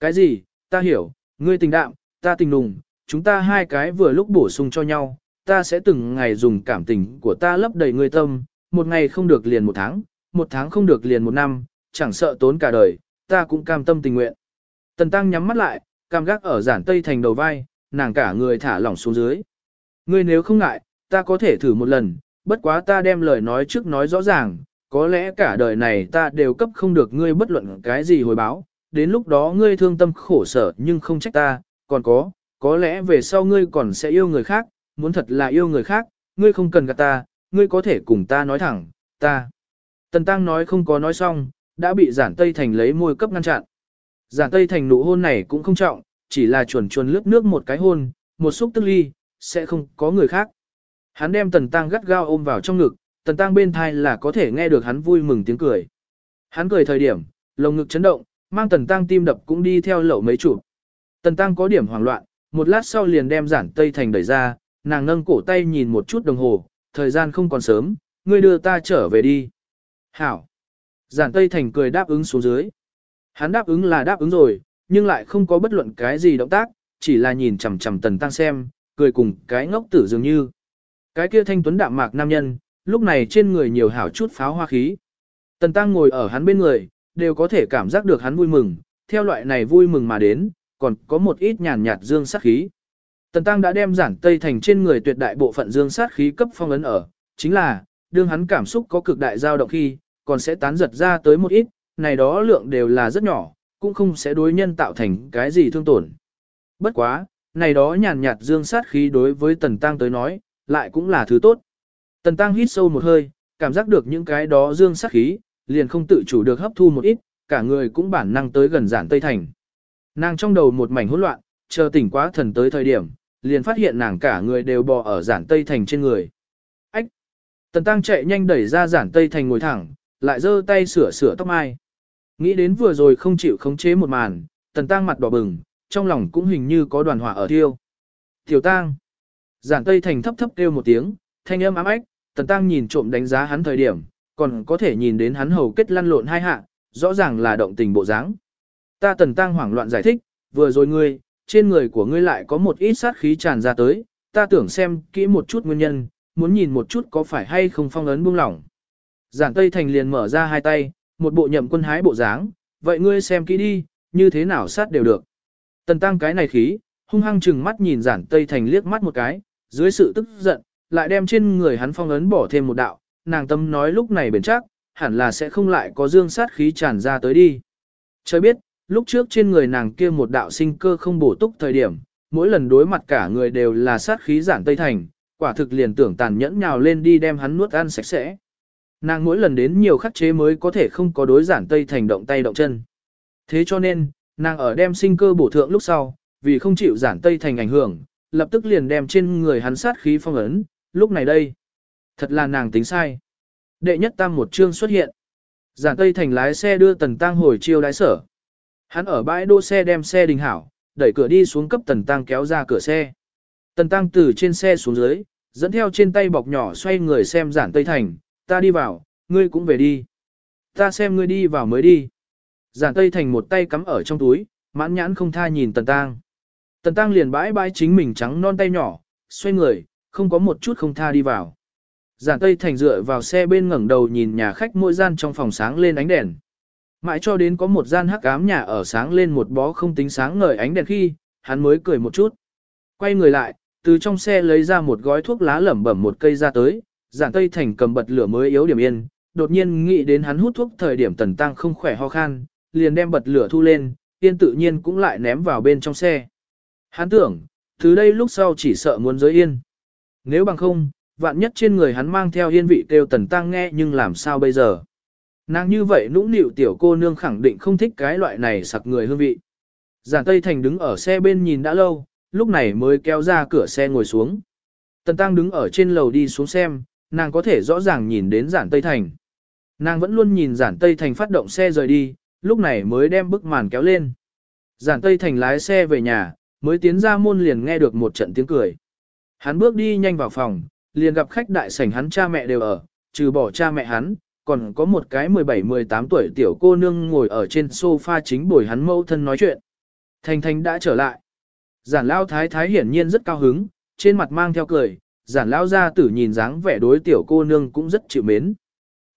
Cái gì, ta hiểu, ngươi tình đạm, ta tình nùng, chúng ta hai cái vừa lúc bổ sung cho nhau, ta sẽ từng ngày dùng cảm tình của ta lấp đầy ngươi tâm, một ngày không được liền một tháng, một tháng không được liền một năm, chẳng sợ tốn cả đời, ta cũng cam tâm tình nguyện. Tần Tăng nhắm mắt lại, cam gác ở giản tây thành đầu vai, nàng cả người thả lỏng xuống dưới. Ngươi nếu không ngại, ta có thể thử một lần, bất quá ta đem lời nói trước nói rõ ràng, có lẽ cả đời này ta đều cấp không được ngươi bất luận cái gì hồi báo, đến lúc đó ngươi thương tâm khổ sở nhưng không trách ta, còn có, có lẽ về sau ngươi còn sẽ yêu người khác, muốn thật là yêu người khác, ngươi không cần gạt ta, ngươi có thể cùng ta nói thẳng, ta. Tần Tăng nói không có nói xong, đã bị giản Tây Thành lấy môi cấp ngăn chặn. Giản Tây Thành nụ hôn này cũng không trọng, chỉ là chuẩn chuẩn lướt nước một cái hôn, một xúc tức ly, sẽ không có người khác. Hắn đem Tần Tăng gắt gao ôm vào trong ngực, Tần Tăng bên thai là có thể nghe được hắn vui mừng tiếng cười. Hắn cười thời điểm, lồng ngực chấn động, mang Tần Tăng tim đập cũng đi theo lẩu mấy chụp. Tần Tăng có điểm hoảng loạn, một lát sau liền đem giản Tây Thành đẩy ra, nàng nâng cổ tay nhìn một chút đồng hồ, thời gian không còn sớm, ngươi đưa ta trở về đi. Hảo. Giản Tây Thành cười đáp ứng xuống dưới. Hắn đáp ứng là đáp ứng rồi, nhưng lại không có bất luận cái gì động tác, chỉ là nhìn chằm chằm Tần Tăng xem, cười cùng cái ngốc tử dường như. Cái kia thanh tuấn đạm mạc nam nhân, lúc này trên người nhiều hảo chút pháo hoa khí. Tần Tăng ngồi ở hắn bên người, đều có thể cảm giác được hắn vui mừng, theo loại này vui mừng mà đến, còn có một ít nhàn nhạt dương sát khí. Tần Tăng đã đem giản tây thành trên người tuyệt đại bộ phận dương sát khí cấp phong ấn ở, chính là, đương hắn cảm xúc có cực đại dao động khi, còn sẽ tán giật ra tới một ít, này đó lượng đều là rất nhỏ, cũng không sẽ đối nhân tạo thành cái gì thương tổn. Bất quá, này đó nhàn nhạt dương sát khí đối với Tần Tăng tới nói, lại cũng là thứ tốt. Tần Tăng hít sâu một hơi, cảm giác được những cái đó dương sát khí, liền không tự chủ được hấp thu một ít, cả người cũng bản năng tới gần giản Tây Thành. Nàng trong đầu một mảnh hỗn loạn, chờ tỉnh quá thần tới thời điểm, liền phát hiện nàng cả người đều bò ở giản Tây Thành trên người. Ách! Tần Tăng chạy nhanh đẩy ra giản Tây Thành ngồi thẳng, lại giơ tay sửa sửa tóc mai. Nghĩ đến vừa rồi không chịu khống chế một màn, Tần Tăng mặt đỏ bừng, trong lòng cũng hình như có đoàn hỏa ở thiêu. Tiểu Tăng! Giản Tây Thành thấp thấp kêu một tiếng, thanh âm ám ách, Tần Tăng nhìn trộm đánh giá hắn thời điểm, còn có thể nhìn đến hắn hầu kết lăn lộn hai hạ, rõ ràng là động tình bộ dáng. Ta Tần Tăng hoảng loạn giải thích, vừa rồi ngươi, trên người của ngươi lại có một ít sát khí tràn ra tới, ta tưởng xem kỹ một chút nguyên nhân, muốn nhìn một chút có phải hay không phong ấn buông lỏng. Giản Tây Thành liền mở ra hai tay, một bộ nhậm quân hái bộ dáng, vậy ngươi xem kỹ đi, như thế nào sát đều được. Tần tăng cái này khí, hung hăng chừng mắt nhìn giản Tây Thành liếc mắt một cái, dưới sự tức giận, lại đem trên người hắn phong ấn bỏ thêm một đạo, nàng tâm nói lúc này bền chắc, hẳn là sẽ không lại có dương sát khí tràn ra tới đi. Trời biết, lúc trước trên người nàng kia một đạo sinh cơ không bổ túc thời điểm, mỗi lần đối mặt cả người đều là sát khí giản Tây Thành, quả thực liền tưởng tàn nhẫn nhào lên đi đem hắn nuốt ăn sạch sẽ. Nàng mỗi lần đến nhiều khắc chế mới có thể không có đối giản Tây Thành động tay động chân. Thế cho nên, nàng ở đem sinh cơ bổ thượng lúc sau, vì không chịu giản Tây Thành ảnh hưởng, lập tức liền đem trên người hắn sát khí phong ấn, lúc này đây. Thật là nàng tính sai. Đệ nhất tam một chương xuất hiện. Giản Tây Thành lái xe đưa Tần Tăng hồi chiêu đái sở. Hắn ở bãi đỗ xe đem xe đình hảo, đẩy cửa đi xuống cấp Tần Tăng kéo ra cửa xe. Tần Tăng từ trên xe xuống dưới, dẫn theo trên tay bọc nhỏ xoay người xem giản Tây Thành, ta đi vào, ngươi cũng về đi. Ta xem ngươi đi vào mới đi. Giản Tây Thành một tay cắm ở trong túi, mãn nhãn không tha nhìn Tần Tăng. Tần Tăng liền bãi bãi chính mình trắng non tay nhỏ, xoay người, không có một chút không tha đi vào. Giản Tây Thành dựa vào xe bên ngẩng đầu nhìn nhà khách mỗi gian trong phòng sáng lên ánh đèn. Mãi cho đến có một gian hắc ám nhà ở sáng lên một bó không tính sáng ngời ánh đèn khi, hắn mới cười một chút. Quay người lại, từ trong xe lấy ra một gói thuốc lá lẩm bẩm một cây ra tới, giản Tây Thành cầm bật lửa mới yếu điểm yên, đột nhiên nghĩ đến hắn hút thuốc thời điểm tần tăng không khỏe ho khan, liền đem bật lửa thu lên, yên tự nhiên cũng lại ném vào bên trong xe. Hắn tưởng, từ đây lúc sau chỉ sợ muốn giới yên. Nếu bằng không, vạn nhất trên người hắn mang theo yên vị kêu tần tăng nghe nhưng làm sao bây giờ. Nàng như vậy nũng nịu tiểu cô nương khẳng định không thích cái loại này sặc người hương vị. Giản Tây Thành đứng ở xe bên nhìn đã lâu, lúc này mới kéo ra cửa xe ngồi xuống. Tần Tăng đứng ở trên lầu đi xuống xem, nàng có thể rõ ràng nhìn đến giản Tây Thành. Nàng vẫn luôn nhìn giản Tây Thành phát động xe rời đi, lúc này mới đem bức màn kéo lên. Giản Tây Thành lái xe về nhà, mới tiến ra môn liền nghe được một trận tiếng cười. Hắn bước đi nhanh vào phòng, liền gặp khách đại sảnh hắn cha mẹ đều ở, trừ bỏ cha mẹ hắn, còn có một cái 17-18 tuổi tiểu cô nương ngồi ở trên sofa chính bồi hắn mẫu thân nói chuyện. Thành Thành đã trở lại. Giản Lao Thái Thái hiển nhiên rất cao hứng, trên mặt mang theo cười, giản Lao gia tử nhìn dáng vẻ đối tiểu cô nương cũng rất chịu mến.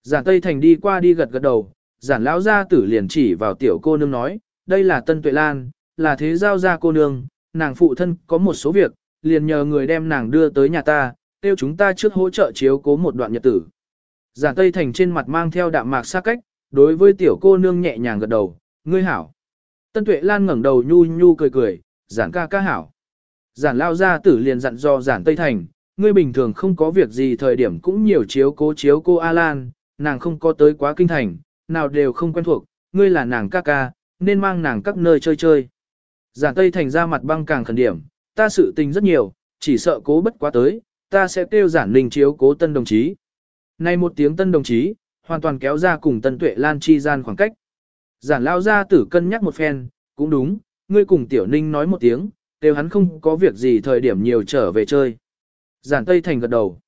Giản Tây Thành đi qua đi gật gật đầu, giản Lao gia tử liền chỉ vào tiểu cô nương nói, đây là Tân Tuệ Lan, là thế giao gia cô nương, nàng phụ thân có một số việc, liền nhờ người đem nàng đưa tới nhà ta, tiêu chúng ta trước hỗ trợ chiếu cố một đoạn nhật tử. Giản Tây Thành trên mặt mang theo đạm mạc xa cách, đối với tiểu cô nương nhẹ nhàng gật đầu, ngươi hảo. Tân Tuệ Lan ngẩng đầu nhu nhu cười cười, giản ca ca hảo. Giản lao gia tử liền dặn do giản Tây Thành, ngươi bình thường không có việc gì thời điểm cũng nhiều chiếu cố chiếu cô A Lan, nàng không có tới quá kinh thành, nào đều không quen thuộc, ngươi là nàng ca ca, nên mang nàng các nơi chơi chơi. Giản Tây Thành ra mặt băng càng khẩn điểm, ta sự tình rất nhiều, chỉ sợ cố bất quá tới, ta sẽ kêu giản linh chiếu cố tân đồng chí. Nay một tiếng tân đồng chí, hoàn toàn kéo ra cùng tân tuệ lan chi gian khoảng cách. Giản lao ra tử cân nhắc một phen, cũng đúng, ngươi cùng tiểu ninh nói một tiếng, đều hắn không có việc gì thời điểm nhiều trở về chơi. Giản Tây Thành gật đầu.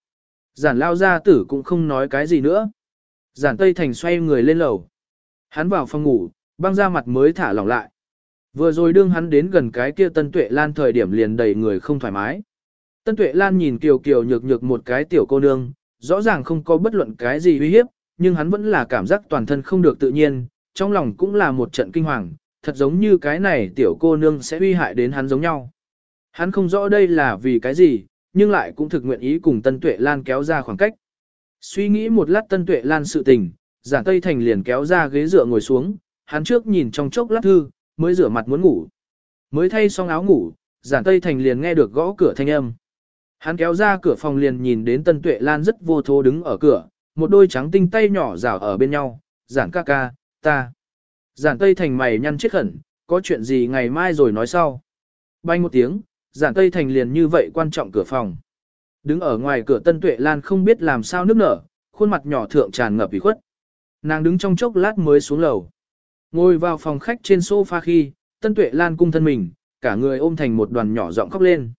Giản lao ra tử cũng không nói cái gì nữa. Giản Tây Thành xoay người lên lầu. Hắn vào phòng ngủ, băng ra mặt mới thả lỏng lại. Vừa rồi đương hắn đến gần cái kia Tân Tuệ Lan thời điểm liền đầy người không thoải mái. Tân Tuệ Lan nhìn kiều kiều nhược nhược một cái tiểu cô nương, rõ ràng không có bất luận cái gì uy hiếp, nhưng hắn vẫn là cảm giác toàn thân không được tự nhiên, trong lòng cũng là một trận kinh hoàng, thật giống như cái này tiểu cô nương sẽ uy hại đến hắn giống nhau. Hắn không rõ đây là vì cái gì, nhưng lại cũng thực nguyện ý cùng Tân Tuệ Lan kéo ra khoảng cách. Suy nghĩ một lát Tân Tuệ Lan sự tình, giản Tây Thành liền kéo ra ghế dựa ngồi xuống, hắn trước nhìn trong chốc lát thư, mới rửa mặt muốn ngủ. Mới thay xong áo ngủ, giản Tây Thành liền nghe được gõ cửa thanh âm. Hắn kéo ra cửa phòng liền nhìn đến Tân Tuệ Lan rất vô thố đứng ở cửa, một đôi trắng tinh tay nhỏ rảo ở bên nhau, giản ca ca, ta. Giản Tây Thành mày nhăn chết khẩn, có chuyện gì ngày mai rồi nói sau. Bay một tiếng, giản Tây Thành liền như vậy quan trọng cửa phòng. Đứng ở ngoài cửa Tân Tuệ Lan không biết làm sao nước nở, khuôn mặt nhỏ thượng tràn ngập ủy khuất. Nàng đứng trong chốc lát mới xuống lầu. Ngồi vào phòng khách trên sofa khi, Tân Tuệ Lan cung thân mình, cả người ôm thành một đoàn nhỏ giọng khóc lên.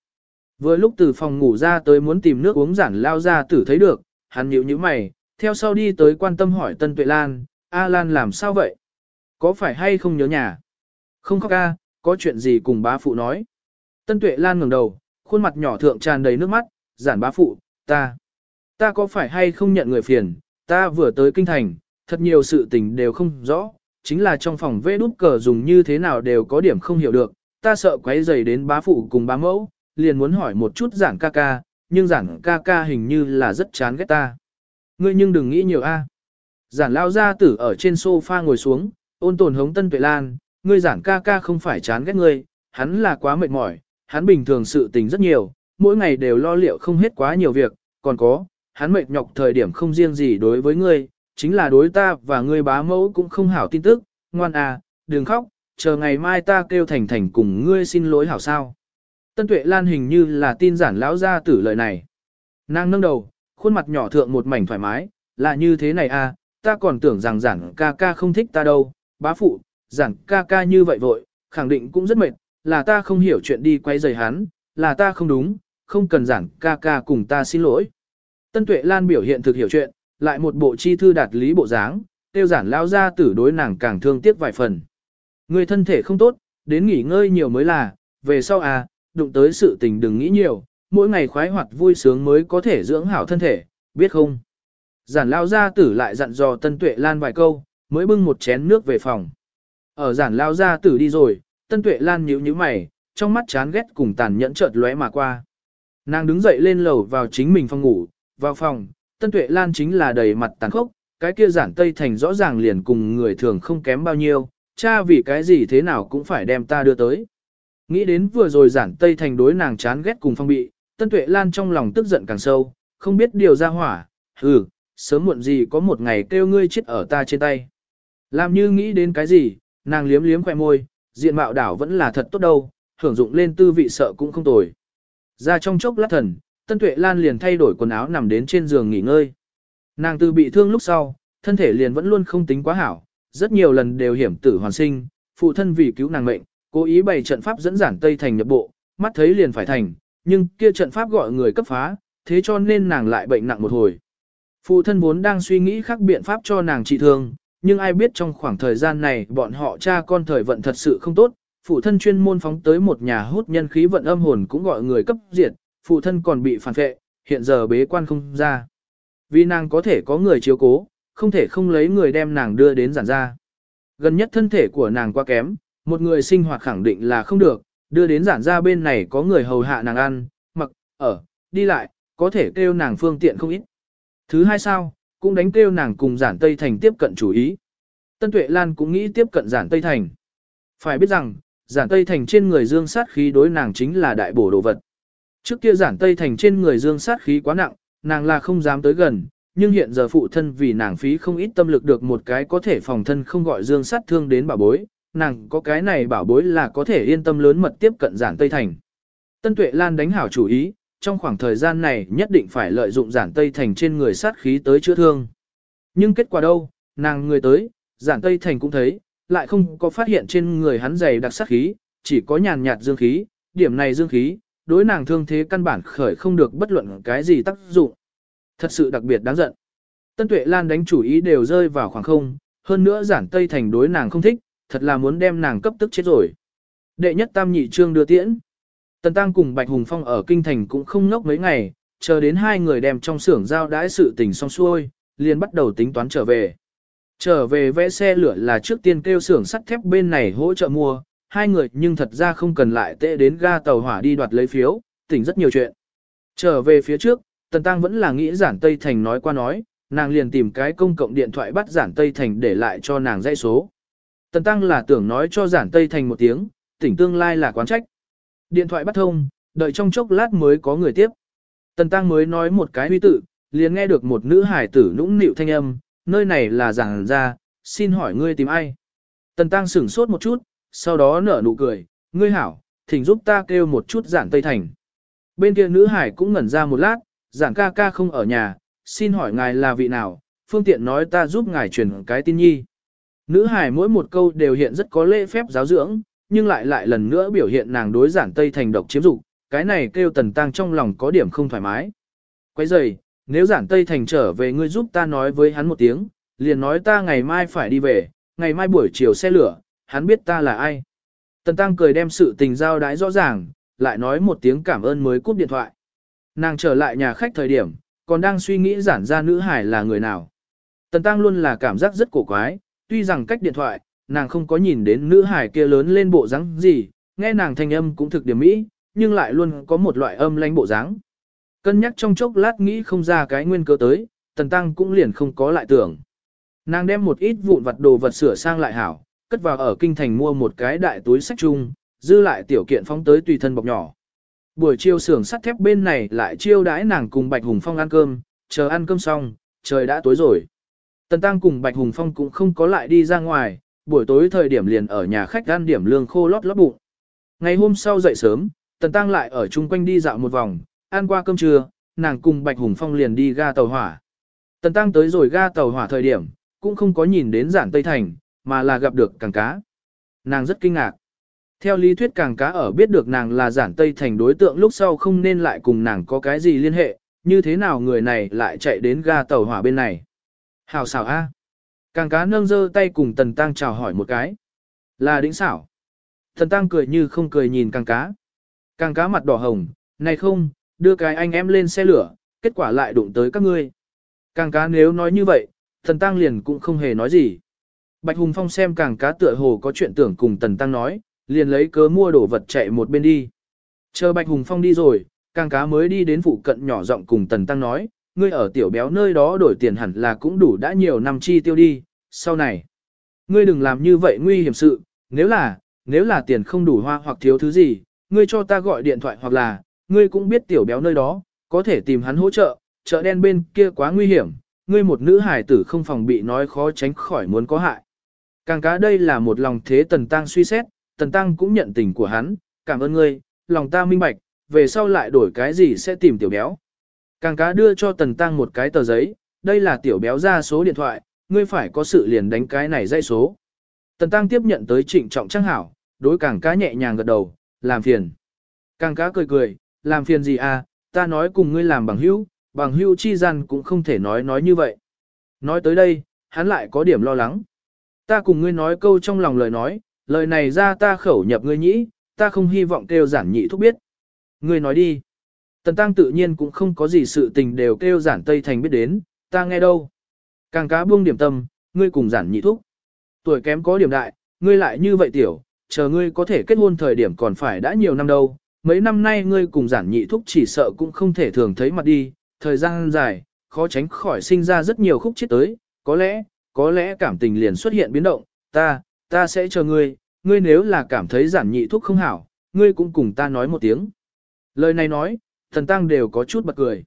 Vừa lúc từ phòng ngủ ra tới muốn tìm nước uống giản lao ra tử thấy được, hắn nhíu nhíu mày, theo sau đi tới quan tâm hỏi Tân Tuệ Lan, A Lan làm sao vậy? Có phải hay không nhớ nhà? Không khóc ca, có chuyện gì cùng bá phụ nói? Tân Tuệ Lan ngẩng đầu, khuôn mặt nhỏ thượng tràn đầy nước mắt, giản bá phụ, ta. Ta có phải hay không nhận người phiền, ta vừa tới kinh thành, thật nhiều sự tình đều không rõ, chính là trong phòng vê đút cờ dùng như thế nào đều có điểm không hiểu được, ta sợ quấy rầy đến bá phụ cùng bá mẫu, liền muốn hỏi một chút giản ca ca, nhưng giản ca ca hình như là rất chán ghét ta. Ngươi nhưng đừng nghĩ nhiều a. Giản lao gia tử ở trên sofa ngồi xuống, ôn tồn hống tân tuệ lan, ngươi giản ca ca không phải chán ghét ngươi, hắn là quá mệt mỏi, hắn bình thường sự tình rất nhiều, mỗi ngày đều lo liệu không hết quá nhiều việc, còn có, hắn mệt nhọc thời điểm không riêng gì đối với ngươi, chính là đối ta và ngươi bá mẫu cũng không hảo tin tức, ngoan à, đừng khóc, chờ ngày mai ta kêu thành thành cùng ngươi xin lỗi hảo sao. Tân Tuệ Lan hình như là tin giản lão gia tử lời này. Nàng nâng đầu, khuôn mặt nhỏ thượng một mảnh thoải mái, là như thế này à, ta còn tưởng rằng giản ca ca không thích ta đâu, bá phụ, giản ca ca như vậy vội, khẳng định cũng rất mệt, là ta không hiểu chuyện đi quay rời hắn, là ta không đúng, không cần giản ca ca cùng ta xin lỗi. Tân Tuệ Lan biểu hiện thực hiểu chuyện, lại một bộ chi thư đạt lý bộ dáng, tiêu giản lao ra tử đối nàng càng thương tiếc vài phần. Người thân thể không tốt, đến nghỉ ngơi nhiều mới là, về sau à, đụng tới sự tình đừng nghĩ nhiều, mỗi ngày khoái hoạt vui sướng mới có thể dưỡng hảo thân thể, biết không? Giản lao gia tử lại dặn dò Tân Tuệ Lan vài câu, mới bưng một chén nước về phòng. Ở giản lao gia tử đi rồi, Tân Tuệ Lan nhíu nhíu mày, trong mắt chán ghét cùng tàn nhẫn chợt lóe mà qua. Nàng đứng dậy lên lầu vào chính mình phòng ngủ, vào phòng, Tân Tuệ Lan chính là đầy mặt tàn khốc, cái kia giản Tây Thành rõ ràng liền cùng người thường không kém bao nhiêu, cha vì cái gì thế nào cũng phải đem ta đưa tới. Nghĩ đến vừa rồi giản Tây Thành đối nàng chán ghét cùng phong bị, Tân Tuệ Lan trong lòng tức giận càng sâu, không biết điều ra hỏa, ừ, sớm muộn gì có một ngày kêu ngươi chết ở ta trên tay. Làm như nghĩ đến cái gì, nàng liếm liếm khoẻ môi, diện mạo đảo vẫn là thật tốt đâu, hưởng dụng lên tư vị sợ cũng không tồi. Ra trong chốc lát thần, Tân Tuệ Lan liền thay đổi quần áo nằm đến trên giường nghỉ ngơi. Nàng từ bị thương lúc sau, thân thể liền vẫn luôn không tính quá hảo, rất nhiều lần đều hiểm tử hoàn sinh, phụ thân vì cứu nàng mệnh, cố ý bày trận pháp dẫn giản Tây Thành nhập bộ, mắt thấy liền phải thành, nhưng kia trận pháp gọi người cấp phá, thế cho nên nàng lại bệnh nặng một hồi. Phụ thân vốn đang suy nghĩ khác biện pháp cho nàng trị thương, nhưng ai biết trong khoảng thời gian này bọn họ cha con thời vận thật sự không tốt, phụ thân chuyên môn phóng tới một nhà hút nhân khí vận âm hồn cũng gọi người cấp diệt, phụ thân còn bị phản vệ, hiện giờ bế quan không ra. Vì nàng có thể có người chiếu cố, không thể không lấy người đem nàng đưa đến giản ra. Gần nhất thân thể của nàng quá kém, một người sinh hoạt khẳng định là không được, đưa đến giản ra bên này có người hầu hạ nàng ăn, mặc, ở, đi lại, có thể kêu nàng phương tiện không ít. Thứ hai sao, cũng đánh kêu nàng cùng giản Tây Thành tiếp cận chủ ý. Tân Tuệ Lan cũng nghĩ tiếp cận giản Tây Thành. Phải biết rằng, giản Tây Thành trên người dương sát khí đối nàng chính là đại bổ đồ vật. Trước kia giản Tây Thành trên người dương sát khí quá nặng, nàng là không dám tới gần, nhưng hiện giờ phụ thân vì nàng phí không ít tâm lực được một cái có thể phòng thân không gọi dương sát thương đến bà bối, nàng có cái này bảo bối là có thể yên tâm lớn mật tiếp cận giản Tây Thành. Tân Tuệ Lan đánh hảo chủ ý, trong khoảng thời gian này nhất định phải lợi dụng giản Tây Thành trên người sát khí tới chữa thương. Nhưng kết quả đâu, nàng người tới, giản Tây Thành cũng thấy, lại không có phát hiện trên người hắn dày đặc sát khí, chỉ có nhàn nhạt dương khí, điểm này dương khí, đối nàng thương thế căn bản khởi không được bất luận cái gì tác dụng. Thật sự đặc biệt đáng giận. Tân Tuệ Lan đánh chủ ý đều rơi vào khoảng không, hơn nữa giản Tây Thành đối nàng không thích, thật là muốn đem nàng cấp tức chết rồi. Đệ nhất tam nhị trương đưa tiễn. Tần Tăng cùng Bạch Hùng Phong ở kinh thành cũng không ngốc mấy ngày, chờ đến hai người đem trong xưởng giao đãi sự tình xong xuôi, liền bắt đầu tính toán trở về. Trở về vẽ xe lửa là trước tiên kêu xưởng sắt thép bên này hỗ trợ mua, hai người nhưng thật ra không cần lại tệ đến ga tàu hỏa đi đoạt lấy phiếu, tỉnh rất nhiều chuyện. Trở về phía trước, Tần Tăng vẫn là nghĩ giản Tây Thành nói qua nói, nàng liền tìm cái công cộng điện thoại bắt giản Tây Thành để lại cho nàng dãy số. Tần Tăng là tưởng nói cho giản Tây Thành một tiếng, tỉnh tương lai là quán trách. Điện thoại bắt thông, đợi trong chốc lát mới có người tiếp. Tần Tăng mới nói một cái huy tự, liền nghe được một nữ hải tử nũng nịu thanh âm, nơi này là giảng ra, xin hỏi ngươi tìm ai. Tần Tăng sửng sốt một chút, sau đó nở nụ cười, ngươi hảo, thỉnh giúp ta kêu một chút giản Tây Thành. Bên kia nữ hải cũng ngẩn ra một lát, giản ca ca không ở nhà, xin hỏi ngài là vị nào, phương tiện nói ta giúp ngài truyền cái tin nhi. Nữ hải mỗi một câu đều hiện rất có lễ phép giáo dưỡng, nhưng lại lại lần nữa biểu hiện nàng đối giản Tây Thành độc chiếm dục, cái này kêu tần tăng trong lòng có điểm không thoải mái. Quay dày, nếu giản Tây Thành trở về ngươi giúp ta nói với hắn một tiếng, liền nói ta ngày mai phải đi về, ngày mai buổi chiều xe lửa, hắn biết ta là ai. Tần tăng cười đem sự tình giao đái rõ ràng, lại nói một tiếng cảm ơn mới cúp điện thoại. Nàng trở lại nhà khách thời điểm, còn đang suy nghĩ giản ra nữ hải là người nào. Tần tăng luôn là cảm giác rất cổ quái, tuy rằng cách điện thoại, nàng không có nhìn đến nữ hải kia lớn lên bộ dáng gì, nghe nàng thanh âm cũng thực điểm mỹ, nhưng lại luôn có một loại âm lanh bộ dáng. Cân nhắc trong chốc lát nghĩ không ra cái nguyên cơ tới, tần tăng cũng liền không có lại tưởng. Nàng đem một ít vụn vặt đồ vật sửa sang lại hảo, cất vào ở kinh thành mua một cái đại túi sách chung, dư lại tiểu kiện phóng tới tùy thân bọc nhỏ. Buổi chiều xưởng sắt thép bên này lại chiêu đãi nàng cùng Bạch Hùng Phong ăn cơm, chờ ăn cơm xong, trời đã tối rồi. Tần Tăng cùng Bạch Hùng Phong cũng không có lại đi ra ngoài, buổi tối thời điểm liền ở nhà khách ăn điểm lương khô lót lót bụng. Ngày hôm sau dậy sớm, Tần Tăng lại ở chung quanh đi dạo một vòng, ăn qua cơm trưa, nàng cùng Bạch Hùng Phong liền đi ga tàu hỏa. Tần Tăng tới rồi ga tàu hỏa thời điểm, cũng không có nhìn đến giản Tây Thành, mà là gặp được càng cá. Nàng rất kinh ngạc. Theo lý thuyết càng cá ở biết được nàng là giản Tây Thành đối tượng lúc sau không nên lại cùng nàng có cái gì liên hệ, như thế nào người này lại chạy đến ga tàu hỏa bên này hảo xảo A. Càng cá nâng dơ tay cùng tần tăng chào hỏi một cái. Là đĩnh xảo. Tần tăng cười như không cười nhìn càng cá. Càng cá mặt đỏ hồng, này không, đưa cái anh em lên xe lửa, kết quả lại đụng tới các ngươi. Càng cá nếu nói như vậy, tần tăng liền cũng không hề nói gì. Bạch Hùng Phong xem càng cá tựa hồ có chuyện tưởng cùng tần tăng nói, liền lấy cớ mua đồ vật chạy một bên đi. Chờ Bạch Hùng Phong đi rồi, càng cá mới đi đến phụ cận nhỏ giọng cùng tần tăng nói, ngươi ở tiểu béo nơi đó đổi tiền hẳn là cũng đủ đã nhiều năm chi tiêu đi, sau này. Ngươi đừng làm như vậy nguy hiểm sự, nếu là, nếu là tiền không đủ hoa hoặc thiếu thứ gì, ngươi cho ta gọi điện thoại hoặc là, ngươi cũng biết tiểu béo nơi đó, có thể tìm hắn hỗ trợ, chợ đen bên kia quá nguy hiểm, ngươi một nữ hải tử không phòng bị nói khó tránh khỏi muốn có hại. Càng cá đây là một lòng thế Tần Tăng suy xét, Tần Tăng cũng nhận tình của hắn, cảm ơn ngươi, lòng ta minh bạch, về sau lại đổi cái gì sẽ tìm tiểu béo. Càng cá đưa cho Tần Tăng một cái tờ giấy, đây là tiểu béo ra số điện thoại, ngươi phải có sự liền đánh cái này dây số. Tần Tăng tiếp nhận tới trịnh trọng trang hảo, đối càng cá nhẹ nhàng gật đầu, làm phiền. Càng cá cười cười, làm phiền gì à, ta nói cùng ngươi làm bằng hữu, bằng hữu chi gian cũng không thể nói nói như vậy. Nói tới đây, hắn lại có điểm lo lắng. Ta cùng ngươi nói câu trong lòng lời nói, lời này ra ta khẩu nhập ngươi nhĩ, ta không hy vọng kêu giản nhị thúc biết. Ngươi nói đi. Tần tăng tự nhiên cũng không có gì sự tình đều kêu giản Tây Thành biết đến, ta nghe đâu. Càng cá buông điểm tâm, ngươi cùng giản nhị thúc. Tuổi kém có điểm đại, ngươi lại như vậy tiểu, chờ ngươi có thể kết hôn thời điểm còn phải đã nhiều năm đâu. Mấy năm nay ngươi cùng giản nhị thúc chỉ sợ cũng không thể thường thấy mặt đi, thời gian dài, khó tránh khỏi sinh ra rất nhiều khúc chết tới, có lẽ, có lẽ cảm tình liền xuất hiện biến động, ta, ta sẽ chờ ngươi, ngươi nếu là cảm thấy giản nhị thúc không hảo, ngươi cũng cùng ta nói một tiếng. Lời này nói, thần tăng đều có chút bật cười.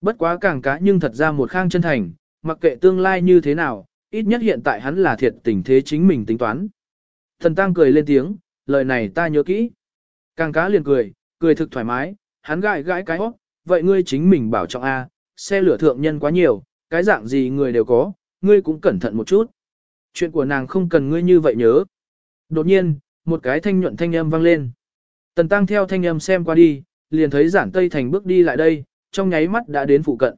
Bất quá càng cá nhưng thật ra một khang chân thành, mặc kệ tương lai như thế nào, ít nhất hiện tại hắn là thiệt tình thế chính mình tính toán. Thần tăng cười lên tiếng, lời này ta nhớ kỹ. Càng cá liền cười, cười thực thoải mái, hắn gãi gãi cái hót, vậy ngươi chính mình bảo trọng A, xe lửa thượng nhân quá nhiều, cái dạng gì người đều có, ngươi cũng cẩn thận một chút. Chuyện của nàng không cần ngươi như vậy nhớ. Đột nhiên, một cái thanh nhuận thanh âm vang lên. Tần tăng theo thanh âm xem qua đi, liền thấy giản tây thành bước đi lại đây, trong nháy mắt đã đến phụ cận.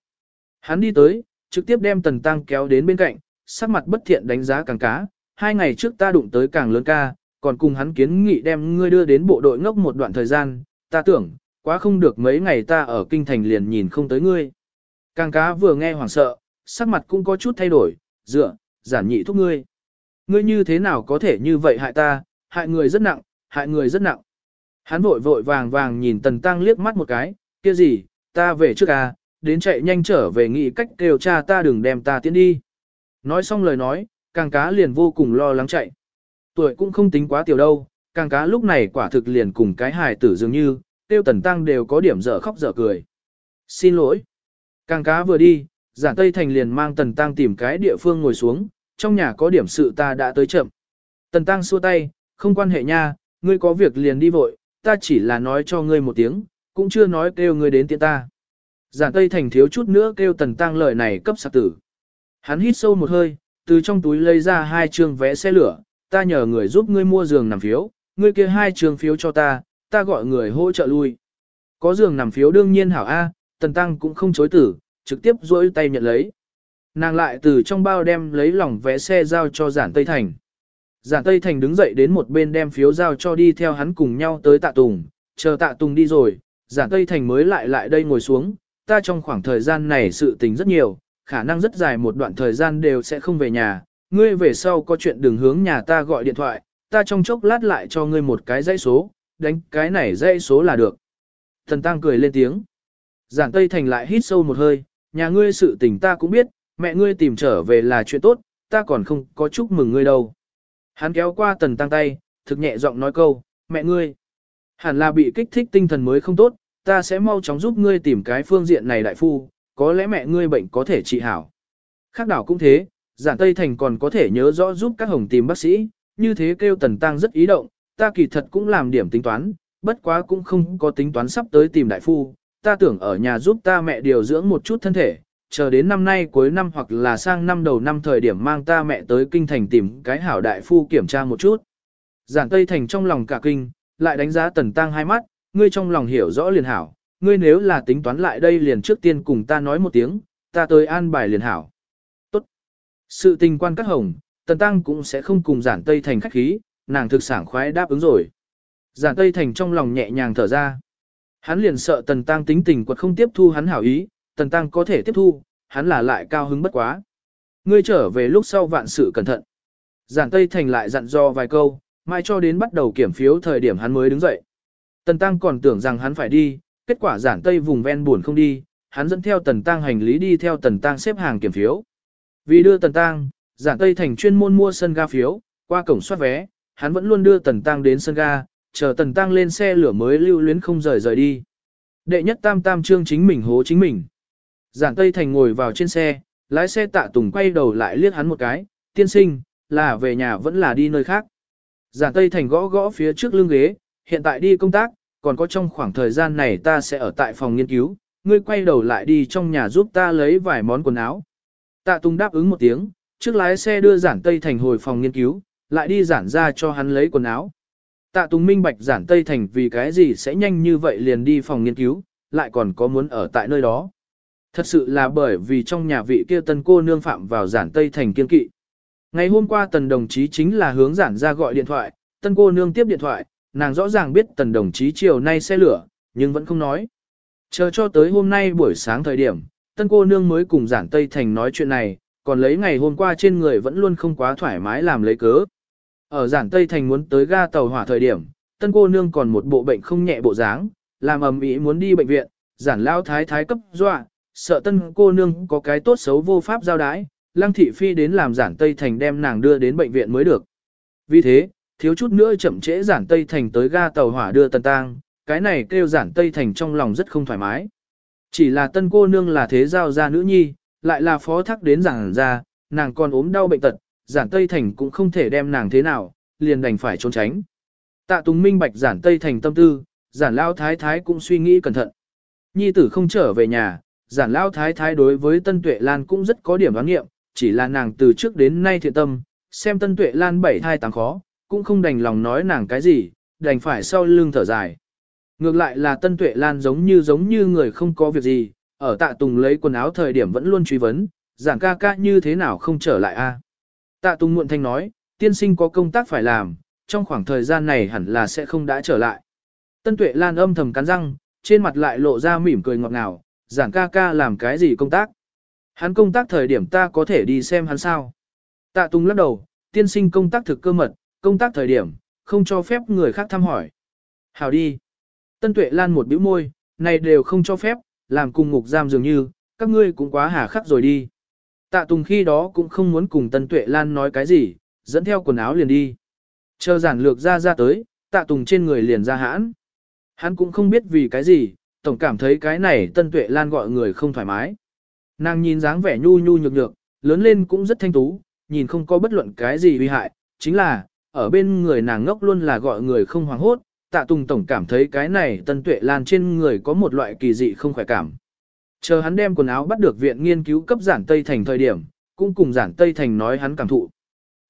Hắn đi tới, trực tiếp đem tần tăng kéo đến bên cạnh, sắc mặt bất thiện đánh giá càng cá. Hai ngày trước ta đụng tới càng lớn ca, còn cùng hắn kiến nghị đem ngươi đưa đến bộ đội ngốc một đoạn thời gian, ta tưởng, quá không được mấy ngày ta ở kinh thành liền nhìn không tới ngươi. Càng cá vừa nghe hoảng sợ, sắc mặt cũng có chút thay đổi, dựa, giản nhị thúc ngươi. Ngươi như thế nào có thể như vậy hại ta, hại người rất nặng, hại người rất nặng. Hắn vội vội vàng vàng nhìn tần tăng liếc mắt một cái, kia gì, ta về trước à, đến chạy nhanh trở về nghĩ cách kêu cha ta đừng đem ta tiến đi. Nói xong lời nói, càng cá liền vô cùng lo lắng chạy. Tuổi cũng không tính quá tiểu đâu, càng cá lúc này quả thực liền cùng cái hài tử dường như, tiêu tần tăng đều có điểm dở khóc dở cười. Xin lỗi. Càng cá vừa đi, giản Tây Thành liền mang tần tăng tìm cái địa phương ngồi xuống, trong nhà có điểm sự ta đã tới chậm. Tần tăng xua tay, không quan hệ nha, ngươi có việc liền đi vội, ta chỉ là nói cho ngươi một tiếng, cũng chưa nói kêu ngươi đến tiện ta. Giản Tây Thành thiếu chút nữa kêu tần tăng lời này cấp sạc tử. Hắn hít sâu một hơi, từ trong túi lấy ra hai trương vé xe lửa, ta nhờ người giúp ngươi mua giường nằm phiếu, ngươi kia hai trương phiếu cho ta, ta gọi người hỗ trợ lui. Có giường nằm phiếu đương nhiên hảo A, tần tăng cũng không chối tử, trực tiếp duỗi tay nhận lấy. Nàng lại từ trong bao đem lấy lòng vé xe giao cho giản Tây Thành. Giản Tây Thành đứng dậy đến một bên đem phiếu giao cho đi theo hắn cùng nhau tới tạ Tùng, chờ tạ Tùng đi rồi, giản Tây Thành mới lại lại đây ngồi xuống, ta trong khoảng thời gian này sự tình rất nhiều, khả năng rất dài một đoạn thời gian đều sẽ không về nhà, ngươi về sau có chuyện đừng hướng nhà ta gọi điện thoại, ta trong chốc lát lại cho ngươi một cái dãy số, đánh cái này dãy số là được. Thần Tăng cười lên tiếng. Giản Tây Thành lại hít sâu một hơi, nhà ngươi sự tình ta cũng biết, mẹ ngươi tìm trở về là chuyện tốt, ta còn không có chúc mừng ngươi đâu. Hắn kéo qua tần tăng tay, thực nhẹ giọng nói câu, mẹ ngươi. Hẳn là bị kích thích tinh thần mới không tốt, ta sẽ mau chóng giúp ngươi tìm cái phương diện này đại phu, có lẽ mẹ ngươi bệnh có thể trị hảo. Khác đảo cũng thế, giản Tây Thành còn có thể nhớ rõ giúp các hồng tìm bác sĩ, như thế kêu tần tăng rất ý động, ta kỳ thật cũng làm điểm tính toán, bất quá cũng không có tính toán sắp tới tìm đại phu, ta tưởng ở nhà giúp ta mẹ điều dưỡng một chút thân thể, chờ đến năm nay cuối năm hoặc là sang năm đầu năm thời điểm mang ta mẹ tới kinh thành tìm cái hảo đại phu kiểm tra một chút. Giản Tây Thành trong lòng cả kinh, lại đánh giá Tần Tăng hai mắt, ngươi trong lòng hiểu rõ liền hảo, ngươi nếu là tính toán lại đây liền trước tiên cùng ta nói một tiếng, ta tới an bài liền hảo. Tốt. Sự tình quan các hồng, Tần Tăng cũng sẽ không cùng Giản Tây Thành khách khí, nàng thực sảng khoái đáp ứng rồi. Giản Tây Thành trong lòng nhẹ nhàng thở ra. Hắn liền sợ Tần Tăng tính tình quật không tiếp thu hắn hảo ý, Tần Tăng có thể tiếp thu, hắn là lại cao hứng bất quá. Ngươi trở về lúc sau vạn sự cẩn thận. Giản Tây Thành lại dặn dò vài câu, mai cho đến bắt đầu kiểm phiếu thời điểm hắn mới đứng dậy. Tần Tăng còn tưởng rằng hắn phải đi, kết quả Giản Tây vùng ven buồn không đi, hắn dẫn theo Tần Tăng hành lý đi theo Tần Tăng xếp hàng kiểm phiếu. Vì đưa Tần Tăng, Giản Tây Thành chuyên môn mua sân ga phiếu, qua cổng soát vé, hắn vẫn luôn đưa Tần Tăng đến sân ga, chờ Tần Tăng lên xe lửa mới lưu luyến không rời rời đi. Đệ nhất tam tam trương chính mình hố chính mình. Giản Tây Thành ngồi vào trên xe, lái xe tạ tùng quay đầu lại liếc hắn một cái, tiên sinh, là về nhà vẫn là đi nơi khác. Giản Tây Thành gõ gõ phía trước lưng ghế, hiện tại đi công tác, còn có trong khoảng thời gian này ta sẽ ở tại phòng nghiên cứu, ngươi quay đầu lại đi trong nhà giúp ta lấy vài món quần áo. Tạ Tùng đáp ứng một tiếng, trước lái xe đưa Giản Tây Thành hồi phòng nghiên cứu, lại đi giản ra cho hắn lấy quần áo. Tạ Tùng minh bạch Giản Tây Thành vì cái gì sẽ nhanh như vậy liền đi phòng nghiên cứu, lại còn có muốn ở tại nơi đó. Thật sự là bởi vì trong nhà vị kia tân cô nương phạm vào giản Tây Thành kiên kỵ. Ngày hôm qua tần đồng chí chính là hướng giản ra gọi điện thoại, tân cô nương tiếp điện thoại, nàng rõ ràng biết tần đồng chí chiều nay xe lửa, nhưng vẫn không nói. Chờ cho tới hôm nay buổi sáng thời điểm, tân cô nương mới cùng giản Tây Thành nói chuyện này, còn lấy ngày hôm qua trên người vẫn luôn không quá thoải mái làm lấy cớ. Ở giản Tây Thành muốn tới ga tàu hỏa thời điểm, tân cô nương còn một bộ bệnh không nhẹ bộ dáng, làm ầm ĩ muốn đi bệnh viện, giản lao thái thái cấp dọa, sợ tân cô nương có cái tốt xấu vô pháp giao đái, lăng thị phi đến làm giản Tây Thành đem nàng đưa đến bệnh viện mới được. Vì thế, thiếu chút nữa chậm trễ giản Tây Thành tới ga tàu hỏa đưa tần tang, cái này kêu giản Tây Thành trong lòng rất không thoải mái. Chỉ là tân cô nương là thế giao gia nữ nhi, lại là phó thác đến giản ra, nàng còn ốm đau bệnh tật, giản Tây Thành cũng không thể đem nàng thế nào, liền đành phải trốn tránh. Tạ Tùng minh bạch giản Tây Thành tâm tư, giản lao thái thái cũng suy nghĩ cẩn thận. Nhi tử không trở về nhà, giản lao thái thái đối với Tân Tuệ Lan cũng rất có điểm đoán nghiệm, chỉ là nàng từ trước đến nay thiện tâm, xem Tân Tuệ Lan bảy thai tăng khó, cũng không đành lòng nói nàng cái gì, đành phải sau lưng thở dài. Ngược lại là Tân Tuệ Lan giống như giống như người không có việc gì, ở tạ tùng lấy quần áo thời điểm vẫn luôn truy vấn, giản ca ca như thế nào không trở lại a? Tạ tùng muộn thanh nói, tiên sinh có công tác phải làm, trong khoảng thời gian này hẳn là sẽ không đã trở lại. Tân Tuệ Lan âm thầm cắn răng, trên mặt lại lộ ra mỉm cười ngọt ngào, giản ca ca làm cái gì công tác. Hắn công tác thời điểm ta có thể đi xem hắn sao. Tạ Tùng lắc đầu, tiên sinh công tác thực cơ mật, công tác thời điểm, không cho phép người khác thăm hỏi. Hào đi. Tân Tuệ Lan một bĩu môi, này đều không cho phép, làm cùng ngục giam dường như, các ngươi cũng quá hà khắc rồi đi. Tạ Tùng khi đó cũng không muốn cùng Tân Tuệ Lan nói cái gì, dẫn theo quần áo liền đi. Chờ giản lược ra ra tới, Tạ Tùng trên người liền ra hãn. Hắn cũng không biết vì cái gì, tổng cảm thấy cái này Tân Tuệ Lan gọi người không thoải mái. Nàng nhìn dáng vẻ nhu nhu nhược nhược, lớn lên cũng rất thanh tú, nhìn không có bất luận cái gì uy hại, chính là, ở bên người nàng ngốc luôn là gọi người không hoảng hốt, tạ tùng tổng cảm thấy cái này tân tuệ lan trên người có một loại kỳ dị không khỏe cảm. Chờ hắn đem quần áo bắt được viện nghiên cứu cấp giản Tây Thành thời điểm, cũng cùng giản Tây Thành nói hắn cảm thụ.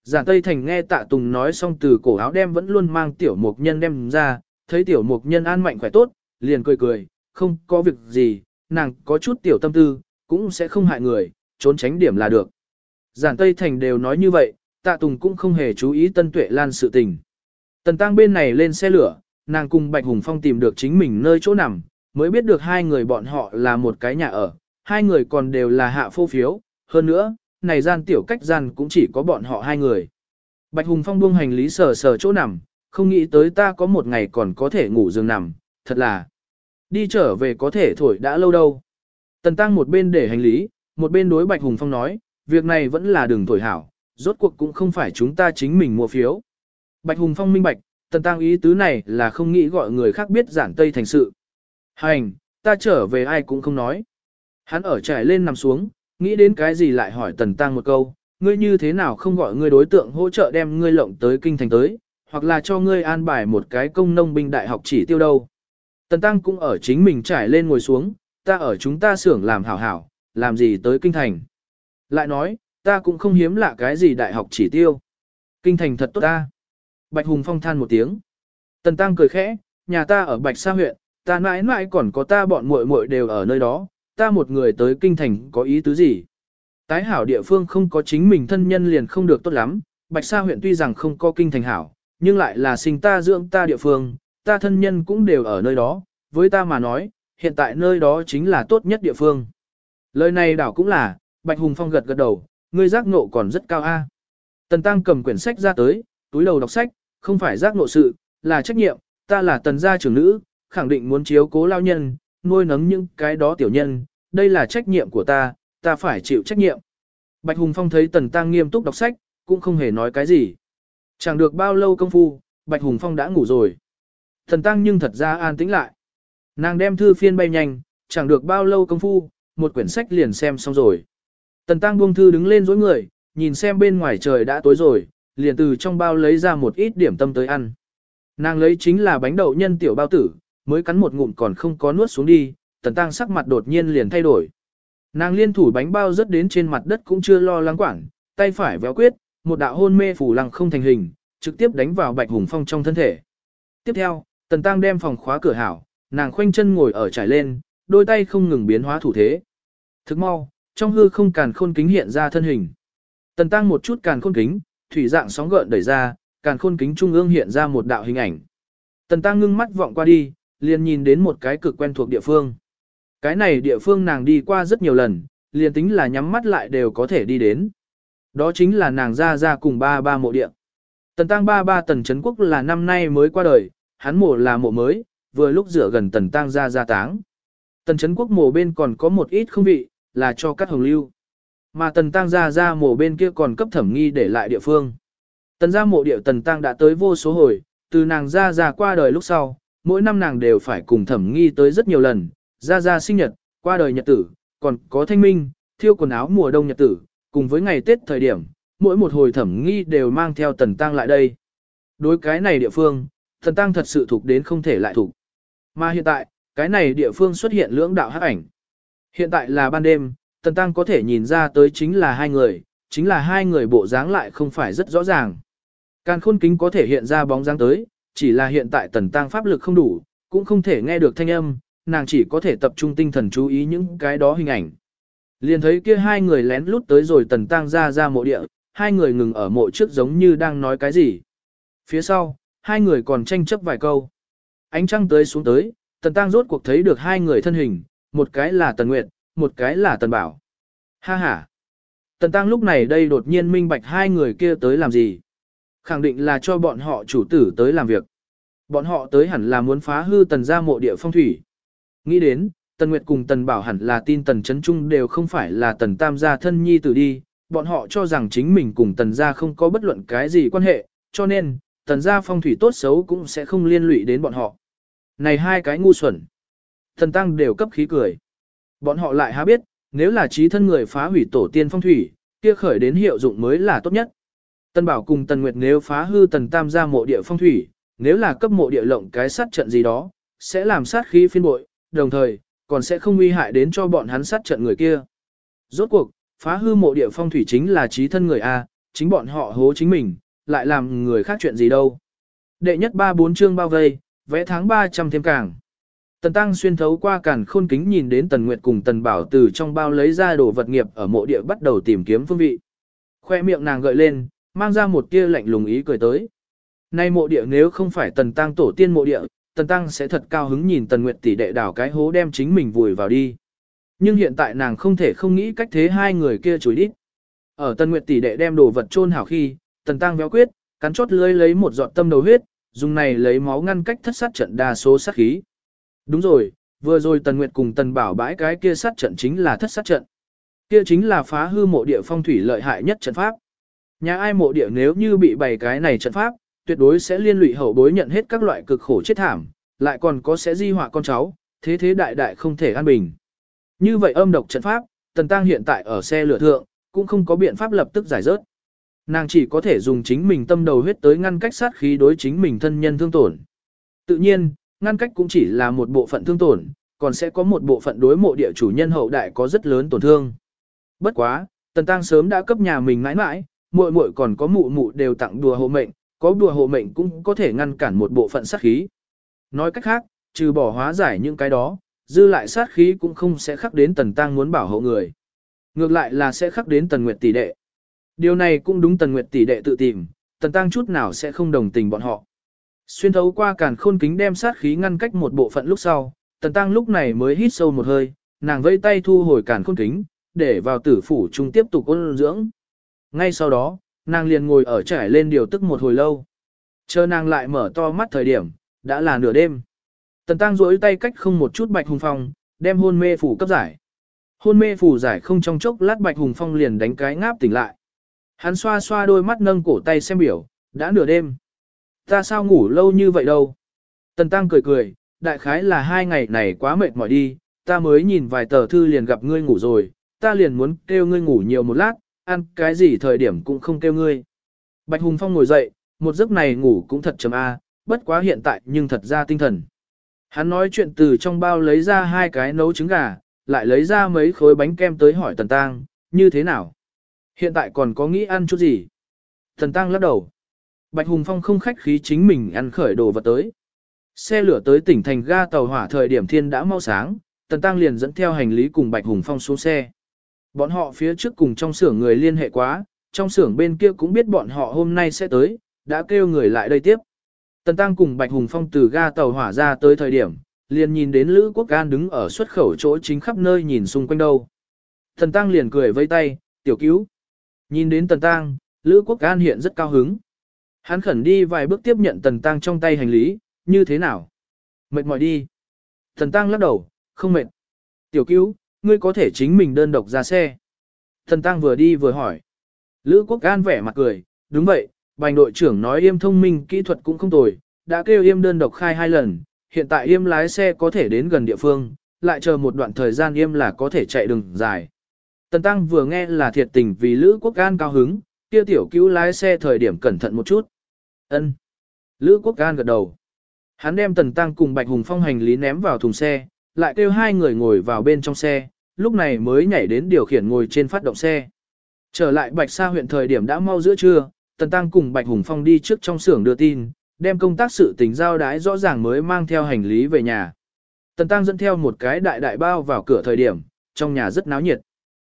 Giản Tây Thành nghe tạ tùng nói xong từ cổ áo đem vẫn luôn mang tiểu mục nhân đem ra, thấy tiểu mục nhân an mạnh khỏe tốt, liền cười cười, không có việc gì, nàng có chút tiểu tâm tư, cũng sẽ không hại người, trốn tránh điểm là được. Giản Tây Thành đều nói như vậy, tạ tùng cũng không hề chú ý tân tuệ lan sự tình. Tần tăng bên này lên xe lửa, nàng cùng Bạch Hùng Phong tìm được chính mình nơi chỗ nằm, mới biết được hai người bọn họ là một cái nhà ở, hai người còn đều là hạ phô phiếu, hơn nữa, này gian tiểu cách gian cũng chỉ có bọn họ hai người. Bạch Hùng Phong buông hành lý sờ sờ chỗ nằm, không nghĩ tới ta có một ngày còn có thể ngủ giường nằm, thật là đi trở về có thể thổi đã lâu đâu. Tần Tăng một bên để hành lý, một bên đối Bạch Hùng Phong nói, việc này vẫn là đường thổi hảo, rốt cuộc cũng không phải chúng ta chính mình mua phiếu. Bạch Hùng Phong minh bạch, Tần Tăng ý tứ này là không nghĩ gọi người khác biết giản tây thành sự. Hành, ta trở về ai cũng không nói. Hắn ở trải lên nằm xuống, nghĩ đến cái gì lại hỏi Tần Tăng một câu, ngươi như thế nào không gọi ngươi đối tượng hỗ trợ đem ngươi lộng tới kinh thành tới, hoặc là cho ngươi an bài một cái công nông binh đại học chỉ tiêu đâu. Tần Tăng cũng ở chính mình trải lên ngồi xuống, ta ở chúng ta xưởng làm hảo hảo, làm gì tới kinh thành. Lại nói, ta cũng không hiếm lạ cái gì đại học chỉ tiêu. Kinh thành thật tốt ta. Bạch Hùng Phong than một tiếng. Tần Tăng cười khẽ, nhà ta ở Bạch Sa huyện, ta mãi mãi còn có ta bọn muội muội đều ở nơi đó, ta một người tới kinh thành có ý tứ gì. Tái hảo địa phương không có chính mình thân nhân liền không được tốt lắm, Bạch Sa huyện tuy rằng không có kinh thành hảo, nhưng lại là sinh ta dưỡng ta địa phương, ta thân nhân cũng đều ở nơi đó, với ta mà nói, hiện tại nơi đó chính là tốt nhất địa phương. Lời này đảo cũng là, Bạch Hùng Phong gật gật đầu, ngươi giác ngộ còn rất cao a. Tần Tăng cầm quyển sách ra tới, túi đầu đọc sách, không phải giác ngộ sự, là trách nhiệm, ta là tần gia trưởng nữ, khẳng định muốn chiếu cố lao nhân, nuôi nấng những cái đó tiểu nhân, đây là trách nhiệm của ta, ta phải chịu trách nhiệm. Bạch Hùng Phong thấy tần tăng nghiêm túc đọc sách, cũng không hề nói cái gì. Chẳng được bao lâu công phu, Bạch Hùng Phong đã ngủ rồi. Thần tăng nhưng thật ra an tĩnh lại. Nàng đem thư phiên bay nhanh, chẳng được bao lâu công phu, một quyển sách liền xem xong rồi. Tần tăng buông thư đứng lên dối người, nhìn xem bên ngoài trời đã tối rồi, liền từ trong bao lấy ra một ít điểm tâm tới ăn. Nàng lấy chính là bánh đậu nhân tiểu bao tử, mới cắn một ngụm còn không có nuốt xuống đi, tần tăng sắc mặt đột nhiên liền thay đổi. Nàng liên thủ bánh bao rớt đến trên mặt đất cũng chưa lo lắng quảng, tay phải véo quyết, một đạo hôn mê phủ lăng không thành hình, trực tiếp đánh vào bạch hùng phong trong thân thể. Tiếp theo, tần tăng đem phòng khóa cửa hảo, nàng khoanh chân ngồi ở trải lên, đôi tay không ngừng biến hóa thủ thế. Thức mau, trong hư không càn khôn kính hiện ra thân hình. Tần tăng một chút càn khôn kính, thủy dạng sóng gợn đẩy ra, càn khôn kính trung ương hiện ra một đạo hình ảnh. Tần Tăng ngưng mắt vọng qua đi, liền nhìn đến một cái cực quen thuộc địa phương. Cái này địa phương nàng đi qua rất nhiều lần, liền tính là nhắm mắt lại đều có thể đi đến. Đó chính là nàng ra ra cùng ba ba mộ địa. Tần Tăng ba ba Tần Trấn Quốc là năm nay mới qua đời, hắn mộ là mộ mới, vừa lúc rửa gần Tần tang ra ra táng. Tần chấn Quốc mộ bên còn có một ít không vị, là cho các hồng lưu. Mà Tần tang ra ra mộ bên kia còn cấp thẩm nghi để lại địa phương. Tần gia mộ địa Tần tang đã tới vô số hồi, từ nàng ra ra qua đời lúc sau, mỗi năm nàng đều phải cùng thẩm nghi tới rất nhiều lần, ra ra sinh nhật, qua đời nhật tử, còn có thanh minh, thiêu quần áo mùa đông nhật tử, cùng với ngày Tết thời điểm, mỗi một hồi thẩm nghi đều mang theo tần tang lại đây. Đối cái này địa phương, Thần tăng thật sự thuộc đến không thể lại thuộc. Mà hiện tại, cái này địa phương xuất hiện lưỡng đạo hắc ảnh. Hiện tại là ban đêm, tần tăng có thể nhìn ra tới chính là hai người, chính là hai người bộ dáng lại không phải rất rõ ràng. Càn khôn kính có thể hiện ra bóng dáng tới, chỉ là hiện tại tần tăng pháp lực không đủ, cũng không thể nghe được thanh âm, nàng chỉ có thể tập trung tinh thần chú ý những cái đó hình ảnh. Liền thấy kia hai người lén lút tới rồi tần tăng ra ra mộ địa, hai người ngừng ở mộ trước giống như đang nói cái gì. Phía sau, hai người còn tranh chấp vài câu. Ánh trăng tới xuống tới, tần tăng rốt cuộc thấy được hai người thân hình, một cái là tần nguyệt, một cái là tần bảo. Ha ha! Tần tăng lúc này đây đột nhiên minh bạch hai người kia tới làm gì. Khẳng định là cho bọn họ chủ tử tới làm việc. Bọn họ tới hẳn là muốn phá hư tần gia mộ địa phong thủy. Nghĩ đến, tần nguyệt cùng tần bảo hẳn là tin tần chấn trung đều không phải là tần tam gia thân nhi tử đi. Bọn họ cho rằng chính mình cùng tần gia không có bất luận cái gì quan hệ, cho nên, tần gia phong thủy tốt xấu cũng sẽ không liên lụy đến bọn họ. Này hai cái ngu xuẩn. thần tăng đều cấp khí cười. Bọn họ lại há biết, nếu là trí thân người phá hủy tổ tiên phong thủy, kia khởi đến hiệu dụng mới là tốt nhất. Tần Bảo cùng Tần Nguyệt nếu phá hư Tần Tam gia mộ địa phong thủy, nếu là cấp mộ địa lộng cái sát trận gì đó, sẽ làm sát khí phiên bội, đồng thời, còn sẽ không nguy hại đến cho bọn hắn sát trận người kia. Rốt cuộc, phá hư mộ địa phong thủy chính là trí thân người A, chính bọn họ hố chính mình, lại làm người khác chuyện gì đâu. Đệ nhất ba bốn chương bao vây, vẽ tháng 300 thêm càng. Tần Tăng xuyên thấu qua cản khôn kính nhìn đến Tần Nguyệt cùng Tần Bảo từ trong bao lấy ra đồ vật nghiệp ở mộ địa bắt đầu tìm kiếm phương vị. Khoe miệng nàng gợi lên, mang ra một tia lạnh lùng ý cười tới. Nay mộ địa nếu không phải tần tăng tổ tiên mộ địa, tần tăng sẽ thật cao hứng nhìn tần nguyệt tỷ đệ đảo cái hố đem chính mình vùi vào đi. Nhưng hiện tại nàng không thể không nghĩ cách thế hai người kia chối đít. Ở tần nguyệt tỷ đệ đem đồ vật chôn hảo khi, tần tăng véo quyết, cắn chót lưới lấy một giọt tâm đầu huyết, dùng này lấy máu ngăn cách thất sát trận đa số sát khí. Đúng rồi, vừa rồi tần nguyệt cùng tần bảo bãi cái kia sát trận chính là thất sát trận. Kia chính là phá hư mộ địa phong thủy lợi hại nhất trận pháp. Nhà ai mộ địa nếu như bị bày cái này trận pháp, tuyệt đối sẽ liên lụy hậu bối nhận hết các loại cực khổ chết thảm, lại còn có sẽ di họa con cháu, thế thế đại đại không thể an bình. Như vậy âm độc trận pháp, Tần Tăng hiện tại ở xe lửa thượng, cũng không có biện pháp lập tức giải rớt. Nàng chỉ có thể dùng chính mình tâm đầu huyết tới ngăn cách sát khí đối chính mình thân nhân thương tổn. Tự nhiên, ngăn cách cũng chỉ là một bộ phận thương tổn, còn sẽ có một bộ phận đối mộ địa chủ nhân hậu đại có rất lớn tổn thương. Bất quá, Tần Tăng sớm đã cấp nhà mình mãi mãi, muội muội còn có mụ mụ đều tặng đùa hộ mệnh, có đùa hộ mệnh cũng có thể ngăn cản một bộ phận sát khí. Nói cách khác, trừ bỏ hóa giải những cái đó, dư lại sát khí cũng không sẽ khắc đến tần tăng muốn bảo hộ người. Ngược lại là sẽ khắc đến tần nguyệt tỷ đệ. Điều này cũng đúng tần nguyệt tỷ đệ tự tìm, tần tăng chút nào sẽ không đồng tình bọn họ. Xuyên thấu qua càn khôn kính đem sát khí ngăn cách một bộ phận lúc sau, tần tăng lúc này mới hít sâu một hơi, nàng vẫy tay thu hồi càn khôn kính, để vào tử phủ trung tiếp tục ôn dưỡng. Ngay sau đó, nàng liền ngồi ở trải lên điều tức một hồi lâu. Chờ nàng lại mở to mắt thời điểm, đã là nửa đêm. Tần tăng duỗi tay cách không một chút bạch hùng phong, đem hôn mê phủ cấp giải. Hôn mê phủ giải không trong chốc lát bạch hùng phong liền đánh cái ngáp tỉnh lại. Hắn xoa xoa đôi mắt nâng cổ tay xem biểu, đã nửa đêm. Ta sao ngủ lâu như vậy đâu? Tần tăng cười cười, đại khái là hai ngày này quá mệt mỏi đi, ta mới nhìn vài tờ thư liền gặp ngươi ngủ rồi, ta liền muốn kêu ngươi ngủ nhiều một lát, ăn cái gì thời điểm cũng không kêu ngươi. Bạch Hùng Phong ngồi dậy, một giấc này ngủ cũng thật chấm a, bất quá hiện tại nhưng thật ra tinh thần. Hắn nói chuyện từ trong bao lấy ra hai cái nấu trứng gà, lại lấy ra mấy khối bánh kem tới hỏi Tần Tăng, như thế nào? Hiện tại còn có nghĩ ăn chút gì? Thần Tăng lắc đầu. Bạch Hùng Phong không khách khí chính mình ăn khởi đồ vật tới. Xe lửa tới tỉnh thành ga tàu hỏa thời điểm thiên đã mau sáng, Tần Tăng liền dẫn theo hành lý cùng Bạch Hùng Phong xuống xe. Bọn họ phía trước cùng trong xưởng người liên hệ quá, trong xưởng bên kia cũng biết bọn họ hôm nay sẽ tới, đã kêu người lại đây tiếp. Tần Tăng cùng Bạch Hùng Phong từ ga tàu hỏa ra tới thời điểm, liền nhìn đến Lữ Quốc Gan đứng ở xuất khẩu chỗ chính khắp nơi nhìn xung quanh đâu. Tần Tăng liền cười vây tay, tiểu cứu. Nhìn đến Tần Tăng, Lữ Quốc Gan hiện rất cao hứng. Hắn khẩn đi vài bước tiếp nhận Tần Tăng trong tay hành lý, như thế nào? Mệt mỏi đi. Tần Tăng lắc đầu, không mệt. Tiểu cứu, ngươi có thể chính mình đơn độc ra xe. Tần Tăng vừa đi vừa hỏi. Lữ Quốc Gan vẻ mặt cười, đúng vậy, bành đội trưởng nói yêm thông minh kỹ thuật cũng không tồi, đã kêu yêm đơn độc khai hai lần, hiện tại yêm lái xe có thể đến gần địa phương, lại chờ một đoạn thời gian yêm là có thể chạy đường dài. Tần Tăng vừa nghe là thiệt tình vì Lữ Quốc Gan cao hứng, kia tiểu cứu lái xe thời điểm cẩn thận một chút. Ân. Lữ Quốc Gan gật đầu. Hắn đem Tần Tăng cùng Bạch Hùng Phong hành lý ném vào thùng xe, lại kêu hai người ngồi vào bên trong xe, lúc này mới nhảy đến điều khiển ngồi trên phát động xe. Trở lại Bạch Sa huyện thời điểm đã mau giữa trưa, Tần Tăng cùng Bạch Hùng Phong đi trước trong xưởng đưa tin, đem công tác sự tình giao đái rõ ràng mới mang theo hành lý về nhà. Tần Tăng dẫn theo một cái đại đại bao vào cửa thời điểm, trong nhà rất náo nhiệt.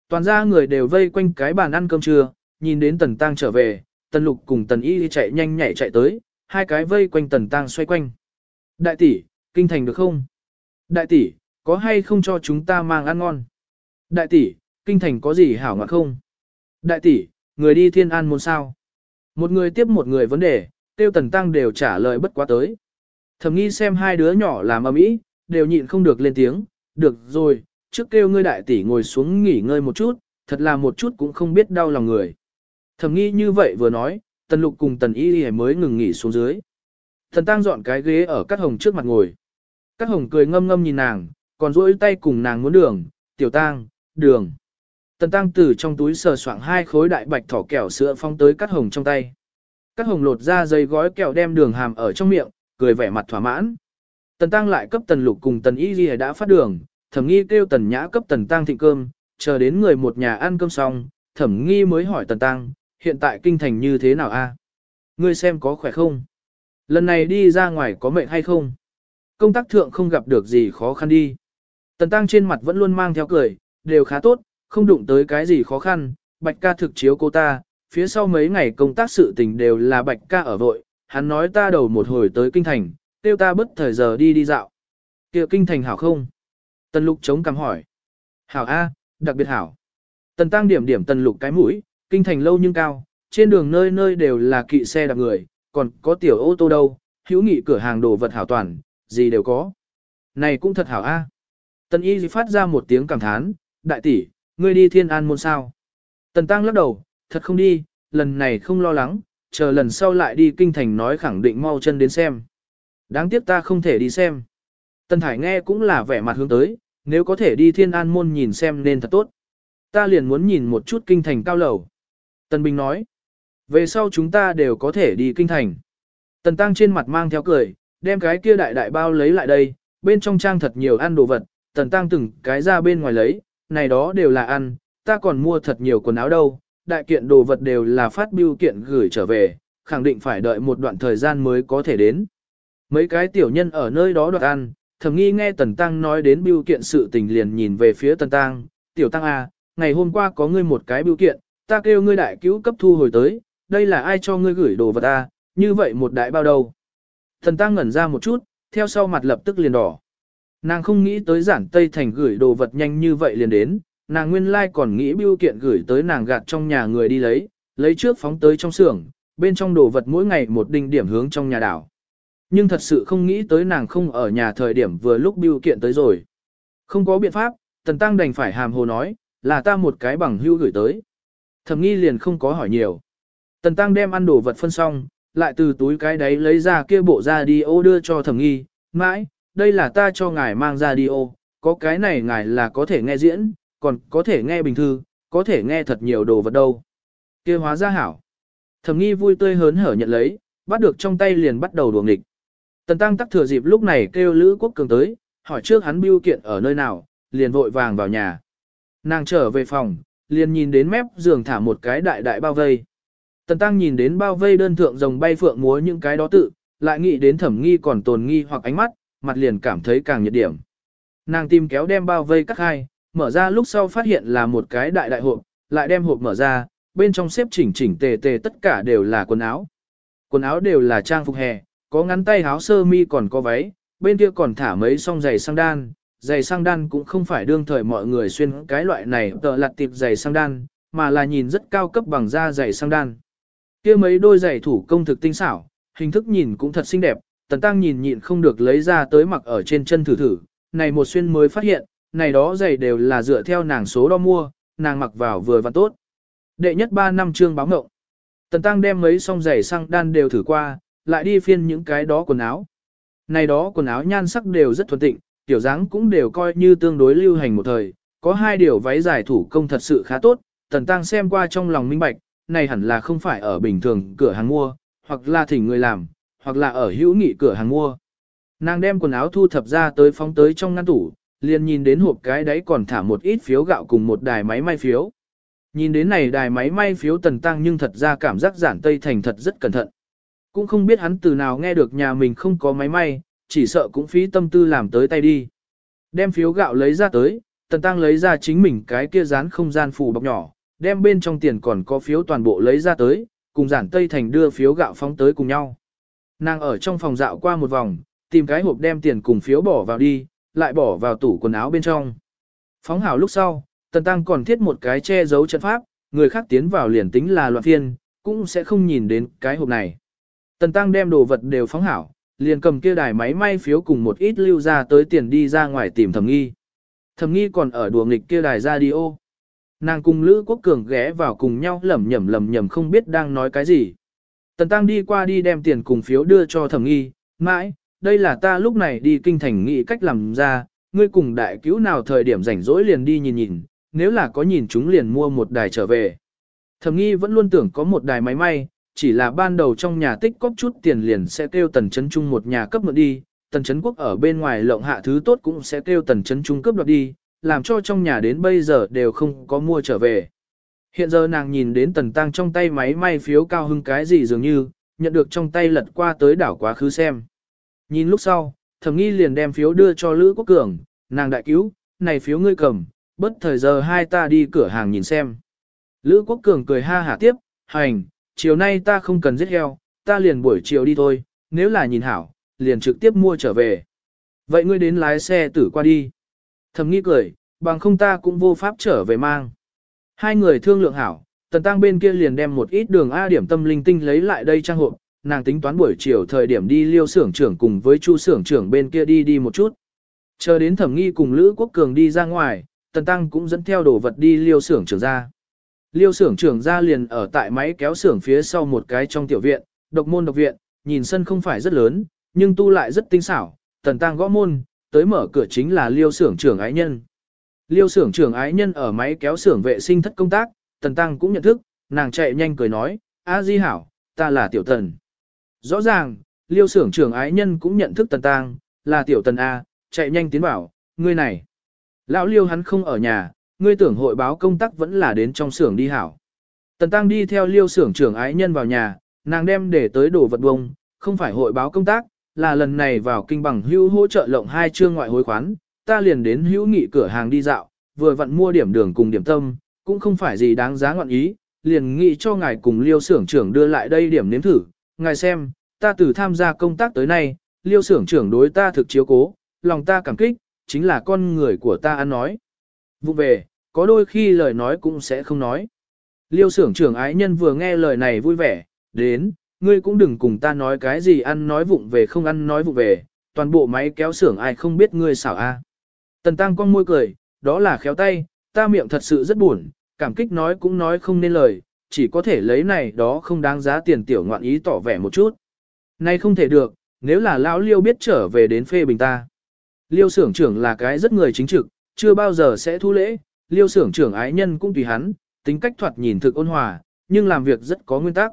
Toàn ra người đều vây quanh cái bàn ăn cơm trưa, nhìn đến Tần Tăng trở về, Tần Lục cùng Tần Y chạy nhanh nhảy chạy tới, hai cái vây quanh Tần Tăng xoay quanh. Đại tỷ, kinh thành được không? Đại tỷ, có hay không cho chúng ta mang ăn ngon? Đại tỷ, kinh thành có gì hảo ngọt không? Đại tỷ, người đi thiên an môn sao? Một người tiếp một người vấn đề, tiêu tần tăng đều trả lời bất quá tới. Thầm nghi xem hai đứa nhỏ làm ầm ĩ, đều nhịn không được lên tiếng, được rồi, trước kêu ngươi đại tỷ ngồi xuống nghỉ ngơi một chút, thật là một chút cũng không biết đau lòng người. Thầm nghi như vậy vừa nói, tần lục cùng tần y mới ngừng nghỉ xuống dưới. Thần tăng dọn cái ghế ở Cát Hồng trước mặt ngồi. Cát Hồng cười ngâm ngâm nhìn nàng, còn duỗi tay cùng nàng muốn đường, tiểu tang, đường. Tần tăng từ trong túi sờ soạng hai khối đại bạch thỏ kẹo sữa phong tới Cát Hồng trong tay. Cát Hồng lột ra dây gói kẹo đem đường hàm ở trong miệng, cười vẻ mặt thỏa mãn. Tần tăng lại cấp tần lục cùng tần y y đã phát đường, thẩm nghi kêu tần nhã cấp tần tăng thịnh cơm, chờ đến người một nhà ăn cơm xong, thẩm nghi mới hỏi tần tăng, hiện tại kinh thành như thế nào a? Ngươi xem có khỏe không? Lần này đi ra ngoài có mệnh hay không? Công tác thượng không gặp được gì khó khăn đi. Tần Tăng trên mặt vẫn luôn mang theo cười, đều khá tốt, không đụng tới cái gì khó khăn, Bạch ca thực chiếu cô ta, phía sau mấy ngày công tác sự tình đều là Bạch ca ở vội, hắn nói ta đầu một hồi tới kinh thành, tiêu ta bất thời giờ đi đi dạo. kia kinh thành hảo không? Tần lục chống cằm hỏi. Hảo A, đặc biệt hảo. Tần tăng điểm điểm tần lục cái mũi, kinh thành lâu nhưng cao, trên đường nơi nơi đều là kỵ xe đạp người, còn có tiểu ô tô đâu, hữu nghị cửa hàng đồ vật hảo toàn, gì đều có. Này cũng thật hảo a. Tần y phát ra một tiếng cảm thán, đại tỷ, ngươi đi thiên an môn sao. Tần tăng lắc đầu, thật không đi, lần này không lo lắng, chờ lần sau lại đi kinh thành nói khẳng định mau chân đến xem. Đáng tiếc ta không thể đi xem. Tần Thải nghe cũng là vẻ mặt hướng tới, nếu có thể đi thiên an môn nhìn xem nên thật tốt. Ta liền muốn nhìn một chút kinh thành cao lầu. Tần Bình nói, về sau chúng ta đều có thể đi kinh thành. Tần Tăng trên mặt mang theo cười, đem cái kia đại đại bao lấy lại đây, bên trong trang thật nhiều ăn đồ vật, Tần Tăng từng cái ra bên ngoài lấy, này đó đều là ăn, ta còn mua thật nhiều quần áo đâu, đại kiện đồ vật đều là phát biêu kiện gửi trở về, khẳng định phải đợi một đoạn thời gian mới có thể đến. Mấy cái tiểu nhân ở nơi đó đoạt ăn, Thẩm nghi nghe Tần Tăng nói đến biêu kiện sự tình liền nhìn về phía Tần Tăng, tiểu Tăng A, à, ngày hôm qua có ngươi một cái biêu kiện, ta kêu ngươi đại cứu cấp thu hồi tới, đây là ai cho ngươi gửi đồ vật ta, như vậy một đại bao đâu. Thần tăng ngẩn ra một chút, theo sau mặt lập tức liền đỏ. Nàng không nghĩ tới giản Tây Thành gửi đồ vật nhanh như vậy liền đến, nàng nguyên lai like còn nghĩ biêu kiện gửi tới nàng gạt trong nhà người đi lấy, lấy trước phóng tới trong xưởng, bên trong đồ vật mỗi ngày một đinh điểm hướng trong nhà đảo. Nhưng thật sự không nghĩ tới nàng không ở nhà thời điểm vừa lúc biêu kiện tới rồi. Không có biện pháp, Tần Tăng đành phải hàm hồ nói, là ta một cái bằng hưu gửi tới. Thẩm nghi liền không có hỏi nhiều. Tần Tăng đem ăn đồ vật phân xong, lại từ túi cái đấy lấy ra kia bộ ra đi ô đưa cho thẩm nghi, mãi, đây là ta cho ngài mang ra đi ô, có cái này ngài là có thể nghe diễn, còn có thể nghe bình thư, có thể nghe thật nhiều đồ vật đâu. kia hóa ra hảo. Thẩm nghi vui tươi hớn hở nhận lấy, bắt được trong tay liền bắt đầu đùa nghịch. Tần Tăng tắc thừa dịp lúc này kêu Lữ Quốc Cường tới, hỏi trước hắn biêu kiện ở nơi nào, liền vội vàng vào nhà. Nàng trở về phòng, liền nhìn đến mép giường thả một cái đại đại bao vây. Tần Tăng nhìn đến bao vây đơn thượng rồng bay phượng múa những cái đó tự, lại nghĩ đến thẩm nghi còn tồn nghi hoặc ánh mắt, mặt liền cảm thấy càng nhiệt điểm. Nàng tìm kéo đem bao vây cắt hai, mở ra lúc sau phát hiện là một cái đại đại hộp, lại đem hộp mở ra, bên trong xếp chỉnh chỉnh tề tề tất cả đều là quần áo. Quần áo đều là trang phục hè, có ngắn tay áo sơ mi còn có váy, bên kia còn thả mấy song giày sang đan. Giày sang đan cũng không phải đương thời mọi người xuyên cái loại này tợ lặt tiệp giày sang đan, mà là nhìn rất cao cấp bằng da giày sang đan. kia mấy đôi giày thủ công thực tinh xảo, hình thức nhìn cũng thật xinh đẹp, tần tăng nhìn nhịn không được lấy ra tới mặc ở trên chân thử thử, này một xuyên mới phát hiện, này đó giày đều là dựa theo nàng số đo mua, nàng mặc vào vừa và tốt. Đệ nhất 3 năm trương báo ngộng. Tần tăng đem mấy song giày sang đan đều thử qua, lại đi phiên những cái đó quần áo. Này đó quần áo nhan sắc đều rất thuần tịnh, tiểu dáng cũng đều coi như tương đối lưu hành một thời, có hai điều váy dài thủ công thật sự khá tốt, tần tăng xem qua trong lòng minh bạch, này hẳn là không phải ở bình thường cửa hàng mua, hoặc là thỉnh người làm, hoặc là ở hữu nghị cửa hàng mua. Nàng đem quần áo thu thập ra tới phóng tới trong ngăn tủ, liền nhìn đến hộp cái đấy còn thả một ít phiếu gạo cùng một đài máy may phiếu. Nhìn đến này đài máy may phiếu tần tăng nhưng thật ra cảm giác giản tây thành thật rất cẩn thận. Cũng không biết hắn từ nào nghe được nhà mình không có máy may, chỉ sợ cũng phí tâm tư làm tới tay đi. Đem phiếu gạo lấy ra tới, tần tăng lấy ra chính mình cái kia dán không gian phủ bọc nhỏ, đem bên trong tiền còn có phiếu toàn bộ lấy ra tới, cùng giản tây thành đưa phiếu gạo phóng tới cùng nhau. Nàng ở trong phòng dạo qua một vòng, tìm cái hộp đem tiền cùng phiếu bỏ vào đi, lại bỏ vào tủ quần áo bên trong. Phóng hảo lúc sau, Tần Tăng còn thiết một cái che giấu trận pháp, người khác tiến vào liền tính là loạn phiên, cũng sẽ không nhìn đến cái hộp này. Tần Tăng đem đồ vật đều phóng hảo, liền cầm kia đài máy may phiếu cùng một ít lưu ra tới tiền đi ra ngoài tìm thẩm nghi. Thẩm nghi còn ở đùa nghịch kia đài radio. Nàng cùng Lữ Quốc Cường ghé vào cùng nhau lẩm nhẩm lẩm nhẩm không biết đang nói cái gì. Tần Tăng đi qua đi đem tiền cùng phiếu đưa cho thẩm nghi, mãi, đây là ta lúc này đi kinh thành nghĩ cách làm ra, ngươi cùng đại cứu nào thời điểm rảnh rỗi liền đi nhìn nhìn, nếu là có nhìn chúng liền mua một đài trở về. Thẩm nghi vẫn luôn tưởng có một đài máy may, chỉ là ban đầu trong nhà tích cóp chút tiền liền sẽ kêu tần chấn trung một nhà cấp mượn đi, tần chấn quốc ở bên ngoài lộng hạ thứ tốt cũng sẽ kêu tần chấn trung cấp đoạt đi, làm cho trong nhà đến bây giờ đều không có mua trở về. Hiện giờ nàng nhìn đến tần tăng trong tay máy may phiếu cao hưng cái gì dường như, nhận được trong tay lật qua tới đảo quá khứ xem. Nhìn lúc sau, thẩm nghi liền đem phiếu đưa cho Lữ Quốc Cường, nàng đại cứu, này phiếu ngươi cầm, bất thời giờ hai ta đi cửa hàng nhìn xem. Lữ Quốc Cường cười ha hả tiếp, hành, chiều nay ta không cần giết heo, ta liền buổi chiều đi thôi, nếu là nhìn hảo, liền trực tiếp mua trở về. Vậy ngươi đến lái xe tử qua đi. Thầm nghi cười, bằng không ta cũng vô pháp trở về mang. Hai người thương lượng hảo, tần tăng bên kia liền đem một ít đường A điểm tâm linh tinh lấy lại đây trang hộp, nàng tính toán buổi chiều thời điểm đi liêu xưởng trưởng cùng với chu xưởng trưởng bên kia đi đi một chút. Chờ đến thẩm nghi cùng Lữ Quốc Cường đi ra ngoài, tần tăng cũng dẫn theo đồ vật đi liêu xưởng trưởng ra. Liêu xưởng trưởng ra liền ở tại máy kéo xưởng phía sau một cái trong tiểu viện, độc môn độc viện, nhìn sân không phải rất lớn, nhưng tu lại rất tinh xảo, tần tăng gõ môn, tới mở cửa chính là liêu xưởng trưởng ái nhân. Liêu xưởng trưởng ái nhân ở máy kéo xưởng vệ sinh thất công tác, tần tăng cũng nhận thức, nàng chạy nhanh cười nói, a di hảo, ta là tiểu tần. Rõ ràng, liêu xưởng trưởng ái nhân cũng nhận thức tần tăng, là tiểu tần A, chạy nhanh tiến bảo, ngươi này. Lão liêu hắn không ở nhà, ngươi tưởng hội báo công tác vẫn là đến trong xưởng đi hảo. Tần tăng đi theo liêu xưởng trưởng ái nhân vào nhà, nàng đem để tới đồ vật bông, không phải hội báo công tác, là lần này vào kinh bằng hưu hỗ trợ lộng hai chương ngoại hối khoán, ta liền đến hữu nghị cửa hàng đi dạo, vừa vặn mua điểm đường cùng điểm tâm, cũng không phải gì đáng giá ngoạn ý, liền nghĩ cho ngài cùng liêu xưởng trưởng đưa lại đây điểm nếm thử, ngài xem, ta từ tham gia công tác tới nay, liêu xưởng trưởng đối ta thực chiếu cố, lòng ta cảm kích, chính là con người của ta ăn nói. Vụ về, có đôi khi lời nói cũng sẽ không nói. Liêu xưởng trưởng ái nhân vừa nghe lời này vui vẻ, đến, ngươi cũng đừng cùng ta nói cái gì ăn nói vụng về không ăn nói vụng về, toàn bộ máy kéo xưởng ai không biết ngươi xảo a. Tần tăng con môi cười, đó là khéo tay, ta miệng thật sự rất buồn, cảm kích nói cũng nói không nên lời, chỉ có thể lấy này đó không đáng giá tiền tiểu ngoạn ý tỏ vẻ một chút. Nay không thể được, nếu là lão liêu biết trở về đến phê bình ta. Liêu xưởng trưởng là cái rất người chính trực, chưa bao giờ sẽ thu lễ, liêu xưởng trưởng ái nhân cũng tùy hắn, tính cách thoạt nhìn thực ôn hòa, nhưng làm việc rất có nguyên tắc.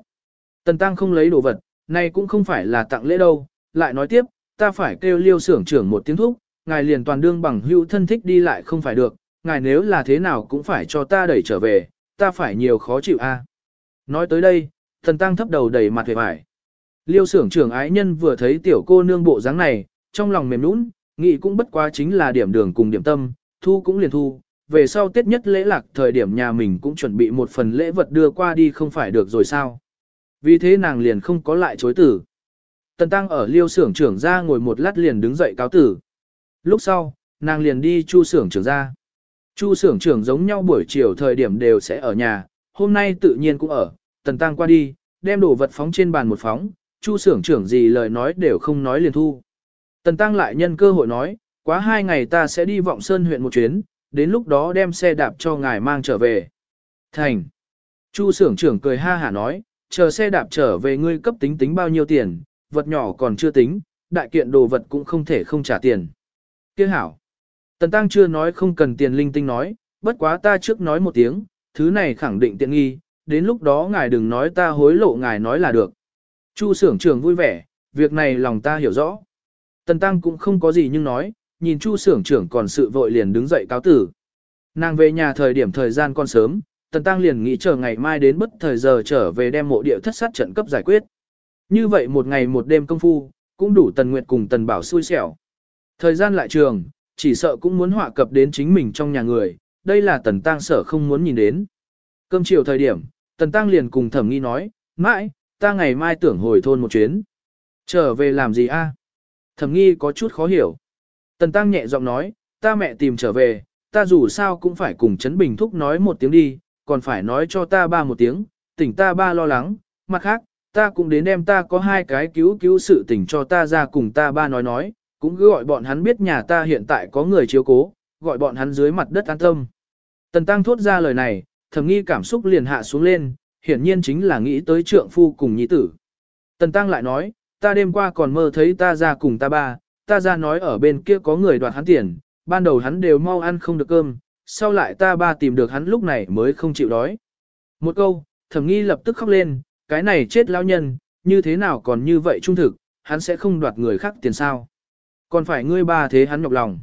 Tần tăng không lấy đồ vật, này cũng không phải là tặng lễ đâu, lại nói tiếp, ta phải kêu liêu xưởng trưởng một tiếng thúc, ngài liền toàn đương bằng hữu thân thích đi lại không phải được, ngài nếu là thế nào cũng phải cho ta đẩy trở về, ta phải nhiều khó chịu a. Nói tới đây, thần tăng thấp đầu đầy mặt vẻ vải. Liêu xưởng trưởng ái nhân vừa thấy tiểu cô nương bộ dáng này, trong lòng mềm nũng, nghĩ cũng bất quá chính là điểm đường cùng điểm tâm, thu cũng liền thu, về sau tiết nhất lễ lạc thời điểm nhà mình cũng chuẩn bị một phần lễ vật đưa qua đi không phải được rồi sao. Vì thế nàng liền không có lại chối tử. Tần Tăng ở liêu xưởng trưởng ra ngồi một lát liền đứng dậy cáo tử. Lúc sau, nàng liền đi chu xưởng trưởng ra. Chu xưởng trưởng giống nhau buổi chiều thời điểm đều sẽ ở nhà, hôm nay tự nhiên cũng ở, Tần Tăng qua đi, đem đồ vật phóng trên bàn một phóng, chu xưởng trưởng gì lời nói đều không nói liền thu. Tần Tăng lại nhân cơ hội nói, quá hai ngày ta sẽ đi vọng sơn huyện một chuyến, đến lúc đó đem xe đạp cho ngài mang trở về. Thành. Chu xưởng trưởng cười ha hả nói, chờ xe đạp trở về ngươi cấp tính tính bao nhiêu tiền, vật nhỏ còn chưa tính, đại kiện đồ vật cũng không thể không trả tiền. Kia hảo. Tần Tăng chưa nói không cần tiền linh tinh nói, bất quá ta trước nói một tiếng, thứ này khẳng định tiện nghi, đến lúc đó ngài đừng nói ta hối lộ ngài nói là được. Chu xưởng trưởng vui vẻ, việc này lòng ta hiểu rõ. Tần Tăng cũng không có gì nhưng nói, nhìn Chu xưởng trưởng còn sự vội liền đứng dậy cáo tử. Nàng về nhà thời điểm thời gian còn sớm, Tần Tăng liền nghĩ chờ ngày mai đến bất thời giờ trở về đem mộ địa thất sát trận cấp giải quyết. Như vậy một ngày một đêm công phu, cũng đủ Tần Nguyệt cùng Tần Bảo xui xẻo. Thời gian lại trường, chỉ sợ cũng muốn họa cập đến chính mình trong nhà người, đây là Tần Tăng sở không muốn nhìn đến. Cơm chiều thời điểm, Tần Tăng liền cùng thẩm nghi nói, mãi, ta ngày mai tưởng hồi thôn một chuyến. Trở về làm gì a? Thẩm nghi có chút khó hiểu. Tần Tăng nhẹ giọng nói, ta mẹ tìm trở về, ta dù sao cũng phải cùng Trấn Bình Thúc nói một tiếng đi, còn phải nói cho ta ba một tiếng, tỉnh ta ba lo lắng, mặt khác, ta cũng đến đem ta có hai cái cứu cứu sự tỉnh cho ta ra cùng ta ba nói nói, cũng cứ gọi bọn hắn biết nhà ta hiện tại có người chiếu cố, gọi bọn hắn dưới mặt đất an tâm. Tần Tăng thốt ra lời này, thầm nghi cảm xúc liền hạ xuống lên, hiển nhiên chính là nghĩ tới trượng phu cùng nhi tử. Tần Tăng lại nói, ta đêm qua còn mơ thấy ta ra cùng ta ba, ta ra nói ở bên kia có người đoạt hắn tiền, ban đầu hắn đều mau ăn không được cơm, sau lại ta ba tìm được hắn lúc này mới không chịu đói. Một câu, thẩm nghi lập tức khóc lên, cái này chết lão nhân, như thế nào còn như vậy trung thực, hắn sẽ không đoạt người khác tiền sao. Còn phải ngươi ba thế hắn nhọc lòng.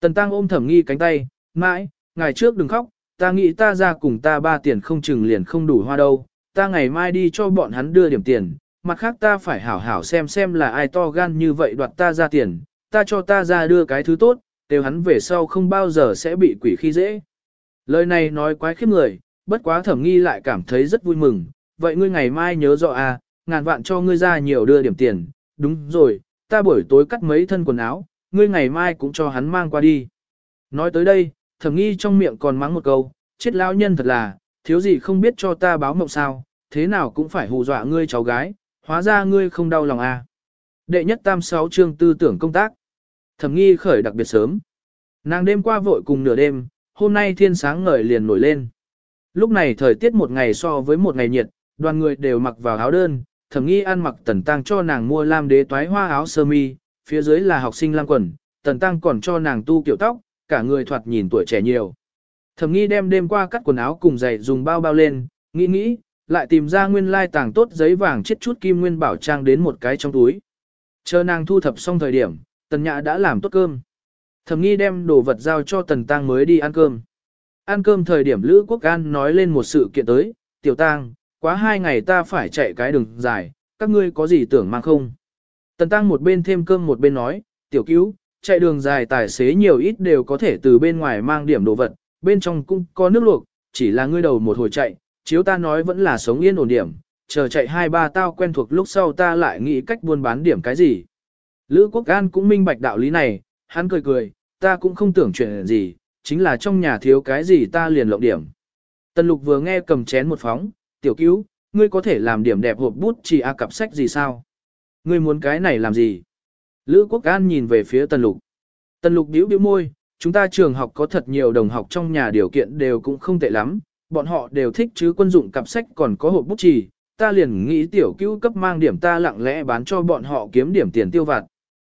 Tần tăng ôm thẩm nghi cánh tay, mãi, ngày trước đừng khóc, ta nghĩ ta ra cùng ta ba tiền không chừng liền không đủ hoa đâu, ta ngày mai đi cho bọn hắn đưa điểm tiền, mặt khác ta phải hảo hảo xem xem là ai to gan như vậy đoạt ta ra tiền, ta cho ta ra đưa cái thứ tốt, đều hắn về sau không bao giờ sẽ bị quỷ khi dễ. Lời này nói quái khiếp người, bất quá thẩm nghi lại cảm thấy rất vui mừng, vậy ngươi ngày mai nhớ rõ à, ngàn vạn cho ngươi ra nhiều đưa điểm tiền, đúng rồi, ta buổi tối cắt mấy thân quần áo, ngươi ngày mai cũng cho hắn mang qua đi. Nói tới đây, thẩm nghi trong miệng còn mắng một câu, chết lão nhân thật là, thiếu gì không biết cho ta báo mộng sao, thế nào cũng phải hù dọa ngươi cháu gái, hóa ra ngươi không đau lòng à. Đệ nhất tam sáu chương tư tưởng công tác. Thẩm nghi khởi đặc biệt sớm. Nàng đêm qua vội cùng nửa đêm, hôm nay thiên sáng ngời liền nổi lên. Lúc này thời tiết một ngày so với một ngày nhiệt, đoàn người đều mặc vào áo đơn, thẩm nghi ăn mặc tần tăng cho nàng mua lam đế toái hoa áo sơ mi, phía dưới là học sinh lam quần, tần tăng còn cho nàng tu kiểu tóc, cả người thoạt nhìn tuổi trẻ nhiều. Thẩm nghi đem đêm qua cắt quần áo cùng giày dùng bao bao lên, nghĩ nghĩ, lại tìm ra nguyên lai tàng tốt giấy vàng chết chút kim nguyên bảo trang đến một cái trong túi. Chờ nàng thu thập xong thời điểm, tần nhã đã làm tốt cơm. Thẩm nghi đem đồ vật giao cho tần tang mới đi ăn cơm. Ăn cơm thời điểm Lữ Quốc An nói lên một sự kiện tới, tiểu tang, quá hai ngày ta phải chạy cái đường dài, các ngươi có gì tưởng mang không? Tần tăng một bên thêm cơm một bên nói, tiểu cứu, chạy đường dài tài xế nhiều ít đều có thể từ bên ngoài mang điểm đồ vật, bên trong cũng có nước luộc, chỉ là ngươi đầu một hồi chạy, chiếu ta nói vẫn là sống yên ổn điểm, chờ chạy hai ba tao quen thuộc lúc sau ta lại nghĩ cách buôn bán điểm cái gì. Lữ Quốc An cũng minh bạch đạo lý này, hắn cười cười, ta cũng không tưởng chuyện gì, chính là trong nhà thiếu cái gì ta liền lộng điểm. Tần lục vừa nghe cầm chén một phóng, tiểu cứu, ngươi có thể làm điểm đẹp hộp bút chỉ a cặp sách gì sao? Ngươi muốn cái này làm gì? Lữ Quốc An nhìn về phía tần lục. Tần lục bĩu bĩu môi, chúng ta trường học có thật nhiều đồng học trong nhà điều kiện đều cũng không tệ lắm, bọn họ đều thích chứ quân dụng cặp sách còn có hộp bút chì, ta liền nghĩ tiểu cứu cấp mang điểm ta lặng lẽ bán cho bọn họ kiếm điểm tiền tiêu vặt.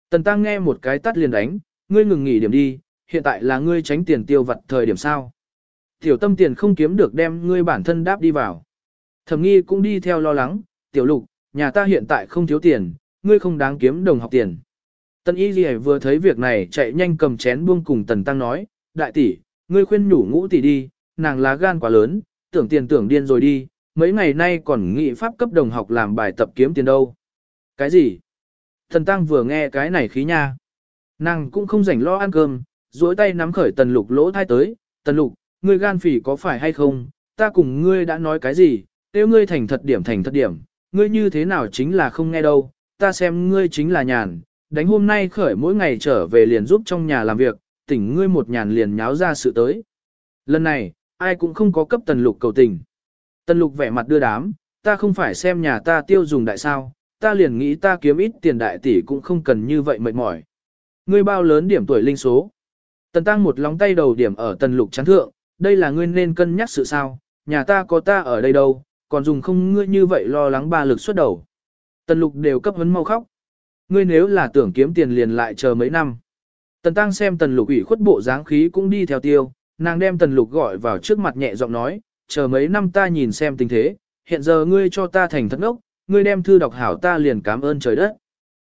Tần Tăng nghe một cái tắt liền đánh, ngươi ngừng nghỉ điểm đi, hiện tại là ngươi tránh tiền tiêu vặt thời điểm sao. Tiểu tâm tiền không kiếm được đem ngươi bản thân đáp đi vào. Thẩm nghi cũng đi theo lo lắng, tiểu lục, nhà ta hiện tại không thiếu tiền, ngươi không đáng kiếm đồng học tiền. Tần y gì vừa thấy việc này chạy nhanh cầm chén buông cùng tần tăng nói, đại tỷ, ngươi khuyên nhủ ngũ tỷ đi, nàng lá gan quá lớn, tưởng tiền tưởng điên rồi đi, mấy ngày nay còn nghị pháp cấp đồng học làm bài tập kiếm tiền đâu. Cái gì? Thần tăng vừa nghe cái này khí nha. Nàng cũng không rảnh lo ăn cơm, duỗi tay nắm khởi tần lục lỗ thai tới, tần lục, ngươi gan phỉ có phải hay không, ta cùng ngươi đã nói cái gì, tiêu ngươi thành thật điểm thành thật điểm, ngươi như thế nào chính là không nghe đâu, ta xem ngươi chính là nhàn, đánh hôm nay khởi mỗi ngày trở về liền giúp trong nhà làm việc, tỉnh ngươi một nhàn liền nháo ra sự tới. Lần này, ai cũng không có cấp tần lục cầu tình. Tần lục vẻ mặt đưa đám, ta không phải xem nhà ta tiêu dùng đại sao, ta liền nghĩ ta kiếm ít tiền đại tỷ cũng không cần như vậy mệt mỏi. Ngươi bao lớn điểm tuổi linh số. Tần tăng một lóng tay đầu điểm ở tần lục chán thượng, đây là ngươi nên cân nhắc sự sao, nhà ta có ta ở đây đâu, còn dùng không ngươi như vậy lo lắng ba lực xuất đầu. Tần lục đều cấp vấn mau khóc. Ngươi nếu là tưởng kiếm tiền liền lại chờ mấy năm. Tần tăng xem tần lục ủy khuất bộ dáng khí cũng đi theo tiêu, nàng đem tần lục gọi vào trước mặt nhẹ giọng nói, chờ mấy năm ta nhìn xem tình thế, hiện giờ ngươi cho ta thành thất ngốc, ngươi đem thư đọc hảo ta liền cảm ơn trời đất.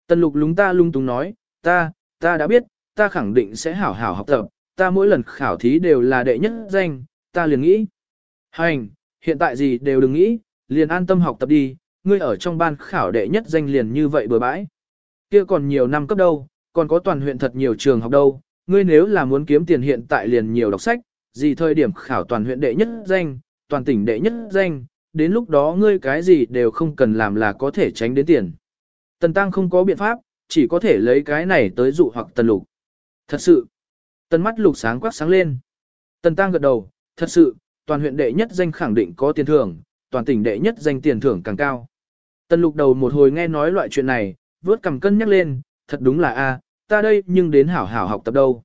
Tần lục lúng ta lung tung nói, ta, ta đã biết, ta khẳng định sẽ hảo hảo học tập, ta mỗi lần khảo thí đều là đệ nhất danh, ta liền nghĩ. Hành, hiện tại gì đều đừng nghĩ, liền an tâm học tập đi, ngươi ở trong ban khảo đệ nhất danh liền như vậy bừa bãi. Kia còn nhiều năm cấp đâu, còn có toàn huyện thật nhiều trường học đâu, ngươi nếu là muốn kiếm tiền hiện tại liền nhiều đọc sách, gì thời điểm khảo toàn huyện đệ nhất danh, toàn tỉnh đệ nhất danh, đến lúc đó ngươi cái gì đều không cần làm là có thể tránh đến tiền. Tần Tăng không có biện pháp, chỉ có thể lấy cái này tới dụ hoặc Tần Lục. Thật sự, Tần mắt Lục sáng quắc sáng lên. Tần Tăng gật đầu, thật sự, toàn huyện đệ nhất danh khẳng định có tiền thưởng, toàn tỉnh đệ nhất danh tiền thưởng càng cao. Tần Lục đầu một hồi nghe nói loại chuyện này, vớt cầm cân nhắc lên, thật đúng là a, ta đây nhưng đến hảo hảo học tập đâu.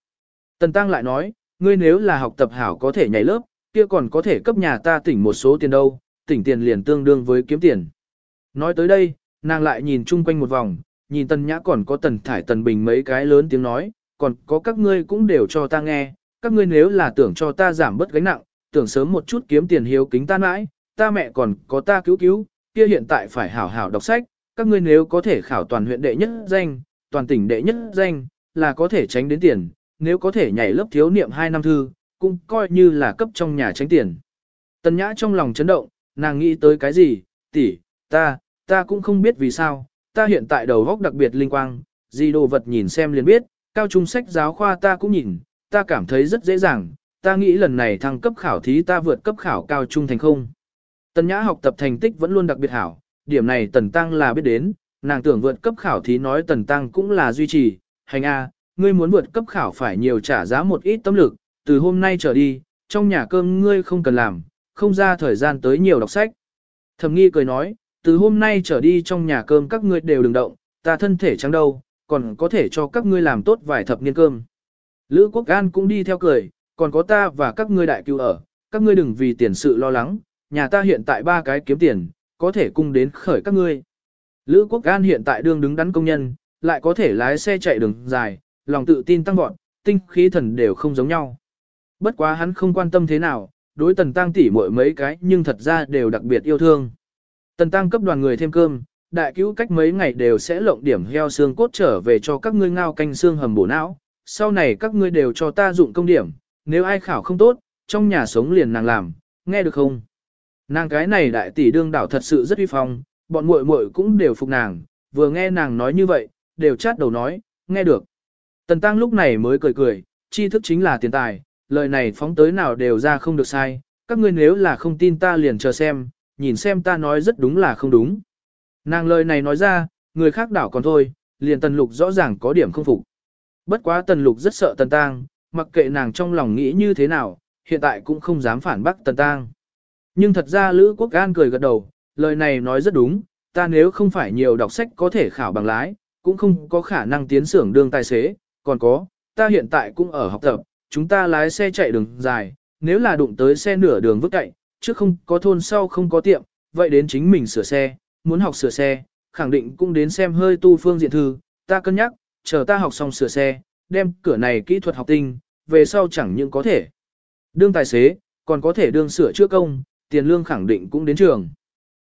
Tần Tăng lại nói, ngươi nếu là học tập hảo có thể nhảy lớp, kia còn có thể cấp nhà ta tỉnh một số tiền đâu, tỉnh tiền liền tương đương với kiếm tiền. Nói tới đây, nàng lại nhìn chung quanh một vòng, nhìn Tần Nhã còn có Tần Thải Tần Bình mấy cái lớn tiếng nói, còn có các ngươi cũng đều cho ta nghe, các ngươi nếu là tưởng cho ta giảm bớt gánh nặng, tưởng sớm một chút kiếm tiền hiếu kính ta mãi, ta mẹ còn có ta cứu cứu, kia hiện tại phải hảo hảo đọc sách, các ngươi nếu có thể khảo toàn huyện đệ nhất danh, toàn tỉnh đệ nhất danh, là có thể tránh đến tiền, nếu có thể nhảy lớp thiếu niệm 2 năm thư, cũng coi như là cấp trong nhà tránh tiền. Tần Nhã trong lòng chấn động, nàng nghĩ tới cái gì, tỷ, ta, ta cũng không biết vì sao, ta hiện tại đầu góc đặc biệt linh quang, gì đồ vật nhìn xem liền biết, cao trung sách giáo khoa ta cũng nhìn, ta cảm thấy rất dễ dàng, ta nghĩ lần này thăng cấp khảo thí ta vượt cấp khảo cao trung thành không. Tần Nhã học tập thành tích vẫn luôn đặc biệt hảo, điểm này Tần Tăng là biết đến, nàng tưởng vượt cấp khảo thí nói Tần Tăng cũng là duy trì, hành a, ngươi muốn vượt cấp khảo phải nhiều trả giá một ít tâm lực, từ hôm nay trở đi, trong nhà cơm ngươi không cần làm, không ra thời gian tới nhiều đọc sách. Thẩm nghi cười nói, từ hôm nay trở đi trong nhà cơm các ngươi đều đừng động, ta thân thể trắng đâu, còn có thể cho các ngươi làm tốt vài thập niên cơm. Lữ Quốc An cũng đi theo cười, còn có ta và các ngươi đại cứu ở, các ngươi đừng vì tiền sự lo lắng, nhà ta hiện tại ba cái kiếm tiền, có thể cung đến khởi các ngươi. Lữ Quốc An hiện tại đương đứng đắn công nhân, lại có thể lái xe chạy đường dài, lòng tự tin tăng vọt, tinh khí thần đều không giống nhau. Bất quá hắn không quan tâm thế nào, đối tần tăng tỉ mỗi mấy cái nhưng thật ra đều đặc biệt yêu thương. Tần tăng cấp đoàn người thêm cơm, đại cứu cách mấy ngày đều sẽ lộng điểm heo xương cốt trở về cho các ngươi ngao canh xương hầm bổ não, sau này các ngươi đều cho ta dụng công điểm, nếu ai khảo không tốt, trong nhà sống liền nàng làm, nghe được không? Nàng cái này đại tỷ đương đảo thật sự rất uy phong, bọn muội muội cũng đều phục nàng, vừa nghe nàng nói như vậy, đều chát đầu nói, nghe được. Tần Tăng lúc này mới cười cười, tri thức chính là tiền tài, lời này phóng tới nào đều ra không được sai, các ngươi nếu là không tin ta liền chờ xem, nhìn xem ta nói rất đúng là không đúng. Nàng lời này nói ra, người khác đảo còn thôi, liền tần lục rõ ràng có điểm không phục. Bất quá tần lục rất sợ tần Tăng, mặc kệ nàng trong lòng nghĩ như thế nào, hiện tại cũng không dám phản bác tần Tăng. Nhưng thật ra Lữ Quốc An cười gật đầu, lời này nói rất đúng, ta nếu không phải nhiều đọc sách có thể khảo bằng lái, cũng không có khả năng tiến xưởng đương tài xế, còn có, ta hiện tại cũng ở học tập, chúng ta lái xe chạy đường dài, nếu là đụng tới xe nửa đường vứt chạy trước không có thôn sau không có tiệm, vậy đến chính mình sửa xe, muốn học sửa xe, khẳng định cũng đến xem hơi tu phương diện thư, ta cân nhắc, chờ ta học xong sửa xe, đem cửa này kỹ thuật học tinh, về sau chẳng những có thể. Đương tài xế, còn có thể đương sửa chữa công, tiền lương khẳng định cũng đến trường.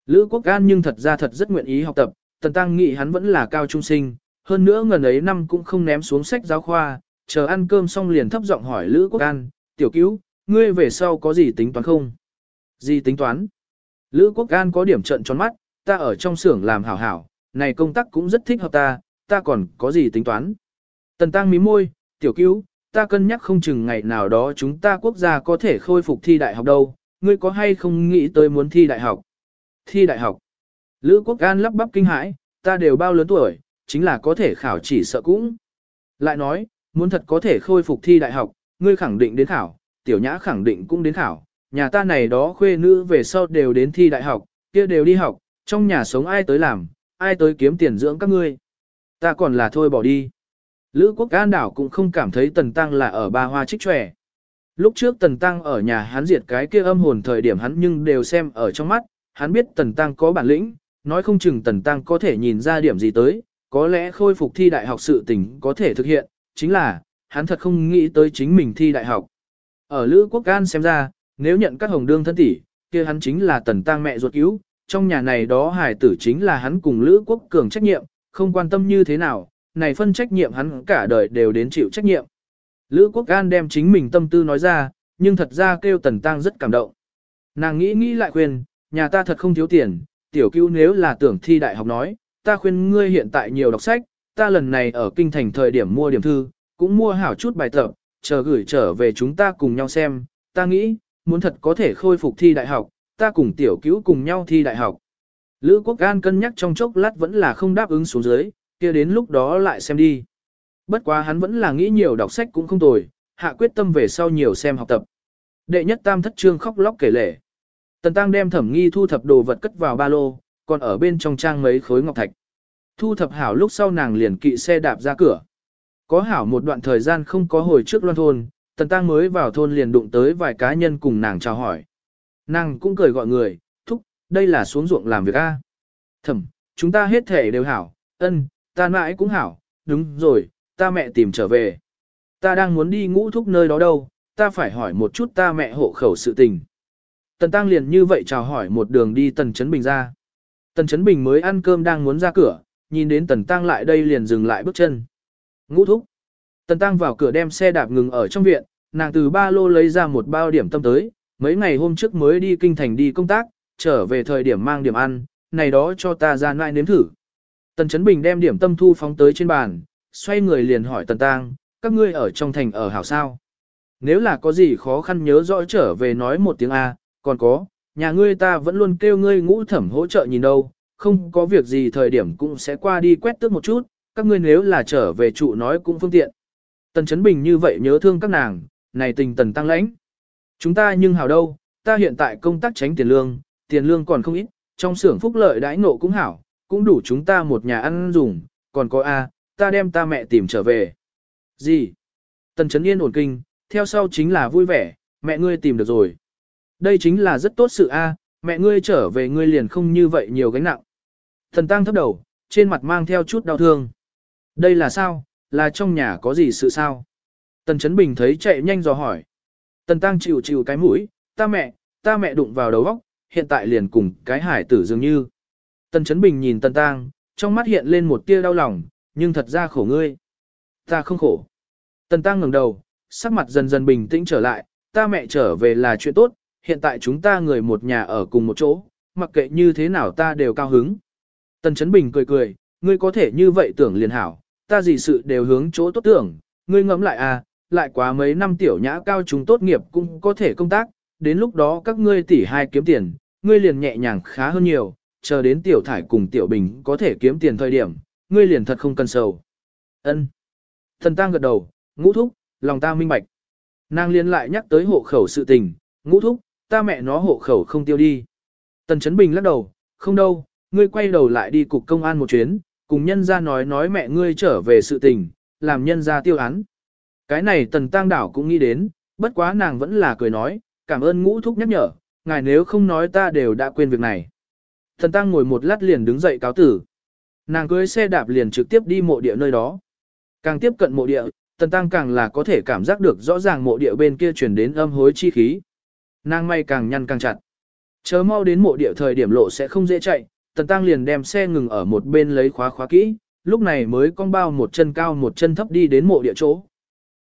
Lữ Quốc An nhưng thật ra thật rất nguyện ý học tập, Tần Tăng nghĩ hắn vẫn là cao trung sinh, hơn nữa ngần ấy năm cũng không ném xuống sách giáo khoa, chờ ăn cơm xong liền thấp giọng hỏi Lữ Quốc An, tiểu cứu, ngươi về sau có gì tính toán không? Gì tính toán? Lữ Quốc An có điểm trận tròn mắt, ta ở trong xưởng làm hảo hảo, này công tác cũng rất thích hợp ta, ta còn có gì tính toán? Tần Tăng mí môi, tiểu cứu, ta cân nhắc không chừng ngày nào đó chúng ta quốc gia có thể khôi phục thi đại học đâu, ngươi có hay không nghĩ tới muốn thi đại học? Thi đại học? Lữ Quốc An lắp bắp kinh hãi, ta đều bao lớn tuổi, chính là có thể khảo chỉ sợ cũng. Lại nói, muốn thật có thể khôi phục thi đại học, ngươi khẳng định đến khảo, tiểu nhã khẳng định cũng đến khảo, nhà ta này đó khuê nữ về sau đều đến thi đại học, kia đều đi học, trong nhà sống ai tới làm, ai tới kiếm tiền dưỡng các ngươi. Ta còn là thôi bỏ đi. Lữ quốc an đảo cũng không cảm thấy tần tăng là ở ba hoa trích tròe. Lúc trước tần tăng ở nhà hắn diệt cái kia âm hồn thời điểm hắn nhưng đều xem ở trong mắt, hắn biết tần tăng có bản lĩnh, nói không chừng tần tăng có thể nhìn ra điểm gì tới, có lẽ khôi phục thi đại học sự tình có thể thực hiện, chính là, hắn thật không nghĩ tới chính mình thi đại học. Ở Lữ Quốc An xem ra, nếu nhận các hồng đương thân tỷ, kia hắn chính là tần tăng mẹ ruột cứu, trong nhà này đó hài tử chính là hắn cùng Lữ Quốc Cường trách nhiệm, không quan tâm như thế nào, này phân trách nhiệm hắn cả đời đều đến chịu trách nhiệm. Lữ Quốc An đem chính mình tâm tư nói ra, nhưng thật ra kêu tần tăng rất cảm động. Nàng nghĩ nghĩ lại khuyên, nhà ta thật không thiếu tiền, tiểu cứu nếu là tưởng thi đại học nói, ta khuyên ngươi hiện tại nhiều đọc sách, ta lần này ở kinh thành thời điểm mua điểm thư, cũng mua hảo chút bài tập, chờ gửi trở về chúng ta cùng nhau xem, ta nghĩ, muốn thật có thể khôi phục thi đại học, ta cùng tiểu cứu cùng nhau thi đại học. Lữ Quốc An cân nhắc trong chốc lát vẫn là không đáp ứng xuống dưới, kia đến lúc đó lại xem đi. Bất quá hắn vẫn là nghĩ nhiều đọc sách cũng không tồi, hạ quyết tâm về sau nhiều xem học tập. Đệ nhất tam thất trương khóc lóc kể lể. Tần Tăng đem thẩm nghi thu thập đồ vật cất vào ba lô, còn ở bên trong trang mấy khối ngọc thạch. Thu thập hảo lúc sau nàng liền kỵ xe đạp ra cửa. Có hảo một đoạn thời gian không có hồi trước loan thôn, Tần Tăng mới vào thôn liền đụng tới vài cá nhân cùng nàng chào hỏi. Nàng cũng cười gọi người, thúc, đây là xuống ruộng làm việc a. Thẩm, chúng ta hết thể đều hảo, ân, ta mãi cũng hảo, đúng rồi, ta mẹ tìm trở về. Ta đang muốn đi ngũ thúc nơi đó đâu, ta phải hỏi một chút ta mẹ hộ khẩu sự tình. Tần Tăng liền như vậy chào hỏi một đường đi Tần Trấn Bình ra. Tần Trấn Bình mới ăn cơm đang muốn ra cửa, nhìn đến Tần Tăng lại đây liền dừng lại bước chân. Ngũ thúc. Tần Tăng vào cửa đem xe đạp ngừng ở trong viện, nàng từ ba lô lấy ra một bao điểm tâm tới, mấy ngày hôm trước mới đi kinh thành đi công tác, trở về thời điểm mang điểm ăn, này đó cho ta ra lại nếm thử. Tần Trấn Bình đem điểm tâm thu phóng tới trên bàn, xoay người liền hỏi Tần Tăng, các ngươi ở trong thành ở hảo sao? Nếu là có gì khó khăn nhớ rõ trở về nói một tiếng A, còn có, nhà ngươi ta vẫn luôn kêu ngươi ngũ thẩm hỗ trợ nhìn đâu, không có việc gì thời điểm cũng sẽ qua đi quét tước một chút, các ngươi nếu là trở về trụ nói cũng phương tiện. Tần Chấn Bình như vậy nhớ thương các nàng, này tình tần tăng lãnh. Chúng ta nhưng hảo đâu, ta hiện tại công tác tránh tiền lương, tiền lương còn không ít, trong xưởng phúc lợi đãi ngộ cũng hảo, cũng đủ chúng ta một nhà ăn dùng, còn có A, ta đem ta mẹ tìm trở về. Gì? Tần Chấn Yên ổn kinh, theo sau chính là vui vẻ, mẹ ngươi tìm được rồi. Đây chính là rất tốt sự A, à, mẹ ngươi trở về ngươi liền không như vậy nhiều gánh nặng. Thần tăng thấp đầu, trên mặt mang theo chút đau thương. Đây là sao, là trong nhà có gì sự sao? Tần Chấn Bình thấy chạy nhanh dò hỏi. Tần tăng chịu chịu cái mũi, ta mẹ, ta mẹ đụng vào đầu óc, hiện tại liền cùng cái hải tử dường như. Tần Chấn Bình nhìn Tần Tăng, trong mắt hiện lên một tia đau lòng, nhưng thật ra khổ ngươi. Ta không khổ. Tần Tăng ngẩng đầu, sắc mặt dần dần bình tĩnh trở lại, ta mẹ trở về là chuyện tốt, hiện tại chúng ta người một nhà ở cùng một chỗ, mặc kệ như thế nào ta đều cao hứng. Tần Chấn Bình cười cười, ngươi có thể như vậy tưởng liền hảo, ta gì sự đều hướng chỗ tốt tưởng, ngươi ngẫm lại à, lại quá mấy năm tiểu nhã cao chúng tốt nghiệp cũng có thể công tác, đến lúc đó các ngươi tỷ hai kiếm tiền, ngươi liền nhẹ nhàng khá hơn nhiều, chờ đến tiểu thải cùng tiểu bình có thể kiếm tiền thời điểm, ngươi liền thật không cần sầu. Ân. Thần tang gật đầu, ngũ thúc, lòng ta minh bạch. Nàng liên lại nhắc tới hộ khẩu sự tình, ngũ thúc, ta mẹ nó hộ khẩu không tiêu đi. Tần Chấn Bình lắc đầu, không đâu, ngươi quay đầu lại đi cục công an một chuyến, cùng nhân ra nói nói mẹ ngươi trở về sự tình, làm nhân ra tiêu án. Cái này tần tăng đảo cũng nghĩ đến, bất quá nàng vẫn là cười nói, cảm ơn ngũ thúc nhắc nhở, ngài nếu không nói ta đều đã quên việc này. Tần tăng ngồi một lát liền đứng dậy cáo tử. Nàng cưới xe đạp liền trực tiếp đi mộ địa nơi đó. Càng tiếp cận mộ địa, tần tăng càng là có thể cảm giác được rõ ràng mộ địa bên kia truyền đến âm hối chi khí. Nàng may càng nhăn càng chặt. Chờ mau đến mộ địa thời điểm lộ sẽ không dễ chạy, Tần Tăng liền đem xe ngừng ở một bên lấy khóa khóa kỹ, lúc này mới cong bao một chân cao một chân thấp đi đến mộ địa chỗ.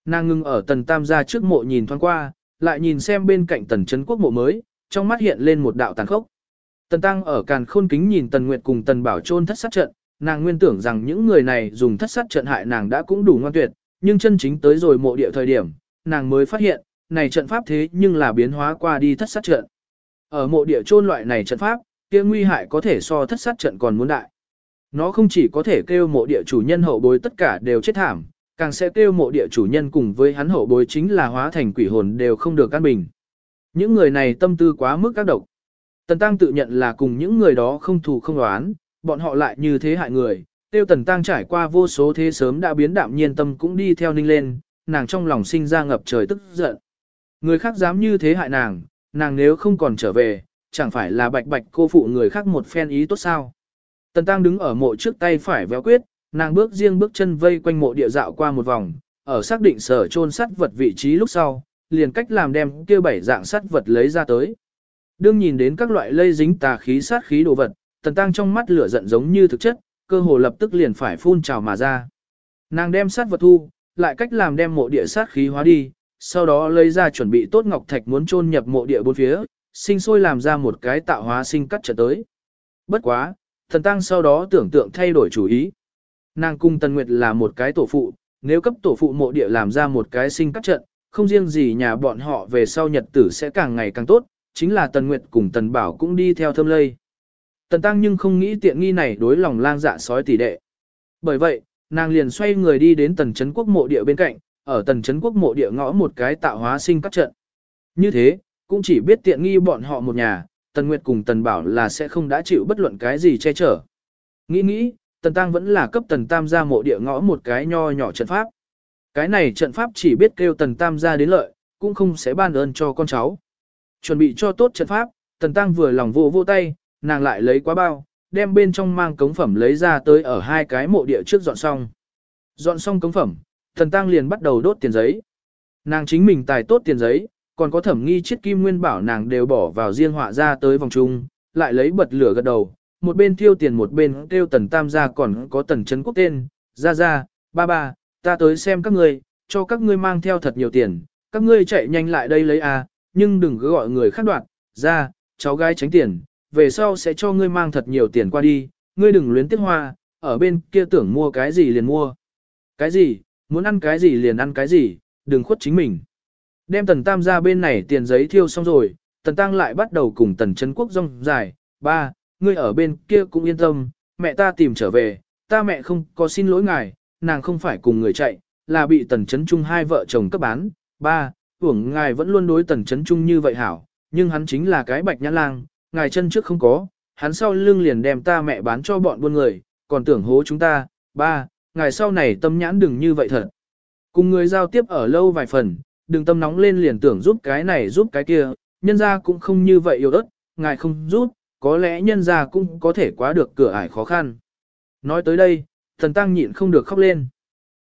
Nàng ngừng ở Tần Tam ra trước mộ nhìn thoáng qua, lại nhìn xem bên cạnh Tần Trấn Quốc mộ mới, trong mắt hiện lên một đạo tàn khốc. Tần Tăng ở càn khôn kính nhìn Tần Nguyệt cùng Tần Bảo Trôn thất sát trận, nàng nguyên tưởng rằng những người này dùng thất sát trận hại nàng đã cũng đủ ngoan tuyệt, nhưng chân chính tới rồi mộ địa thời điểm, nàng mới phát hiện, này trận pháp thế nhưng là biến hóa qua đi thất sát trận. Ở mộ địa chôn loại này trận pháp, kia nguy hại có thể so thất sát trận còn muốn đại. Nó không chỉ có thể kêu mộ địa chủ nhân hậu bối tất cả đều chết thảm, càng sẽ kêu mộ địa chủ nhân cùng với hắn hậu bối chính là hóa thành quỷ hồn đều không được căn bình. Những người này tâm tư quá mức các độc. Tần Tăng tự nhận là cùng những người đó không thù không đoán, bọn họ lại như thế hại người. Tiêu Tần Tăng trải qua vô số thế sớm đã biến đạm nhiên tâm cũng đi theo ninh lên, nàng trong lòng sinh ra ngập trời tức giận. Người khác dám như thế hại nàng, nàng nếu không còn trở về, chẳng phải là bạch bạch cô phụ người khác một phen ý tốt sao. Tần Tăng đứng ở mộ trước tay phải véo quyết, nàng bước riêng bước chân vây quanh mộ địa dạo qua một vòng, ở xác định sở chôn sắt vật vị trí lúc sau, liền cách làm đem kia bảy dạng sắt vật lấy ra tới. Đương nhìn đến các loại lây dính tà khí sát khí đồ vật, Tần Tăng trong mắt lửa giận giống như thực chất, cơ hồ lập tức liền phải phun trào mà ra. Nàng đem sát vật thu, lại cách làm đem mộ địa sát khí hóa đi, sau đó lấy ra chuẩn bị tốt ngọc thạch muốn chôn nhập mộ địa bốn phía, sinh sôi làm ra một cái tạo hóa sinh cắt trở tới. Bất quá, thần tăng sau đó tưởng tượng thay đổi chủ ý. Nàng cung Tần Nguyệt là một cái tổ phụ, nếu cấp tổ phụ mộ địa làm ra một cái sinh cắt trận, không riêng gì nhà bọn họ về sau nhật tử sẽ càng ngày càng tốt, chính là Tần Nguyệt cùng Tần Bảo cũng đi theo thâm lây. Tần Tăng nhưng không nghĩ tiện nghi này đối lòng lang dạ sói tỷ đệ. Bởi vậy, nàng liền xoay người đi đến Tần Trấn Quốc mộ địa bên cạnh, ở Tần Trấn Quốc mộ địa ngõ một cái tạo hóa sinh các trận. Như thế, cũng chỉ biết tiện nghi bọn họ một nhà, Tần Nguyệt cùng Tần Bảo là sẽ không đã chịu bất luận cái gì che chở. Nghĩ nghĩ, Tần Tăng vẫn là cấp Tần Tam gia mộ địa ngõ một cái nho nhỏ trận pháp. Cái này trận pháp chỉ biết kêu Tần Tam gia đến lợi, cũng không sẽ ban ơn cho con cháu. Chuẩn bị cho tốt trận pháp, Tần Tăng vừa lòng vô vô tay, nàng lại lấy quá bao, đem bên trong mang cống phẩm lấy ra tới ở hai cái mộ địa trước dọn xong. Dọn xong cống phẩm, Thần Tăng liền bắt đầu đốt tiền giấy. Nàng chính mình tài tốt tiền giấy, còn có thẩm nghi chiết kim nguyên bảo nàng đều bỏ vào riêng họa ra tới vòng trung, lại lấy bật lửa gật đầu, một bên thiêu tiền một bên kêu tần tam gia còn có tần chấn quốc tên, ra ra, ba ba, ta tới xem các ngươi, cho các ngươi mang theo thật nhiều tiền, các ngươi chạy nhanh lại đây lấy a, nhưng đừng cứ gọi người khác đoạt, ra, cháu gái tránh tiền, về sau sẽ cho ngươi mang thật nhiều tiền qua đi, ngươi đừng luyến tiếc hoa, ở bên kia tưởng mua cái gì liền mua. Cái gì, muốn ăn cái gì liền ăn cái gì, đừng khuất chính mình. Đem tần tam ra bên này tiền giấy thiêu xong rồi, tần tăng lại bắt đầu cùng tần Trấn quốc rong dài, ba, ngươi ở bên kia cũng yên tâm, mẹ ta tìm trở về, ta mẹ không có xin lỗi ngài, nàng không phải cùng người chạy, là bị tần Trấn trung hai vợ chồng cấp bán, ba, tưởng ngài vẫn luôn đối tần Trấn trung như vậy hảo, nhưng hắn chính là cái bạch nhã lang, ngài chân trước không có, hắn sau lưng liền đem ta mẹ bán cho bọn buôn người, còn tưởng hố chúng ta, ba, ngài sau này tâm nhãn đừng như vậy thật. Cùng người giao tiếp ở lâu vài phần, đừng tâm nóng lên liền tưởng giúp cái này giúp cái kia, nhân ra cũng không như vậy yếu ớt, ngài không giúp, có lẽ nhân ra cũng có thể quá được cửa ải khó khăn. Nói tới đây, thần tăng nhịn không được khóc lên.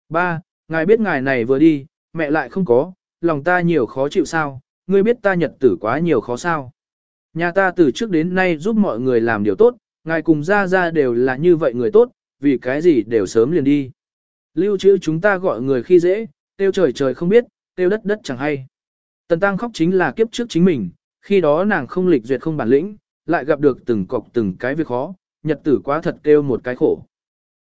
Ba, ngài biết ngài này vừa đi, mẹ lại không có, lòng ta nhiều khó chịu sao, ngươi biết ta nhật tử quá nhiều khó sao. Nhà ta từ trước đến nay giúp mọi người làm điều tốt, ngài cùng ra ra đều là như vậy người tốt, vì cái gì đều sớm liền đi. Lưu trữ chúng ta gọi người khi dễ, tiêu trời trời không biết, tiêu đất đất chẳng hay. Tần Tăng khóc chính là kiếp trước chính mình, khi đó nàng không lịch duyệt không bản lĩnh, lại gặp được từng cọc từng cái việc khó, nhật tử quá thật kêu một cái khổ.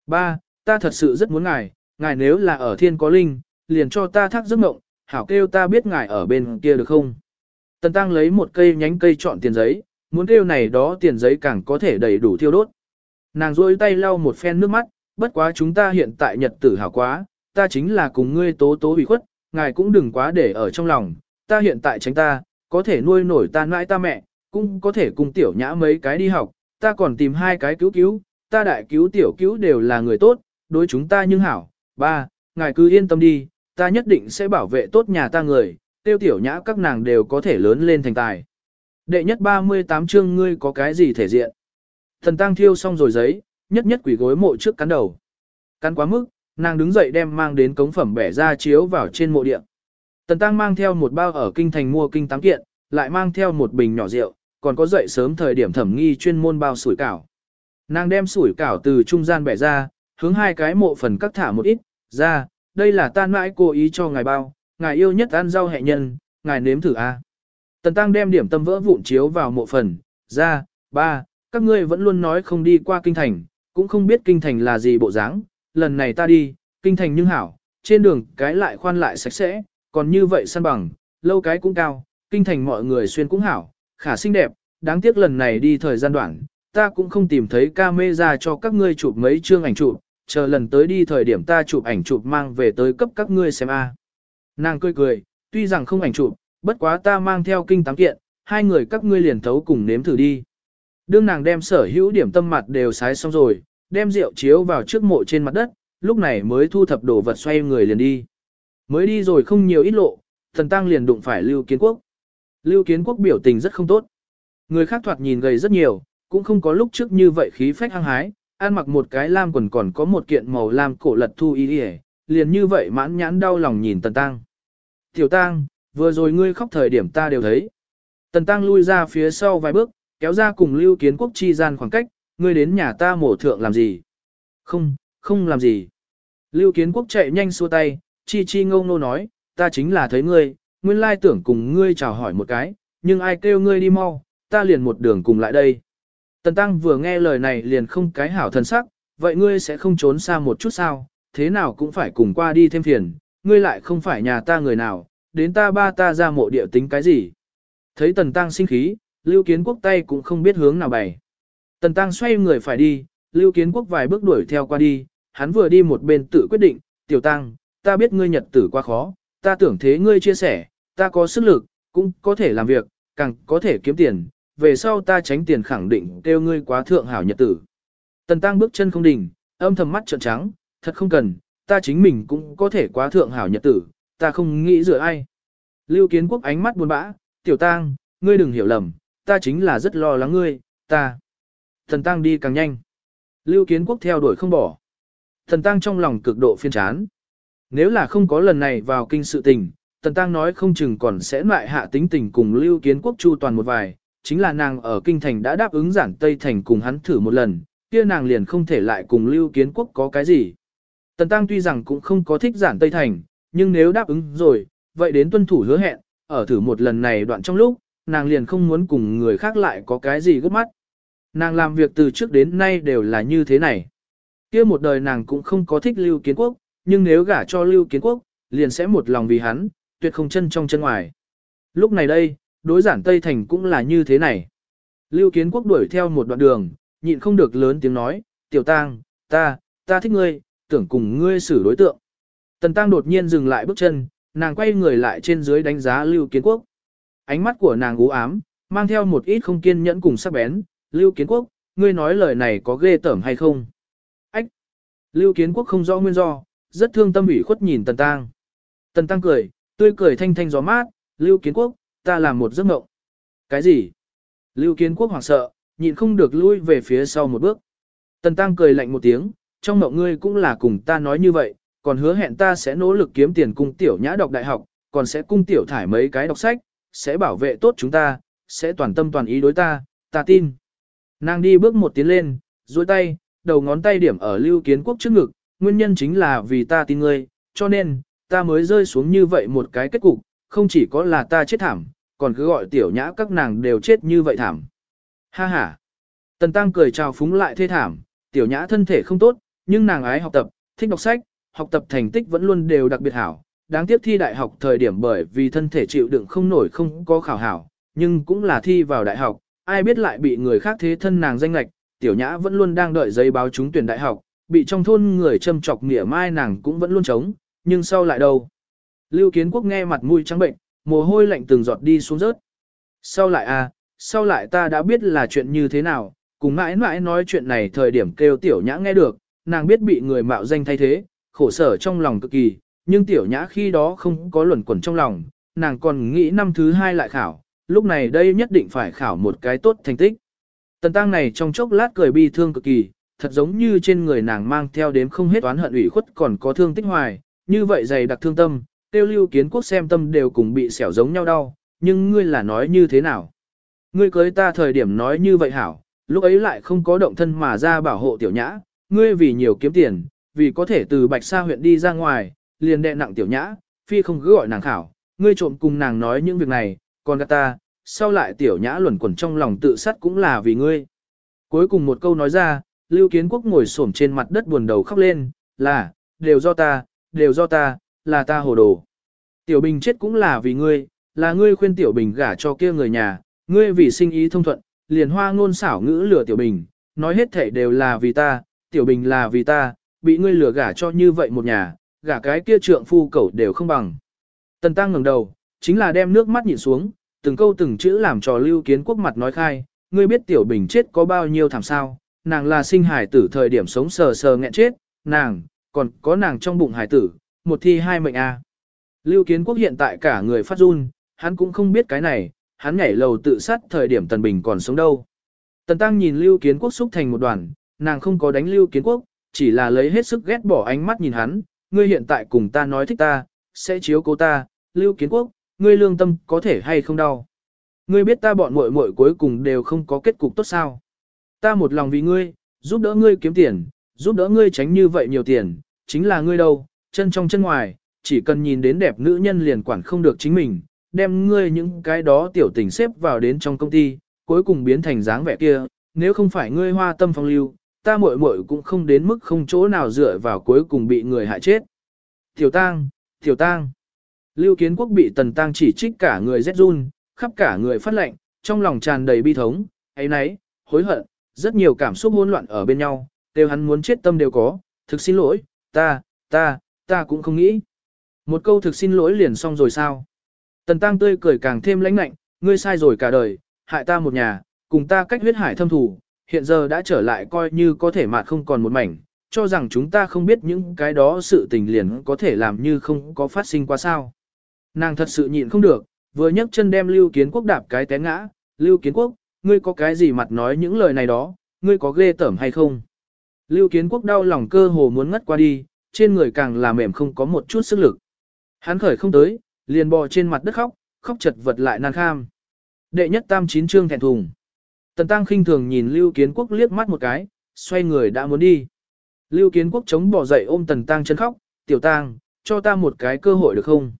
Ba, ta thật sự rất muốn ngài, ngài nếu là ở thiên có linh, liền cho ta thác giấc mộng, hảo kêu ta biết ngài ở bên kia được không. Tần Tăng lấy một cây nhánh cây chọn tiền giấy, muốn kêu này đó tiền giấy càng có thể đầy đủ thiêu đốt. Nàng rôi tay lau một phen nước mắt, bất quá chúng ta hiện tại nhật tử hảo quá, ta chính là cùng ngươi tố tố bị khuất, ngài cũng đừng quá để ở trong lòng, ta hiện tại tránh ta, có thể nuôi nổi ta nãi ta mẹ, cũng có thể cùng tiểu nhã mấy cái đi học, ta còn tìm hai cái cứu cứu, ta đại cứu tiểu cứu đều là người tốt, đối chúng ta nhưng hảo, ba, ngài cứ yên tâm đi, ta nhất định sẽ bảo vệ tốt nhà ta người, tiêu tiểu nhã các nàng đều có thể lớn lên thành tài. Đệ nhất 38 chương ngươi có cái gì thể diện? Thần tang thiêu xong rồi giấy, nhất nhất quỷ gối mộ trước cắn đầu. Cắn quá mức, nàng đứng dậy đem mang đến cống phẩm bẻ ra chiếu vào trên mộ điện. Tần Tăng mang theo một bao ở kinh thành mua kinh tám kiện, lại mang theo một bình nhỏ rượu, còn có dậy sớm thời điểm thẩm nghi chuyên môn bao sủi cảo. Nàng đem sủi cảo từ trung gian bẻ ra, hướng hai cái mộ phần cắt thả một ít, ra, đây là tan mãi cố ý cho ngài bao, ngài yêu nhất ăn rau hẹ nhân, ngài nếm thử a. Tần Tăng đem điểm tâm vỡ vụn chiếu vào mộ phần, ra, ba, các ngươi vẫn luôn nói không đi qua kinh thành, cũng không biết kinh thành là gì bộ dáng, lần này ta đi, kinh thành nhưng hảo, trên đường cái lại khoan lại sạch sẽ, còn như vậy săn bằng, lâu cái cũng cao, kinh thành mọi người xuyên cũng hảo, khả xinh đẹp, đáng tiếc lần này đi thời gian đoạn, ta cũng không tìm thấy camera cho các ngươi chụp mấy chương ảnh chụp, chờ lần tới đi thời điểm ta chụp ảnh chụp mang về tới cấp các ngươi xem a. Nàng cười cười, tuy rằng không ảnh chụp, bất quá ta mang theo kinh tám kiện, hai người các ngươi liền thấu cùng nếm thử đi. Đương nàng đem sở hữu điểm tâm mặt đều sái xong rồi, đem rượu chiếu vào trước mộ trên mặt đất, lúc này mới thu thập đồ vật xoay người liền đi. Mới đi rồi không nhiều ít lộ, thần tăng liền đụng phải Lưu Kiến Quốc. Lưu Kiến Quốc biểu tình rất không tốt. Người khác thoạt nhìn gầy rất nhiều, cũng không có lúc trước như vậy khí phách hăng hái, ăn mặc một cái lam quần còn có một kiện màu lam cổ lật thu y liền như vậy mãn nhãn đau lòng nhìn Tần Tăng. Tiểu Tăng, vừa rồi ngươi khóc thời điểm ta đều thấy. Tần Tăng lui ra phía sau vài bước, kéo ra cùng Lưu Kiến Quốc chi gian khoảng cách, ngươi đến nhà ta mổ thượng làm gì? Không, không làm gì. Lưu Kiến Quốc chạy nhanh xua tay, chi chi ngông nô nói, ta chính là thấy ngươi, nguyên lai tưởng cùng ngươi chào hỏi một cái, nhưng ai kêu ngươi đi mau, ta liền một đường cùng lại đây. Tần Tăng vừa nghe lời này liền không cái hảo thần sắc, vậy ngươi sẽ không trốn xa một chút sao, thế nào cũng phải cùng qua đi thêm phiền, ngươi lại không phải nhà ta người nào, đến ta ba ta ra mộ địa tính cái gì. Thấy Tần Tăng sinh khí, Lưu Kiến Quốc tay cũng không biết hướng nào bày. Tần Tăng xoay người phải đi, Lưu Kiến Quốc vài bước đuổi theo qua đi, hắn vừa đi một bên tự quyết định, Tiểu Tăng, ta biết ngươi nhật tử quá khó, ta tưởng thế ngươi chia sẻ, ta có sức lực, cũng có thể làm việc, càng có thể kiếm tiền, về sau ta tránh tiền khẳng định kêu ngươi quá thượng hảo nhật tử. Tần Tăng bước chân không đỉnh, âm thầm mắt trợn trắng, thật không cần, ta chính mình cũng có thể quá thượng hảo nhật tử, ta không nghĩ rửa ai. Lưu Kiến Quốc ánh mắt buồn bã, Tiểu Tăng, ngươi đừng hiểu lầm, ta chính là rất lo lắng ngươi, ta. Thần Tăng đi càng nhanh. Lưu Kiến Quốc theo đuổi không bỏ. Thần Tăng trong lòng cực độ phiên chán. Nếu là không có lần này vào kinh sự tình, Tần Tăng nói không chừng còn sẽ lại hạ tính tình cùng Lưu Kiến Quốc chu toàn một vài, chính là nàng ở kinh thành đã đáp ứng giản Tây Thành cùng hắn thử một lần, kia nàng liền không thể lại cùng Lưu Kiến Quốc có cái gì. Tần Tăng tuy rằng cũng không có thích giản Tây Thành, nhưng nếu đáp ứng rồi, vậy đến tuân thủ hứa hẹn, ở thử một lần này đoạn trong lúc, nàng liền không muốn cùng người khác lại có cái gì gấp mắt. Nàng làm việc từ trước đến nay đều là như thế này. kia một đời nàng cũng không có thích Lưu Kiến Quốc, nhưng nếu gả cho Lưu Kiến Quốc, liền sẽ một lòng vì hắn, tuyệt không chân trong chân ngoài. Lúc này đây, đối giản Tây Thành cũng là như thế này. Lưu Kiến Quốc đuổi theo một đoạn đường, nhịn không được lớn tiếng nói, tiểu tang, ta, ta thích ngươi, tưởng cùng ngươi xử đối tượng. Tần Tăng đột nhiên dừng lại bước chân, nàng quay người lại trên dưới đánh giá Lưu Kiến Quốc. Ánh mắt của nàng u ám, mang theo một ít không kiên nhẫn cùng sắc bén, Lưu Kiến Quốc, ngươi nói lời này có ghê tởm hay không? Ách! Lưu Kiến Quốc không rõ nguyên do, rất thương tâm ủy khuất nhìn Tần Tăng. Tần Tăng cười, tươi cười thanh thanh gió mát, Lưu Kiến Quốc, ta làm một giấc mộng. Cái gì? Lưu Kiến Quốc hoảng sợ, nhịn không được lui về phía sau một bước. Tần Tăng cười lạnh một tiếng, trong mộng ngươi cũng là cùng ta nói như vậy, còn hứa hẹn ta sẽ nỗ lực kiếm tiền cung tiểu nhã đọc đại học, còn sẽ cung tiểu thải mấy cái đọc sách, sẽ bảo vệ tốt chúng ta, sẽ toàn tâm toàn ý đối ta, ta tin. Nàng đi bước một tiến lên, duỗi tay, đầu ngón tay điểm ở lưu kiến quốc trước ngực, nguyên nhân chính là vì ta tin ngươi, cho nên, ta mới rơi xuống như vậy một cái kết cục, không chỉ có là ta chết thảm, còn cứ gọi tiểu nhã các nàng đều chết như vậy thảm. Ha ha. Tần Tăng cười chào phúng lại thê thảm, tiểu nhã thân thể không tốt, nhưng nàng ái học tập, thích đọc sách, học tập thành tích vẫn luôn đều đặc biệt hảo. Đáng tiếc thi đại học thời điểm bởi vì thân thể chịu đựng không nổi không có khảo hảo, nhưng cũng là thi vào đại học, ai biết lại bị người khác thế thân nàng danh lệch, tiểu nhã vẫn luôn đang đợi giấy báo trúng tuyển đại học, bị trong thôn người châm chọc nghĩa mai nàng cũng vẫn luôn chống, nhưng sau lại đâu. Lưu Kiến Quốc nghe mặt mũi trắng bệnh, mồ hôi lạnh từng giọt đi xuống rớt. Sau lại à, sau lại ta đã biết là chuyện như thế nào, cùng mãi mãi nói chuyện này thời điểm kêu tiểu nhã nghe được, nàng biết bị người mạo danh thay thế, khổ sở trong lòng cực kỳ, nhưng tiểu nhã khi đó không có luẩn quẩn trong lòng, nàng còn nghĩ năm thứ hai lại khảo, lúc này đây nhất định phải khảo một cái tốt thành tích. Tần tăng này trong chốc lát cười bi thương cực kỳ, thật giống như trên người nàng mang theo đếm không hết oán hận ủy khuất còn có thương tích hoài, như vậy dày đặc thương tâm, tiêu lưu kiến quốc xem tâm đều cùng bị xẻo giống nhau đau, nhưng ngươi là nói như thế nào? Ngươi cưới ta thời điểm nói như vậy hảo, lúc ấy lại không có động thân mà ra bảo hộ tiểu nhã, ngươi vì nhiều kiếm tiền, vì có thể từ Bạch Sa huyện đi ra ngoài, liền đệ nặng tiểu nhã, phi không cứ gọi nàng khảo, ngươi trộm cùng nàng nói những việc này, còn gạt ta, sau lại tiểu nhã luẩn quẩn trong lòng tự sát cũng là vì ngươi. Cuối cùng một câu nói ra, Lưu Kiến Quốc ngồi xổm trên mặt đất buồn đầu khóc lên, là, đều do ta, đều do ta, là ta hồ đồ. Tiểu Bình chết cũng là vì ngươi, là ngươi khuyên Tiểu Bình gả cho kia người nhà, ngươi vì sinh ý thông thuận, liền hoa ngôn xảo ngữ lừa Tiểu Bình, nói hết thể đều là vì ta, Tiểu Bình là vì ta, bị ngươi lừa gả cho như vậy một nhà, gả cái kia trượng phu cẩu đều không bằng. Tần Tăng ngẩng đầu, chính là đem nước mắt nhìn xuống, từng câu từng chữ làm trò lưu kiến quốc mặt nói khai, ngươi biết Tiểu Bình chết có bao nhiêu thảm sao, nàng là sinh hải tử thời điểm sống sờ sờ nghẹn chết, nàng, còn có nàng trong bụng hải tử, một thi hai mệnh a. Lưu Kiến Quốc hiện tại cả người phát run, hắn cũng không biết cái này, hắn nhảy lầu tự sát thời điểm Tần Bình còn sống đâu. Tần Tăng nhìn Lưu Kiến Quốc xúc thành một đoàn, nàng không có đánh Lưu Kiến Quốc, chỉ là lấy hết sức ghét bỏ ánh mắt nhìn hắn, ngươi hiện tại cùng ta nói thích ta, sẽ chiếu cố ta, Lưu Kiến Quốc, ngươi lương tâm có thể hay không đau. Ngươi biết ta bọn muội muội cuối cùng đều không có kết cục tốt sao. Ta một lòng vì ngươi, giúp đỡ ngươi kiếm tiền, giúp đỡ ngươi tránh như vậy nhiều tiền, chính là ngươi đâu, chân trong chân ngoài, chỉ cần nhìn đến đẹp nữ nhân liền quản không được chính mình, đem ngươi những cái đó tiểu tình xếp vào đến trong công ty, cuối cùng biến thành dáng vẻ kia, nếu không phải ngươi hoa tâm phong lưu, ta muội muội cũng không đến mức không chỗ nào dựa vào cuối cùng bị người hại chết. Tiểu tang, tiểu tang. Lưu kiến quốc bị tần tang chỉ trích cả người rét run, khắp cả người phát lệnh, trong lòng tràn đầy bi thống, ấy nấy, hối hận, rất nhiều cảm xúc hỗn loạn ở bên nhau, đều hắn muốn chết tâm đều có, thực xin lỗi, ta, ta, ta cũng không nghĩ. Một câu thực xin lỗi liền xong rồi sao? Tần tăng tươi cười càng thêm lãnh lạnh, ngươi sai rồi cả đời, hại ta một nhà, cùng ta cách huyết hải thâm thủ, hiện giờ đã trở lại coi như có thể mà không còn một mảnh, cho rằng chúng ta không biết những cái đó sự tình liền có thể làm như không có phát sinh qua sao. Nàng thật sự nhịn không được, vừa nhấc chân đem Lưu Kiến Quốc đạp cái té ngã, Lưu Kiến Quốc, ngươi có cái gì mặt nói những lời này đó, ngươi có ghê tởm hay không? Lưu Kiến Quốc đau lòng cơ hồ muốn ngất qua đi, trên người càng là mềm không có một chút sức lực. Hắn khởi không tới, liền bò trên mặt đất khóc, khóc chật vật lại nan kham. Đệ nhất tam chín chương thẹn thùng. Tần Tăng khinh thường nhìn Lưu Kiến Quốc liếc mắt một cái, xoay người đã muốn đi. Lưu Kiến Quốc chống bỏ dậy ôm Tần Tăng chân khóc, tiểu Tăng, cho ta một cái cơ hội được không?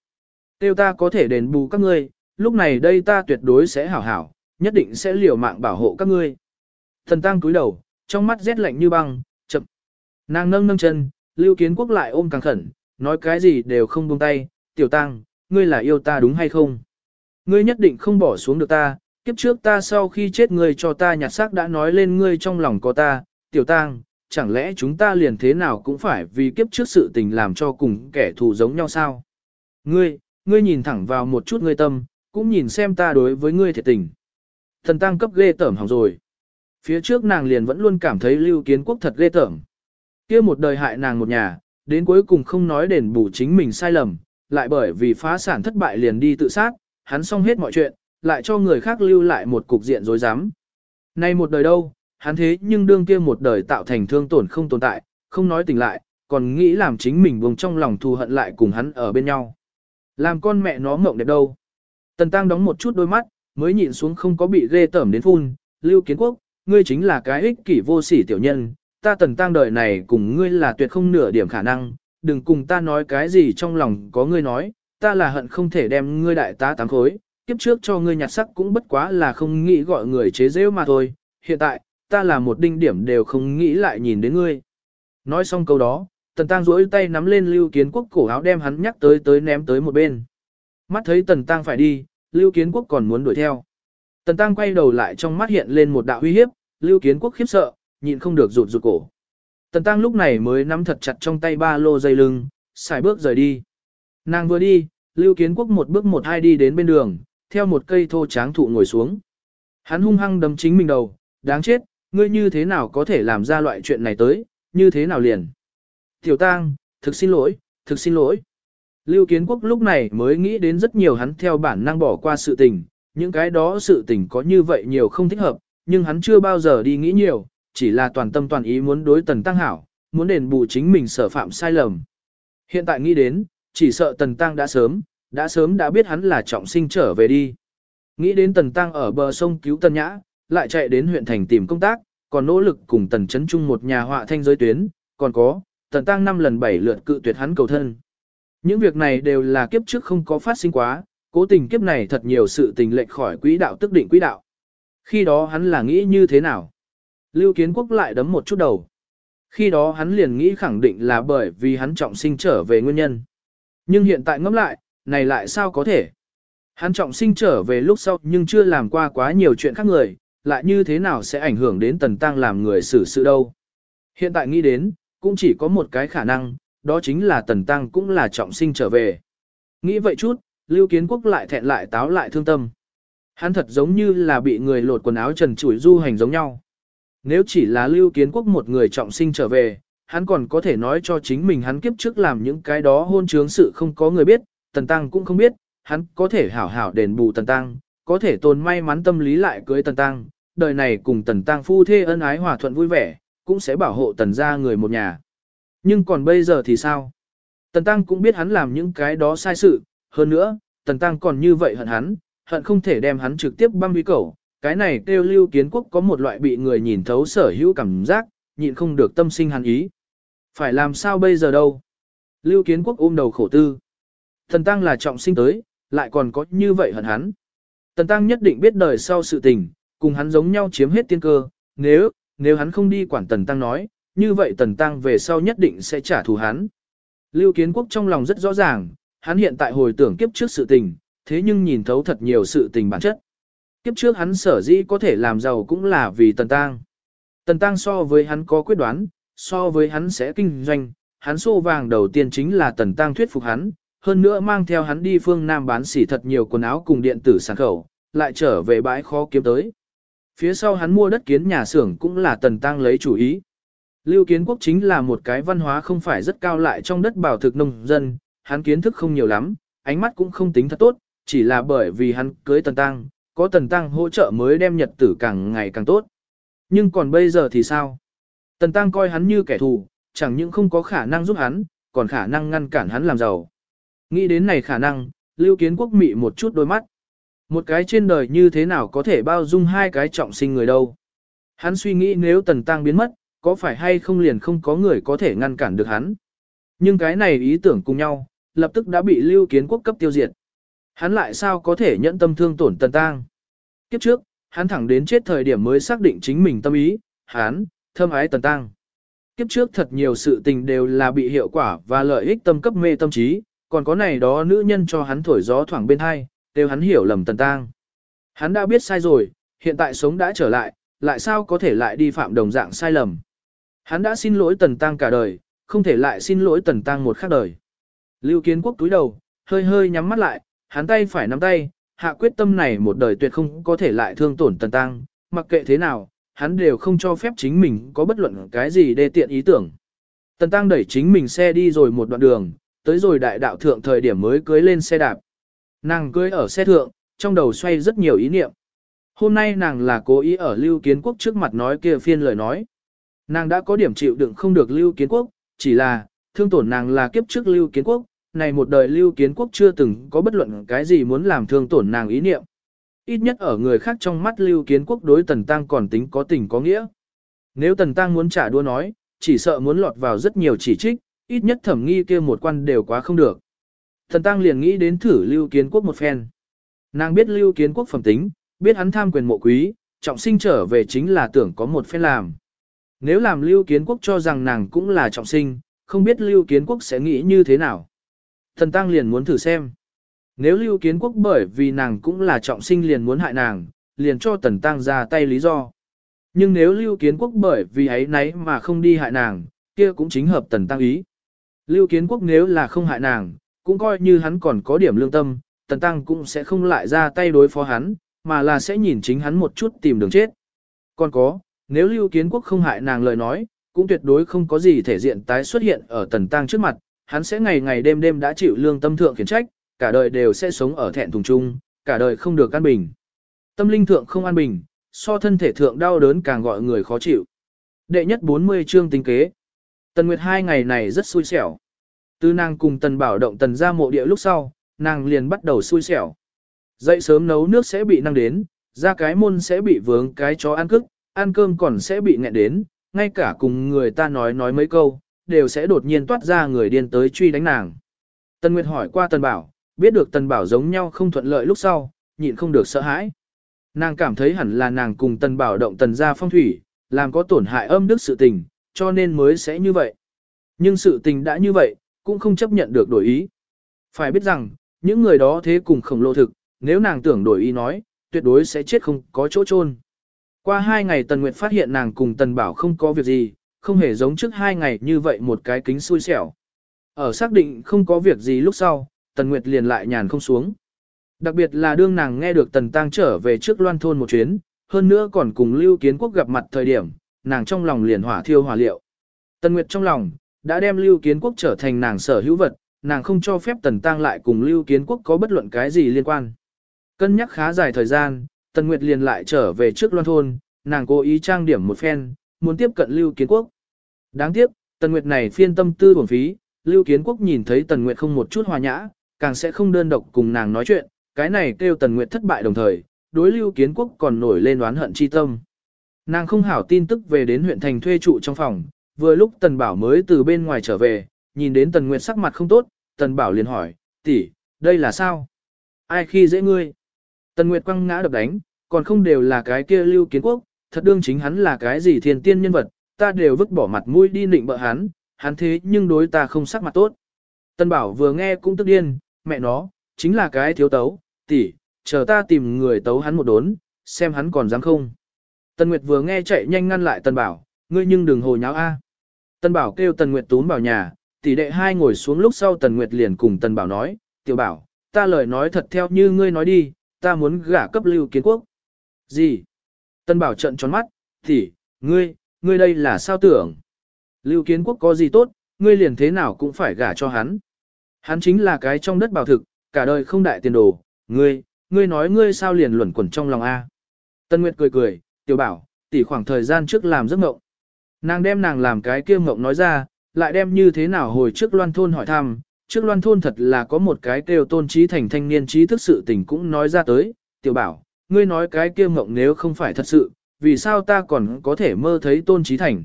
Tiêu ta có thể đền bù các ngươi, lúc này đây ta tuyệt đối sẽ hảo hảo, nhất định sẽ liều mạng bảo hộ các ngươi. Tần Tăng cúi đầu, trong mắt rét lạnh như băng, chậm. Nàng nâng nâng chân, Lưu Kiến Quốc lại ôm càng khẩn, nói cái gì đều không buông tay, tiểu Tăng, ngươi là yêu ta đúng hay không? Ngươi nhất định không bỏ xuống được ta, kiếp trước ta sau khi chết ngươi cho ta nhặt xác đã nói lên ngươi trong lòng có ta, tiểu tang, chẳng lẽ chúng ta liền thế nào cũng phải vì kiếp trước sự tình làm cho cùng kẻ thù giống nhau sao? Ngươi, ngươi nhìn thẳng vào một chút ngươi tâm, cũng nhìn xem ta đối với ngươi thiệt tình. Thần tăng cấp ghê tởm hỏng rồi. Phía trước nàng liền vẫn luôn cảm thấy lưu kiến quốc thật ghê tởm. kia một đời hại nàng một nhà, đến cuối cùng không nói đền bù chính mình sai lầm, lại bởi vì phá sản thất bại liền đi tự sát, hắn xong hết mọi chuyện, lại cho người khác lưu lại một cục diện rối rắm. Nay một đời đâu, hắn thế nhưng đương kia một đời tạo thành thương tổn không tồn tại, không nói tình lại, còn nghĩ làm chính mình vùng trong lòng thù hận lại cùng hắn ở bên nhau. Làm con mẹ nó mộng đẹp đâu. Tần Tăng đóng một chút đôi mắt, mới nhịn xuống không có bị ghê tởm đến phun, Lưu Kiến Quốc, ngươi chính là cái ích kỷ vô sỉ tiểu nhân, ta Tần Tăng đời này cùng ngươi là tuyệt không nửa điểm khả năng, đừng cùng ta nói cái gì trong lòng có ngươi nói, ta là hận không thể đem ngươi đại tá tám khối, kiếp trước cho ngươi nhặt sắc cũng bất quá là không nghĩ gọi người chế giễu mà thôi, hiện tại, ta là một đinh điểm đều không nghĩ lại nhìn đến ngươi. Nói xong câu đó, Tần Tăng duỗi tay nắm lên Lưu Kiến Quốc cổ áo đem hắn nhắc tới tới ném tới một bên. Mắt thấy Tần Tăng phải đi, Lưu Kiến Quốc còn muốn đuổi theo. Tần Tăng quay đầu lại trong mắt hiện lên một đạo uy hiếp, Lưu Kiến Quốc khiếp sợ, nhịn không được rụt rụt cổ. Tần Tăng lúc này mới nắm thật chặt trong tay ba lô dây lưng, xài bước rời đi. Nàng vừa đi, Lưu Kiến Quốc một bước một hai đi đến bên đường, theo một cây thô tráng thụ ngồi xuống. Hắn hung hăng đấm chính mình đầu, đáng chết, ngươi như thế nào có thể làm ra loại chuyện này tới, như thế nào liền. Tiểu tang, thực xin lỗi, thực xin lỗi. Lưu Kiến Quốc lúc này mới nghĩ đến rất nhiều hắn theo bản năng bỏ qua sự tình, những cái đó sự tình có như vậy nhiều không thích hợp, nhưng hắn chưa bao giờ đi nghĩ nhiều, chỉ là toàn tâm toàn ý muốn đối tần tăng hảo, muốn đền bù chính mình sở phạm sai lầm. Hiện tại nghĩ đến, chỉ sợ tần tăng đã sớm, đã sớm đã biết hắn là trọng sinh trở về đi. Nghĩ đến tần tăng ở bờ sông cứu tần nhã, lại chạy đến huyện thành tìm công tác, còn nỗ lực cùng tần chấn chung một nhà họa thanh giới tuyến, còn có, tần tăng năm lần bảy lượt cự tuyệt hắn cầu thân. Những việc này đều là kiếp trước không có phát sinh quá, cố tình kiếp này thật nhiều sự tình lệch khỏi quỹ đạo tức định quỹ đạo. Khi đó hắn là nghĩ như thế nào? Lưu Kiến Quốc lại đấm một chút đầu. Khi đó hắn liền nghĩ khẳng định là bởi vì hắn trọng sinh trở về nguyên nhân. Nhưng hiện tại ngẫm lại, này lại sao có thể? Hắn trọng sinh trở về lúc sau nhưng chưa làm qua quá nhiều chuyện khác người, lại như thế nào sẽ ảnh hưởng đến tần tăng làm người xử sự đâu. Hiện tại nghĩ đến, cũng chỉ có một cái khả năng, đó chính là tần tăng cũng là trọng sinh trở về. Nghĩ vậy chút, Lưu Kiến Quốc lại thẹn lại táo lại thương tâm. Hắn thật giống như là bị người lột quần áo trần trụi du hành giống nhau. Nếu chỉ là Lưu Kiến Quốc một người trọng sinh trở về, hắn còn có thể nói cho chính mình hắn kiếp trước làm những cái đó hôn trướng sự không có người biết, Tần Tăng cũng không biết, hắn có thể hảo hảo đền bù Tần Tăng, có thể tồn may mắn tâm lý lại cưới Tần Tăng, đời này cùng Tần Tăng phu thê ân ái hòa thuận vui vẻ, cũng sẽ bảo hộ Tần gia người một nhà. Nhưng còn bây giờ thì sao? Tần Tăng cũng biết hắn làm những cái đó sai sự, hơn nữa, Tần Tăng còn như vậy hận hắn, hận không thể đem hắn trực tiếp băm bí cẩu. Cái này kêu lưu kiến quốc có một loại bị người nhìn thấu sở hữu cảm giác, nhịn không được tâm sinh hắn ý. Phải làm sao bây giờ đâu? Lưu kiến quốc ôm đầu khổ tư. Tần Tăng là trọng sinh tới, lại còn có như vậy hận hắn. Tần Tăng nhất định biết đời sau sự tình, cùng hắn giống nhau chiếm hết tiên cơ, nếu, nếu hắn không đi quản Tần Tăng nói, như vậy Tần Tăng về sau nhất định sẽ trả thù hắn. Lưu Kiến Quốc trong lòng rất rõ ràng, hắn hiện tại hồi tưởng kiếp trước sự tình, thế nhưng nhìn thấu thật nhiều sự tình bản chất. Kiếp trước hắn sở dĩ có thể làm giàu cũng là vì Tần Tăng. Tần Tăng so với hắn có quyết đoán, so với hắn sẽ kinh doanh, hắn xô vàng đầu tiên chính là Tần Tăng thuyết phục hắn, hơn nữa mang theo hắn đi phương Nam bán xỉ thật nhiều quần áo cùng điện tử sản khẩu, lại trở về bãi khó kiếm tới. Phía sau hắn mua đất kiến nhà xưởng cũng là Tần Tăng lấy chủ ý. Lưu Kiến Quốc chính là một cái văn hóa không phải rất cao lại trong đất bảo thực nông dân, hắn kiến thức không nhiều lắm, ánh mắt cũng không tính thật tốt, chỉ là bởi vì hắn cưới Tần Tăng, có Tần Tăng hỗ trợ mới đem nhật tử càng ngày càng tốt. Nhưng còn bây giờ thì sao? Tần Tăng coi hắn như kẻ thù, chẳng những không có khả năng giúp hắn, còn khả năng ngăn cản hắn làm giàu. Nghĩ đến này khả năng, Lưu Kiến Quốc mị một chút đôi mắt. Một cái trên đời như thế nào có thể bao dung hai cái trọng sinh người đâu. Hắn suy nghĩ nếu Tần Tăng biến mất, có phải hay không liền không có người có thể ngăn cản được hắn. Nhưng cái này ý tưởng cùng nhau, lập tức đã bị lưu kiến quốc cấp tiêu diệt. Hắn lại sao có thể nhận tâm thương tổn tần Tăng Kiếp trước, hắn thẳng đến chết thời điểm mới xác định chính mình tâm ý, hắn, thâm ái tần Tăng Kiếp trước thật nhiều sự tình đều là bị hiệu quả và lợi ích tâm cấp mê tâm trí, còn có này đó nữ nhân cho hắn thổi gió thoảng bên hai, đều hắn hiểu lầm tần tang. Hắn đã biết sai rồi, hiện tại sống đã trở lại, lại sao có thể lại đi phạm đồng dạng sai lầm. Hắn đã xin lỗi tần tăng cả đời, không thể lại xin lỗi tần tăng một khác đời. Lưu kiến quốc túi đầu, hơi hơi nhắm mắt lại, hắn tay phải nắm tay, hạ quyết tâm này một đời tuyệt không có thể lại thương tổn tần tăng, mặc kệ thế nào, hắn đều không cho phép chính mình có bất luận cái gì để tiện ý tưởng. Tần tăng đẩy chính mình xe đi rồi một đoạn đường, tới rồi đại đạo thượng thời điểm mới cưới lên xe đạp. Nàng cưới ở xe thượng, trong đầu xoay rất nhiều ý niệm. Hôm nay nàng là cố ý ở Lưu Kiến Quốc trước mặt nói kia phiên lời nói. Nàng đã có điểm chịu đựng không được lưu kiến quốc, chỉ là, thương tổn nàng là kiếp trước lưu kiến quốc, này một đời lưu kiến quốc chưa từng có bất luận cái gì muốn làm thương tổn nàng ý niệm. Ít nhất ở người khác trong mắt lưu kiến quốc đối tần tăng còn tính có tình có nghĩa. Nếu tần tăng muốn trả đua nói, chỉ sợ muốn lọt vào rất nhiều chỉ trích, ít nhất thẩm nghi kia một quan đều quá không được. Thần tăng liền nghĩ đến thử lưu kiến quốc một phen. Nàng biết lưu kiến quốc phẩm tính, biết hắn tham quyền mộ quý, trọng sinh trở về chính là tưởng có một phen làm. Nếu làm Lưu Kiến Quốc cho rằng nàng cũng là trọng sinh, không biết Lưu Kiến Quốc sẽ nghĩ như thế nào. Thần Tăng liền muốn thử xem. Nếu Lưu Kiến Quốc bởi vì nàng cũng là trọng sinh liền muốn hại nàng, liền cho Tần Tăng ra tay lý do. Nhưng nếu Lưu Kiến Quốc bởi vì ấy nấy mà không đi hại nàng, kia cũng chính hợp Tần Tăng ý. Lưu Kiến Quốc nếu là không hại nàng, cũng coi như hắn còn có điểm lương tâm, Tần Tăng cũng sẽ không lại ra tay đối phó hắn, mà là sẽ nhìn chính hắn một chút tìm đường chết. Còn có, nếu Lưu Kiến Quốc không hại nàng lời nói, cũng tuyệt đối không có gì thể diện tái xuất hiện ở Tần Tăng trước mặt, hắn sẽ ngày ngày đêm đêm đã chịu lương tâm thượng khiển trách, cả đời đều sẽ sống ở thẹn thùng chung, cả đời không được an bình. Tâm linh thượng không an bình, so thân thể thượng đau đớn càng gọi người khó chịu. Đệ nhất 40 chương tính kế. Tần Nguyệt hai ngày này rất xui xẻo. Từ nàng cùng Tần Bảo động Tần ra mộ địa lúc sau, nàng liền bắt đầu xui xẻo. Dậy sớm nấu nước sẽ bị năng đến, ra cái môn sẽ bị vướng cái chó ăn cức, ăn cơm còn sẽ bị nghẹn đến, ngay cả cùng người ta nói nói mấy câu, đều sẽ đột nhiên toát ra người điên tới truy đánh nàng. Tần Nguyệt hỏi qua Tần Bảo, biết được Tần Bảo giống nhau không thuận lợi lúc sau, nhịn không được sợ hãi. Nàng cảm thấy hẳn là nàng cùng Tần Bảo động Tần ra phong thủy, làm có tổn hại âm đức sự tình, cho nên mới sẽ như vậy. Nhưng sự tình đã như vậy, cũng không chấp nhận được đổi ý. Phải biết rằng, những người đó thế cùng khổng lồ thực, nếu nàng tưởng đổi ý nói, tuyệt đối sẽ chết không có chỗ chôn. Qua hai ngày Tần Nguyệt phát hiện nàng cùng Tần Bảo không có việc gì, không hề giống trước hai ngày như vậy một cái kính xui xẻo. Ở xác định không có việc gì lúc sau, Tần Nguyệt liền lại nhàn không xuống. Đặc biệt là đương nàng nghe được Tần Tăng trở về trước loan thôn một chuyến, hơn nữa còn cùng Lưu Kiến Quốc gặp mặt thời điểm, nàng trong lòng liền hỏa thiêu hỏa liệu. Tần Nguyệt trong lòng, đã đem Lưu Kiến Quốc trở thành nàng sở hữu vật, nàng không cho phép Tần Tăng lại cùng Lưu Kiến Quốc có bất luận cái gì liên quan. Cân nhắc khá dài thời gian, Tần Nguyệt liền lại trở về trước loan thôn, nàng cố ý trang điểm một phen, muốn tiếp cận Lưu Kiến Quốc. Đáng tiếc, Tần Nguyệt này phiên tâm tư bổng phí, Lưu Kiến Quốc nhìn thấy Tần Nguyệt không một chút hòa nhã, càng sẽ không đơn độc cùng nàng nói chuyện, cái này kêu Tần Nguyệt thất bại đồng thời, đối Lưu Kiến Quốc còn nổi lên oán hận chi tâm. Nàng không hảo tin tức về đến huyện thành thuê trụ trong phòng, vừa lúc Tần Bảo mới từ bên ngoài trở về, nhìn đến Tần Nguyệt sắc mặt không tốt, Tần Bảo liền hỏi, tỷ, đây là sao? Ai khi dễ ngươi? Tần Nguyệt quăng ngã đập đánh, còn không đều là cái kia Lưu Kiến Quốc, thật đương chính hắn là cái gì thiên tiên nhân vật, ta đều vứt bỏ mặt mũi đi nịnh bợ hắn, hắn thế nhưng đối ta không sắc mặt tốt. Tần Bảo vừa nghe cũng tức điên, mẹ nó, chính là cái thiếu tấu, tỷ, chờ ta tìm người tấu hắn một đốn, xem hắn còn dám không. Tần Nguyệt vừa nghe chạy nhanh ngăn lại Tần Bảo, ngươi nhưng đừng hồ nháo a. Tần Bảo kêu Tần Nguyệt túm vào nhà, tỷ đệ hai ngồi xuống lúc sau Tần Nguyệt liền cùng Tần Bảo nói, tiểu bảo, ta lời nói thật theo như ngươi nói đi, ta muốn gả cấp lưu kiến quốc. Gì? Tần Bảo trợn tròn mắt, tỷ, ngươi, ngươi đây là sao tưởng? Lưu kiến quốc có gì tốt, ngươi liền thế nào cũng phải gả cho hắn. Hắn chính là cái trong đất bảo thực, cả đời không đại tiền đồ, ngươi, ngươi nói ngươi sao liền luẩn quẩn trong lòng A. Tân Nguyệt cười cười, tiểu bảo, tỷ khoảng thời gian trước làm giấc mộng. Nàng đem nàng làm cái kia mộng nói ra, lại đem như thế nào hồi trước loan thôn hỏi thăm, trước loan thôn thật là có một cái kêu tôn trí thành thanh niên trí thức sự tình cũng nói ra tới, tiểu bảo, ngươi nói cái kia mộng nếu không phải thật sự, vì sao ta còn có thể mơ thấy tôn trí thành.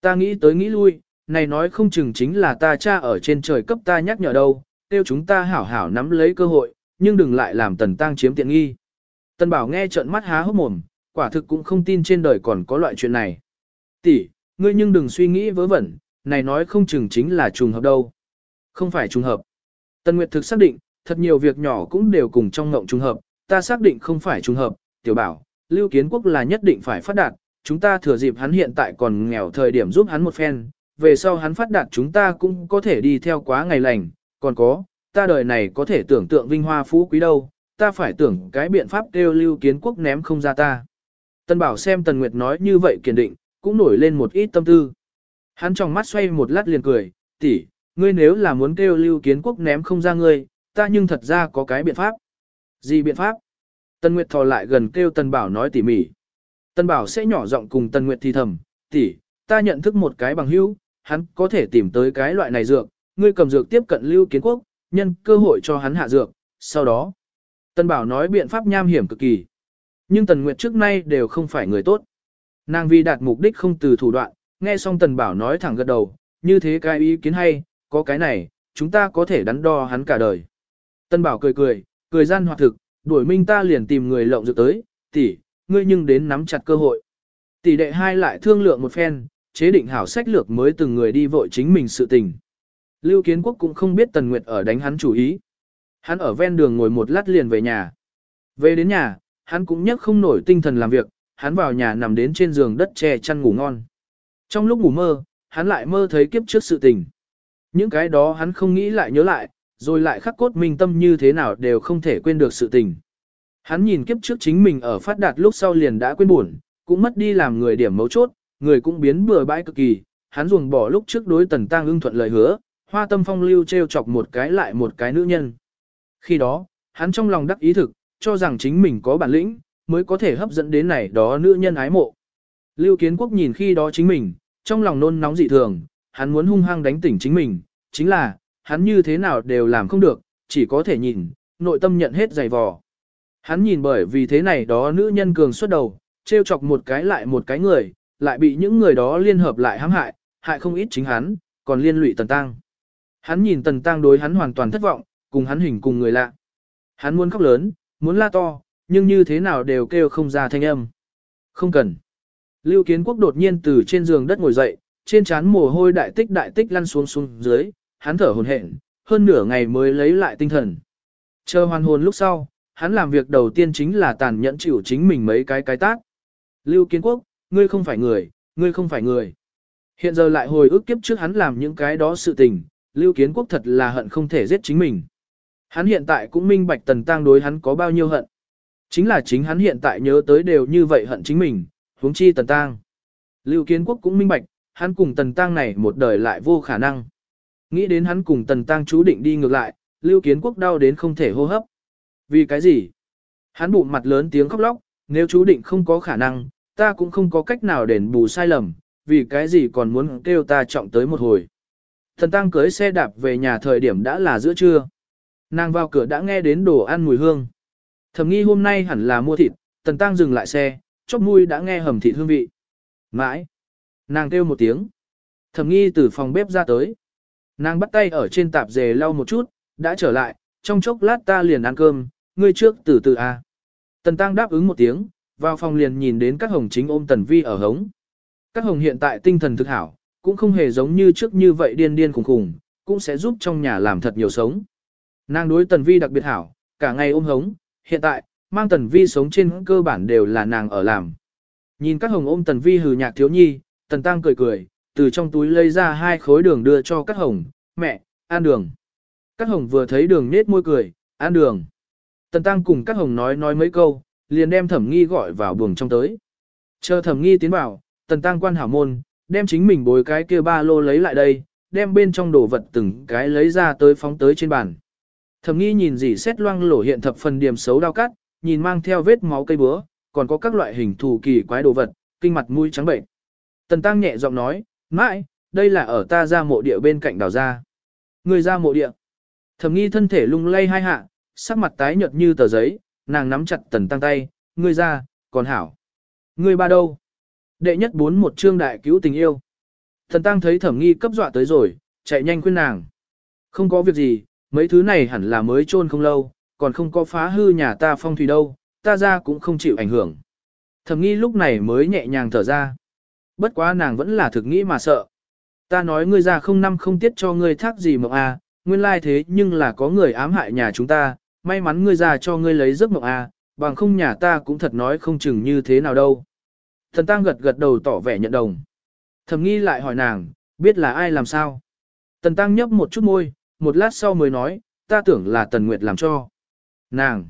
Ta nghĩ tới nghĩ lui, này nói không chừng chính là ta cha ở trên trời cấp ta nhắc nhở đâu, tiêu chúng ta hảo hảo nắm lấy cơ hội, nhưng đừng lại làm tần tăng chiếm tiện nghi. Tần bảo nghe trợn mắt há hốc mồm, quả thực cũng không tin trên đời còn có loại chuyện này. Tỷ, ngươi nhưng đừng suy nghĩ vớ vẩn, này nói không chừng chính là trùng hợp đâu. Không phải trùng hợp. Tần Nguyệt thực xác định, thật nhiều việc nhỏ cũng đều cùng trong ngộng trùng hợp, ta xác định không phải trùng hợp, tiểu bảo, Lưu Kiến Quốc là nhất định phải phát đạt, chúng ta thừa dịp hắn hiện tại còn nghèo thời điểm giúp hắn một phen, về sau hắn phát đạt chúng ta cũng có thể đi theo quá ngày lành, còn có, ta đời này có thể tưởng tượng vinh hoa phú quý đâu, ta phải tưởng cái biện pháp kêu Lưu Kiến Quốc ném không ra ta. Tần Bảo xem Tần Nguyệt nói như vậy kiên định, cũng nổi lên một ít tâm tư. Hắn trong mắt xoay một lát liền cười, tỷ, ngươi nếu là muốn kêu Lưu Kiến Quốc ném không ra ngươi, ta nhưng thật ra có cái biện pháp. Gì biện pháp? Tần Nguyệt thò lại gần kêu Tần Bảo nói tỉ mỉ. Tần Bảo sẽ nhỏ giọng cùng Tần Nguyệt thì thầm, tỷ, ta nhận thức một cái bằng hữu, hắn có thể tìm tới cái loại này dược, ngươi cầm dược tiếp cận Lưu Kiến Quốc, nhân cơ hội cho hắn hạ dược, sau đó. Tần Bảo nói biện pháp nham hiểm cực kỳ. Nhưng Tần Nguyệt trước nay đều không phải người tốt. Nàng vì đạt mục đích không từ thủ đoạn, nghe xong Tần Bảo nói thẳng gật đầu, như thế cái ý kiến hay, có cái này, chúng ta có thể đắn đo hắn cả đời. tần Bảo cười cười, cười gian hoạt thực, đuổi minh ta liền tìm người lộng dự tới, tỷ, ngươi nhưng đến nắm chặt cơ hội. Tỷ đệ hai lại thương lượng một phen, chế định hảo sách lược mới từng người đi vội chính mình sự tình. Lưu Kiến Quốc cũng không biết Tần Nguyệt ở đánh hắn chủ ý. Hắn ở ven đường ngồi một lát liền về nhà. Về đến nhà, hắn cũng nhấc không nổi tinh thần làm việc, hắn vào nhà nằm đến trên giường đất che chăn ngủ ngon. Trong lúc ngủ mơ, hắn lại mơ thấy kiếp trước sự tình. Những cái đó hắn không nghĩ lại nhớ lại, rồi lại khắc cốt minh tâm như thế nào đều không thể quên được sự tình. Hắn nhìn kiếp trước chính mình ở phát đạt lúc sau liền đã quên buồn, cũng mất đi làm người điểm mấu chốt, người cũng biến bừa bãi cực kỳ, hắn ruồng bỏ lúc trước đối tần tang ưng thuận lời hứa, hoa tâm phong lưu treo chọc một cái lại một cái nữ nhân. Khi đó, hắn trong lòng đắc ý thực, cho rằng chính mình có bản lĩnh, mới có thể hấp dẫn đến này đó nữ nhân ái mộ. Lưu Kiến Quốc nhìn khi đó chính mình, trong lòng nôn nóng dị thường, hắn muốn hung hăng đánh tỉnh chính mình, chính là, hắn như thế nào đều làm không được, chỉ có thể nhìn, nội tâm nhận hết dày vò. Hắn nhìn bởi vì thế này đó nữ nhân cường xuất đầu, trêu chọc một cái lại một cái người, lại bị những người đó liên hợp lại hãm hại, hại không ít chính hắn, còn liên lụy Tần Tăng. Hắn nhìn Tần Tăng đối hắn hoàn toàn thất vọng, cùng hắn hình cùng người lạ. Hắn muốn khóc lớn, muốn la to, nhưng như thế nào đều kêu không ra thanh âm. Không cần. Lưu Kiến Quốc đột nhiên từ trên giường đất ngồi dậy, trên trán mồ hôi đại tích đại tích lăn xuống xuống dưới, hắn thở hổn hển, hơn nửa ngày mới lấy lại tinh thần. Chờ hoàn hồn lúc sau, hắn làm việc đầu tiên chính là tàn nhẫn chịu chính mình mấy cái cái tác. Lưu Kiến Quốc, ngươi không phải người, ngươi không phải người. Hiện giờ lại hồi ức kiếp trước hắn làm những cái đó sự tình, Lưu Kiến Quốc thật là hận không thể giết chính mình. Hắn hiện tại cũng minh bạch Tần Tăng đối hắn có bao nhiêu hận. Chính là chính hắn hiện tại nhớ tới đều như vậy hận chính mình, huống chi Tần Tăng. Lưu Kiến Quốc cũng minh bạch, hắn cùng Tần Tăng này một đời lại vô khả năng. Nghĩ đến hắn cùng Tần Tăng chú định đi ngược lại, Lưu Kiến Quốc đau đến không thể hô hấp. Vì cái gì? Hắn bụng mặt lớn tiếng khóc lóc, nếu chú định không có khả năng, ta cũng không có cách nào đền bù sai lầm, vì cái gì còn muốn kêu ta trọng tới một hồi. Thần Tăng cưới xe đạp về nhà thời điểm đã là giữa trưa. Nàng vào cửa đã nghe đến đồ ăn mùi hương. Thầm nghi hôm nay hẳn là mua thịt, Tần Tăng dừng lại xe, chóp mũi đã nghe hầm thịt hương vị. Mãi. Nàng kêu một tiếng. Thầm nghi từ phòng bếp ra tới. Nàng bắt tay ở trên tạp dề lau một chút, đã trở lại, trong chốc lát ta liền ăn cơm, ngươi trước từ từ à. Tần Tăng đáp ứng một tiếng, vào phòng liền nhìn đến các hồng chính ôm Tần Vi ở hống. Các hồng hiện tại tinh thần thực hảo, cũng không hề giống như trước như vậy điên điên khùng khùng, cũng sẽ giúp trong nhà làm thật nhiều sống. Nàng đối Tần Vi đặc biệt hảo, cả ngày ôm hống, hiện tại, mang Tần Vi sống trên cơ bản đều là nàng ở làm. Nhìn các hồng ôm Tần Vi hừ nhạc thiếu nhi, Tần Tăng cười cười, từ trong túi lấy ra hai khối đường đưa cho các hồng, mẹ, ăn đường. Các hồng vừa thấy đường nết môi cười, ăn đường. Tần Tăng cùng các hồng nói nói mấy câu, liền đem thẩm nghi gọi vào buồng trong tới. Chờ thẩm nghi tiến vào, Tần Tăng quan hảo môn, đem chính mình bối cái kia ba lô lấy lại đây, đem bên trong đồ vật từng cái lấy ra tới phóng tới trên bàn. Thẩm nghi nhìn dì xét loang lổ hiện thập phần điểm xấu đau cắt, nhìn mang theo vết máu cây búa, còn có các loại hình thù kỳ quái đồ vật, kinh mặt mũi trắng bệnh. Tần Tăng nhẹ giọng nói, mãi, đây là ở ta ra mộ địa bên cạnh đào ra. Người ra mộ địa. Thẩm nghi thân thể lung lay hai hạ, sắc mặt tái nhợt như tờ giấy, nàng nắm chặt Tần Tăng tay, ngươi ra, còn hảo. Ngươi ba đâu? Đệ nhất bốn một chương đại cứu tình yêu. Thần Tăng thấy thẩm nghi cấp dọa tới rồi, chạy nhanh khuyên nàng. Không có việc gì, mấy thứ này hẳn là mới trôn không lâu, còn không có phá hư nhà ta phong thủy đâu, ta ra cũng không chịu ảnh hưởng. Thẩm nghi lúc này mới nhẹ nhàng thở ra. Bất quá nàng vẫn là thực nghĩ mà sợ. Ta nói ngươi ra không năm không tiết cho ngươi thác gì mộng à? nguyên lai thế nhưng là có người ám hại nhà chúng ta, may mắn ngươi ra cho ngươi lấy giấc mộng à, bằng không nhà ta cũng thật nói không chừng như thế nào đâu. Thần Tăng gật gật đầu tỏ vẻ nhận đồng. Thẩm nghi lại hỏi nàng, biết là ai làm sao? Tần Tăng nhấp một chút môi, một lát sau mới nói, ta tưởng là Tần Nguyệt làm cho. Nàng.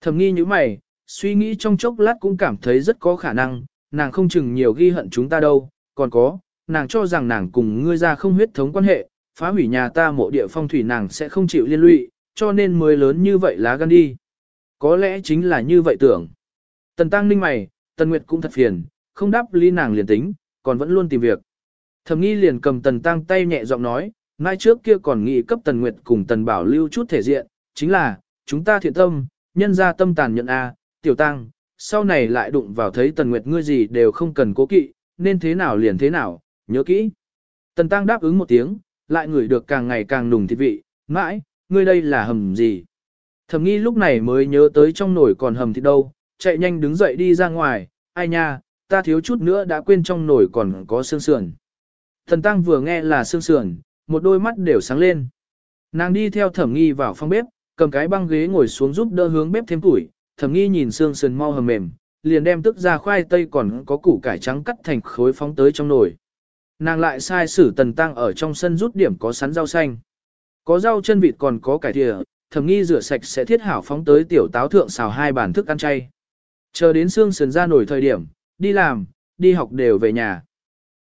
Thẩm nghi như mày, suy nghĩ trong chốc lát cũng cảm thấy rất có khả năng, nàng không chừng nhiều ghi hận chúng ta đâu, còn có, nàng cho rằng nàng cùng ngươi ra không huyết thống quan hệ, phá hủy nhà ta mộ địa phong thủy nàng sẽ không chịu liên lụy, cho nên mới lớn như vậy lá gan đi. Có lẽ chính là như vậy tưởng. Tần Tăng ninh mày, Tần Nguyệt cũng thật phiền, không đáp ly nàng liền tính, còn vẫn luôn tìm việc. Thẩm nghi liền cầm Tần Tăng tay nhẹ giọng nói, mai trước kia còn nghĩ cấp Tần Nguyệt cùng Tần Bảo lưu chút thể diện, chính là, chúng ta thiện tâm, nhân ra tâm tàn nhận A, tiểu tăng, sau này lại đụng vào thấy Tần Nguyệt ngươi gì đều không cần cố kỵ, nên thế nào liền thế nào, nhớ kỹ. Tần Tăng đáp ứng một tiếng, lại ngửi được càng ngày càng nùng thịt vị, mãi, ngươi đây là hầm gì? Thẩm nghi lúc này mới nhớ tới trong nồi còn hầm thịt đâu, chạy nhanh đứng dậy đi ra ngoài, ai nha, ta thiếu chút nữa đã quên trong nồi còn có xương sườn. Thần Tăng vừa nghe là xương sườn, một đôi mắt đều sáng lên. Nàng đi theo thẩm nghi vào phòng bếp, cầm cái băng ghế ngồi xuống giúp đỡ hướng bếp thêm củi, thẩm nghi nhìn xương sườn mau hầm mềm, liền đem tức ra khoai tây còn có củ cải trắng cắt thành khối phóng tới trong nồi. Nàng lại sai sử tần tăng ở trong sân rút điểm có sắn rau xanh. Có rau chân vịt còn có cải thìa, thẩm nghi rửa sạch sẽ thiết hảo phóng tới tiểu táo thượng xào hai bản thức ăn chay. Chờ đến xương sườn ra nổi thời điểm, đi làm, đi học đều về nhà.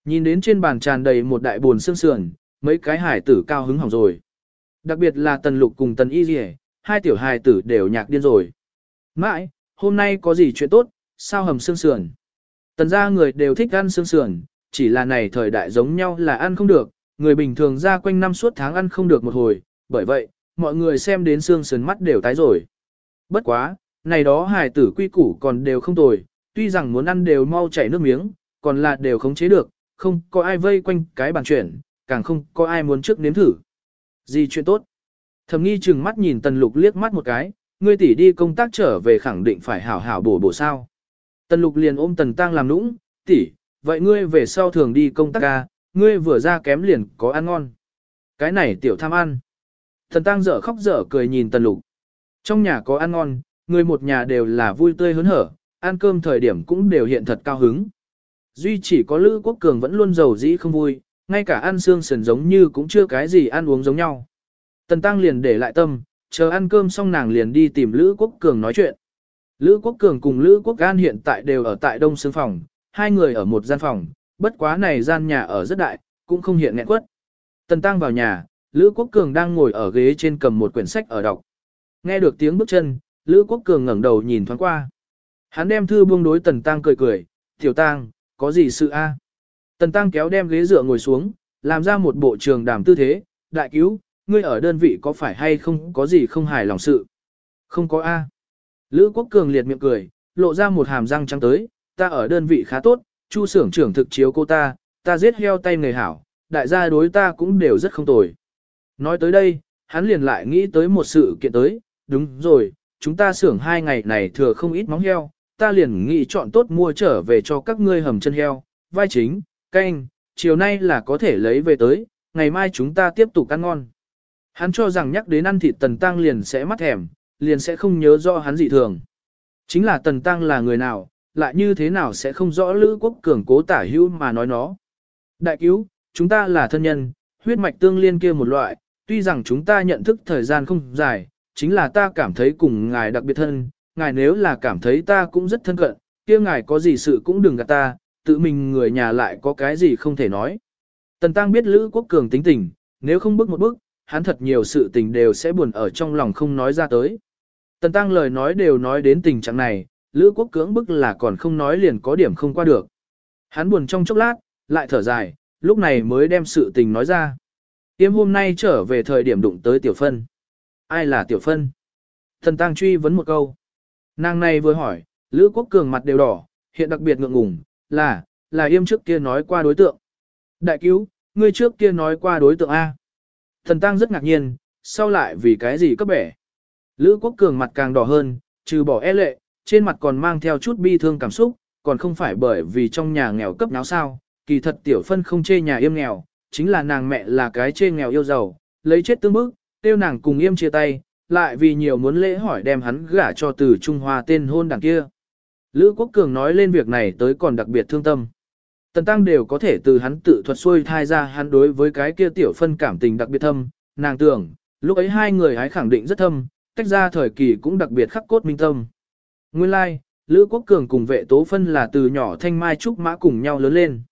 Nhìn đến trên bàn tràn đầy một đại buồn xương sườn, mấy cái hải tử cao hứng hỏng rồi. Đặc biệt là tần lục cùng tần y dì hai tiểu hải tử đều nhạc điên rồi. Mãi, hôm nay có gì chuyện tốt, sao hầm xương sườn? Tần gia người đều thích ăn xương sườn, chỉ là này thời đại giống nhau là ăn không được, người bình thường ra quanh năm suốt tháng ăn không được một hồi, bởi vậy, mọi người xem đến xương sườn mắt đều tái rồi. Bất quá, này đó hài tử quy củ còn đều không tồi, tuy rằng muốn ăn đều mau chảy nước miếng, còn là đều khống chế được, không có ai vây quanh cái bàn chuyển, càng không có ai muốn trước nếm thử. Gì chuyện tốt? Thầm nghi chừng mắt nhìn tần lục liếc mắt một cái, ngươi tỷ đi công tác trở về khẳng định phải hảo hảo bổ bổ sao. Tần lục liền ôm tần tăng làm nũng, tỷ, vậy ngươi về sau thường đi công tác ca, ngươi vừa ra kém liền có ăn ngon. Cái này tiểu tham ăn. Tần tăng dở khóc dở cười nhìn tần lục. Trong nhà có ăn ngon, người một nhà đều là vui tươi hớn hở, ăn cơm thời điểm cũng đều hiện thật cao hứng. Duy chỉ có Lữ Quốc Cường vẫn luôn giàu dĩ không vui, ngay cả ăn xương sườn giống như cũng chưa cái gì ăn uống giống nhau. Tần Tăng liền để lại tâm, chờ ăn cơm xong nàng liền đi tìm Lữ Quốc Cường nói chuyện. Lữ Quốc Cường cùng Lữ Quốc An hiện tại đều ở tại Đông Sương Phòng, hai người ở một gian phòng, bất quá này gian nhà ở rất đại, cũng không hiện nghẹn quất. Tần Tăng vào nhà, Lữ Quốc Cường đang ngồi ở ghế trên cầm một quyển sách ở đọc. Nghe được tiếng bước chân, Lữ Quốc Cường ngẩng đầu nhìn thoáng qua. Hắn đem thư buông đối Tần Tăng cười cười, "Tiểu Tăng, có gì sự a?" Tần Tăng kéo đem ghế dựa ngồi xuống, làm ra một bộ trường đàm tư thế, "Đại cứu, ngươi ở đơn vị có phải hay không có gì không hài lòng sự?" "Không có a." Lữ Quốc Cường liệt miệng cười, lộ ra một hàm răng trắng tới, "Ta ở đơn vị khá tốt, Chu xưởng trưởng thực chiếu cô ta, ta giết heo tay người hảo, đại gia đối ta cũng đều rất không tồi." Nói tới đây, hắn liền lại nghĩ tới một sự kiện tới, đúng rồi, chúng ta xưởng hai ngày này thừa không ít móng heo, ta liền nghĩ chọn tốt mua trở về cho các ngươi hầm chân heo, vai chính, canh, chiều nay là có thể lấy về tới, ngày mai chúng ta tiếp tục ăn ngon. Hắn cho rằng nhắc đến ăn thịt tần tăng liền sẽ mắt thèm, liền sẽ không nhớ rõ hắn dị thường. Chính là tần tăng là người nào, lại như thế nào sẽ không rõ Lữ Quốc Cường cố tả hữu mà nói nó. Đại cứu, chúng ta là thân nhân, huyết mạch tương liên kia một loại, tuy rằng chúng ta nhận thức thời gian không dài, chính là ta cảm thấy cùng ngài đặc biệt thân, ngài nếu là cảm thấy ta cũng rất thân cận, kia ngài có gì sự cũng đừng gạt ta, tự mình người nhà lại có cái gì không thể nói. Tần Tăng biết Lữ Quốc Cường tính tình, nếu không bước một bước, hắn thật nhiều sự tình đều sẽ buồn ở trong lòng không nói ra tới. Tần Tăng lời nói đều nói đến tình trạng này, Lữ Quốc cưỡng bức là còn không nói liền có điểm không qua được. Hắn buồn trong chốc lát, lại thở dài, lúc này mới đem sự tình nói ra. Tiêm hôm nay trở về thời điểm đụng tới Tiểu Phân. Ai là Tiểu Phân? Thần Tăng truy vấn một câu. Nàng này vừa hỏi, Lữ Quốc Cường mặt đều đỏ, hiện đặc biệt ngượng ngùng, là, là yêm trước kia nói qua đối tượng. Đại cứu, ngươi trước kia nói qua đối tượng A. Thần Tăng rất ngạc nhiên, sau lại vì cái gì cấp bẻ. Lữ Quốc Cường mặt càng đỏ hơn, trừ bỏ e lệ, trên mặt còn mang theo chút bi thương cảm xúc, còn không phải bởi vì trong nhà nghèo cấp náo sao, kỳ thật tiểu phân không chê nhà yêm nghèo, chính là nàng mẹ là cái chê nghèo yêu giàu, lấy chết tương bức, tiêu nàng cùng yêm chia tay, lại vì nhiều muốn lễ hỏi đem hắn gả cho từ Trung Hoa tên hôn đằng kia. Lữ Quốc Cường nói lên việc này tới còn đặc biệt thương tâm. Tần Tăng đều có thể từ hắn tự thuật xuôi thai ra hắn đối với cái kia tiểu phân cảm tình đặc biệt thâm, nàng tưởng, lúc ấy hai người hái khẳng định rất thâm, tách ra thời kỳ cũng đặc biệt khắc cốt minh tâm. Nguyên lai, like, Lữ Quốc Cường cùng vệ tố phân là từ nhỏ thanh mai trúc mã cùng nhau lớn lên.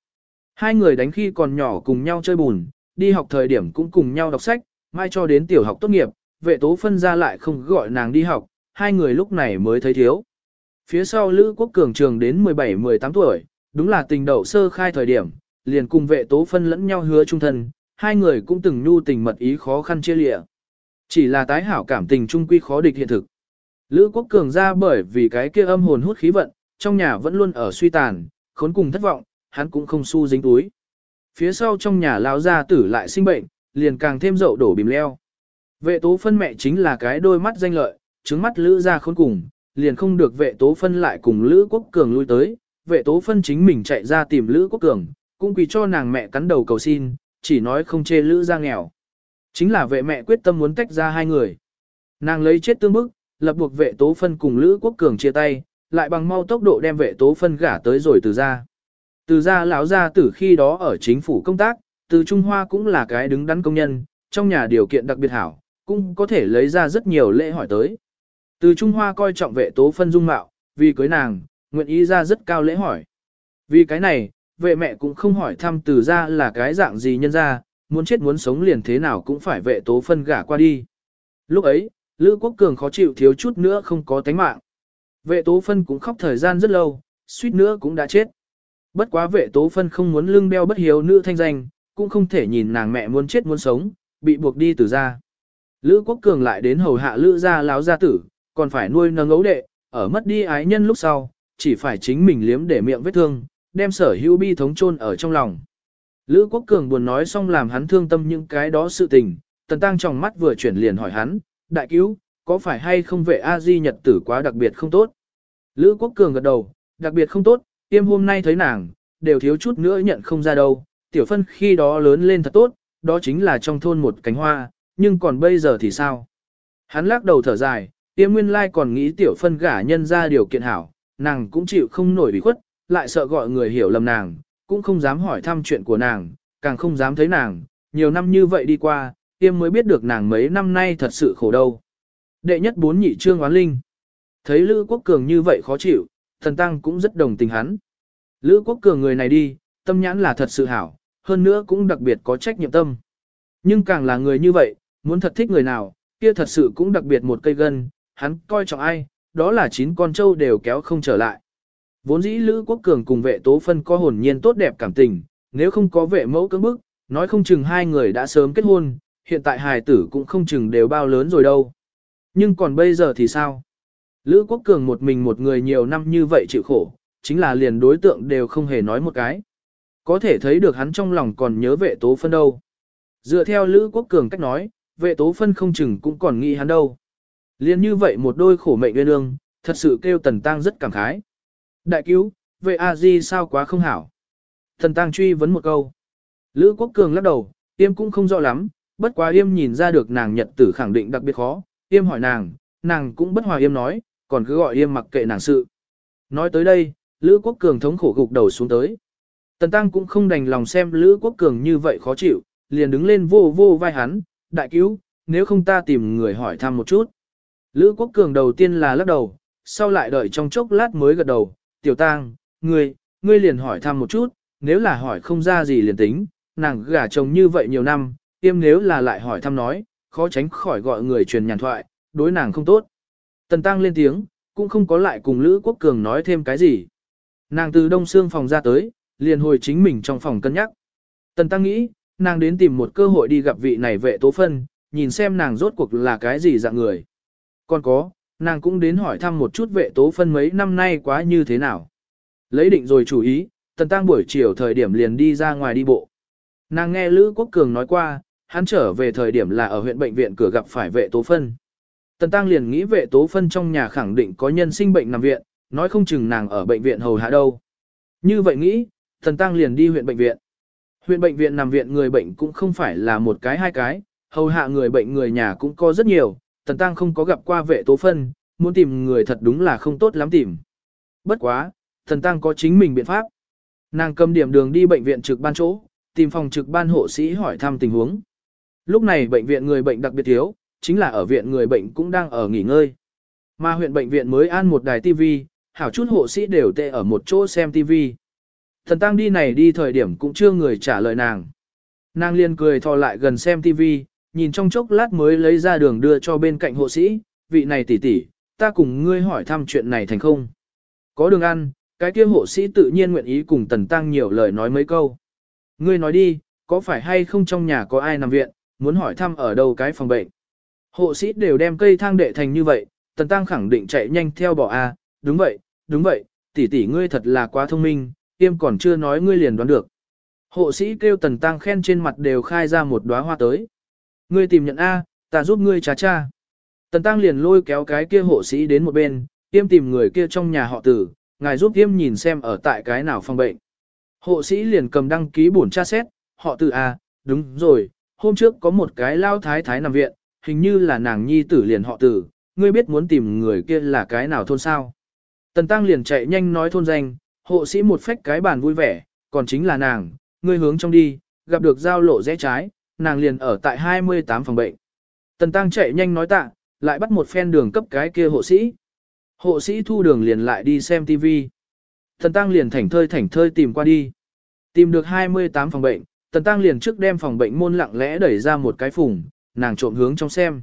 Hai người đánh khi còn nhỏ cùng nhau chơi bùn, đi học thời điểm cũng cùng nhau đọc sách, mai cho đến tiểu học tốt nghiệp, vệ tố phân ra lại không gọi nàng đi học, hai người lúc này mới thấy thiếu. Phía sau Lữ Quốc Cường trường đến 17-18 tuổi, đúng là tình đầu sơ khai thời điểm, liền cùng vệ tố phân lẫn nhau hứa trung thân, hai người cũng từng nhu tình mật ý khó khăn chia lịa. Chỉ là tái hảo cảm tình trung quy khó địch hiện thực. Lữ Quốc Cường ra bởi vì cái kia âm hồn hút khí vận, trong nhà vẫn luôn ở suy tàn, khốn cùng thất vọng, hắn cũng không xu dính túi. Phía sau trong nhà lão gia tử lại sinh bệnh, liền càng thêm dậu đổ bìm leo. Vệ tố phân mẹ chính là cái đôi mắt danh lợi, trứng mắt lữ ra khốn cùng, liền không được vệ tố phân lại cùng lữ quốc cường lui tới. Vệ tố phân chính mình chạy ra tìm lữ quốc cường, cũng quỳ cho nàng mẹ cắn đầu cầu xin, chỉ nói không chê lữ ra nghèo. Chính là vệ mẹ quyết tâm muốn tách ra hai người. Nàng lấy chết tương bức, lập buộc vệ tố phân cùng lữ quốc cường chia tay, lại bằng mau tốc độ đem vệ tố phân gả tới rồi từ ra. Từ ra lão gia từ khi đó ở chính phủ công tác, từ Trung Hoa cũng là cái đứng đắn công nhân, trong nhà điều kiện đặc biệt hảo, cũng có thể lấy ra rất nhiều lễ hỏi tới. Từ Trung Hoa coi trọng vệ tố phân dung mạo, vì cưới nàng, nguyện ý ra rất cao lễ hỏi. Vì cái này, vệ mẹ cũng không hỏi thăm từ ra là cái dạng gì nhân ra, muốn chết muốn sống liền thế nào cũng phải vệ tố phân gả qua đi. Lúc ấy, Lữ Quốc Cường khó chịu thiếu chút nữa không có tánh mạng. Vệ tố phân cũng khóc thời gian rất lâu, suýt nữa cũng đã chết. Bất quá vệ tố phân không muốn lưng đeo bất hiếu nữ thanh danh, cũng không thể nhìn nàng mẹ muốn chết muốn sống, bị buộc đi từ ra. Lữ quốc cường lại đến hầu hạ lữ gia láo gia tử, còn phải nuôi nâng ấu đệ, ở mất đi ái nhân lúc sau, chỉ phải chính mình liếm để miệng vết thương, đem sở hữu bi thống chôn ở trong lòng. Lữ quốc cường buồn nói xong làm hắn thương tâm những cái đó sự tình, tần tăng trong mắt vừa chuyển liền hỏi hắn, đại cứu, có phải hay không vệ A-di nhật tử quá đặc biệt không tốt? Lữ quốc cường gật đầu, đặc biệt không tốt, tiêm hôm nay thấy nàng, đều thiếu chút nữa nhận không ra đâu, tiểu phân khi đó lớn lên thật tốt, đó chính là trong thôn một cánh hoa, nhưng còn bây giờ thì sao? Hắn lắc đầu thở dài, tiêm nguyên lai còn nghĩ tiểu phân gả nhân ra điều kiện hảo, nàng cũng chịu không nổi bị khuất, lại sợ gọi người hiểu lầm nàng, cũng không dám hỏi thăm chuyện của nàng, càng không dám thấy nàng, nhiều năm như vậy đi qua, tiêm mới biết được nàng mấy năm nay thật sự khổ đâu. Đệ nhất bốn nhị trương oán linh. Thấy Lữ Quốc Cường như vậy khó chịu, thần tăng cũng rất đồng tình hắn. Lữ Quốc Cường người này đi, tâm nhãn là thật sự hảo, hơn nữa cũng đặc biệt có trách nhiệm tâm. Nhưng càng là người như vậy, muốn thật thích người nào, kia thật sự cũng đặc biệt một cây gân, hắn coi trọng ai, đó là chín con trâu đều kéo không trở lại. Vốn dĩ Lữ Quốc Cường cùng vệ tố phân có hồn nhiên tốt đẹp cảm tình, nếu không có vệ mẫu cưỡng bức, nói không chừng hai người đã sớm kết hôn, hiện tại hài tử cũng không chừng đều bao lớn rồi đâu. Nhưng còn bây giờ thì sao? Lữ Quốc Cường một mình một người nhiều năm như vậy chịu khổ, chính là liền đối tượng đều không hề nói một cái. Có thể thấy được hắn trong lòng còn nhớ vệ tố phân đâu. Dựa theo Lữ Quốc Cường cách nói, vệ tố phân không chừng cũng còn nghĩ hắn đâu. Liên như vậy một đôi khổ mệnh nguyên ương, thật sự kêu Tần Tăng rất cảm khái. Đại cứu, vậy A-di sao quá không hảo. Tần Tăng truy vấn một câu. Lữ Quốc Cường lắc đầu, tiêm cũng không rõ lắm, bất quá Yêm nhìn ra được nàng nhật tử khẳng định đặc biệt khó. Yêm hỏi nàng, nàng cũng bất hòa Yêm nói, còn cứ gọi Yêm mặc kệ nàng sự. Nói tới đây, Lữ Quốc Cường thống khổ gục đầu xuống tới. Tần Tăng cũng không đành lòng xem Lữ Quốc Cường như vậy khó chịu, liền đứng lên vô vô vai hắn, đại cứu, nếu không ta tìm người hỏi thăm một chút. Lữ Quốc Cường đầu tiên là lắc đầu, sau lại đợi trong chốc lát mới gật đầu, tiểu tang, ngươi, ngươi liền hỏi thăm một chút, nếu là hỏi không ra gì liền tính, nàng gả chồng như vậy nhiều năm, tiêm nếu là lại hỏi thăm nói, khó tránh khỏi gọi người truyền nhàn thoại, đối nàng không tốt. Tần Tăng lên tiếng, cũng không có lại cùng Lữ Quốc Cường nói thêm cái gì. Nàng từ đông xương phòng ra tới, liền hồi chính mình trong phòng cân nhắc. Tần Tăng nghĩ, nàng đến tìm một cơ hội đi gặp vị này vệ tố phân, nhìn xem nàng rốt cuộc là cái gì dạng người. Còn có, nàng cũng đến hỏi thăm một chút vệ tố phân mấy năm nay quá như thế nào. Lấy định rồi chủ ý, Tần Tăng buổi chiều thời điểm liền đi ra ngoài đi bộ. Nàng nghe Lữ Quốc Cường nói qua, hắn trở về thời điểm là ở huyện bệnh viện cửa gặp phải vệ tố phân. Tần Tăng liền nghĩ vệ tố phân trong nhà khẳng định có nhân sinh bệnh nằm viện, nói không chừng nàng ở bệnh viện hầu hạ đâu. Như vậy nghĩ, Tần Tăng liền đi huyện bệnh viện. Huyện bệnh viện nằm viện người bệnh cũng không phải là một cái hai cái, hầu hạ người bệnh người nhà cũng có rất nhiều, Tần Tăng không có gặp qua vệ tố phân, muốn tìm người thật đúng là không tốt lắm tìm. Bất quá, Tần Tăng có chính mình biện pháp. Nàng cầm điểm đường đi bệnh viện trực ban chỗ, tìm phòng trực ban hộ sĩ hỏi thăm tình huống. Lúc này bệnh viện người bệnh đặc biệt thiếu, chính là ở viện người bệnh cũng đang ở nghỉ ngơi. Mà huyện bệnh viện mới an một đài TV, hảo chút hộ sĩ đều tệ ở một chỗ xem TV. Thần Tăng đi này đi thời điểm cũng chưa người trả lời nàng. Nàng liền cười thò lại gần xem TV, nhìn trong chốc lát mới lấy ra đường đưa cho bên cạnh hộ sĩ, vị này tỷ tỷ, ta cùng ngươi hỏi thăm chuyện này thành không. Có đường ăn, cái kia hộ sĩ tự nhiên nguyện ý cùng Tần Tăng nhiều lời nói mấy câu. Ngươi nói đi, có phải hay không trong nhà có ai nằm viện, muốn hỏi thăm ở đâu cái phòng bệnh. Hộ sĩ đều đem cây thang đệ thành như vậy, Tần Tăng khẳng định chạy nhanh theo bỏ A, đúng vậy, đúng vậy, tỷ tỷ ngươi thật là quá thông minh, tiêm còn chưa nói ngươi liền đoán được. Hộ sĩ kêu Tần Tăng khen trên mặt đều khai ra một đóa hoa tới. Ngươi tìm nhận A, ta giúp ngươi trà cha. Tần Tăng liền lôi kéo cái kia hộ sĩ đến một bên, tiêm tìm người kia trong nhà họ tử, ngài giúp tiêm nhìn xem ở tại cái nào phòng bệnh. Hộ sĩ liền cầm đăng ký bổn tra xét, họ tử A, đúng rồi, hôm trước có một cái lao thái thái nằm viện, hình như là nàng nhi tử liền họ tử, ngươi biết muốn tìm người kia là cái nào thôn sao. Tần Tăng liền chạy nhanh nói thôn danh, hộ sĩ một phách cái bàn vui vẻ, còn chính là nàng, ngươi hướng trong đi, gặp được giao lộ rẽ trái, nàng liền ở tại 28 phòng bệnh. Tần Tăng chạy nhanh nói tạ, lại bắt một phen đường cấp cái kia hộ sĩ. Hộ sĩ thu đường liền lại đi xem TV. Tần Tăng liền thảnh thơi thảnh thơi tìm qua đi. Tìm được 28 phòng bệnh, Tần Tăng liền trước đem phòng bệnh môn lặng lẽ đẩy ra một cái phùng, nàng trộm hướng trong xem.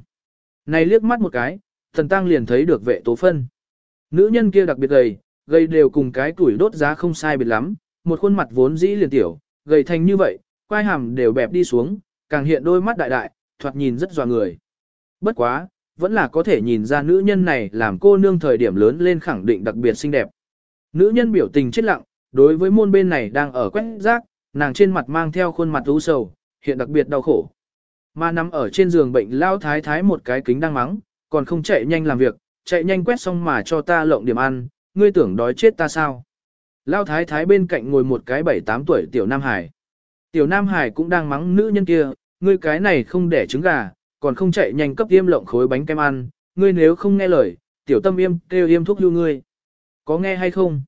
Này liếc mắt một cái, Tần Tăng liền thấy được vệ tố phân. Nữ nhân kia đặc biệt gầy, gầy đều cùng cái tuổi đốt giá không sai biệt lắm, một khuôn mặt vốn dĩ liền tiểu, gầy thành như vậy, quai hàm đều bẹp đi xuống, càng hiện đôi mắt đại đại, thoạt nhìn rất dò người. Bất quá, vẫn là có thể nhìn ra nữ nhân này làm cô nương thời điểm lớn lên khẳng định đặc biệt xinh đẹp. Nữ nhân biểu tình chết lặng, đối với môn bên này đang ở quét rác, nàng trên mặt mang theo khuôn mặt u sầu, hiện đặc biệt đau khổ. Mà nằm ở trên giường bệnh lao thái thái một cái kính đang mắng, còn không chạy nhanh làm việc, chạy nhanh quét xong mà cho ta lộng điểm ăn, ngươi tưởng đói chết ta sao. Lao thái thái bên cạnh ngồi một cái bảy tám tuổi tiểu Nam Hải. Tiểu Nam Hải cũng đang mắng nữ nhân kia, ngươi cái này không đẻ trứng gà, còn không chạy nhanh cấp yêm lộng khối bánh kem ăn, ngươi nếu không nghe lời, tiểu tâm yêm kêu yêm thuốc lưu ngươi. có nghe hay không?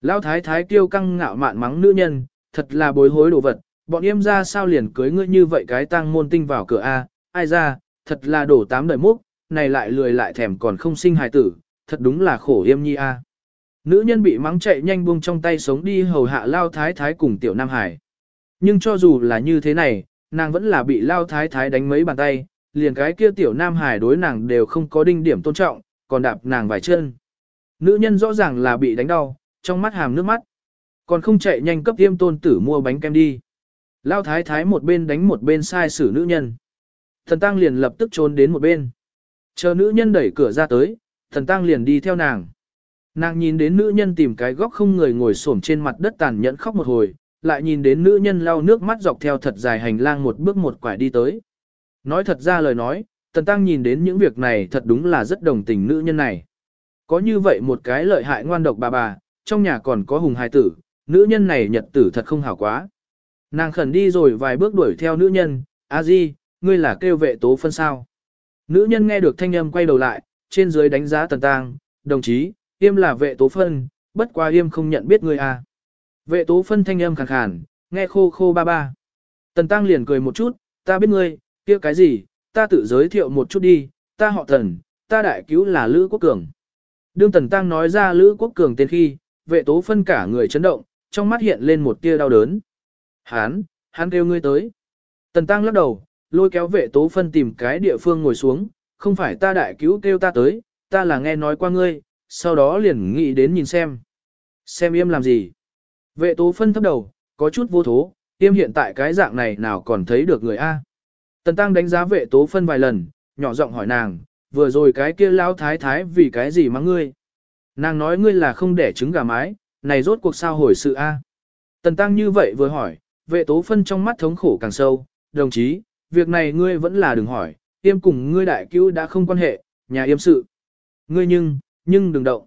Lão thái thái kêu căng ngạo mạn mắng nữ nhân, thật là bối hối đồ vật, bọn yêm ra sao liền cưới ngươi như vậy cái tang môn tinh vào cửa A, ai ra, thật là đổ tám đời múc, này lại lười lại thèm còn không sinh hài tử, thật đúng là khổ yêm nhi A. Nữ nhân bị mắng chạy nhanh buông trong tay sống đi hầu hạ lao thái thái cùng tiểu Nam Hải. Nhưng cho dù là như thế này, nàng vẫn là bị lao thái thái đánh mấy bàn tay, liền cái kia tiểu Nam Hải đối nàng đều không có đinh điểm tôn trọng, còn đạp nàng vài chân. Nữ nhân rõ ràng là bị đánh đau, trong mắt hàm nước mắt. Còn không chạy nhanh cấp tiêm tôn tử mua bánh kem đi. Lao thái thái một bên đánh một bên sai xử nữ nhân. Thần tăng liền lập tức trốn đến một bên. Chờ nữ nhân đẩy cửa ra tới, thần tăng liền đi theo nàng. Nàng nhìn đến nữ nhân tìm cái góc không người ngồi xổm trên mặt đất tàn nhẫn khóc một hồi, lại nhìn đến nữ nhân lau nước mắt dọc theo thật dài hành lang một bước một quải đi tới. Nói thật ra lời nói, Tần Tăng nhìn đến những việc này thật đúng là rất đồng tình nữ nhân này. Có như vậy một cái lợi hại ngoan độc bà bà, trong nhà còn có hùng hài tử, nữ nhân này nhật tử thật không hảo quá. Nàng khẩn đi rồi vài bước đuổi theo nữ nhân, a di, ngươi là kêu vệ tố phân sao. Nữ nhân nghe được thanh âm quay đầu lại, trên dưới đánh giá Tần Tăng, đồng chí, Yêm là vệ tố phân, bất qua Yêm không nhận biết ngươi à. Vệ tố phân thanh âm khàn khàn, nghe khô khô ba ba. Tần Tăng liền cười một chút, ta biết ngươi, kia cái gì, ta tự giới thiệu một chút đi, ta họ Tần, ta đại cứu là Lữ Quốc Cường. Đương Tần Tăng nói ra Lữ Quốc Cường tên khi, vệ tố phân cả người chấn động, trong mắt hiện lên một tia đau đớn. Hán, hắn kêu ngươi tới. Tần Tăng lắc đầu, lôi kéo vệ tố phân tìm cái địa phương ngồi xuống, không phải ta đại cứu kêu ta tới, ta là nghe nói qua ngươi, sau đó liền nghĩ đến nhìn xem. Xem im làm gì? Vệ tố phân thấp đầu, có chút vô thố, Tiêm hiện tại cái dạng này nào còn thấy được người A. Tần Tăng đánh giá vệ tố phân vài lần, nhỏ giọng hỏi nàng, vừa rồi cái kia lao thái thái vì cái gì mắng ngươi? Nàng nói ngươi là không để trứng gà mái, này rốt cuộc sao hồi sự A. Tần Tăng như vậy vừa hỏi, vệ tố phân trong mắt thống khổ càng sâu, đồng chí, việc này ngươi vẫn là đừng hỏi, Tiêm cùng ngươi đại cứu đã không quan hệ, nhà yêm sự. Ngươi nhưng, nhưng đừng động.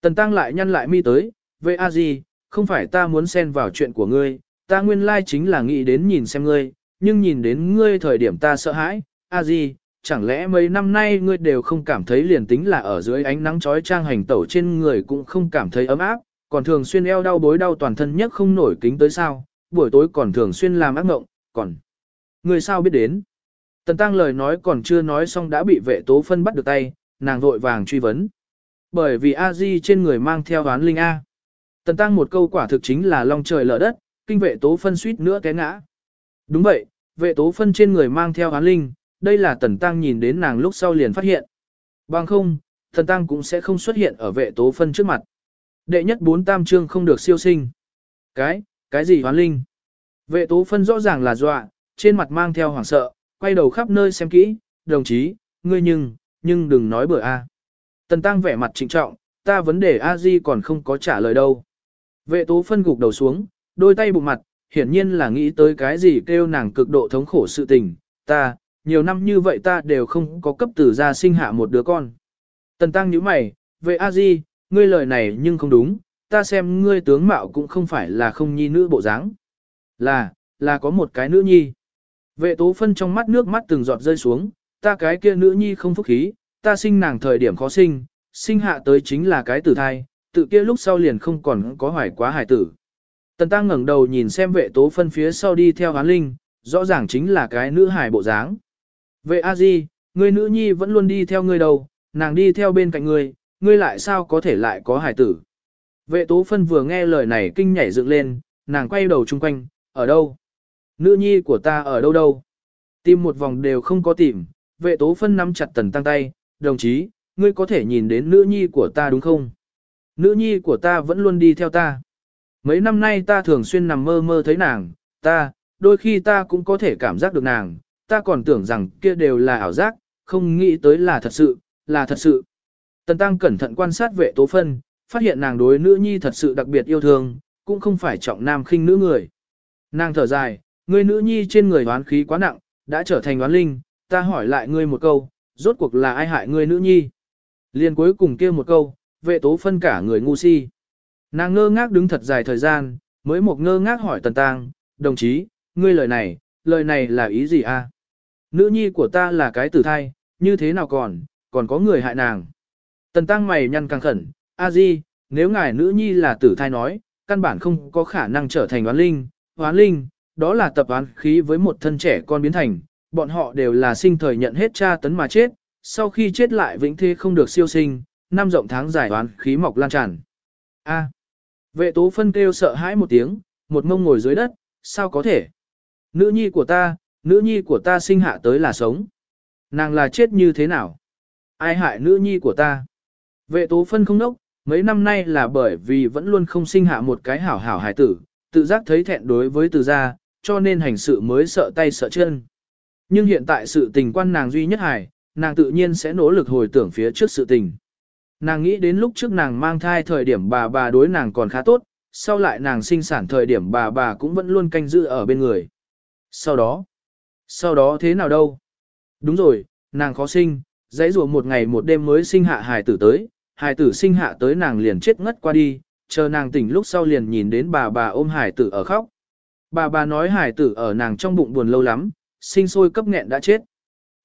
Tần Tăng lại nhăn lại mi tới, vệ a gì, không phải ta muốn xen vào chuyện của ngươi, ta nguyên lai chính là nghĩ đến nhìn xem ngươi, nhưng nhìn đến ngươi thời điểm ta sợ hãi, a gì, chẳng lẽ mấy năm nay ngươi đều không cảm thấy liền tính là ở dưới ánh nắng chói trang hành tẩu trên người cũng không cảm thấy ấm áp, còn thường xuyên eo đau bối đau toàn thân nhất không nổi kính tới sao, buổi tối còn thường xuyên làm ác mộng, còn ngươi sao biết đến. Tần Tăng lời nói còn chưa nói xong đã bị vệ tố phân bắt được tay, nàng vội vàng truy vấn. Bởi vì a di trên người mang theo oán linh A. Tần tăng một câu quả thực chính là long trời lở đất, kinh vệ tố phân suýt nữa té ngã. Đúng vậy, vệ tố phân trên người mang theo án linh, đây là tần tăng nhìn đến nàng lúc sau liền phát hiện. Bằng không, tần tăng cũng sẽ không xuất hiện ở vệ tố phân trước mặt. Đệ nhất bốn tam trương không được siêu sinh. Cái, cái gì hoán linh? Vệ tố phân rõ ràng là dọa, trên mặt mang theo hoảng sợ, quay đầu khắp nơi xem kỹ, đồng chí, ngươi nhưng, nhưng đừng nói bừa a. Tần Tăng vẻ mặt trịnh trọng, ta vấn đề a di còn không có trả lời đâu. Vệ tố phân gục đầu xuống, đôi tay bụng mặt, hiển nhiên là nghĩ tới cái gì kêu nàng cực độ thống khổ sự tình, ta, nhiều năm như vậy ta đều không có cấp tử ra sinh hạ một đứa con. Tần Tăng nhíu mày, vệ a di, ngươi lời này nhưng không đúng, ta xem ngươi tướng mạo cũng không phải là không nhi nữ bộ dáng. Là, là có một cái nữ nhi. Vệ tố phân trong mắt nước mắt từng giọt rơi xuống, ta cái kia nữ nhi không phúc khí, ta sinh nàng thời điểm khó sinh, sinh hạ tới chính là cái tử thai, tự kia lúc sau liền không còn có hoài quá hải tử. Tần tăng ngẩng đầu nhìn xem vệ tố phân phía sau đi theo hán linh, rõ ràng chính là cái nữ hải bộ dáng. Vệ a di, người nữ nhi vẫn luôn đi theo ngươi đâu, nàng đi theo bên cạnh ngươi, ngươi lại sao có thể lại có hải tử. Vệ tố phân vừa nghe lời này kinh nhảy dựng lên, nàng quay đầu chung quanh, ở đâu? Nữ nhi của ta ở đâu đâu? Tìm một vòng đều không có tìm, vệ tố phân nắm chặt tần tăng tay, đồng chí, ngươi có thể nhìn đến nữ nhi của ta đúng không? Nữ nhi của ta vẫn luôn đi theo ta. Mấy năm nay ta thường xuyên nằm mơ mơ thấy nàng, ta, đôi khi ta cũng có thể cảm giác được nàng, ta còn tưởng rằng kia đều là ảo giác, không nghĩ tới là thật sự, là thật sự. Tần Tăng cẩn thận quan sát vệ tố phân, phát hiện nàng đối nữ nhi thật sự đặc biệt yêu thương, cũng không phải trọng nam khinh nữ người. Nàng thở dài, người nữ nhi trên người hoán khí quá nặng, đã trở thành oán linh, ta hỏi lại ngươi một câu, rốt cuộc là ai hại ngươi nữ nhi. Liên cuối cùng kia một câu, vệ tố phân cả người ngu si. Nàng ngơ ngác đứng thật dài thời gian, mới một ngơ ngác hỏi tần tang, đồng chí, ngươi lời này, lời này là ý gì a? Nữ nhi của ta là cái tử thai, như thế nào còn, còn có người hại nàng. Tần tăng mày nhăn căng khẩn, a di, nếu ngài nữ nhi là tử thai nói, căn bản không có khả năng trở thành oán linh, oán linh, đó là tập oán khí với một thân trẻ con biến thành, bọn họ đều là sinh thời nhận hết tra tấn mà chết, sau khi chết lại vĩnh thế không được siêu sinh, năm rộng tháng dài oán khí mọc lan tràn. A. Vệ tố phân kêu sợ hãi một tiếng, một mông ngồi dưới đất, sao có thể? Nữ nhi của ta, nữ nhi của ta sinh hạ tới là sống. Nàng là chết như thế nào? Ai hại nữ nhi của ta? Vệ tố phân không nốc, mấy năm nay là bởi vì vẫn luôn không sinh hạ một cái hảo hảo hải tử, tự giác thấy thẹn đối với từ gia, cho nên hành sự mới sợ tay sợ chân. Nhưng hiện tại sự tình quan nàng duy nhất hải, nàng tự nhiên sẽ nỗ lực hồi tưởng phía trước sự tình. Nàng nghĩ đến lúc trước nàng mang thai thời điểm bà bà đối nàng còn khá tốt, sau lại nàng sinh sản thời điểm bà bà cũng vẫn luôn canh giữ ở bên người. Sau đó, sau đó thế nào đâu? Đúng rồi, nàng khó sinh, dãy rùa một ngày một đêm mới sinh hạ hài tử tới, hài tử sinh hạ tới nàng liền chết ngất qua đi, chờ nàng tỉnh lúc sau liền nhìn đến bà bà ôm hài tử ở khóc. Bà bà nói hài tử ở nàng trong bụng buồn lâu lắm, sinh sôi cấp nghẹn đã chết.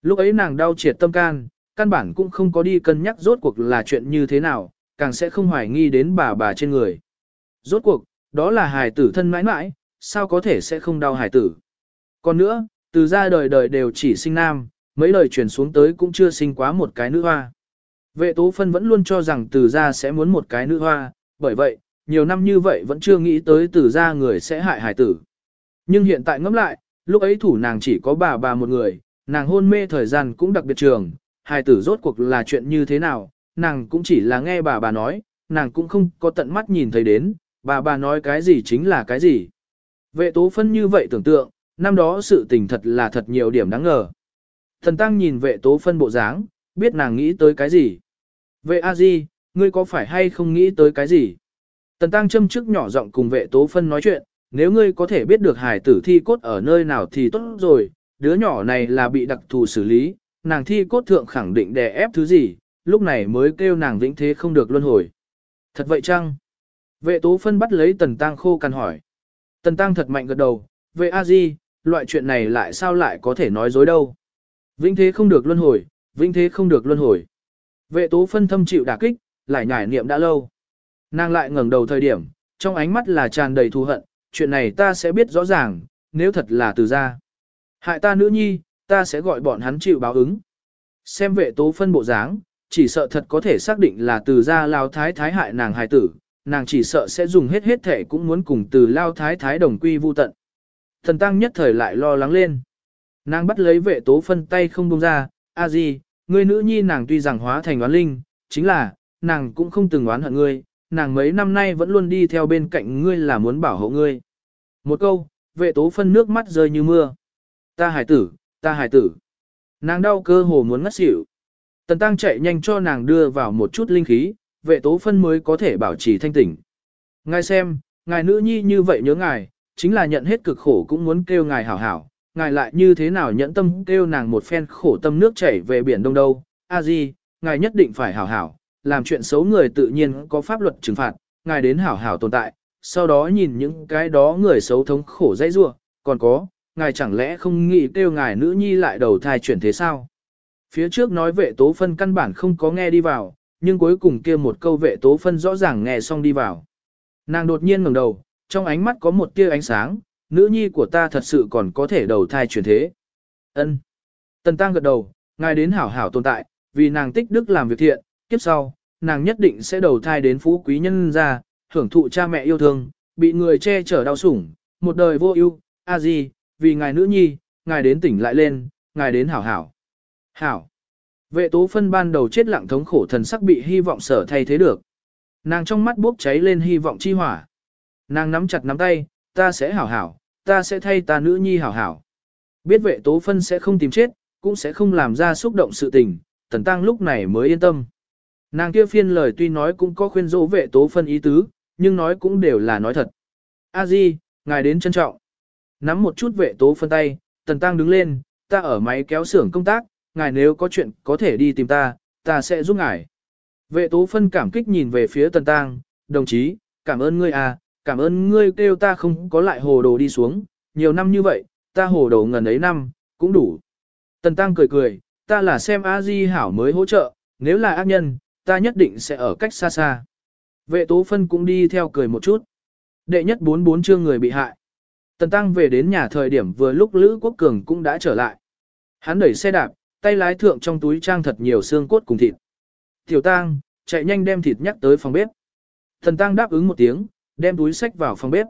Lúc ấy nàng đau triệt tâm can, căn bản cũng không có đi cân nhắc rốt cuộc là chuyện như thế nào, càng sẽ không hoài nghi đến bà bà trên người. Rốt cuộc, đó là hài tử thân mãi mãi, sao có thể sẽ không đau hài tử. Còn nữa, từ ra đời đời đều chỉ sinh nam, mấy lời truyền xuống tới cũng chưa sinh quá một cái nữ hoa. Vệ tố phân vẫn luôn cho rằng từ ra sẽ muốn một cái nữ hoa, bởi vậy, nhiều năm như vậy vẫn chưa nghĩ tới từ ra người sẽ hại hài tử. Nhưng hiện tại ngẫm lại, lúc ấy thủ nàng chỉ có bà bà một người, nàng hôn mê thời gian cũng đặc biệt trường, hài tử rốt cuộc là chuyện như thế nào, nàng cũng chỉ là nghe bà bà nói, nàng cũng không có tận mắt nhìn thấy đến, bà bà nói cái gì chính là cái gì. Vệ tố phân như vậy tưởng tượng, năm đó sự tình thật là thật nhiều điểm đáng ngờ. Thần tăng nhìn vệ tố phân bộ dáng, biết nàng nghĩ tới cái gì. Vệ a di, ngươi có phải hay không nghĩ tới cái gì? Tần tăng châm trước nhỏ giọng cùng vệ tố phân nói chuyện, nếu ngươi có thể biết được hải tử thi cốt ở nơi nào thì tốt rồi, đứa nhỏ này là bị đặc thù xử lý, nàng thi cốt thượng khẳng định đè ép thứ gì, lúc này mới kêu nàng vĩnh thế không được luân hồi. Thật vậy chăng? Vệ tố phân bắt lấy tần tăng khô cằn hỏi. Tần tăng thật mạnh gật đầu, vệ a di, loại chuyện này lại sao lại có thể nói dối đâu. Vĩnh thế không được luân hồi, vĩnh thế không được luân hồi. Vệ tố phân thâm chịu đả kích, lại nhải niệm đã lâu. Nàng lại ngẩng đầu thời điểm, trong ánh mắt là tràn đầy thù hận, chuyện này ta sẽ biết rõ ràng, nếu thật là từ ra. Hại ta nữ nhi, ta sẽ gọi bọn hắn chịu báo ứng. Xem vệ tố phân bộ dáng, chỉ sợ thật có thể xác định là từ gia lao thái thái hại nàng hài tử, nàng chỉ sợ sẽ dùng hết hết thể cũng muốn cùng từ lao thái thái đồng quy vu tận. Thần tăng nhất thời lại lo lắng lên. Nàng bắt lấy vệ tố phân tay không buông ra, a gì, ngươi nữ nhi nàng tuy rằng hóa thành oán linh, chính là, nàng cũng không từng oán hận ngươi, nàng mấy năm nay vẫn luôn đi theo bên cạnh ngươi là muốn bảo hộ ngươi. Một câu, vệ tố phân nước mắt rơi như mưa. Ta hải tử, ta hài tử. Nàng đau cơ hồ muốn ngất xỉu. Tần tăng chạy nhanh cho nàng đưa vào một chút linh khí, vệ tố phân mới có thể bảo trì thanh tỉnh. Ngài xem, ngài nữ nhi như vậy nhớ ngài, chính là nhận hết cực khổ cũng muốn kêu ngài hảo hảo, ngài lại như thế nào nhẫn tâm kêu nàng một phen khổ tâm nước chảy về biển đông đâu, a di, ngài nhất định phải hảo hảo, làm chuyện xấu người tự nhiên có pháp luật trừng phạt, ngài đến hảo hảo tồn tại, sau đó nhìn những cái đó người xấu thống khổ dãy rua, còn có, ngài chẳng lẽ không nghĩ kêu ngài nữ nhi lại đầu thai chuyển thế sao? Phía trước nói vệ tố phân căn bản không có nghe đi vào, nhưng cuối cùng kia một câu vệ tố phân rõ ràng nghe xong đi vào. Nàng đột nhiên ngẩng đầu, trong ánh mắt có một tia ánh sáng, nữ nhi của ta thật sự còn có thể đầu thai chuyển thế. Ân. Tần Tăng gật đầu, ngài đến hảo hảo tồn tại, vì nàng tích đức làm việc thiện, kiếp sau, nàng nhất định sẽ đầu thai đến phú quý nhân gia, hưởng thụ cha mẹ yêu thương, bị người che chở đau sủng, một đời vô ưu. A Di, vì ngài nữ nhi, ngài đến tỉnh lại lên, ngài đến hảo hảo. Hảo. Vệ tố phân ban đầu chết lặng thống khổ thần sắc bị hy vọng sở thay thế được. Nàng trong mắt bốc cháy lên hy vọng chi hỏa. Nàng nắm chặt nắm tay, ta sẽ hảo hảo, ta sẽ thay ta nữ nhi hảo hảo. Biết vệ tố phân sẽ không tìm chết, cũng sẽ không làm ra xúc động sự tình, tần tăng lúc này mới yên tâm. Nàng kia phiên lời tuy nói cũng có khuyên dỗ vệ tố phân ý tứ, nhưng nói cũng đều là nói thật. A Di, ngài đến trân trọng. Nắm một chút vệ tố phân tay, tần tăng đứng lên, ta ở máy kéo xưởng công tác, ngài nếu có chuyện có thể đi tìm ta, ta sẽ giúp ngài. Vệ tố phân cảm kích nhìn về phía tần tăng, đồng chí, cảm ơn ngươi à, cảm ơn ngươi kêu ta không có lại hồ đồ đi xuống, nhiều năm như vậy, ta hồ đồ ngần ấy năm, cũng đủ. Tần tăng cười cười, ta là xem A Di hảo mới hỗ trợ, nếu là ác nhân, ta nhất định sẽ ở cách xa xa. Vệ tố phân cũng đi theo cười một chút. Đệ nhất bốn bốn chương người bị hại. Tần Tăng về đến nhà thời điểm vừa lúc Lữ Quốc Cường cũng đã trở lại. Hắn đẩy xe đạp, tay lái thượng trong túi trang thật nhiều xương cốt cùng thịt. Tiểu Tăng, chạy nhanh đem thịt nhắc tới phòng bếp. Thần Tăng đáp ứng một tiếng, đem túi sách vào phòng bếp.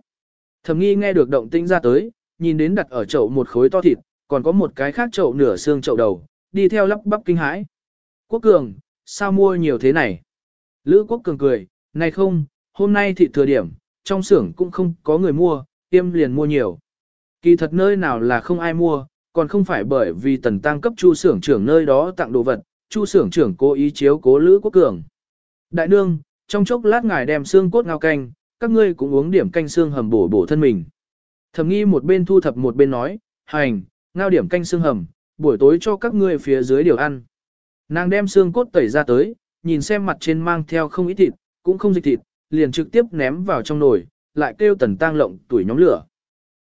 Thẩm nghi nghe được động tĩnh ra tới, nhìn đến đặt ở chậu một khối to thịt, còn có một cái khác chậu nửa xương chậu đầu, đi theo lắp bắp kinh hãi. Quốc Cường, sao mua nhiều thế này? Lữ Quốc Cường cười, này không, hôm nay thịt thừa điểm, trong xưởng cũng không có người mua, tiêm liền mua nhiều. Kỳ thật nơi nào là không ai mua, còn không phải bởi vì tần tăng cấp chu xưởng trưởng nơi đó tặng đồ vật, chu xưởng trưởng cố ý chiếu cố Lữ Quốc Cường. Đại nương, trong chốc lát ngài đem xương cốt ngao canh, các ngươi cũng uống điểm canh xương hầm bổ bổ thân mình. Thẩm nghi một bên thu thập một bên nói, hành, ngao điểm canh xương hầm, buổi tối cho các ngươi phía dưới điều ăn. Nàng đem xương cốt tẩy ra tới, nhìn xem mặt trên mang theo không ít thịt, cũng không dịch thịt, liền trực tiếp ném vào trong nồi, lại kêu tần tang lộng tuổi nhóm lửa.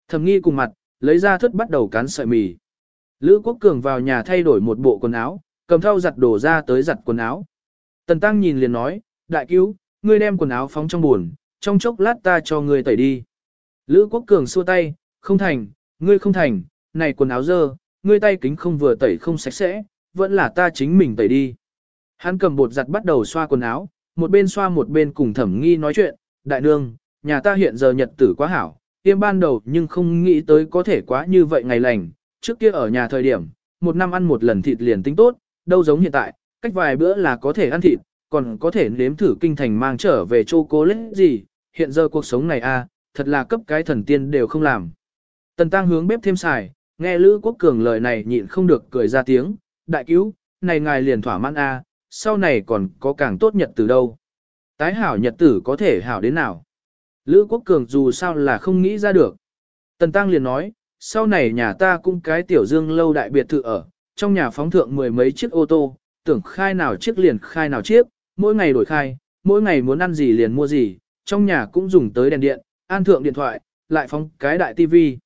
Thẩm nghi cùng mặt, lấy ra thất bắt đầu cán sợi mì. Lữ Quốc Cường vào nhà thay đổi một bộ quần áo, cầm thau giặt đổ ra tới giặt quần áo. Tần Tăng nhìn liền nói, đại cứu, ngươi đem quần áo phóng trong buồn, trong chốc lát ta cho ngươi tẩy đi. Lữ Quốc Cường xua tay, không thành, ngươi không thành, này quần áo dơ, ngươi tay kính không vừa tẩy không sạch sẽ, vẫn là ta chính mình tẩy đi. Hắn cầm bột giặt bắt đầu xoa quần áo, một bên xoa một bên cùng thẩm nghi nói chuyện, đại nương, nhà ta hiện giờ nhật tử quá hảo, tiêm ban đầu nhưng không nghĩ tới có thể quá như vậy ngày lành, trước kia ở nhà thời điểm, một năm ăn một lần thịt liền tính tốt, đâu giống hiện tại, cách vài bữa là có thể ăn thịt, còn có thể nếm thử kinh thành mang trở về chocolate gì, hiện giờ cuộc sống này a, thật là cấp cái thần tiên đều không làm. Tần Tăng hướng bếp thêm xài, nghe Lữ Quốc Cường lời này nhịn không được cười ra tiếng, đại cứu, này ngài liền thỏa mãn a, sau này còn có càng tốt nhật từ đâu. Tái hảo nhật tử có thể hảo đến nào. Lữ Quốc Cường dù sao là không nghĩ ra được. Tần Tăng liền nói, sau này nhà ta cũng cái tiểu dương lâu đại biệt thự ở, trong nhà phóng thượng mười mấy chiếc ô tô, tưởng khai nào chiếc liền khai nào chiếc, mỗi ngày đổi khai, mỗi ngày muốn ăn gì liền mua gì, trong nhà cũng dùng tới đèn điện, an thượng điện thoại, lại phóng cái đại tivi.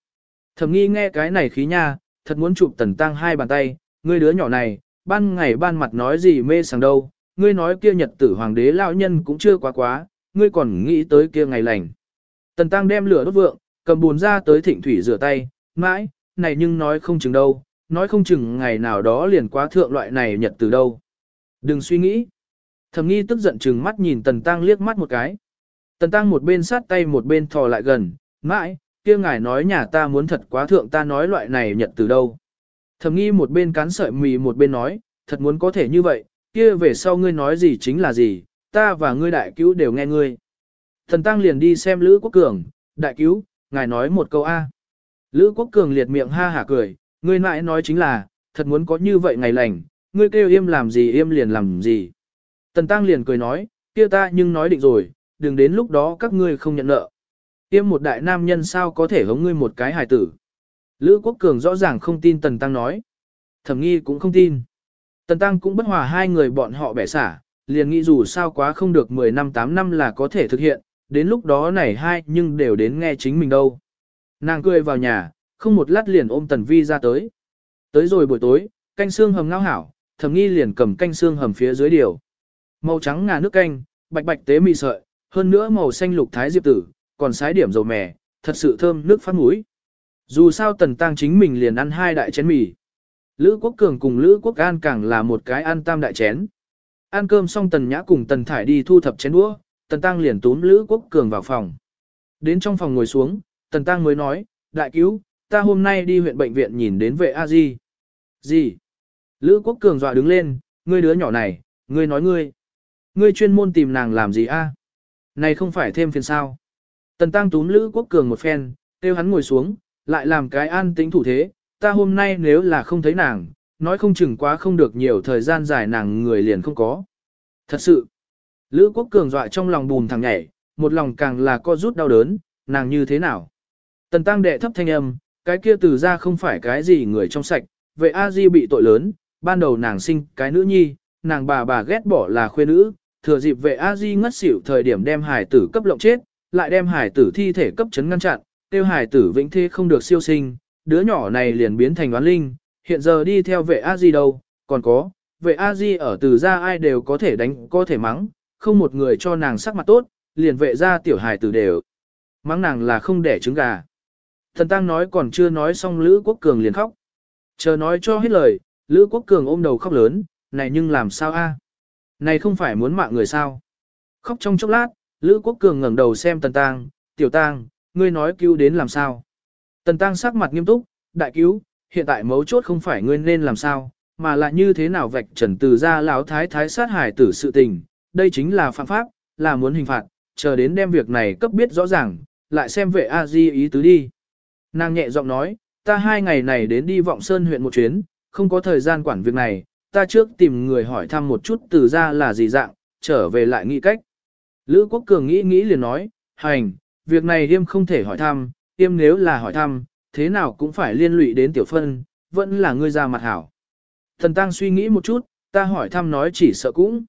Thầm nghi nghe cái này khí nha, thật muốn chụp tần tăng hai bàn tay, ngươi đứa nhỏ này, ban ngày ban mặt nói gì mê sảng đâu, ngươi nói kia nhật tử hoàng đế lão nhân cũng chưa quá quá, ngươi còn nghĩ tới kia ngày lành. Tần tăng đem lửa đốt vượng, cầm buồn ra tới thịnh thủy rửa tay, mãi, này nhưng nói không chừng đâu, nói không chừng ngày nào đó liền quá thượng loại này nhật từ đâu. Đừng suy nghĩ. Thẩm nghi tức giận chừng mắt nhìn tần tăng liếc mắt một cái. Tần tăng một bên sát tay một bên thò lại gần, mãi, kia ngài nói nhà ta muốn thật quá thượng ta nói loại này nhật từ đâu. Thẩm nghi một bên cán sợi mì một bên nói, thật muốn có thể như vậy, kia về sau ngươi nói gì chính là gì, ta và ngươi đại cứu đều nghe ngươi. Thần tăng liền đi xem Lữ Quốc Cường, đại cứu, ngài nói một câu A. Lữ Quốc Cường liệt miệng ha hả cười, ngươi mãi nói chính là, thật muốn có như vậy ngày lành, ngươi kêu im làm gì im liền làm gì. Tần Tăng liền cười nói, kia ta nhưng nói định rồi, đừng đến lúc đó các ngươi không nhận nợ. im một đại nam nhân sao có thể hống ngươi một cái hài tử. Lữ Quốc Cường rõ ràng không tin Tần Tăng nói. Thẩm nghi cũng không tin. Tần Tăng cũng bất hòa hai người bọn họ bẻ xả, liền nghĩ dù sao quá không được 10 năm 8 năm là có thể thực hiện, đến lúc đó này hai nhưng đều đến nghe chính mình đâu. Nàng cười vào nhà, không một lát liền ôm Tần Vi ra tới. Tới rồi buổi tối, canh xương hầm ngao hảo, thẩm nghi liền cầm canh xương hầm phía dưới điều. Màu trắng ngà nước canh, bạch bạch tế mì sợi, hơn nữa màu xanh lục thái diệp tử, còn sái điểm dầu mè, thật sự thơm nước phát mũi. Dù sao Tần Tăng chính mình liền ăn hai đại chén mì. Lữ Quốc Cường cùng Lữ Quốc An càng là một cái ăn tam đại chén. Ăn cơm xong Tần Nhã cùng Tần Thải đi thu thập chén đũa, Tần Tăng liền túm Lữ Quốc Cường vào phòng. Đến trong phòng ngồi xuống, Tần Tăng mới nói, đại cứu, ta hôm nay đi huyện bệnh viện nhìn đến vệ A Di. Gì? Lữ Quốc Cường dọa đứng lên, ngươi đứa nhỏ này, ngươi nói ngươi. Ngươi chuyên môn tìm nàng làm gì a? Này không phải thêm phiền sao? Tần Tăng túm Lữ Quốc Cường một phen, kêu hắn ngồi xuống, lại làm cái an tĩnh thủ thế, ta hôm nay nếu là không thấy nàng, nói không chừng quá không được nhiều thời gian dài nàng người liền không có. Thật sự, Lữ Quốc Cường dọa trong lòng bùn thằng nhảy, một lòng càng là co rút đau đớn, nàng như thế nào? Tần tăng đệ thấp thanh âm, cái kia từ ra không phải cái gì người trong sạch, vậy A Di bị tội lớn, ban đầu nàng sinh cái nữ nhi, nàng bà bà ghét bỏ là khuê nữ, thừa dịp vệ A Di ngất xỉu thời điểm đem hải tử cấp lộng chết, lại đem hải tử thi thể cấp chấn ngăn chặn, tiêu hải tử vĩnh thế không được siêu sinh, đứa nhỏ này liền biến thành oán linh, hiện giờ đi theo vệ A Di đâu, còn có, vệ A Di ở từ ra ai đều có thể đánh, có thể mắng, không một người cho nàng sắc mặt tốt, liền vệ ra tiểu hài tử đều. Mắng nàng là không đẻ trứng gà. Thần Tăng nói còn chưa nói xong Lữ Quốc Cường liền khóc. Chờ nói cho hết lời, Lữ Quốc Cường ôm đầu khóc lớn, này nhưng làm sao a? Này không phải muốn mạng người sao? Khóc trong chốc lát, Lữ Quốc Cường ngẩng đầu xem Tần Tăng, tiểu Tăng, ngươi nói cứu đến làm sao? Tần Tăng sắc mặt nghiêm túc, đại cứu, hiện tại mấu chốt không phải ngươi nên làm sao, mà là như thế nào vạch trần từ ra lão thái thái sát hải tử sự tình, đây chính là phạm pháp, là muốn hình phạt, chờ đến đem việc này cấp biết rõ ràng, lại xem vệ a di ý tứ đi. Nàng nhẹ giọng nói, ta hai ngày này đến đi vọng sơn huyện một chuyến, không có thời gian quản việc này, ta trước tìm người hỏi thăm một chút từ ra là gì dạng, trở về lại nghĩ cách. Lữ Quốc Cường nghĩ nghĩ liền nói, hành, việc này yêm không thể hỏi thăm, yêm nếu là hỏi thăm, thế nào cũng phải liên lụy đến tiểu phân, vẫn là ngươi ra mặt hảo. Thần Tăng suy nghĩ một chút, ta hỏi thăm nói chỉ sợ cũng.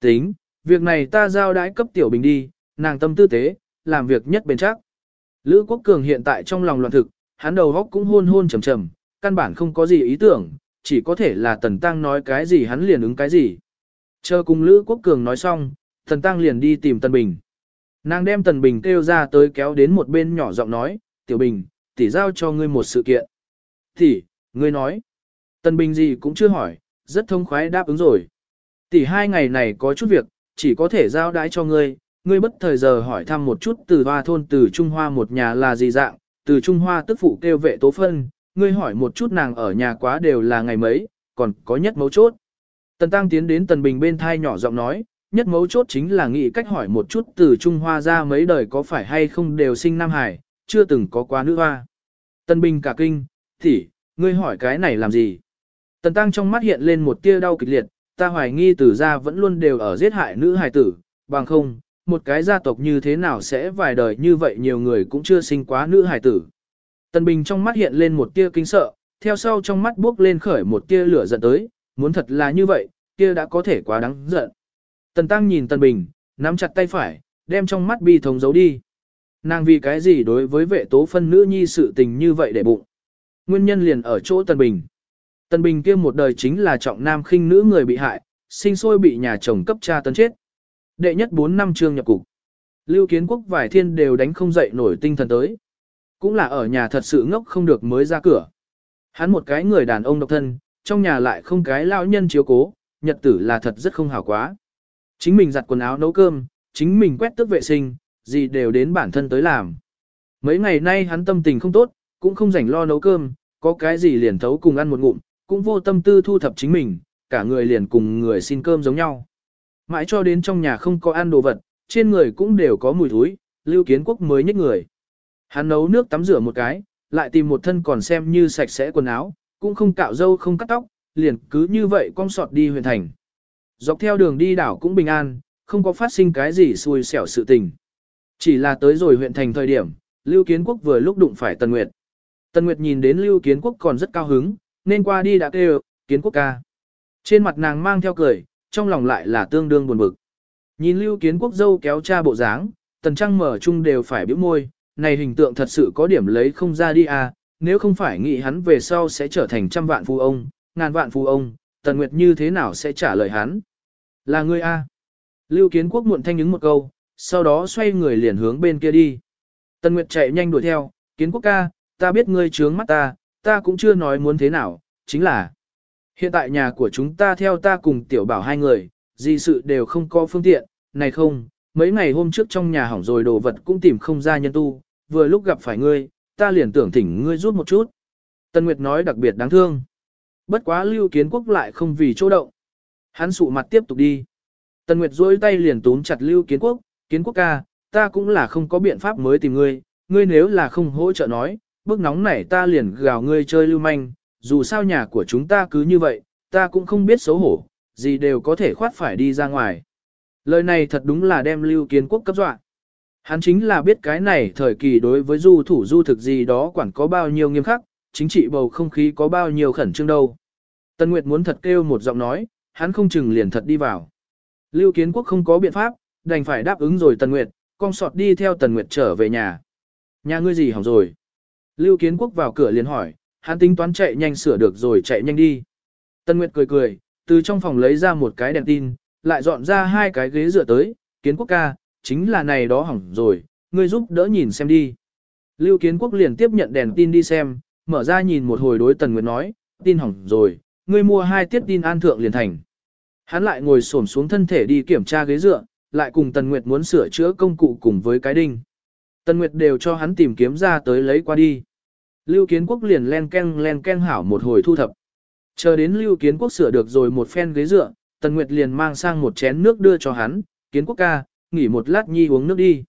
Tính, việc này ta giao đãi cấp tiểu bình đi, nàng tâm tư tế, làm việc nhất bền chắc. Lữ Quốc Cường hiện tại trong lòng loạn thực, hắn đầu góc cũng hôn hôn trầm trầm, căn bản không có gì ý tưởng, chỉ có thể là Tần Tăng nói cái gì hắn liền ứng cái gì. Chờ cùng Lữ Quốc Cường nói xong, Tần Tăng liền đi tìm Tần Bình. Nàng đem Tần Bình kêu ra tới kéo đến một bên nhỏ giọng nói, Tiểu Bình, tỷ giao cho ngươi một sự kiện. Tỷ, ngươi nói. Tần Bình gì cũng chưa hỏi, rất thông khoái đáp ứng rồi. Tỷ hai ngày này có chút việc, chỉ có thể giao đái cho ngươi, ngươi bất thời giờ hỏi thăm một chút từ hoa thôn từ Trung Hoa một nhà là gì dạng, từ Trung Hoa tức phụ kêu vệ tố phân, ngươi hỏi một chút nàng ở nhà quá đều là ngày mấy, còn có nhất mấu chốt. Tần Tăng tiến đến Tần Bình bên thai nhỏ giọng nói, nhất mấu chốt chính là nghĩ cách hỏi một chút từ Trung Hoa ra mấy đời có phải hay không đều sinh Nam Hải, chưa từng có quá nữ hoa. tân Bình cả kinh, tỷ, ngươi hỏi cái này làm gì? Tần Tăng trong mắt hiện lên một tia đau kịch liệt, ta hoài nghi từ gia vẫn luôn đều ở giết hại nữ hài tử, bằng không, một cái gia tộc như thế nào sẽ vài đời như vậy nhiều người cũng chưa sinh quá nữ hài tử. Tần Bình trong mắt hiện lên một tia kinh sợ, theo sau trong mắt bước lên khởi một tia lửa giận tới, muốn thật là như vậy, kia đã có thể quá đáng giận. Tần Tăng nhìn Tần Bình, nắm chặt tay phải, đem trong mắt bi thống giấu đi. Nàng vì cái gì đối với vệ tố phân nữ nhi sự tình như vậy để bụng. Nguyên nhân liền ở chỗ tân Bình. Tân Bình kia một đời chính là trọng nam khinh nữ người bị hại, sinh sôi bị nhà chồng cấp cha tấn chết. Đệ nhất 4 năm trương nhập cục. Lưu kiến quốc vài thiên đều đánh không dậy nổi tinh thần tới. Cũng là ở nhà thật sự ngốc không được mới ra cửa. Hắn một cái người đàn ông độc thân, trong nhà lại không cái lão nhân chiếu cố, nhật tử là thật rất không hảo quá. Chính mình giặt quần áo nấu cơm, chính mình quét tước vệ sinh, gì đều đến bản thân tới làm. Mấy ngày nay hắn tâm tình không tốt, cũng không rảnh lo nấu cơm, có cái gì liền thấu cùng ăn một ngụm, cũng vô tâm tư thu thập chính mình, cả người liền cùng người xin cơm giống nhau. Mãi cho đến trong nhà không có ăn đồ vật, trên người cũng đều có mùi thúi, lưu kiến quốc mới nhích người. Hắn nấu nước tắm rửa một cái, lại tìm một thân còn xem như sạch sẽ quần áo, cũng không cạo râu không cắt tóc, liền cứ như vậy cong sọt đi huyện thành. Dọc theo đường đi đảo cũng bình an, không có phát sinh cái gì xui xẻo sự tình. Chỉ là tới rồi huyện thành thời điểm, Lưu Kiến Quốc vừa lúc đụng phải Tần Nguyệt. Tần Nguyệt nhìn đến Lưu Kiến Quốc còn rất cao hứng, nên qua đi đã kêu, Kiến Quốc ca. Trên mặt nàng mang theo cười, trong lòng lại là tương đương buồn bực. Nhìn Lưu Kiến Quốc dâu kéo cha bộ dáng, Tần Trăng mở chung đều phải biểu môi, này hình tượng thật sự có điểm lấy không ra đi à, nếu không phải nghĩ hắn về sau sẽ trở thành trăm vạn phu ông, ngàn vạn phu ông, Tần Nguyệt như thế nào sẽ trả lời hắn? Là ngươi a? Lưu Kiến Quốc muộn thanh ứng một câu, sau đó xoay người liền hướng bên kia đi. Tần Nguyệt chạy nhanh đuổi theo, Kiến Quốc ca, ta biết ngươi trướng mắt ta, ta cũng chưa nói muốn thế nào, chính là hiện tại nhà của chúng ta theo ta cùng tiểu bảo hai người, gì sự đều không có phương tiện, này không, mấy ngày hôm trước trong nhà hỏng rồi đồ vật cũng tìm không ra nhân tu, vừa lúc gặp phải ngươi, ta liền tưởng thỉnh ngươi rút một chút. Tân Nguyệt nói đặc biệt đáng thương. Bất quá lưu kiến quốc lại không vì chỗ động. Hắn sụ mặt tiếp tục đi. Tân Nguyệt duỗi tay liền túm chặt lưu kiến quốc, kiến quốc ca, ta cũng là không có biện pháp mới tìm ngươi, ngươi nếu là không hỗ trợ nói, bước nóng này ta liền gào ngươi chơi lưu manh, dù sao nhà của chúng ta cứ như vậy, ta cũng không biết xấu hổ, gì đều có thể khoát phải đi ra ngoài. Lời này thật đúng là đem lưu kiến quốc cấp dọa. Hắn chính là biết cái này thời kỳ đối với du thủ du thực gì đó quản có bao nhiêu nghiêm khắc, chính trị bầu không khí có bao nhiêu khẩn trương đâu. Tân Nguyệt muốn thật kêu một giọng nói, hắn không chừng liền thật đi vào. Lưu Kiến Quốc không có biện pháp, đành phải đáp ứng rồi Tần Nguyệt, con sọt đi theo Tần Nguyệt trở về nhà. Nhà ngươi gì hỏng rồi? Lưu Kiến Quốc vào cửa liền hỏi, hắn tính toán chạy nhanh sửa được rồi chạy nhanh đi. Tần Nguyệt cười cười, từ trong phòng lấy ra một cái đèn tin, lại dọn ra hai cái ghế dựa tới, Kiến Quốc ca, chính là này đó hỏng rồi, ngươi giúp đỡ nhìn xem đi. Lưu Kiến Quốc liền tiếp nhận đèn tin đi xem, mở ra nhìn một hồi đối Tần Nguyệt nói, tin hỏng rồi, ngươi mua hai tiết tin an thượng liền thành. Hắn lại ngồi xổm xuống thân thể đi kiểm tra ghế dựa, lại cùng Tần Nguyệt muốn sửa chữa công cụ cùng với cái đinh. Tần Nguyệt đều cho hắn tìm kiếm ra tới lấy qua đi. Lưu Kiến Quốc liền len ken len ken hảo một hồi thu thập. Chờ đến Lưu Kiến Quốc sửa được rồi một phen ghế dựa, Tần Nguyệt liền mang sang một chén nước đưa cho hắn, Kiến Quốc ca, nghỉ một lát nhi uống nước đi.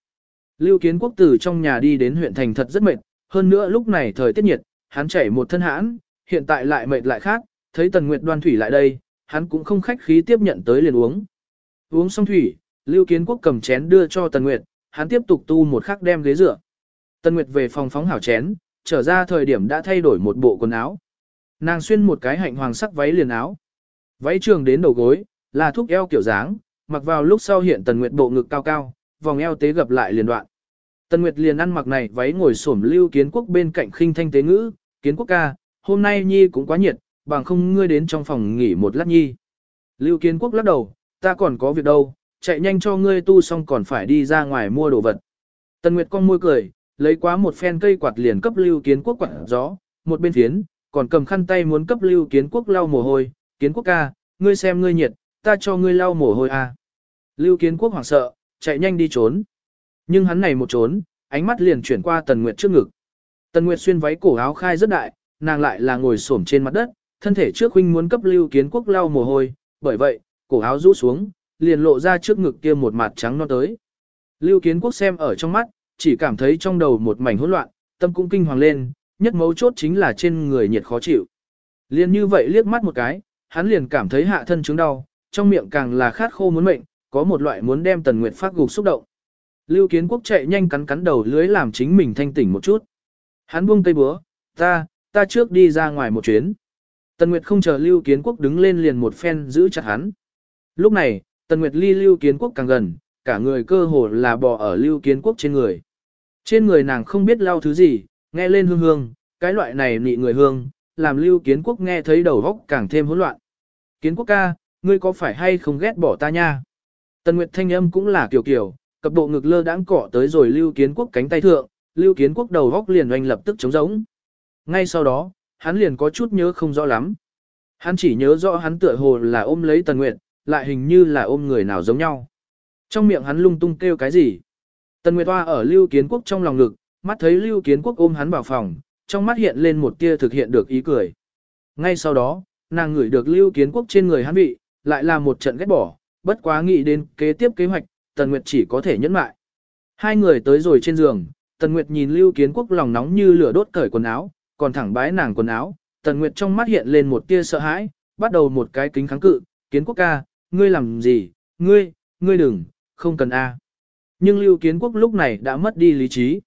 Lưu Kiến Quốc từ trong nhà đi đến huyện thành thật rất mệt, hơn nữa lúc này thời tiết nhiệt, hắn chảy một thân hãn, hiện tại lại mệt lại khác, thấy Tần Nguyệt đoan thủy lại đây, hắn cũng không khách khí tiếp nhận tới liền uống. Uống xong thủy, Lưu Kiến Quốc cầm chén đưa cho Tần Nguyệt, hắn tiếp tục tu một khắc đem ghế dựa. Tần Nguyệt về phòng phóng hảo chén, trở ra thời điểm đã thay đổi một bộ quần áo. Nàng xuyên một cái hạnh hoàng sắc váy liền áo. Váy trường đến đầu gối, là thúc eo kiểu dáng, mặc vào lúc sau hiện Tần Nguyệt bộ ngực cao cao, vòng eo tế gặp lại liền đoạn. Tần Nguyệt liền ăn mặc này váy ngồi xổm Lưu Kiến Quốc bên cạnh khinh thanh tế ngữ, "Kiến Quốc ca, hôm nay nhi cũng quá nhiệt, bằng không ngươi đến trong phòng nghỉ một lát nhi." Lưu Kiến Quốc lắc đầu, "Ta còn có việc đâu, chạy nhanh cho ngươi tu xong còn phải đi ra ngoài mua đồ vật." Tần Nguyệt con môi cười, lấy quá một phen cây quạt liền cấp Lưu Kiến Quốc quạt gió, một bên phiến, còn cầm khăn tay muốn cấp Lưu Kiến Quốc lau mồ hôi, "Kiến Quốc ca, ngươi xem ngươi nhiệt, ta cho ngươi lau mồ hôi à?" Lưu Kiến Quốc hoảng sợ, chạy nhanh đi trốn. Nhưng hắn này một trốn, ánh mắt liền chuyển qua Tần Nguyệt trước ngực. Tần Nguyệt xuyên váy cổ áo khai rất đại, nàng lại là ngồi xổm trên mặt đất, thân thể trước huynh muốn cấp Lưu Kiến Quốc lau mồ hôi, bởi vậy, cổ áo rũ xuống, liền lộ ra trước ngực kia một mặt trắng non tới. Lưu Kiến Quốc xem ở trong mắt, chỉ cảm thấy trong đầu một mảnh hỗn loạn, tâm cũng kinh hoàng lên, nhất mấu chốt chính là trên người nhiệt khó chịu. Liền như vậy liếc mắt một cái, hắn liền cảm thấy hạ thân chứng đau, trong miệng càng là khát khô muốn mệnh, có một loại muốn đem Tần Nguyệt phát gục xúc động. Lưu Kiến Quốc chạy nhanh cắn cắn đầu lưới làm chính mình thanh tỉnh một chút. Hắn buông tay búa, ta, ta trước đi ra ngoài một chuyến. Tần Nguyệt không chờ Lưu Kiến Quốc đứng lên liền một phen giữ chặt hắn. Lúc này, Tần Nguyệt ly Lưu Kiến Quốc càng gần, cả người cơ hồ là bò ở Lưu Kiến Quốc trên người. Trên người nàng không biết lau thứ gì, nghe lên hương hương, cái loại này nị người hương, làm Lưu Kiến Quốc nghe thấy đầu óc càng thêm hỗn loạn. Kiến Quốc ca, ngươi có phải hay không ghét bỏ ta nha? Tần Nguyệt thanh âm cũng là kiểu kiểu, cặp bộ ngực lơ đãng cọ tới rồi Lưu Kiến Quốc cánh tay thượng, Lưu Kiến Quốc đầu góc liền oanh lập tức chống rỗng. Ngay sau đó, hắn liền có chút nhớ không rõ lắm. Hắn chỉ nhớ rõ hắn tựa hồ là ôm lấy Tần Nguyệt, lại hình như là ôm người nào giống nhau. Trong miệng hắn lung tung kêu cái gì? Tần Nguyệt Hoa ở Lưu Kiến Quốc trong lòng ngực, mắt thấy Lưu Kiến Quốc ôm hắn vào phòng, trong mắt hiện lên một tia thực hiện được ý cười. Ngay sau đó, nàng ngửi được Lưu Kiến Quốc trên người hắn bị, lại là một trận ghét bỏ, bất quá nghĩ đến kế tiếp kế hoạch, Tần Nguyệt chỉ có thể nhẫn lại. Hai người tới rồi trên giường, Tần Nguyệt nhìn Lưu Kiến Quốc lòng nóng như lửa đốt cởi quần áo, còn thẳng bái nàng quần áo, Tần Nguyệt trong mắt hiện lên một tia sợ hãi, bắt đầu một cái kính kháng cự, Kiến Quốc ca, ngươi làm gì, ngươi, ngươi đừng, không cần a. Nhưng Lưu Kiến Quốc lúc này đã mất đi lý trí.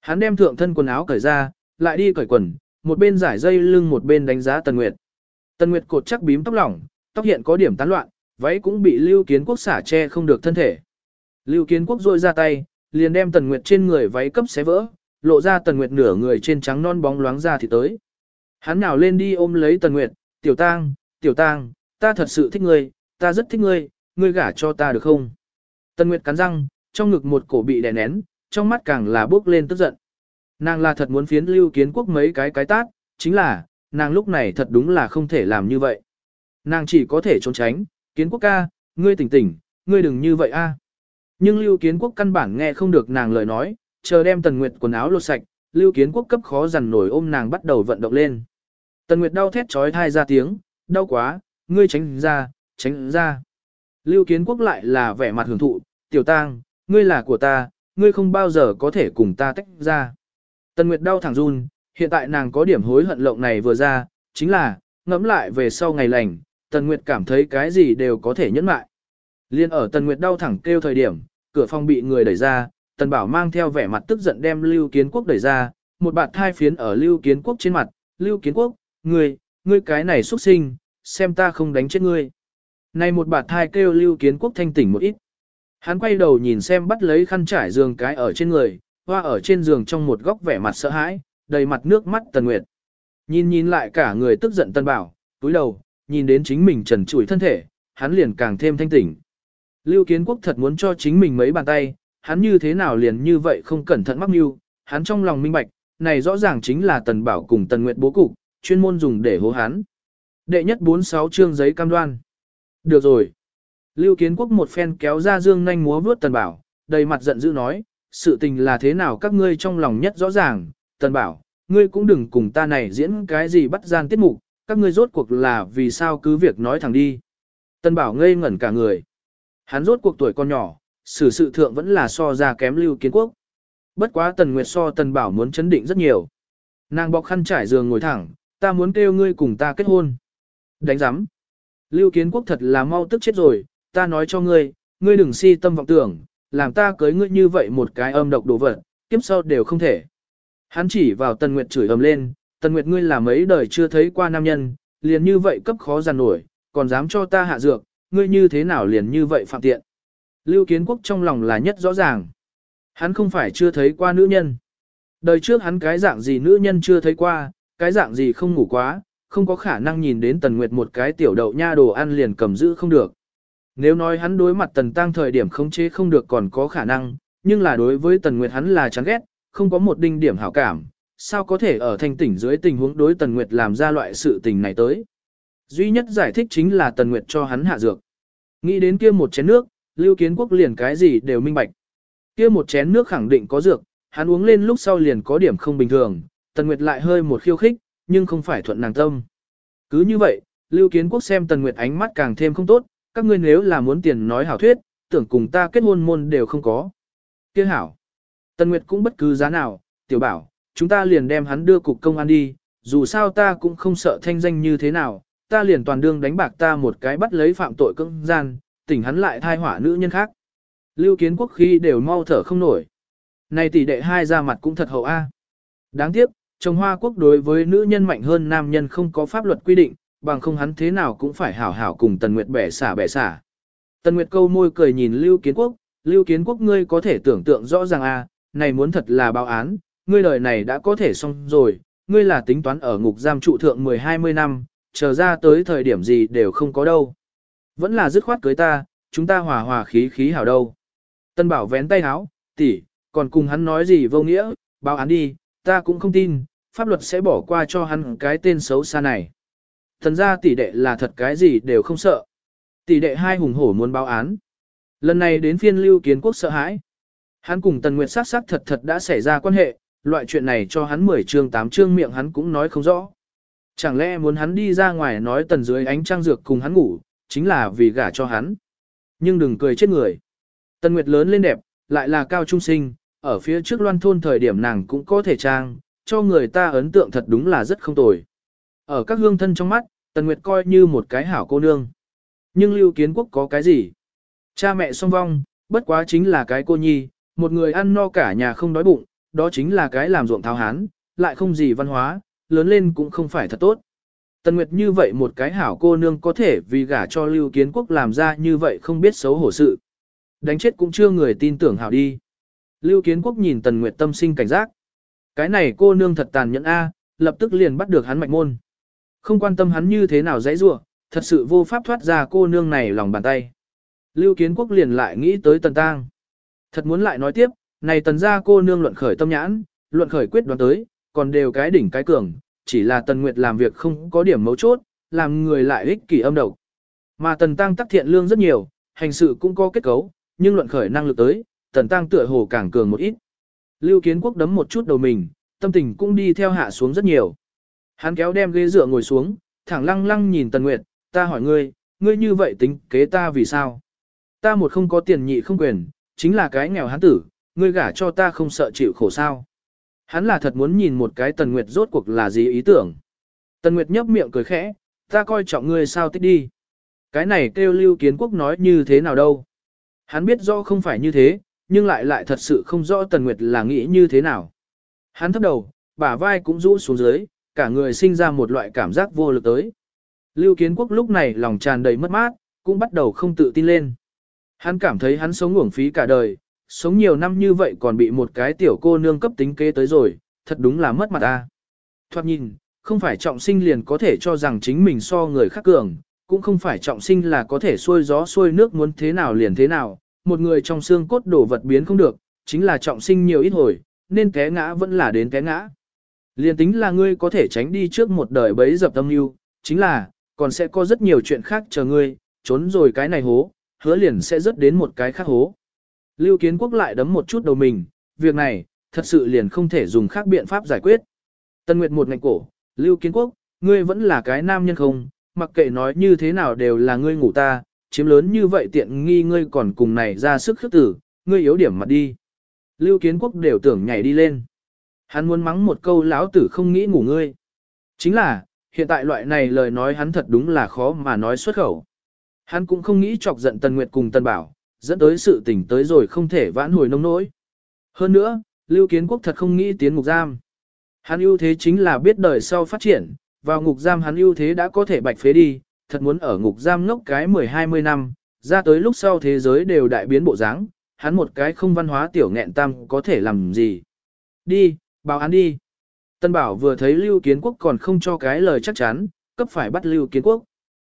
Hắn đem thượng thân quần áo cởi ra, lại đi cởi quần, một bên giải dây lưng một bên đánh giá Tần Nguyệt. Tần Nguyệt cột chắc bím tóc lỏng, tóc hiện có điểm tán loạn, váy cũng bị Lưu Kiến Quốc xả che không được thân thể. Lưu Kiến Quốc rôi ra tay, liền đem Tần Nguyệt trên người váy cấp xé vỡ, lộ ra Tần Nguyệt nửa người trên trắng non bóng loáng ra thì tới. Hắn nào lên đi ôm lấy Tần Nguyệt, "Tiểu Tang, Tiểu Tang, ta thật sự thích ngươi, ta rất thích ngươi, ngươi gả cho ta được không?" Tần Nguyệt cắn răng, trong ngực một cổ bị đè nén, trong mắt càng là bước lên tức giận. Nàng là thật muốn phiến Lưu Kiến Quốc mấy cái cái tát, chính là, nàng lúc này thật đúng là không thể làm như vậy. Nàng chỉ có thể trốn tránh, Kiến Quốc ca, ngươi tỉnh tỉnh, ngươi đừng như vậy a. Nhưng Lưu Kiến Quốc căn bản nghe không được nàng lời nói, chờ đem Tần Nguyệt quần áo lột sạch, Lưu Kiến Quốc cấp khó dằn nổi ôm nàng bắt đầu vận động lên. Tần Nguyệt đau thét trói thai ra tiếng, đau quá, ngươi tránh ra, tránh ra. Lưu Kiến Quốc lại là vẻ mặt hưởng thụ, tiểu tang, ngươi là của ta, ngươi không bao giờ có thể cùng ta tách ra. Tần Nguyệt đau thẳng run, hiện tại nàng có điểm hối hận lộng này vừa ra, chính là, ngẫm lại về sau ngày lành, Tần Nguyệt cảm thấy cái gì đều có thể nhẫn mại. Liên ở Tần Nguyệt đau thẳng kêu thời điểm, cửa phòng bị người đẩy ra, Tần Bảo mang theo vẻ mặt tức giận đem Lưu Kiến Quốc đẩy ra, một bạt thai phiến ở Lưu Kiến Quốc trên mặt, Lưu Kiến Quốc, ngươi, ngươi cái này xuất sinh, xem ta không đánh chết ngươi. Này một bạt thai kêu Lưu Kiến Quốc thanh tỉnh một ít. Hắn quay đầu nhìn xem bắt lấy khăn trải giường cái ở trên người, hoa ở trên giường trong một góc vẻ mặt sợ hãi, đầy mặt nước mắt Tần Nguyệt. Nhìn nhìn lại cả người tức giận Tần Bảo, túi đầu, nhìn đến chính mình trần trụi thân thể, hắn liền càng thêm thanh tỉnh. Lưu Kiến Quốc thật muốn cho chính mình mấy bàn tay, hắn như thế nào liền như vậy không cẩn thận mắc mưu, hắn trong lòng minh bạch, này rõ ràng chính là Tần Bảo cùng Tần Nguyệt bố cục, chuyên môn dùng để hố hắn. Đệ nhất 46 chương giấy cam đoan. Được rồi. Lưu Kiến Quốc một phen kéo ra dương nhanh múa vuốt Tần Bảo, đầy mặt giận dữ nói, sự tình là thế nào các ngươi trong lòng nhất rõ ràng, Tần Bảo, ngươi cũng đừng cùng ta này diễn cái gì bắt gian tiết mục, các ngươi rốt cuộc là vì sao cứ việc nói thẳng đi. Tần Bảo ngây ngẩn cả người. Hắn rốt cuộc tuổi con nhỏ, xử sự thượng vẫn là so ra kém Lưu Kiến Quốc. Bất quá Tần Nguyệt so Tần Bảo muốn chấn định rất nhiều. Nàng bọc khăn trải giường ngồi thẳng, ta muốn kêu ngươi cùng ta kết hôn. Đánh giám. Lưu Kiến Quốc thật là mau tức chết rồi, ta nói cho ngươi, ngươi đừng si tâm vọng tưởng, làm ta cưới ngươi như vậy một cái âm độc đồ vật, kiếp sau đều không thể. Hắn chỉ vào Tần Nguyệt chửi ầm lên, Tần Nguyệt ngươi là mấy đời chưa thấy qua nam nhân, liền như vậy cấp khó giàn nổi, còn dám cho ta hạ dược, ngươi như thế nào liền như vậy phạm tiện. Lưu Kiến Quốc trong lòng là nhất rõ ràng. Hắn không phải chưa thấy qua nữ nhân. Đời trước hắn cái dạng gì nữ nhân chưa thấy qua, cái dạng gì không ngủ quá, không có khả năng nhìn đến Tần Nguyệt một cái tiểu đậu nha đồ ăn liền cầm giữ không được. Nếu nói hắn đối mặt Tần Tăng thời điểm khống chế không được còn có khả năng, nhưng là đối với Tần Nguyệt hắn là chán ghét, không có một đinh điểm hảo cảm, sao có thể ở thanh tỉnh dưới tình huống đối Tần Nguyệt làm ra loại sự tình này tới. Duy nhất giải thích chính là Tần Nguyệt cho hắn hạ dược. Nghĩ đến kia một chén nước, Lưu Kiến Quốc liền cái gì đều minh bạch. Kia một chén nước khẳng định có dược, hắn uống lên lúc sau liền có điểm không bình thường, Tần Nguyệt lại hơi một khiêu khích, nhưng không phải thuận nàng tâm. Cứ như vậy, Lưu Kiến Quốc xem Tần Nguyệt ánh mắt càng thêm không tốt, các ngươi nếu là muốn tiền nói hảo thuyết, tưởng cùng ta kết hôn môn đều không có. Kia hảo. Tần Nguyệt cũng bất cứ giá nào, tiểu bảo, chúng ta liền đem hắn đưa cục công an đi, dù sao ta cũng không sợ thanh danh như thế nào, ta liền toàn đương đánh bạc ta một cái bắt lấy phạm tội cưỡng gian, tỉnh hắn lại thai hỏa nữ nhân khác. Lưu Kiến Quốc khi đều mau thở không nổi. Này tỷ đệ hai ra mặt cũng thật hậu a. Đáng tiếc, chồng Hoa Quốc đối với nữ nhân mạnh hơn nam nhân không có pháp luật quy định, bằng không hắn thế nào cũng phải hảo hảo cùng Tần Nguyệt bẻ xả bẻ xả. Tần Nguyệt câu môi cười nhìn Lưu Kiến Quốc, Lưu Kiến Quốc ngươi có thể tưởng tượng rõ ràng a, này muốn thật là báo án, ngươi đời này đã có thể xong rồi, ngươi là tính toán ở ngục giam trụ thượng 10-20 năm, chờ ra tới thời điểm gì đều không có đâu. Vẫn là dứt khoát cưới ta, chúng ta hòa hòa khí khí hảo đâu. Tân bảo vén tay háo, tỷ, còn cùng hắn nói gì vô nghĩa, báo án đi, ta cũng không tin, pháp luật sẽ bỏ qua cho hắn cái tên xấu xa này. Thần ra tỷ đệ là thật cái gì đều không sợ. Tỷ đệ hai hùng hổ muốn báo án. Lần này đến phiên lưu kiến quốc sợ hãi. Hắn cùng Tần Nguyệt sát sắc thật thật đã xảy ra quan hệ, loại chuyện này cho hắn 10 chương 8 chương miệng hắn cũng nói không rõ. Chẳng lẽ muốn hắn đi ra ngoài nói tần dưới ánh trăng dược cùng hắn ngủ, chính là vì gả cho hắn. Nhưng đừng cười chết người. Tần Nguyệt lớn lên đẹp, lại là cao trung sinh, ở phía trước loan thôn thời điểm nàng cũng có thể trang, cho người ta ấn tượng thật đúng là rất không tồi. Ở các hương thân trong mắt, Tần Nguyệt coi như một cái hảo cô nương. Nhưng Lưu Kiến Quốc có cái gì? Cha mẹ song vong, bất quá chính là cái cô nhi, một người ăn no cả nhà không đói bụng, đó chính là cái làm ruộng tháo hán, lại không gì văn hóa, lớn lên cũng không phải thật tốt. Tần Nguyệt như vậy một cái hảo cô nương có thể vì gả cho Lưu Kiến Quốc làm ra như vậy không biết xấu hổ sự. Đánh chết cũng chưa người tin tưởng hảo đi. Lưu Kiến Quốc nhìn Tần Nguyệt tâm sinh cảnh giác. Cái này cô nương thật tàn nhẫn A, lập tức liền bắt được hắn mạch môn. Không quan tâm hắn như thế nào dãy rua, thật sự vô pháp thoát ra cô nương này lòng bàn tay. Lưu Kiến Quốc liền lại nghĩ tới Tần Tang. Thật muốn lại nói tiếp, này Tần gia cô nương luận khởi tâm nhãn, luận khởi quyết đoán tới, còn đều cái đỉnh cái cường, chỉ là Tần Nguyệt làm việc không có điểm mấu chốt, làm người lại ích kỷ âm độc. Mà Tần Tăng tác thiện lương rất nhiều, hành sự cũng có kết cấu, nhưng luận khởi năng lực tới, Tần Tăng tựa hồ càng cường một ít. Lưu Kiến Quốc đấm một chút đầu mình, tâm tình cũng đi theo hạ xuống rất nhiều. Hắn kéo đem ghế dựa ngồi xuống, thẳng lăng lăng nhìn Tần Nguyệt, ta hỏi ngươi, ngươi như vậy tính kế ta vì sao? Ta một không có tiền nhị không quyền, chính là cái nghèo hắn tử, ngươi gả cho ta không sợ chịu khổ sao? Hắn là thật muốn nhìn một cái Tần Nguyệt rốt cuộc là gì ý tưởng. Tần Nguyệt nhấp miệng cười khẽ, ta coi trọng ngươi sao tích đi. Cái này kêu lưu kiến quốc nói như thế nào đâu. Hắn biết rõ không phải như thế, nhưng lại lại thật sự không rõ Tần Nguyệt là nghĩ như thế nào. Hắn thấp đầu, bả vai cũng rũ xuống dưới, cả người sinh ra một loại cảm giác vô lực tới. Lưu Kiến Quốc lúc này lòng tràn đầy mất mát, cũng bắt đầu không tự tin lên. Hắn cảm thấy hắn sống uổng phí cả đời, sống nhiều năm như vậy còn bị một cái tiểu cô nương cấp tính kế tới rồi, thật đúng là mất mặt ta. Thoát nhìn, không phải trọng sinh liền có thể cho rằng chính mình so người khác cường, cũng không phải trọng sinh là có thể xuôi gió xuôi nước muốn thế nào liền thế nào, một người trong xương cốt đổ vật biến không được, chính là trọng sinh nhiều ít hồi, nên té ngã vẫn là đến té ngã. Liền tính là ngươi có thể tránh đi trước một đời bấy dập tâm lưu, chính là, còn sẽ có rất nhiều chuyện khác chờ ngươi, trốn rồi cái này hố, hứa liền sẽ rớt đến một cái khác hố. Lưu Kiến Quốc lại đấm một chút đầu mình, việc này, thật sự liền không thể dùng khác biện pháp giải quyết. Tân Nguyệt một ngạnh cổ, Lưu Kiến Quốc, ngươi vẫn là cái nam nhân không, mặc kệ nói như thế nào đều là ngươi ngủ ta, chiếm lớn như vậy tiện nghi ngươi còn cùng này ra sức khước tử, ngươi yếu điểm mặt đi. Lưu Kiến Quốc đều tưởng nhảy đi lên. Hắn muốn mắng một câu lão tử không nghĩ ngủ ngươi. Chính là, hiện tại loại này lời nói hắn thật đúng là khó mà nói xuất khẩu. Hắn cũng không nghĩ chọc giận Tần Nguyệt cùng Tần Bảo, dẫn tới sự tình tới rồi không thể vãn hồi nông nỗi. Hơn nữa, Lưu Kiến Quốc thật không nghĩ tiến ngục giam. Hắn ưu thế chính là biết đời sau phát triển, vào ngục giam hắn ưu thế đã có thể bạch phế đi, thật muốn ở ngục giam ngốc cái 10-20 năm, ra tới lúc sau thế giới đều đại biến bộ dáng, hắn một cái không văn hóa tiểu nghẹn tam có thể làm gì. Đi, báo án đi. Tân Bảo vừa thấy Lưu Kiến Quốc còn không cho cái lời chắc chắn, cấp phải bắt Lưu Kiến Quốc.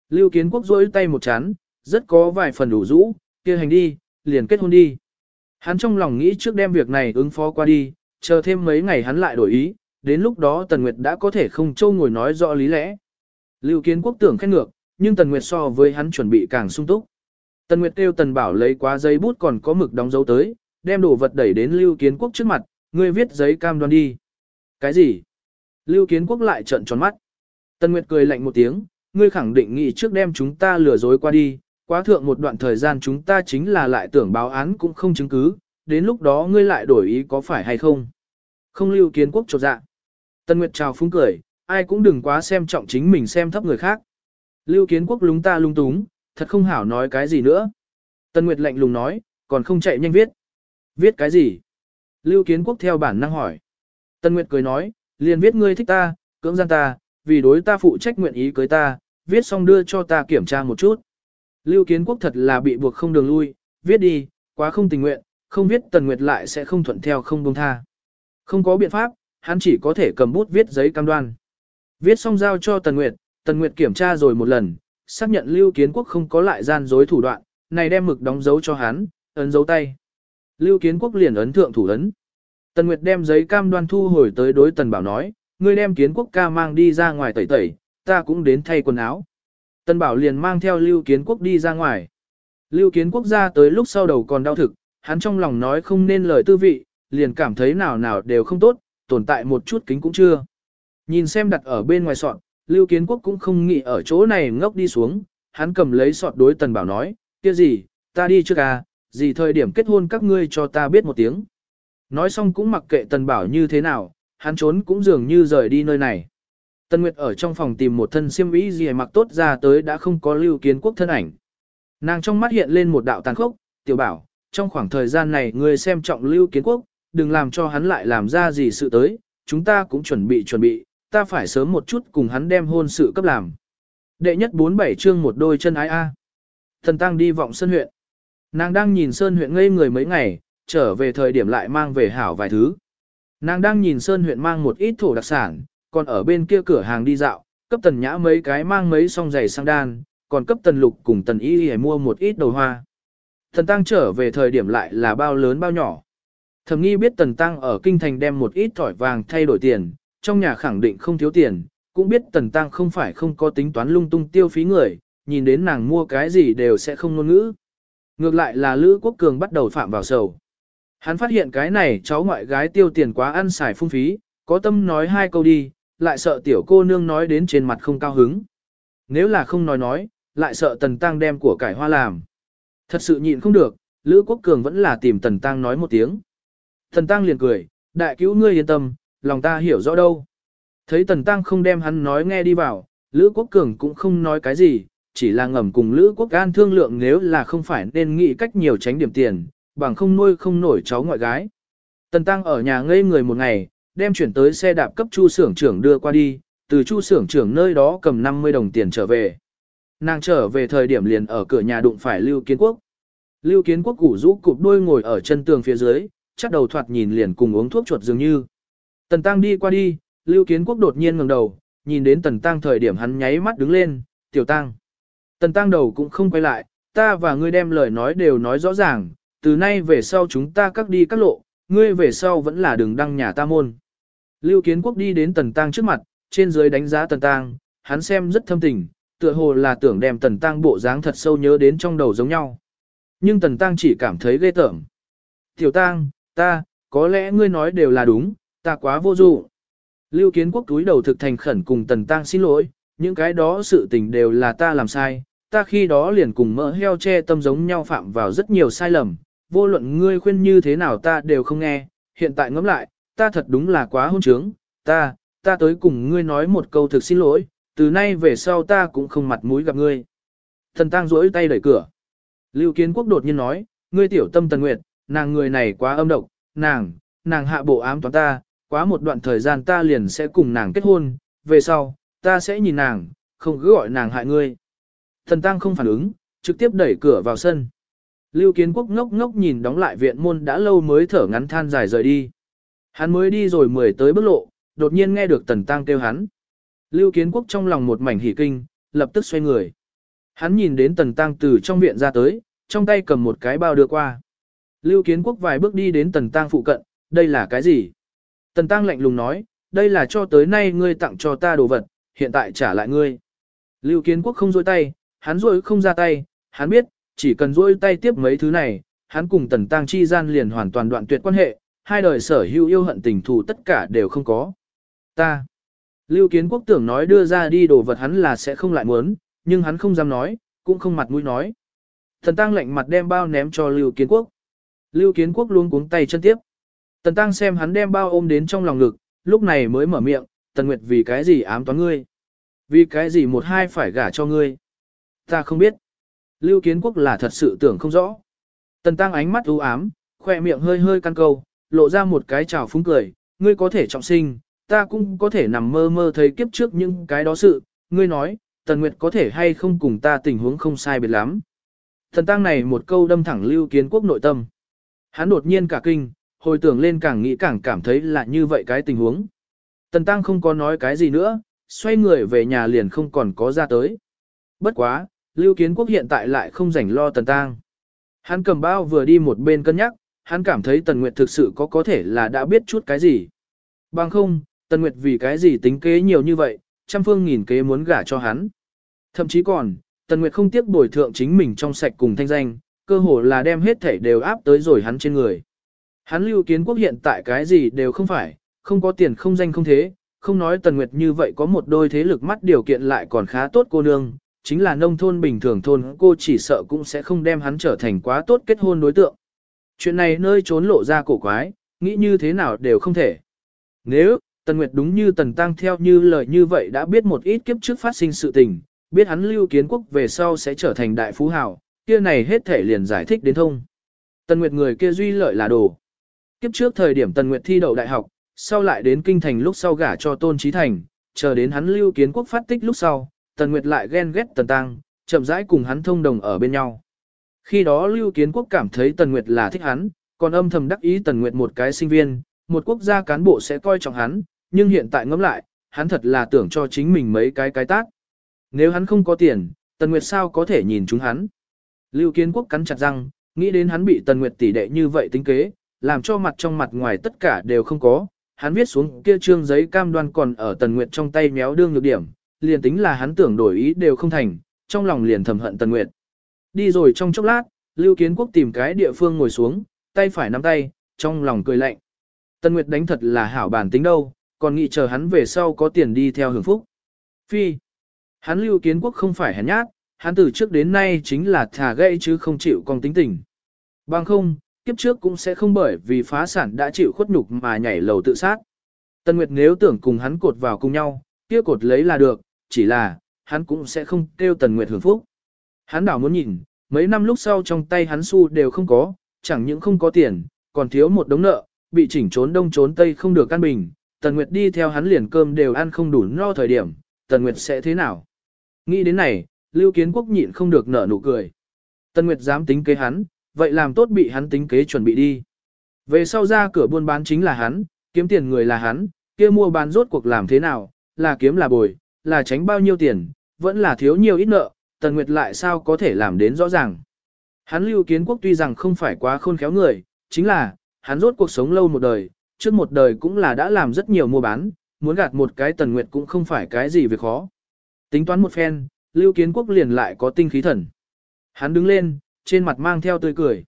Lưu Kiến Quốc rỗi tay một chán, rất có vài phần đủ rũ, kia hành đi, liền kết hôn đi. Hắn trong lòng nghĩ trước đem việc này ứng phó qua đi, chờ thêm mấy ngày hắn lại đổi ý, đến lúc đó Tần Nguyệt đã có thể không trâu ngồi nói rõ lý lẽ. Lưu Kiến Quốc tưởng khen ngược, nhưng Tần Nguyệt so với hắn chuẩn bị càng sung túc. Tần Nguyệt kêu Tần Bảo lấy quá giấy bút còn có mực đóng dấu tới, đem đồ vật đẩy đến Lưu Kiến Quốc trước mặt, ngươi viết giấy cam đoan đi. Cái gì? Lưu Kiến Quốc lại trợn tròn mắt. Tần Nguyệt cười lạnh một tiếng, ngươi khẳng định nghĩ trước đem chúng ta lừa dối qua đi, quá thượng một đoạn thời gian chúng ta chính là lại tưởng báo án cũng không chứng cứ, đến lúc đó ngươi lại đổi ý có phải hay không. Không lưu kiến quốc chột dạ. Tần Nguyệt chào phúng cười, ai cũng đừng quá xem trọng chính mình xem thấp người khác. Lưu kiến quốc lúng ta lung túng, thật không hảo nói cái gì nữa. Tân Nguyệt lạnh lùng nói, còn không chạy nhanh viết. Viết cái gì? Lưu kiến quốc theo bản năng hỏi. Tân Nguyệt cười nói, liền viết ngươi thích ta, cưỡng gian ta, vì đối ta phụ trách nguyện ý cưới ta, viết xong đưa cho ta kiểm tra một chút. Lưu Kiến Quốc thật là bị buộc không đường lui, viết đi, quá không tình nguyện, không viết Tần Nguyệt lại sẽ không thuận theo không buông tha. Không có biện pháp, hắn chỉ có thể cầm bút viết giấy cam đoan. Viết xong giao cho Tần Nguyệt, Tần Nguyệt kiểm tra rồi một lần, xác nhận Lưu Kiến Quốc không có lại gian dối thủ đoạn, này đem mực đóng dấu cho hắn, ấn dấu tay. Lưu Kiến Quốc liền ấn thượng thủ ấn. Tần Nguyệt đem giấy cam đoan thu hồi tới đối Tần Bảo nói, ngươi đem Kiến Quốc ca mang đi ra ngoài tẩy tẩy, ta cũng đến thay quần áo. Tần Bảo liền mang theo Lưu Kiến Quốc đi ra ngoài. Lưu Kiến Quốc ra tới lúc sau đầu còn đau thực, hắn trong lòng nói không nên lời tư vị, liền cảm thấy nào nào đều không tốt, tồn tại một chút kính cũng chưa. Nhìn xem đặt ở bên ngoài soạn. Lưu Kiến Quốc cũng không nghĩ ở chỗ này ngốc đi xuống, hắn cầm lấy sọt đối Tần Bảo nói, kia gì, ta đi trước à, gì thời điểm kết hôn các ngươi cho ta biết một tiếng. Nói xong cũng mặc kệ Tần Bảo như thế nào, hắn trốn cũng dường như rời đi nơi này. Tần Nguyệt ở trong phòng tìm một thân xiêm y gì mặc tốt ra tới đã không có lưu kiến quốc thân ảnh. Nàng trong mắt hiện lên một đạo tàn khốc, tiểu bảo, trong khoảng thời gian này ngươi xem trọng lưu kiến quốc, đừng làm cho hắn lại làm ra gì sự tới, chúng ta cũng chuẩn bị chuẩn bị, ta phải sớm một chút cùng hắn đem hôn sự cấp làm. Đệ nhất 47 chương một đôi chân ái A. Thần Tăng đi vọng Sơn huyện. Nàng đang nhìn Sơn huyện ngây người mấy ngày, trở về thời điểm lại mang về hảo vài thứ. Nàng đang nhìn Sơn huyện mang một ít thổ đặc sản, còn ở bên kia cửa hàng đi dạo, cấp tần nhã mấy cái mang mấy song giày sang đan, còn cấp tần lục cùng tần y y mua một ít đầu hoa. Thần tăng trở về thời điểm lại là bao lớn bao nhỏ. Thầm nghi biết tần tăng ở kinh thành đem một ít thỏi vàng thay đổi tiền, trong nhà khẳng định không thiếu tiền, cũng biết tần tăng không phải không có tính toán lung tung tiêu phí người, nhìn đến nàng mua cái gì đều sẽ không ngôn ngữ. Ngược lại là Lữ Quốc Cường bắt đầu phạm vào sầu. Hắn phát hiện cái này cháu ngoại gái tiêu tiền quá ăn xài phung phí, có tâm nói hai câu đi, lại sợ tiểu cô nương nói đến trên mặt không cao hứng. Nếu là không nói nói, lại sợ Tần Tăng đem của cải hoa làm. Thật sự nhịn không được, Lữ Quốc Cường vẫn là tìm Tần Tăng nói một tiếng. Tần Tăng liền cười, đại cứu ngươi yên tâm, lòng ta hiểu rõ đâu. Thấy Tần Tăng không đem hắn nói nghe đi vào, Lữ Quốc Cường cũng không nói cái gì, chỉ là ngầm cùng Lữ Quốc An thương lượng nếu là không phải nên nghĩ cách nhiều tránh điểm tiền, bằng không nuôi không nổi cháu ngoại gái. Tần Tăng ở nhà ngây người một ngày, đem chuyển tới xe đạp cấp chu xưởng trưởng đưa qua đi, từ chu xưởng trưởng nơi đó cầm 50 đồng tiền trở về. Nàng trở về thời điểm liền ở cửa nhà đụng phải Lưu Kiến Quốc. Lưu Kiến Quốc củ rũ cụp đuôi ngồi ở chân tường phía dưới, chắc đầu thoạt nhìn liền cùng uống thuốc chuột dường như. Tần Tăng đi qua đi, Lưu Kiến Quốc đột nhiên ngẩng đầu, nhìn đến Tần Tăng thời điểm hắn nháy mắt đứng lên, "Tiểu Tăng." Tần tăng đầu cũng không quay lại, ta và ngươi đem lời nói đều nói rõ ràng, từ nay về sau chúng ta các đi các lộ, ngươi về sau vẫn là đường đăng nhà ta môn. Lưu Kiến Quốc đi đến Tần Tăng trước mặt, trên dưới đánh giá Tần Tăng, hắn xem rất thâm tình, tựa hồ là tưởng đem Tần Tăng bộ dáng thật sâu nhớ đến trong đầu giống nhau. Nhưng Tần Tăng chỉ cảm thấy ghê tởm. Tiểu Tăng, ta, có lẽ ngươi nói đều là đúng, ta quá vô dụng. Lưu Kiến Quốc túi đầu thực thành khẩn cùng Tần Tăng xin lỗi, những cái đó sự tình đều là ta làm sai, ta khi đó liền cùng mỡ heo che tâm giống nhau phạm vào rất nhiều sai lầm, vô luận ngươi khuyên như thế nào ta đều không nghe, hiện tại ngẫm lại, ta thật đúng là quá hôn trướng, ta, ta tới cùng ngươi nói một câu thực xin lỗi, từ nay về sau ta cũng không mặt mũi gặp ngươi. Thần Tăng rỗi tay đẩy cửa. Lưu Kiến Quốc đột nhiên nói, ngươi tiểu tâm tần nguyệt, nàng người này quá âm độc, nàng, nàng hạ bộ ám toán ta, quá một đoạn thời gian ta liền sẽ cùng nàng kết hôn, về sau, ta sẽ nhìn nàng, không cứ gọi nàng hại ngươi. Thần Tăng không phản ứng, trực tiếp đẩy cửa vào sân. Lưu Kiến Quốc ngốc ngốc nhìn đóng lại viện môn đã lâu mới thở ngắn than dài rời đi. Hắn mới đi rồi mười tới bước lộ, đột nhiên nghe được Tần Tăng kêu hắn. Lưu Kiến Quốc trong lòng một mảnh hỉ kinh, lập tức xoay người. Hắn nhìn đến Tần Tăng từ trong viện ra tới, trong tay cầm một cái bao đưa qua. Lưu Kiến Quốc vài bước đi đến Tần Tăng phụ cận, đây là cái gì? Tần Tăng lạnh lùng nói, đây là cho tới nay ngươi tặng cho ta đồ vật, hiện tại trả lại ngươi. Lưu Kiến Quốc không rôi tay, hắn rôi không ra tay, hắn biết, chỉ cần rôi tay tiếp mấy thứ này, hắn cùng Tần Tăng chi gian liền hoàn toàn đoạn tuyệt quan hệ, hai đời sở hữu yêu hận tình thù tất cả đều không có. Ta. Lưu Kiến Quốc tưởng nói đưa ra đi đồ vật hắn là sẽ không lại muốn, nhưng hắn không dám nói, cũng không mặt mũi nói. Thần Tăng lạnh mặt đem bao ném cho Lưu Kiến Quốc. Lưu Kiến Quốc luôn cuống tay chân tiếp. Tần Tăng xem hắn đem bao ôm đến trong lòng ngực, lúc này mới mở miệng, Tần Nguyệt vì cái gì ám toán ngươi? Vì cái gì một hai phải gả cho ngươi? Ta không biết. Lưu Kiến Quốc là thật sự tưởng không rõ. Tần Tăng ánh mắt u ám, khoe miệng hơi hơi căn câu, lộ ra một cái trào phúng cười, ngươi có thể trọng sinh, ta cũng có thể nằm mơ mơ thấy kiếp trước những cái đó sự, ngươi nói, Tần Nguyệt có thể hay không cùng ta tình huống không sai biệt lắm. Thần tăng này một câu đâm thẳng lưu kiến quốc nội tâm. Hắn đột nhiên cả kinh, hồi tưởng lên càng nghĩ càng cảm thấy là như vậy cái tình huống. Tần tăng không có nói cái gì nữa, xoay người về nhà liền không còn có ra tới. Bất quá, lưu kiến quốc hiện tại lại không rảnh lo tần tăng. Hắn cầm bao vừa đi một bên cân nhắc, hắn cảm thấy Tần Nguyệt thực sự có có thể là đã biết chút cái gì. Bằng không, Tần Nguyệt vì cái gì tính kế nhiều như vậy, trăm phương nghìn kế muốn gả cho hắn. Thậm chí còn, Tần Nguyệt không tiếc bồi thượng chính mình trong sạch cùng thanh danh, cơ hồ là đem hết thể đều áp tới rồi hắn trên người. Hắn lưu kiến quốc hiện tại cái gì đều không phải, không có tiền không danh không thế, không nói Tần Nguyệt như vậy có một đôi thế lực mắt điều kiện lại còn khá tốt cô nương, chính là nông thôn bình thường thôn cô chỉ sợ cũng sẽ không đem hắn trở thành quá tốt kết hôn đối tượng. Chuyện này nơi trốn lộ ra cổ quái, nghĩ như thế nào đều không thể. Nếu, Tần Nguyệt đúng như Tần Tăng theo như lời như vậy đã biết một ít kiếp trước phát sinh sự tình, biết hắn lưu kiến quốc về sau sẽ trở thành đại phú hào, kia này hết thể liền giải thích đến thông. Tần Nguyệt người kia duy lợi là đồ. Kiếp trước thời điểm Tần Nguyệt thi đậu đại học, sau lại đến kinh thành lúc sau gả cho Tôn Trí Thành, chờ đến hắn lưu kiến quốc phát tích lúc sau, Tần Nguyệt lại ghen ghét Tần Tăng, chậm rãi cùng hắn thông đồng ở bên nhau. Khi đó Lưu Kiến Quốc cảm thấy Tần Nguyệt là thích hắn, còn âm thầm đắc ý Tần Nguyệt một cái sinh viên, một quốc gia cán bộ sẽ coi trọng hắn, nhưng hiện tại ngẫm lại, hắn thật là tưởng cho chính mình mấy cái cái tác. Nếu hắn không có tiền, Tần Nguyệt sao có thể nhìn chúng hắn? Lưu Kiến Quốc cắn chặt răng, nghĩ đến hắn bị Tần Nguyệt tỷ đệ như vậy tính kế, làm cho mặt trong mặt ngoài tất cả đều không có. Hắn viết xuống kia trương giấy cam đoan còn ở Tần Nguyệt trong tay méo đương nhược điểm, liền tính là hắn tưởng đổi ý đều không thành, trong lòng liền thầm hận Tần Nguyệt. Đi rồi trong chốc lát, Lưu Kiến Quốc tìm cái địa phương ngồi xuống, tay phải nắm tay, trong lòng cười lạnh. Tần Nguyệt đánh thật là hảo bản tính đâu, còn nghĩ chờ hắn về sau có tiền đi theo hưởng phúc. Phi. Hắn Lưu Kiến Quốc không phải hèn nhát, hắn từ trước đến nay chính là thả gãy chứ không chịu con tính tình. Bằng không, kiếp trước cũng sẽ không bởi vì phá sản đã chịu khuất nhục mà nhảy lầu tự sát. Tân Nguyệt nếu tưởng cùng hắn cột vào cùng nhau, kia cột lấy là được, chỉ là, hắn cũng sẽ không kêu Tần Nguyệt hưởng phúc. Hắn đảo muốn nhìn, mấy năm lúc sau trong tay hắn xu đều không có, chẳng những không có tiền, còn thiếu một đống nợ, bị chỉnh trốn đông trốn tây không được căn bình. Tần Nguyệt đi theo hắn liền cơm đều ăn không đủ no thời điểm, Tần Nguyệt sẽ thế nào? Nghĩ đến này, Lưu Kiến Quốc nhịn không được nở nụ cười. Tần Nguyệt dám tính kế hắn, vậy làm tốt bị hắn tính kế chuẩn bị đi. Về sau ra cửa buôn bán chính là hắn, kiếm tiền người là hắn, kia mua bán rốt cuộc làm thế nào, là kiếm là bồi, là tránh bao nhiêu tiền, vẫn là thiếu nhiều ít nợ, Tần Nguyệt lại sao có thể làm đến rõ ràng. Hắn lưu kiến quốc tuy rằng không phải quá khôn khéo người, chính là, hắn rốt cuộc sống lâu một đời, trước một đời cũng là đã làm rất nhiều mua bán, muốn gạt một cái Tần Nguyệt cũng không phải cái gì việc khó. Tính toán một phen, lưu kiến quốc liền lại có tinh khí thần. Hắn đứng lên, trên mặt mang theo tươi cười.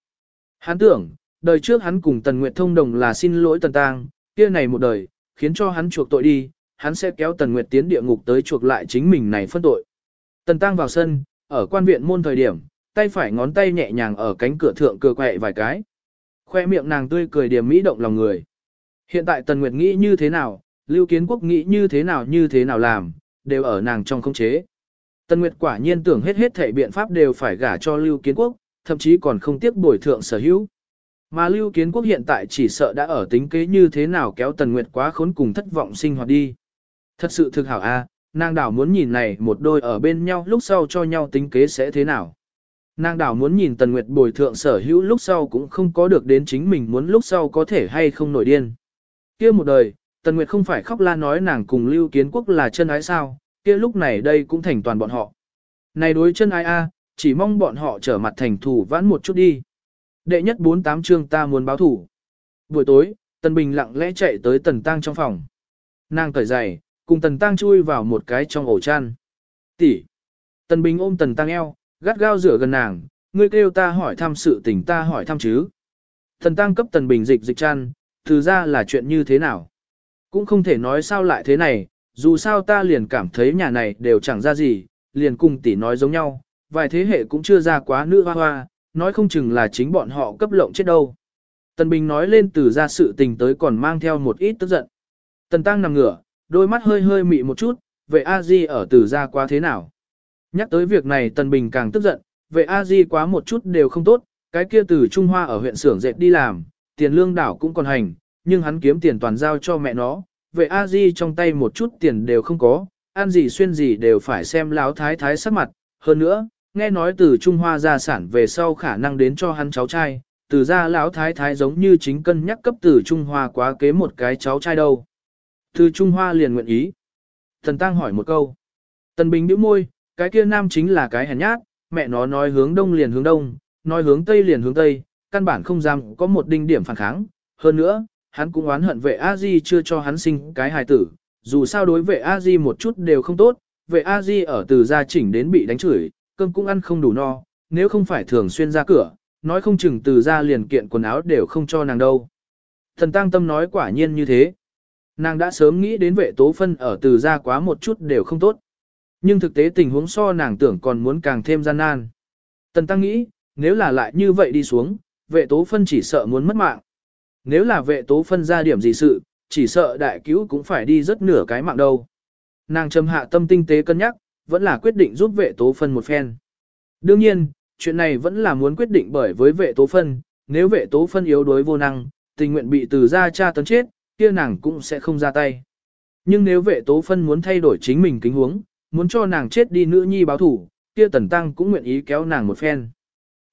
Hắn tưởng, đời trước hắn cùng Tần Nguyệt thông đồng là xin lỗi Tần Tang, kia này một đời, khiến cho hắn chuộc tội đi, hắn sẽ kéo Tần Nguyệt tiến địa ngục tới chuộc lại chính mình này phân tội. Tần Tăng vào sân, ở quan viện môn thời điểm, tay phải ngón tay nhẹ nhàng ở cánh cửa thượng cửa quẹ vài cái. Khoe miệng nàng tươi cười điểm mỹ động lòng người. Hiện tại Tần Nguyệt nghĩ như thế nào, Lưu Kiến Quốc nghĩ như thế nào như thế nào làm, đều ở nàng trong không chế. Tần Nguyệt quả nhiên tưởng hết hết thể biện pháp đều phải gả cho Lưu Kiến Quốc, thậm chí còn không tiếc bồi thượng sở hữu. Mà Lưu Kiến Quốc hiện tại chỉ sợ đã ở tính kế như thế nào kéo Tần Nguyệt quá khốn cùng thất vọng sinh hoạt đi. Thật sự thực hảo a, nàng đảo muốn nhìn này một đôi ở bên nhau lúc sau cho nhau tính kế sẽ thế nào. Nàng đảo muốn nhìn Tần Nguyệt bồi thượng sở hữu lúc sau cũng không có được đến chính mình muốn lúc sau có thể hay không nổi điên. kia một đời, Tần Nguyệt không phải khóc la nói nàng cùng Lưu Kiến Quốc là chân ái sao, kia lúc này đây cũng thành toàn bọn họ. Này đối chân ái a, chỉ mong bọn họ trở mặt thành thủ vãn một chút đi. Đệ nhất 48 chương ta muốn báo thủ. Buổi tối, Tần Bình lặng lẽ chạy tới Tần Tăng trong phòng. Nàng cởi giày, cùng Tần Tăng chui vào một cái trong ổ chăn. Tỷ. Tần Bình ôm Tần Tăng eo, gắt gao rửa gần nàng, ngươi kêu ta hỏi thăm sự tình ta hỏi thăm chứ. Tần Tăng cấp Tần Bình dịch dịch chăn, thứ ra là chuyện như thế nào. Cũng không thể nói sao lại thế này, dù sao ta liền cảm thấy nhà này đều chẳng ra gì, liền cùng tỷ nói giống nhau, vài thế hệ cũng chưa ra quá nữ hoa hoa, nói không chừng là chính bọn họ cấp lộng chết đâu. Tần Bình nói lên từ ra sự tình tới còn mang theo một ít tức giận. Tần Tăng nằm ngửa, đôi mắt hơi hơi mị một chút, vậy a di ở từ ra quá thế nào? Nhắc tới việc này Tần Bình càng tức giận, vậy a di quá một chút đều không tốt, cái kia từ Trung Hoa ở huyện xưởng dệt đi làm, tiền lương đảo cũng còn hành, nhưng hắn kiếm tiền toàn giao cho mẹ nó, vậy a di trong tay một chút tiền đều không có, ăn gì xuyên gì đều phải xem láo thái thái sắc mặt, hơn nữa, nghe nói từ Trung Hoa gia sản về sau khả năng đến cho hắn cháu trai, từ gia lão thái thái giống như chính cân nhắc cấp từ Trung Hoa quá kế một cái cháu trai đâu. Từ Trung Hoa liền nguyện ý. Thần Tăng hỏi một câu. Tần Bình nhíu môi, cái kia nam chính là cái hèn nhát, mẹ nó nói hướng đông liền hướng đông, nói hướng tây liền hướng tây, căn bản không dám có một đinh điểm phản kháng. Hơn nữa, hắn cũng oán hận vệ a di chưa cho hắn sinh cái hài tử, dù sao đối vệ a di một chút đều không tốt, vệ a di ở từ gia chỉnh đến bị đánh chửi, cơm cũng ăn không đủ no, nếu không phải thường xuyên ra cửa, nói không chừng từ ra liền kiện quần áo đều không cho nàng đâu. Thần tăng tâm nói quả nhiên như thế. Nàng đã sớm nghĩ đến vệ tố phân ở từ ra quá một chút đều không tốt. Nhưng thực tế tình huống so nàng tưởng còn muốn càng thêm gian nan. Tần tăng nghĩ, nếu là lại như vậy đi xuống, vệ tố phân chỉ sợ muốn mất mạng. Nếu là vệ tố phân ra điểm gì sự, chỉ sợ đại cứu cũng phải đi rất nửa cái mạng đâu. Nàng trầm hạ tâm tinh tế cân nhắc, vẫn là quyết định giúp vệ tố phân một phen. Đương nhiên, chuyện này vẫn là muốn quyết định bởi với vệ tố phân, nếu vệ tố phân yếu đối vô năng, tình nguyện bị từ ra cha tấn chết, kia nàng cũng sẽ không ra tay. Nhưng nếu vệ tố phân muốn thay đổi chính mình kính huống, muốn cho nàng chết đi nữ nhi báo thủ, kia tần tăng cũng nguyện ý kéo nàng một phen.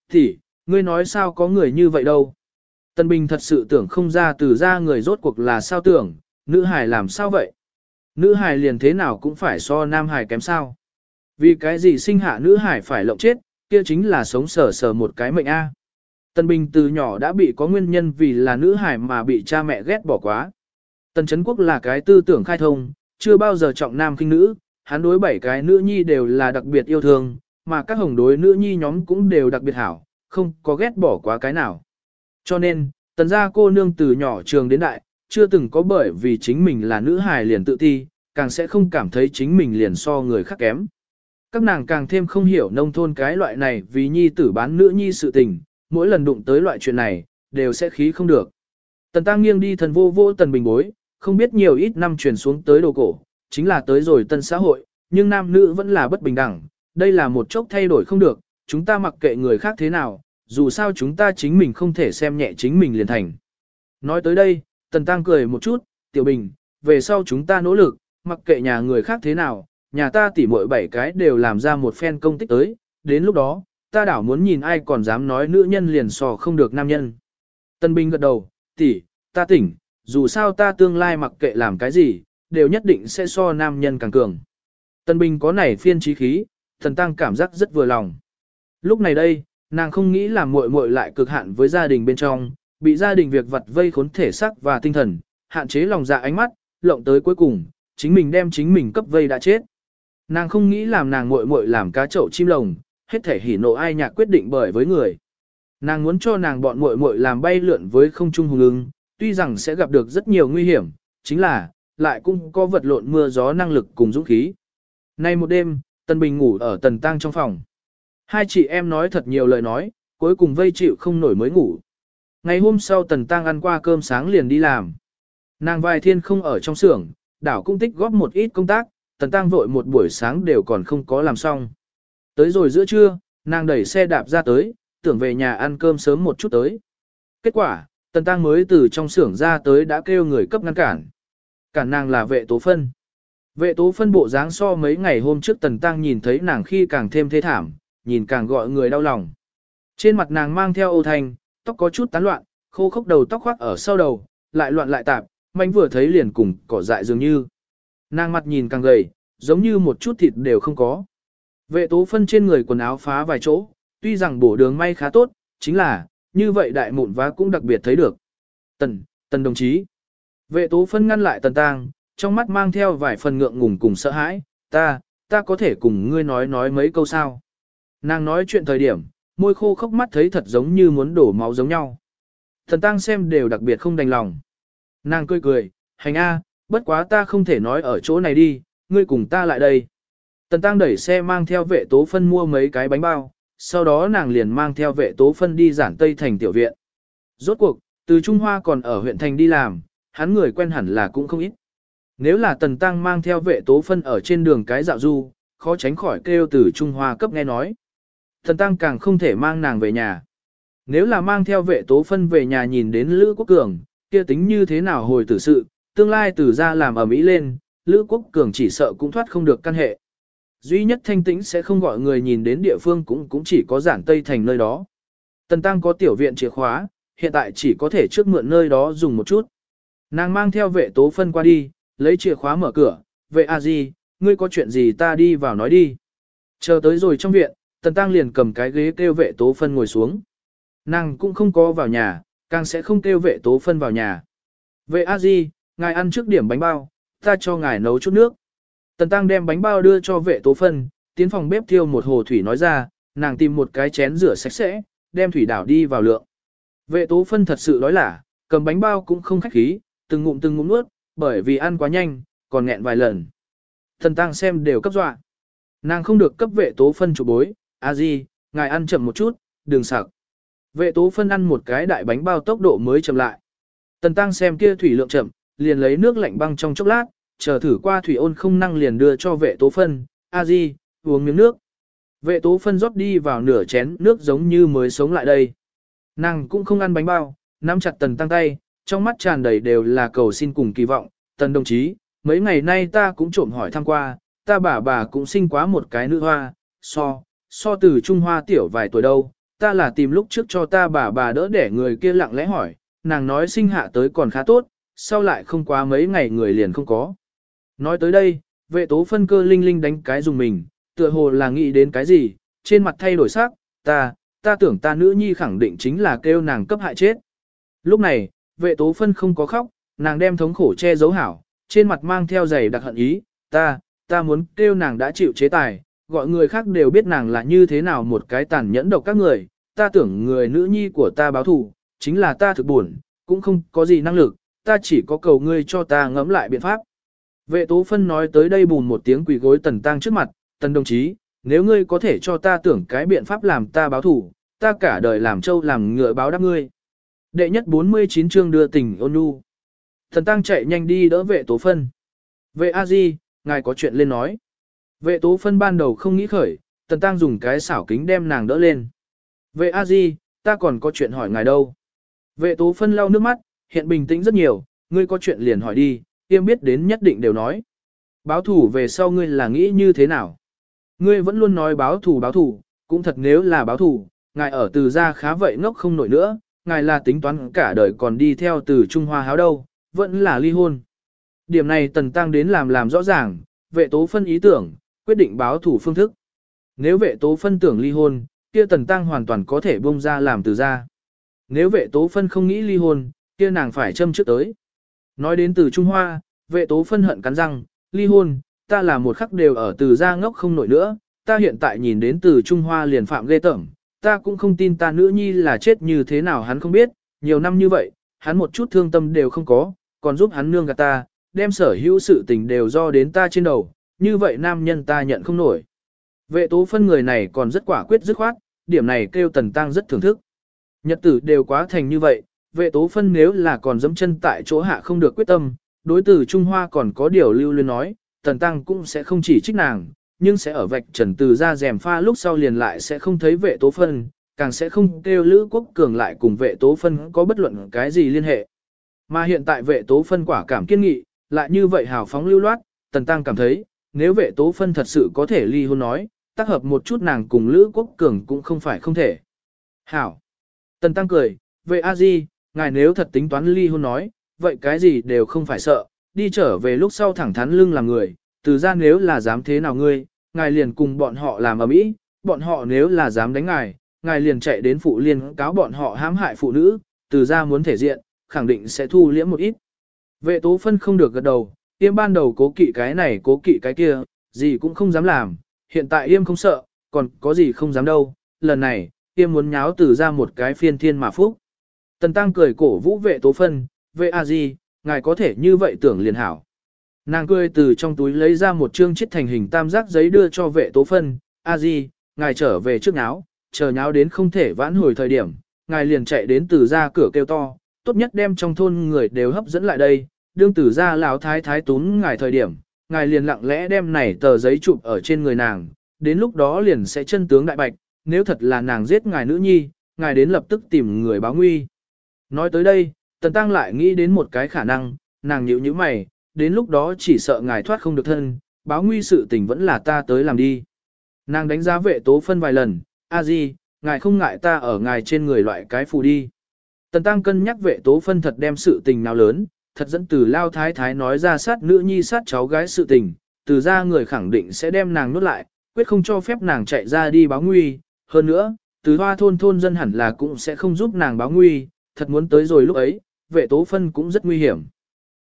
Thì, ngươi nói sao có người như vậy đâu? Tần Bình thật sự tưởng không ra từ ra người rốt cuộc là sao tưởng, nữ hài làm sao vậy? Nữ hài liền thế nào cũng phải so nam hài kém sao? Vì cái gì sinh hạ nữ hải phải lộng chết, kia chính là sống sờ sờ một cái mệnh A. Tần Bình từ nhỏ đã bị có nguyên nhân vì là nữ hải mà bị cha mẹ ghét bỏ quá. Tần Trấn Quốc là cái tư tưởng khai thông, chưa bao giờ trọng nam khinh nữ, hắn đối bảy cái nữ nhi đều là đặc biệt yêu thương, mà các hồng đối nữ nhi nhóm cũng đều đặc biệt hảo, không có ghét bỏ quá cái nào. Cho nên, tần gia cô nương từ nhỏ trường đến đại, chưa từng có bởi vì chính mình là nữ hài liền tự ti, càng sẽ không cảm thấy chính mình liền so người khác kém. Các nàng càng thêm không hiểu nông thôn cái loại này vì nhi tử bán nữ nhi sự tình, mỗi lần đụng tới loại chuyện này, đều sẽ khí không được. Tần tăng nghiêng đi thần vô vô tần bình bối, không biết nhiều ít năm truyền xuống tới đồ cổ, chính là tới rồi tân xã hội, nhưng nam nữ vẫn là bất bình đẳng, đây là một chốc thay đổi không được, chúng ta mặc kệ người khác thế nào, dù sao chúng ta chính mình không thể xem nhẹ chính mình liền thành. Nói tới đây, tần tăng cười một chút, tiểu bình, về sau chúng ta nỗ lực, mặc kệ nhà người khác thế nào, nhà ta tỉ muội bảy cái đều làm ra một phen công tích tới, đến lúc đó, ta đảo muốn nhìn ai còn dám nói nữ nhân liền sò không được nam nhân. Tân Bình gật đầu, tỷ, ta tỉnh, dù sao ta tương lai mặc kệ làm cái gì, đều nhất định sẽ so nam nhân càng cường. Tân Bình có nảy phiên trí khí, Thần Tăng cảm giác rất vừa lòng. Lúc này đây, nàng không nghĩ là muội muội lại cực hạn với gia đình bên trong, bị gia đình việc vật vây khốn thể xác và tinh thần, hạn chế lòng dạ ánh mắt, lộng tới cuối cùng, chính mình đem chính mình cấp vây đã chết. Nàng không nghĩ làm nàng muội muội làm cá chậu chim lồng, hết thể hỉ nộ ai nhạc quyết định bởi với người. Nàng muốn cho nàng bọn muội muội làm bay lượn với không trung hùng ưng, tuy rằng sẽ gặp được rất nhiều nguy hiểm, chính là, lại cũng có vật lộn mưa gió năng lực cùng dũng khí. Nay một đêm, Tân Bình ngủ ở Tần Tăng trong phòng. Hai chị em nói thật nhiều lời nói, cuối cùng vây chịu không nổi mới ngủ. Ngày hôm sau Tần Tăng ăn qua cơm sáng liền đi làm. Nàng vài thiên không ở trong xưởng, đảo cũng tích góp một ít công tác, Tần Tăng vội một buổi sáng đều còn không có làm xong. Tới rồi giữa trưa, nàng đẩy xe đạp ra tới, tưởng về nhà ăn cơm sớm một chút tới. Kết quả, Tần Tăng mới từ trong xưởng ra tới đã kêu người cấp ngăn cản. Cản nàng là vệ tố phân. Vệ tố phân bộ dáng so mấy ngày hôm trước Tần Tăng nhìn thấy nàng khi càng thêm thê thảm, nhìn càng gọi người đau lòng. Trên mặt nàng mang theo ô thanh, tóc có chút tán loạn, khô khốc đầu tóc khoác ở sau đầu, lại loạn lại tạp, manh vừa thấy liền cùng cỏ dại dường như. Nàng mặt nhìn càng gầy, giống như một chút thịt đều không có. Vệ tố phân trên người quần áo phá vài chỗ, tuy rằng bổ đường may khá tốt, chính là, như vậy đại mụn vá cũng đặc biệt thấy được. Tần, tần đồng chí. Vệ tố phân ngăn lại tần tang, trong mắt mang theo vài phần ngượng ngùng cùng sợ hãi, ta, ta có thể cùng ngươi nói nói mấy câu sao. Nàng nói chuyện thời điểm, môi khô khóc mắt thấy thật giống như muốn đổ máu giống nhau. Thần tăng xem đều đặc biệt không đành lòng. Nàng cười cười, hành a, bất quá ta không thể nói ở chỗ này đi, ngươi cùng ta lại đây. Tần tăng đẩy xe mang theo vệ tố phân mua mấy cái bánh bao, sau đó nàng liền mang theo vệ tố phân đi giản tây thành tiểu viện. Rốt cuộc, từ Trung Hoa còn ở huyện thành đi làm, hắn người quen hẳn là cũng không ít. Nếu là tần tăng mang theo vệ tố phân ở trên đường cái dạo du, khó tránh khỏi kêu từ Trung Hoa cấp nghe nói. Tần tăng càng không thể mang nàng về nhà. Nếu là mang theo vệ tố phân về nhà nhìn đến Lữ Quốc Cường, kia tính như thế nào hồi tử sự, tương lai từ ra làm ở Mỹ lên, Lữ Quốc Cường chỉ sợ cũng thoát không được căn hệ. Duy nhất thanh tĩnh sẽ không gọi người nhìn đến địa phương cũng cũng chỉ có giản Tây Thành nơi đó. Tần Tăng có tiểu viện chìa khóa, hiện tại chỉ có thể trước mượn nơi đó dùng một chút. Nàng mang theo vệ tố phân qua đi, lấy chìa khóa mở cửa, vệ a di, ngươi có chuyện gì ta đi vào nói đi. Chờ tới rồi trong viện, Tần Tăng liền cầm cái ghế kêu vệ tố phân ngồi xuống. Nàng cũng không có vào nhà, càng sẽ không kêu vệ tố phân vào nhà. Vệ a di, ngài ăn trước điểm bánh bao, ta cho ngài nấu chút nước. Tần Tăng đem bánh bao đưa cho vệ tố phân, tiến phòng bếp thiêu một hồ thủy nói ra, nàng tìm một cái chén rửa sạch sẽ, đem thủy đảo đi vào lượng. Vệ tố phân thật sự đói lả, cầm bánh bao cũng không khách khí, từng ngụm từng ngụm nuốt, bởi vì ăn quá nhanh, còn nghẹn vài lần. Tần Tăng xem đều cấp dọa. Nàng không được cấp vệ tố phân chủ bối, a di, ngài ăn chậm một chút, đừng sặc. Vệ tố phân ăn một cái đại bánh bao tốc độ mới chậm lại. Tần Tăng xem kia thủy lượng chậm, liền lấy nước lạnh băng trong chốc lát, chờ thử qua thủy ôn không năng liền đưa cho vệ tố phân, a di, uống miếng nước. Vệ tố phân rót đi vào nửa chén nước giống như mới sống lại đây. Nàng cũng không ăn bánh bao, nắm chặt tần tăng tay, trong mắt tràn đầy đều là cầu xin cùng kỳ vọng. Tần đồng chí, mấy ngày nay ta cũng trộm hỏi thăm qua, ta bà bà cũng sinh quá một cái nữ hoa, so, so từ Trung Hoa tiểu vài tuổi đâu, ta là tìm lúc trước cho ta bà bà đỡ để người kia lặng lẽ hỏi, nàng nói sinh hạ tới còn khá tốt, sau lại không quá mấy ngày người liền không có. Nói tới đây, vệ tố phân cơ linh linh đánh cái dùng mình, tựa hồ là nghĩ đến cái gì, trên mặt thay đổi sắc, ta, ta tưởng ta nữ nhi khẳng định chính là kêu nàng cấp hại chết. Lúc này, vệ tố phân không có khóc, nàng đem thống khổ che giấu hảo, trên mặt mang theo giày đặc hận ý, ta, ta muốn kêu nàng đã chịu chế tài, gọi người khác đều biết nàng là như thế nào một cái tàn nhẫn độc các người, ta tưởng người nữ nhi của ta báo thù, chính là ta thực buồn, cũng không có gì năng lực, ta chỉ có cầu ngươi cho ta ngẫm lại biện pháp. Vệ tố phân nói tới đây bùn một tiếng quỳ gối tần tăng trước mặt, tần đồng chí, nếu ngươi có thể cho ta tưởng cái biện pháp làm ta báo thủ, ta cả đời làm trâu làm ngựa báo đáp ngươi. Đệ nhất 49 chương đưa tình ôn nhu. Tần tăng chạy nhanh đi đỡ vệ tố phân. Vệ a di, ngài có chuyện lên nói. Vệ tố phân ban đầu không nghĩ khởi, tần tăng dùng cái xảo kính đem nàng đỡ lên. Vệ a di, ta còn có chuyện hỏi ngài đâu. Vệ tố phân lau nước mắt, hiện bình tĩnh rất nhiều, ngươi có chuyện liền hỏi đi, tiêm biết đến nhất định đều nói. Báo thủ về sau ngươi là nghĩ như thế nào? Ngươi vẫn luôn nói báo thủ báo thủ, cũng thật nếu là báo thủ, ngài ở từ gia khá vậy ngốc không nổi nữa, ngài là tính toán cả đời còn đi theo từ Trung Hoa háo đâu, vẫn là ly hôn. Điểm này tần tăng đến làm làm rõ ràng, vệ tố phân ý tưởng, quyết định báo thủ phương thức. Nếu vệ tố phân tưởng ly hôn, kia tần tăng hoàn toàn có thể bông ra làm từ ra. Nếu vệ tố phân không nghĩ ly hôn, kia nàng phải châm trước tới. Nói đến từ Trung Hoa, vệ tố phân hận cắn răng, ly hôn, ta là một khắc đều ở từ gia ngốc không nổi nữa, ta hiện tại nhìn đến từ Trung Hoa liền phạm ghê tởm, ta cũng không tin ta nữ nhi là chết như thế nào hắn không biết, nhiều năm như vậy, hắn một chút thương tâm đều không có, còn giúp hắn nương gạt ta, đem sở hữu sự tình đều do đến ta trên đầu, như vậy nam nhân ta nhận không nổi. Vệ tố phân người này còn rất quả quyết dứt khoát, điểm này kêu tần tăng rất thưởng thức. Nhật tử đều quá thành như vậy, vệ tố phân nếu là còn dẫm chân tại chỗ hạ không được quyết tâm, đối tử Trung Hoa còn có điều lưu luyến nói, tần tăng cũng sẽ không chỉ trích nàng, nhưng sẽ ở vạch trần từ ra rèm pha lúc sau liền lại sẽ không thấy vệ tố phân, càng sẽ không kêu Lữ Quốc Cường lại cùng vệ tố phân có bất luận cái gì liên hệ. Mà hiện tại vệ tố phân quả cảm kiên nghị, lại như vậy hào phóng lưu loát, tần tăng cảm thấy, nếu vệ tố phân thật sự có thể ly hôn nói, tác hợp một chút nàng cùng Lữ Quốc Cường cũng không phải không thể. Hảo! Tần tăng cười, vệ a di, ngài nếu thật tính toán ly hôn nói, vậy cái gì đều không phải sợ, đi trở về lúc sau thẳng thắn lưng làm người, từ ra nếu là dám thế nào ngươi, ngài liền cùng bọn họ làm ở mỹ, bọn họ nếu là dám đánh ngài, ngài liền chạy đến phụ liên cáo bọn họ hãm hại phụ nữ, từ ra muốn thể diện, khẳng định sẽ thu liễm một ít. Vệ tố phân không được gật đầu, yêm ban đầu cố kỵ cái này cố kỵ cái kia, gì cũng không dám làm, hiện tại yêm không sợ, còn có gì không dám đâu, lần này, yêm muốn nháo từ ra một cái phiên thiên mà phúc. Tần tăng cười cổ vũ vệ tố phân, vệ a gì, ngài có thể như vậy tưởng liền hảo. Nàng cười từ trong túi lấy ra một chương chiếc thành hình tam giác giấy đưa cho vệ tố phân, a di, ngài trở về trước nháo, chờ nháo đến không thể vãn hồi thời điểm, ngài liền chạy đến từ ra cửa kêu to, tốt nhất đem trong thôn người đều hấp dẫn lại đây, đương từ ra lão thái thái tún ngài thời điểm, ngài liền lặng lẽ đem này tờ giấy chụp ở trên người nàng, đến lúc đó liền sẽ chân tướng đại bạch, nếu thật là nàng giết ngài nữ nhi, ngài đến lập tức tìm người báo nguy. Nói tới đây, Tần Tăng lại nghĩ đến một cái khả năng, nàng nhíu nhíu mày, đến lúc đó chỉ sợ ngài thoát không được thân, báo nguy sự tình vẫn là ta tới làm đi. Nàng đánh giá vệ tố phân vài lần, a di, ngài không ngại ta ở ngài trên người loại cái phù đi. Tần Tăng cân nhắc vệ tố phân thật đem sự tình nào lớn, thật dẫn từ lao thái thái nói ra sát nữ nhi sát cháu gái sự tình, từ ra người khẳng định sẽ đem nàng nuốt lại, quyết không cho phép nàng chạy ra đi báo nguy, hơn nữa, từ hoa thôn thôn dân hẳn là cũng sẽ không giúp nàng báo nguy, thật muốn tới rồi lúc ấy, vệ tố phân cũng rất nguy hiểm.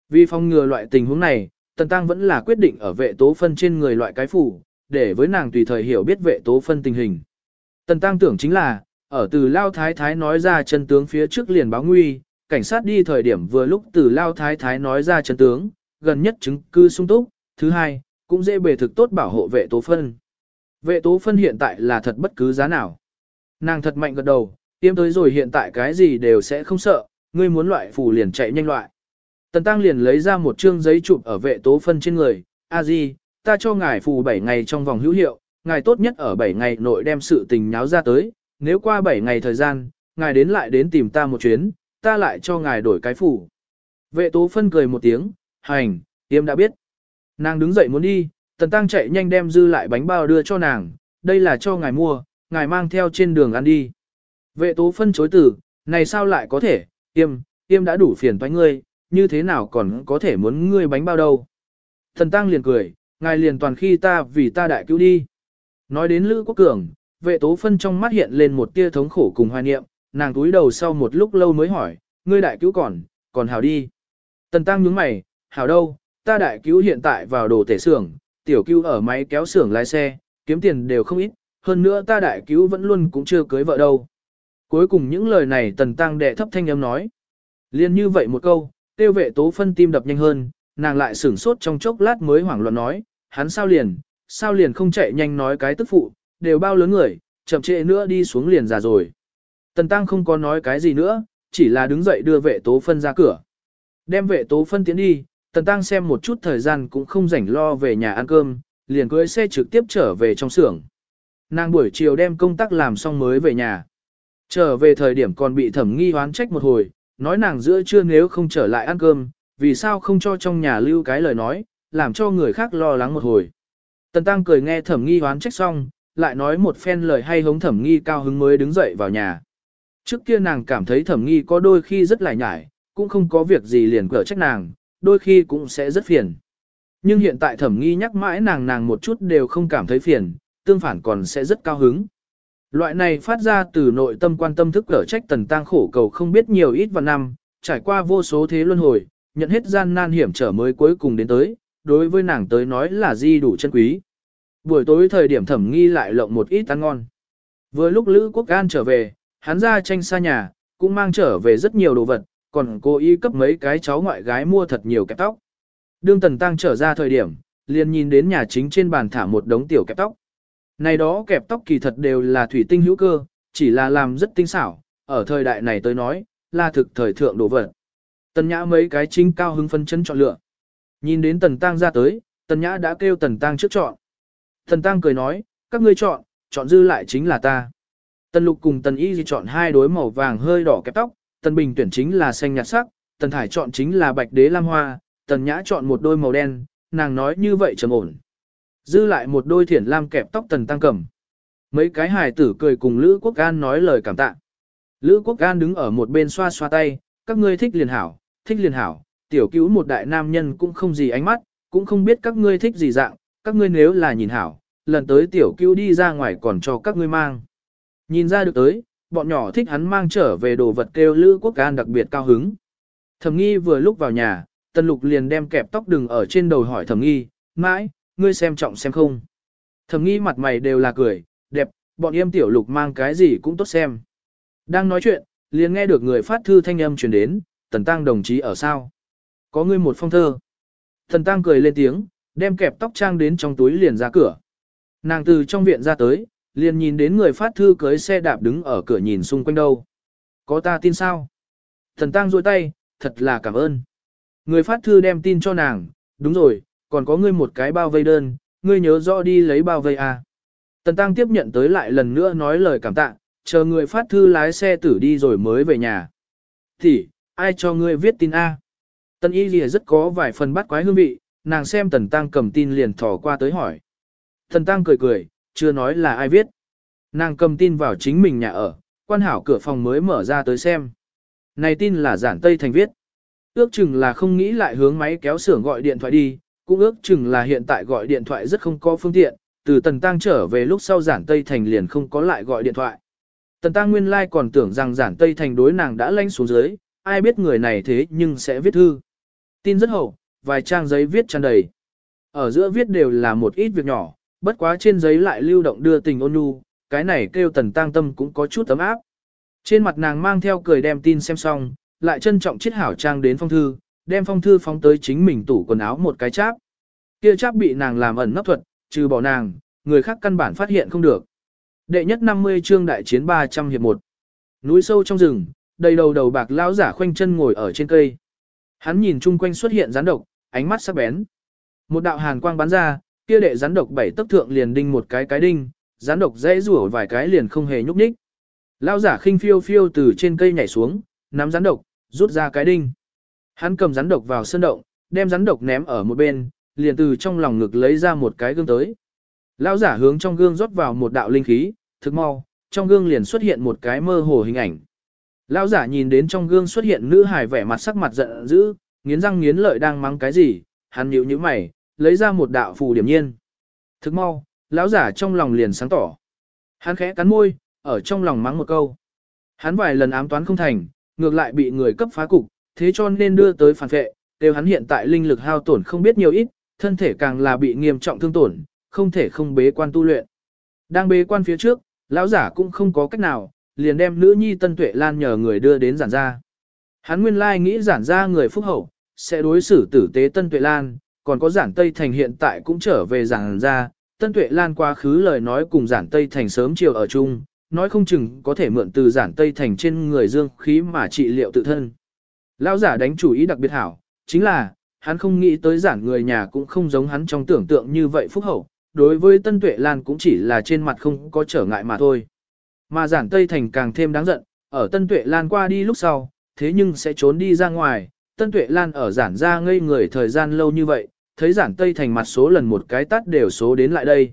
Vì phòng ngừa loại tình huống này, Tần Tăng vẫn là quyết định ở vệ tố phân trên người loại cái phủ, để với nàng tùy thời hiểu biết vệ tố phân tình hình. Tần Tăng tưởng chính là, ở từ Lao Thái Thái nói ra chân tướng phía trước liền báo nguy, cảnh sát đi thời điểm vừa lúc từ Lao Thái Thái nói ra chân tướng, gần nhất chứng cư sung túc, thứ hai, cũng dễ bề thực tốt bảo hộ vệ tố phân. Vệ tố phân hiện tại là thật bất cứ giá nào. Nàng thật mạnh gật đầu, tiêm tới rồi hiện tại cái gì đều sẽ không sợ, ngươi muốn loại phù liền chạy nhanh loại. Tần Tăng liền lấy ra một chương giấy chụp ở vệ tố phân trên người, a di, ta cho ngài phù 7 ngày trong vòng hữu hiệu, ngài tốt nhất ở 7 ngày nội đem sự tình nháo ra tới, nếu qua 7 ngày thời gian, ngài đến lại đến tìm ta một chuyến, ta lại cho ngài đổi cái phù. Vệ tố phân cười một tiếng, hành, tiêm đã biết. Nàng đứng dậy muốn đi, Tần Tăng chạy nhanh đem dư lại bánh bao đưa cho nàng, đây là cho ngài mua, ngài mang theo trên đường ăn đi. Vệ tố phân chối từ, này sao lại có thể, tiêm, tiêm đã đủ phiền toái ngươi, như thế nào còn có thể muốn ngươi bánh bao đâu. Thần Tăng liền cười, ngài liền toàn khi ta vì ta đại cứu đi. Nói đến Lữ Quốc Cường, vệ tố phân trong mắt hiện lên một tia thống khổ cùng hoài niệm, nàng túi đầu sau một lúc lâu mới hỏi, ngươi đại cứu còn, còn hảo đi. Tần Tăng nhướng mày, hảo đâu, ta đại cứu hiện tại vào đồ tể xưởng, tiểu cứu ở máy kéo xưởng lái xe, kiếm tiền đều không ít, hơn nữa ta đại cứu vẫn luôn cũng chưa cưới vợ đâu. Cuối cùng những lời này Tần Tăng đệ thấp thanh âm nói. Liên như vậy một câu, tiêu vệ tố phân tim đập nhanh hơn, nàng lại sửng sốt trong chốc lát mới hoảng loạn nói, hắn sao liền, sao liền không chạy nhanh nói cái tức phụ, đều bao lớn người, chậm trễ nữa đi xuống liền già rồi. Tần Tăng không có nói cái gì nữa, chỉ là đứng dậy đưa vệ tố phân ra cửa. Đem vệ tố phân tiến đi, Tần Tăng xem một chút thời gian cũng không rảnh lo về nhà ăn cơm, liền cưới xe trực tiếp trở về trong xưởng. Nàng buổi chiều đem công tác làm xong mới về nhà. Trở về thời điểm còn bị thẩm nghi hoán trách một hồi, nói nàng giữa trưa nếu không trở lại ăn cơm, vì sao không cho trong nhà lưu cái lời nói, làm cho người khác lo lắng một hồi. Tần Tăng cười nghe thẩm nghi hoán trách xong, lại nói một phen lời hay hống thẩm nghi cao hứng mới đứng dậy vào nhà. Trước kia nàng cảm thấy thẩm nghi có đôi khi rất lải nhải, cũng không có việc gì liền cở trách nàng, đôi khi cũng sẽ rất phiền. Nhưng hiện tại thẩm nghi nhắc mãi nàng nàng một chút đều không cảm thấy phiền, tương phản còn sẽ rất cao hứng. Loại này phát ra từ nội tâm quan tâm thức cở trách tần tăng khổ cầu không biết nhiều ít và năm, trải qua vô số thế luân hồi, nhận hết gian nan hiểm trở mới cuối cùng đến tới, đối với nàng tới nói là di đủ chân quý. Buổi tối thời điểm thẩm nghi lại lộng một ít ăn ngon. Vừa lúc Lữ Quốc An trở về, hắn ra tranh xa nhà, cũng mang trở về rất nhiều đồ vật, còn cô y cấp mấy cái cháu ngoại gái mua thật nhiều kẹp tóc. Đương Tần Tăng trở ra thời điểm, liền nhìn đến nhà chính trên bàn thả một đống tiểu kẹp tóc. Này đó kẹp tóc kỳ thật đều là thủy tinh hữu cơ, chỉ là làm rất tinh xảo, ở thời đại này tới nói, là thực thời thượng đồ vật. Tần Nhã mấy cái chính cao hứng phân chân chọn lựa. Nhìn đến Tần Tăng ra tới, Tần Nhã đã kêu Tần Tăng trước chọn. Tần Tăng cười nói, các ngươi chọn, chọn dư lại chính là ta. Tần Lục cùng Tần Y chọn hai đối màu vàng hơi đỏ kẹp tóc, Tần Bình tuyển chính là xanh nhạt sắc, Tần Thải chọn chính là bạch đế lam hoa, Tần Nhã chọn một đôi màu đen, nàng nói như vậy trầm ổn. Dư lại một đôi thiển lam kẹp tóc Tần Tăng cầm. Mấy cái hài tử cười cùng Lữ Quốc An nói lời cảm tạ. Lữ Quốc An đứng ở một bên xoa xoa tay, các ngươi thích liền hảo, thích liền hảo, tiểu cứu một đại nam nhân cũng không gì ánh mắt, cũng không biết các ngươi thích gì dạng, các ngươi nếu là nhìn hảo, lần tới tiểu cứu đi ra ngoài còn cho các ngươi mang. Nhìn ra được tới, bọn nhỏ thích hắn mang trở về đồ vật kêu Lữ Quốc An đặc biệt cao hứng. Thẩm nghi vừa lúc vào nhà, Tần Lục liền đem kẹp tóc đừng ở trên đầu hỏi Thẩm nghi, mãi, ngươi xem trọng xem không. Thầm nghi mặt mày đều là cười, đẹp, bọn em tiểu lục mang cái gì cũng tốt xem. Đang nói chuyện, liền nghe được người phát thư thanh âm truyền đến, Tần Tăng đồng chí ở sao? Có ngươi một phong thơ. Tần Tăng cười lên tiếng, đem kẹp tóc trang đến trong túi liền ra cửa. Nàng từ trong viện ra tới, liền nhìn đến người phát thư cưới xe đạp đứng ở cửa nhìn xung quanh đâu. Có ta tin sao? Thần Tăng duỗi tay, thật là cảm ơn. Người phát thư đem tin cho nàng, đúng rồi, còn có ngươi một cái bao vây đơn, ngươi nhớ rõ đi lấy bao vây à. Tần Tăng tiếp nhận tới lại lần nữa nói lời cảm tạ, chờ người phát thư lái xe tử đi rồi mới về nhà. Thì, ai cho ngươi viết tin A? Tần Y Lìa rất có vài phần bắt quái hương vị, nàng xem Tần Tăng cầm tin liền thò qua tới hỏi. Tần Tăng cười cười, chưa nói là ai viết. Nàng cầm tin vào chính mình nhà ở, quan hảo cửa phòng mới mở ra tới xem. Này tin là giản Tây Thành viết. Ước chừng là không nghĩ lại hướng máy kéo xưởng gọi điện thoại đi, cũng ước chừng là hiện tại gọi điện thoại rất không có phương tiện, từ Tần Tăng trở về lúc sau giản Tây Thành liền không có lại gọi điện thoại. Tần Tăng nguyên lai còn tưởng rằng giản Tây Thành đối nàng đã lanh xuống dưới, ai biết người này thế nhưng sẽ viết thư. Tin rất hậu, vài trang giấy viết tràn đầy. Ở giữa viết đều là một ít việc nhỏ, bất quá trên giấy lại lưu động đưa tình ôn nhu, cái này kêu Tần Tăng tâm cũng có chút tấm áp. Trên mặt nàng mang theo cười đem tin xem xong, lại trân trọng chiết hảo trang đến phong thư, đem phong thư phóng tới chính mình tủ quần áo một cái cháp. Kia cháp bị nàng làm ẩn nấp thuật, trừ bỏ nàng, người khác căn bản phát hiện không được. Đệ nhất 50 chương đại chiến 300 hiệp 1. Núi sâu trong rừng, đầy đầu đầu bạc lão giả khoanh chân ngồi ở trên cây. Hắn nhìn chung quanh xuất hiện rắn độc, ánh mắt sắc bén. Một đạo hàn quang bắn ra, kia đệ rắn độc bảy tấc thượng liền đinh một cái cái đinh, rắn độc dễ rủa vài cái liền không hề nhúc nhích. Lão giả khinh phiêu phiêu từ trên cây nhảy xuống, nắm rắn độc, rút ra cái đinh. Hắn cầm rắn độc vào sơn động, đem rắn độc ném ở một bên, liền từ trong lòng ngực lấy ra một cái gương tới. Lão giả hướng trong gương rót vào một đạo linh khí, thực mau, trong gương liền xuất hiện một cái mơ hồ hình ảnh. Lão giả nhìn đến trong gương xuất hiện nữ hài vẻ mặt sắc mặt giận dữ, nghiến răng nghiến lợi đang mắng cái gì, hắn nhíu nhíu mày, lấy ra một đạo phù điểm nhiên. Thực mau, lão giả trong lòng liền sáng tỏ. Hắn khẽ cắn môi, ở trong lòng mắng một câu. Hắn vài lần ám toán không thành, ngược lại bị người cấp phá cục, thế cho nên đưa tới phản vệ, đều hắn hiện tại linh lực hao tổn không biết nhiều ít, thân thể càng là bị nghiêm trọng thương tổn, không thể không bế quan tu luyện. Đang bế quan phía trước, lão giả cũng không có cách nào, liền đem nữ nhi Tân Tuệ Lan nhờ người đưa đến giản gia. Hắn nguyên lai nghĩ giản gia người phúc hậu, sẽ đối xử tử tế Tân Tuệ Lan, còn có giản Tây Thành hiện tại cũng trở về giản gia. Tân Tuệ Lan quá khứ lời nói cùng giản Tây Thành sớm chiều ở chung, nói không chừng có thể mượn từ giản Tây Thành trên người dương khí mà trị liệu tự thân. Lão giả đánh chủ ý đặc biệt hảo, chính là, hắn không nghĩ tới giản người nhà cũng không giống hắn trong tưởng tượng như vậy phúc hậu, đối với Tân Tuệ Lan cũng chỉ là trên mặt không có trở ngại mà thôi. Mà giản Tây Thành càng thêm đáng giận, ở Tân Tuệ Lan qua đi lúc sau, thế nhưng sẽ trốn đi ra ngoài, Tân Tuệ Lan ở giản ra ngây người thời gian lâu như vậy, thấy giản Tây Thành mặt số lần một cái tắt đều số đến lại đây.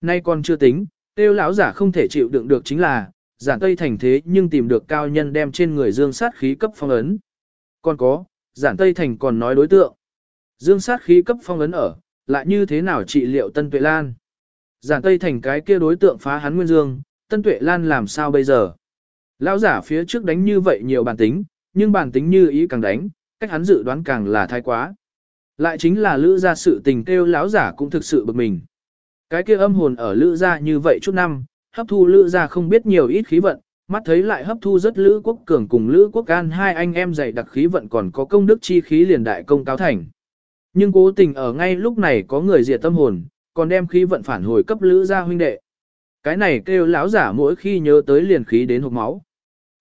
Nay còn chưa tính, tiêu lão giả không thể chịu đựng được chính là, giản Tây Thành thế nhưng tìm được cao nhân đem trên người dương sát khí cấp phong ấn. Còn có, giản Tây Thành còn nói đối tượng. Dương sát khí cấp phong ấn ở, lại như thế nào trị liệu Tân Tuệ Lan. Giản Tây Thành cái kia đối tượng phá hắn nguyên dương, Tân Tuệ Lan làm sao bây giờ? Lão giả phía trước đánh như vậy nhiều bản tính, nhưng bản tính như ý càng đánh, cách hắn dự đoán càng là thái quá. Lại chính là lữ gia sự tình kêu lão giả cũng thực sự bực mình. Cái kia âm hồn ở lữ gia như vậy chút năm, hấp thu lữ gia không biết nhiều ít khí vận, mắt thấy lại hấp thu rất lữ quốc cường cùng lữ quốc an hai anh em dày đặc khí vận còn có công đức chi khí liền đại công cáo thành. Nhưng cố tình ở ngay lúc này có người diệt tâm hồn, còn đem khí vận phản hồi cấp lữ gia huynh đệ. Cái này kêu lão giả mỗi khi nhớ tới liền khí đến hộc máu.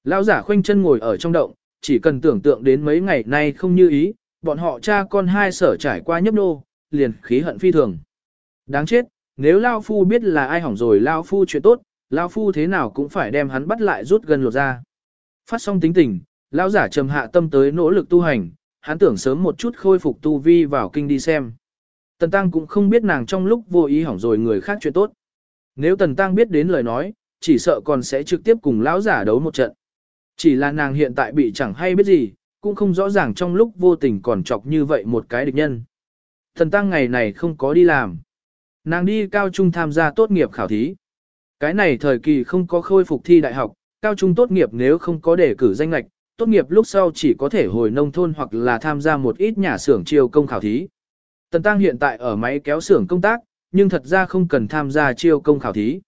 Lão giả khoanh chân ngồi ở trong động, chỉ cần tưởng tượng đến mấy ngày nay không như ý, bọn họ cha con hai sở trải qua nhấp nô, liền khí hận phi thường. Đáng chết, nếu Lao Phu biết là ai hỏng rồi Lao Phu chuyện tốt, Lão Phu thế nào cũng phải đem hắn bắt lại rút gần lột ra. Phát xong tính tình, Lão giả trầm hạ tâm tới nỗ lực tu hành, hắn tưởng sớm một chút khôi phục tu vi vào kinh đi xem. Tần Tăng cũng không biết nàng trong lúc vô ý hỏng rồi người khác chuyện tốt. Nếu Tần Tăng biết đến lời nói, chỉ sợ còn sẽ trực tiếp cùng lão giả đấu một trận. Chỉ là nàng hiện tại bị chẳng hay biết gì, cũng không rõ ràng trong lúc vô tình còn chọc như vậy một cái địch nhân. Thần Tăng ngày này không có đi làm. Nàng đi cao trung tham gia tốt nghiệp khảo thí. Cái này thời kỳ không có khôi phục thi đại học, cao trung tốt nghiệp nếu không có đề cử danh lạch, tốt nghiệp lúc sau chỉ có thể hồi nông thôn hoặc là tham gia một ít nhà xưởng chiêu công khảo thí. Tần Tăng hiện tại ở máy kéo xưởng công tác, nhưng thật ra không cần tham gia chiêu công khảo thí.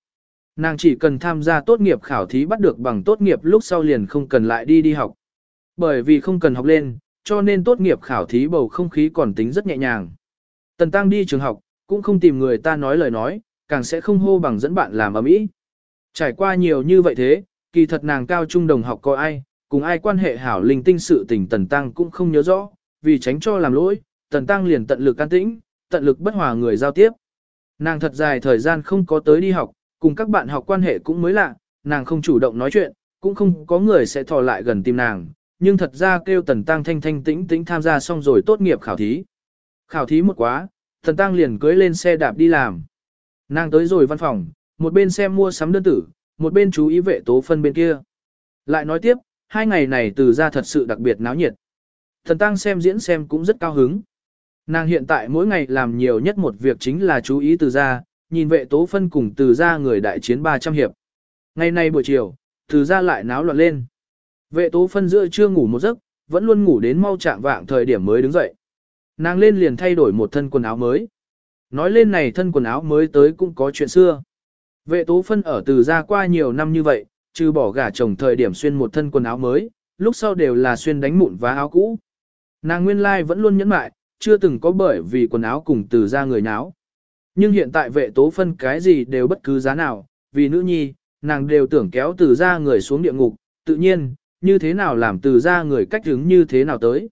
Nàng chỉ cần tham gia tốt nghiệp khảo thí bắt được bằng tốt nghiệp lúc sau liền không cần lại đi đi học. Bởi vì không cần học lên, cho nên tốt nghiệp khảo thí bầu không khí còn tính rất nhẹ nhàng. Tần Tăng đi trường học, cũng không tìm người ta nói lời nói, càng sẽ không hô bằng dẫn bạn làm ở mỹ. Trải qua nhiều như vậy thế, kỳ thật nàng cao trung đồng học có ai, cùng ai quan hệ hảo linh tinh sự tình Tần Tăng cũng không nhớ rõ, vì tránh cho làm lỗi, Tần Tăng liền tận lực can tĩnh, tận lực bất hòa người giao tiếp. Nàng thật dài thời gian không có tới đi học, cùng các bạn học quan hệ cũng mới lạ, nàng không chủ động nói chuyện, cũng không có người sẽ thò lại gần tìm nàng, nhưng thật ra kêu Tần Tăng thanh thanh tĩnh tĩnh tham gia xong rồi tốt nghiệp khảo thí. Khảo thí một quá, Tần Tăng liền cưới lên xe đạp đi làm. Nàng tới rồi văn phòng, một bên xem mua sắm đơn tử, một bên chú ý vệ tố phân bên kia. Lại nói tiếp, hai ngày này từ ra thật sự đặc biệt náo nhiệt. Thần Tăng xem diễn xem cũng rất cao hứng. Nàng hiện tại mỗi ngày làm nhiều nhất một việc chính là chú ý từ ra, nhìn vệ tố phân cùng từ ra người đại chiến 300 hiệp. Ngày nay buổi chiều, từ ra lại náo loạn lên. Vệ tố phân giữa chưa ngủ một giấc, vẫn luôn ngủ đến mau chạm vạng thời điểm mới đứng dậy. Nàng lên liền thay đổi một thân quần áo mới. Nói lên này thân quần áo mới tới cũng có chuyện xưa. Vệ tố phân ở từ ra qua nhiều năm như vậy, trừ bỏ gả chồng thời điểm xuyên một thân quần áo mới, lúc sau đều là xuyên đánh mụn và áo cũ. Nàng nguyên lai vẫn luôn nhẫn mại, chưa từng có bởi vì quần áo cùng từ ra người náo. Nhưng hiện tại vệ tố phân cái gì đều bất cứ giá nào, vì nữ nhi, nàng đều tưởng kéo từ ra người xuống địa ngục, tự nhiên, như thế nào làm từ ra người cách hướng như thế nào tới.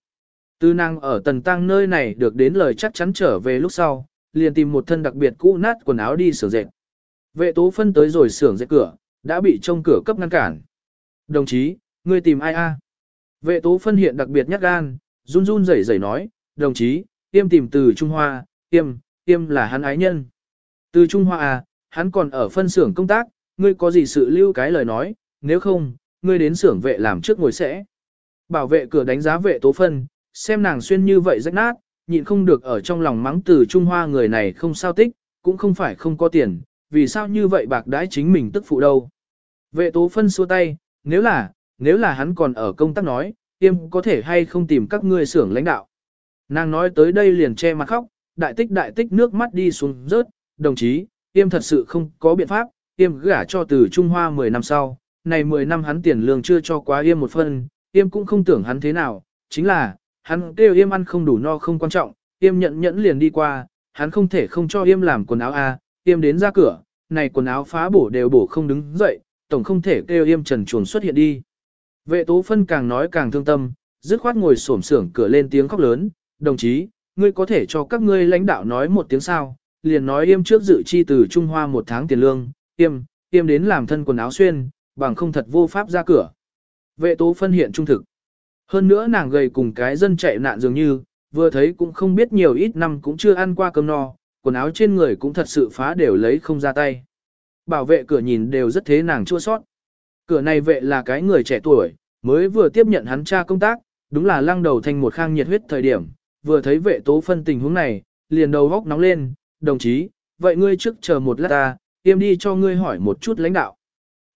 Từ nàng ở tần tăng nơi này được đến lời chắc chắn trở về lúc sau, liền tìm một thân đặc biệt cũ nát quần áo đi sửa dệt. Vệ tố phân tới rồi xưởng dệt cửa, đã bị trông cửa cấp ngăn cản. Đồng chí, ngươi tìm ai a? Vệ tố phân hiện đặc biệt nhát gan, run run rẩy rẩy nói, đồng chí, tiêm tìm từ Trung Hoa, tiêm, tiêm là hắn ái nhân. Từ Trung Hoa à, hắn còn ở phân xưởng công tác, ngươi có gì sự lưu cái lời nói, nếu không, ngươi đến xưởng vệ làm trước ngồi sẽ. Bảo vệ cửa đánh giá vệ tố phân, xem nàng xuyên như vậy rách nát, nhịn không được ở trong lòng mắng từ Trung Hoa người này không sao tích, cũng không phải không có tiền, vì sao như vậy bạc đãi chính mình tức phụ đâu. Vệ tố phân xua tay, nếu là, nếu là hắn còn ở công tác nói, tiêm có thể hay không tìm các ngươi xưởng lãnh đạo. Nàng nói tới đây liền che mặt khóc, đại tích đại tích nước mắt đi xuống rớt, đồng chí, tiêm thật sự không có biện pháp, tiêm gả cho từ Trung Hoa 10 năm sau, này 10 năm hắn tiền lương chưa cho quá yêm một phân, yêm cũng không tưởng hắn thế nào, chính là, hắn kêu yêm ăn không đủ no không quan trọng, yêm nhận nhẫn liền đi qua, hắn không thể không cho yêm làm quần áo a, à, yêm đến ra cửa, này quần áo phá bổ đều bổ không đứng dậy, tổng không thể kêu yêm trần chuồn xuất hiện đi. Vệ tố phân càng nói càng thương tâm, dứt khoát ngồi xổm xưởng cửa lên tiếng khóc lớn, đồng chí, ngươi có thể cho các ngươi lãnh đạo nói một tiếng sao, liền nói yêm trước dự chi từ Trung Hoa một tháng tiền lương, yêm, yêm đến làm thân quần áo xuyên, bằng không thật vô pháp ra cửa. Vệ tố phân hiện trung thực. Hơn nữa nàng gầy cùng cái dân chạy nạn dường như, vừa thấy cũng không biết nhiều ít năm cũng chưa ăn qua cơm no, quần áo trên người cũng thật sự phá đều lấy không ra tay. Bảo vệ cửa nhìn đều rất thế nàng chua sót. Cửa này vệ là cái người trẻ tuổi, mới vừa tiếp nhận hắn cha công tác, đúng là lăng đầu thành một khang nhiệt huyết thời điểm, vừa thấy vệ tố phân tình huống này, liền đầu góc nóng lên, đồng chí, vậy ngươi trước chờ một lát ta, tiêm đi cho ngươi hỏi một chút lãnh đạo.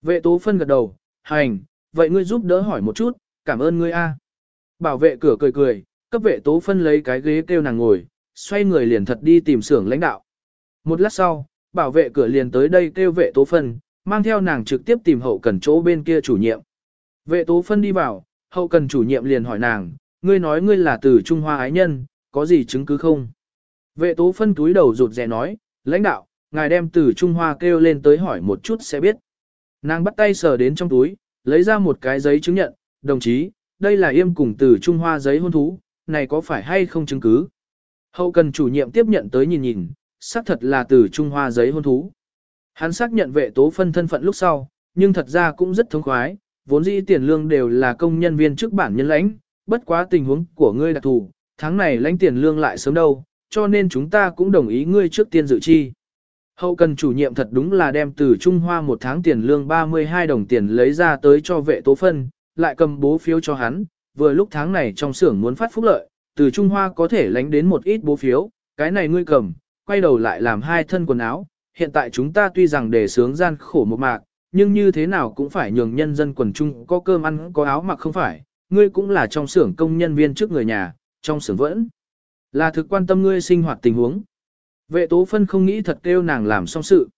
Vệ tố phân gật đầu, hành, vậy ngươi giúp đỡ hỏi một chút, cảm ơn ngươi a. Bảo vệ cửa cười cười, cấp vệ tố phân lấy cái ghế kêu nàng ngồi, xoay người liền thật đi tìm xưởng lãnh đạo. Một lát sau, bảo vệ cửa liền tới đây kêu vệ tố phân, mang theo nàng trực tiếp tìm hậu cần chỗ bên kia chủ nhiệm. Vệ tố phân đi vào, hậu cần chủ nhiệm liền hỏi nàng, ngươi nói ngươi là từ Trung Hoa ái nhân, có gì chứng cứ không? Vệ tố phân túi đầu rụt rè nói, lãnh đạo, ngài đem từ Trung Hoa kêu lên tới hỏi một chút sẽ biết. Nàng bắt tay sờ đến trong túi, lấy ra một cái giấy chứng nhận, đồng chí, đây là yêm cùng từ Trung Hoa giấy hôn thú, này có phải hay không chứng cứ? Hậu cần chủ nhiệm tiếp nhận tới nhìn nhìn, xác thật là từ Trung Hoa giấy hôn thú. Hắn xác nhận vệ tố phân thân phận lúc sau, nhưng thật ra cũng rất thống khoái, vốn dĩ tiền lương đều là công nhân viên trước bản nhân lãnh, bất quá tình huống của ngươi đặc thù, tháng này lãnh tiền lương lại sớm đâu, cho nên chúng ta cũng đồng ý ngươi trước tiên dự chi. Hậu cần chủ nhiệm thật đúng là đem từ Trung Hoa một tháng tiền lương 32 đồng tiền lấy ra tới cho vệ tố phân, lại cầm bố phiếu cho hắn, vừa lúc tháng này trong xưởng muốn phát phúc lợi, từ Trung Hoa có thể lánh đến một ít bố phiếu, cái này ngươi cầm, quay đầu lại làm hai thân quần áo, hiện tại chúng ta tuy rằng để sướng gian khổ một mạc, nhưng như thế nào cũng phải nhường nhân dân quần chúng có cơm ăn có áo mặc không phải, ngươi cũng là trong xưởng công nhân viên trước người nhà, trong xưởng vẫn là thực quan tâm ngươi sinh hoạt tình huống. Vệ tố phân không nghĩ thật kêu nàng làm xong sự.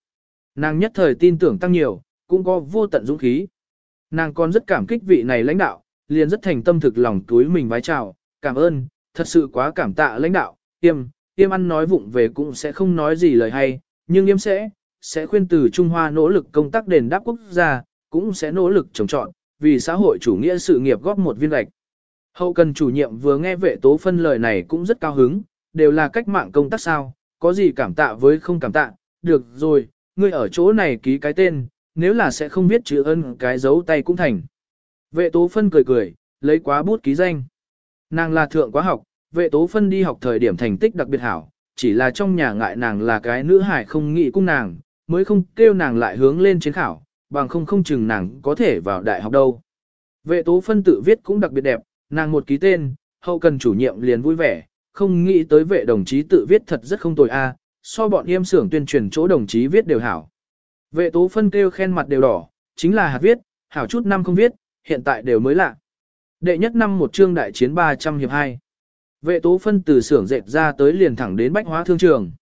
Nàng nhất thời tin tưởng tăng nhiều, cũng có vô tận dũng khí. Nàng còn rất cảm kích vị này lãnh đạo, liền rất thành tâm thực lòng túi mình vái chào, cảm ơn, thật sự quá cảm tạ lãnh đạo, tiêm, tiêm ăn nói vụng về cũng sẽ không nói gì lời hay, nhưng yêm sẽ, sẽ khuyên từ Trung Hoa nỗ lực công tác đền đáp quốc gia, cũng sẽ nỗ lực trồng trọn, vì xã hội chủ nghĩa sự nghiệp góp một viên gạch. Hậu cần chủ nhiệm vừa nghe vệ tố phân lời này cũng rất cao hứng, đều là cách mạng công tác sao, có gì cảm tạ với không cảm tạ, được rồi, ngươi ở chỗ này ký cái tên, nếu là sẽ không viết chữ ân cái dấu tay cũng thành. Vệ tố phân cười cười, lấy quá bút ký danh. Nàng là thượng quá học, vệ tố phân đi học thời điểm thành tích đặc biệt hảo, chỉ là trong nhà ngại nàng là cái nữ hải không nghĩ cung nàng, mới không kêu nàng lại hướng lên chiến khảo, bằng không không chừng nàng có thể vào đại học đâu. Vệ tố phân tự viết cũng đặc biệt đẹp, nàng một ký tên, hậu cần chủ nhiệm liền vui vẻ, không nghĩ tới vệ đồng chí tự viết thật rất không tồi a, so bọn yêm xưởng tuyên truyền chỗ đồng chí viết đều hảo. Vệ tố phân kêu khen mặt đều đỏ, chính là hạt viết, hảo chút năm không viết, hiện tại đều mới lạ. Đệ nhất năm một chương đại chiến 300 hiệp 2. Vệ tố phân từ xưởng dệt ra tới liền thẳng đến bách hóa thương trường.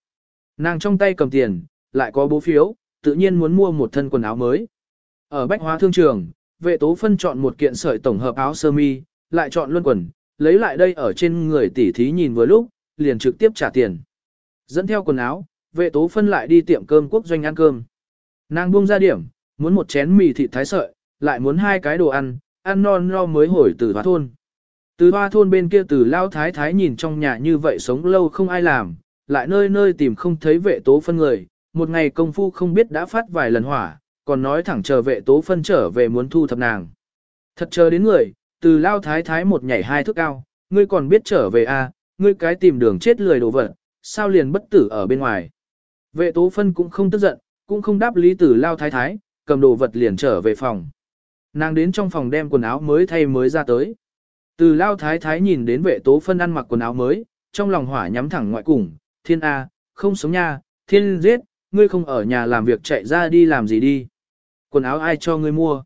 Nàng trong tay cầm tiền, lại có bố phiếu, tự nhiên muốn mua một thân quần áo mới. Ở bách hóa thương trường, vệ tố phân chọn một kiện sợi tổng hợp áo sơ mi, lại chọn luân quần, lấy lại đây ở trên người tỉ thí nhìn vừa lúc, liền trực tiếp trả tiền. Dẫn theo quần áo, vệ tố phân lại đi tiệm cơm quốc doanh ăn cơm. Nàng buông ra điểm, muốn một chén mì thịt thái sợi, lại muốn hai cái đồ ăn, ăn non no mới hồi từ hoa thôn. Từ hoa thôn bên kia từ lao thái thái nhìn trong nhà như vậy sống lâu không ai làm, lại nơi nơi tìm không thấy vệ tố phân người, một ngày công phu không biết đã phát vài lần hỏa, còn nói thẳng chờ vệ tố phân trở về muốn thu thập nàng. Thật chờ đến người, từ lao thái thái một nhảy hai thước cao, ngươi còn biết trở về à, ngươi cái tìm đường chết lười đồ vật, sao liền bất tử ở bên ngoài. Vệ tố phân cũng không tức giận, cũng không đáp lý tử lao thái thái, cầm đồ vật liền trở về phòng. Nàng đến trong phòng đem quần áo mới thay mới ra tới. Từ lao thái thái nhìn đến vệ tố phân ăn mặc quần áo mới, trong lòng hỏa nhắm thẳng ngoại cùng, thiên A, không sống nha, thiên giết, ngươi không ở nhà làm việc chạy ra đi làm gì đi. Quần áo ai cho ngươi mua?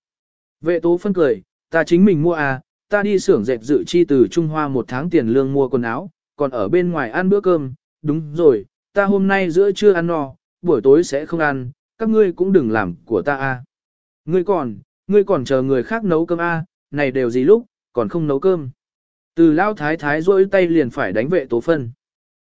Vệ tố phân cười, ta chính mình mua à, ta đi xưởng dệt dự chi từ Trung Hoa một tháng tiền lương mua quần áo, còn ở bên ngoài ăn bữa cơm, đúng rồi, ta hôm nay giữa trưa ăn no, buổi tối sẽ không ăn, các ngươi cũng đừng làm của ta a. Ngươi còn, ngươi còn chờ người khác nấu cơm a, này đều gì lúc, còn không nấu cơm. Từ lao thái thái rôi tay liền phải đánh vệ tố phân.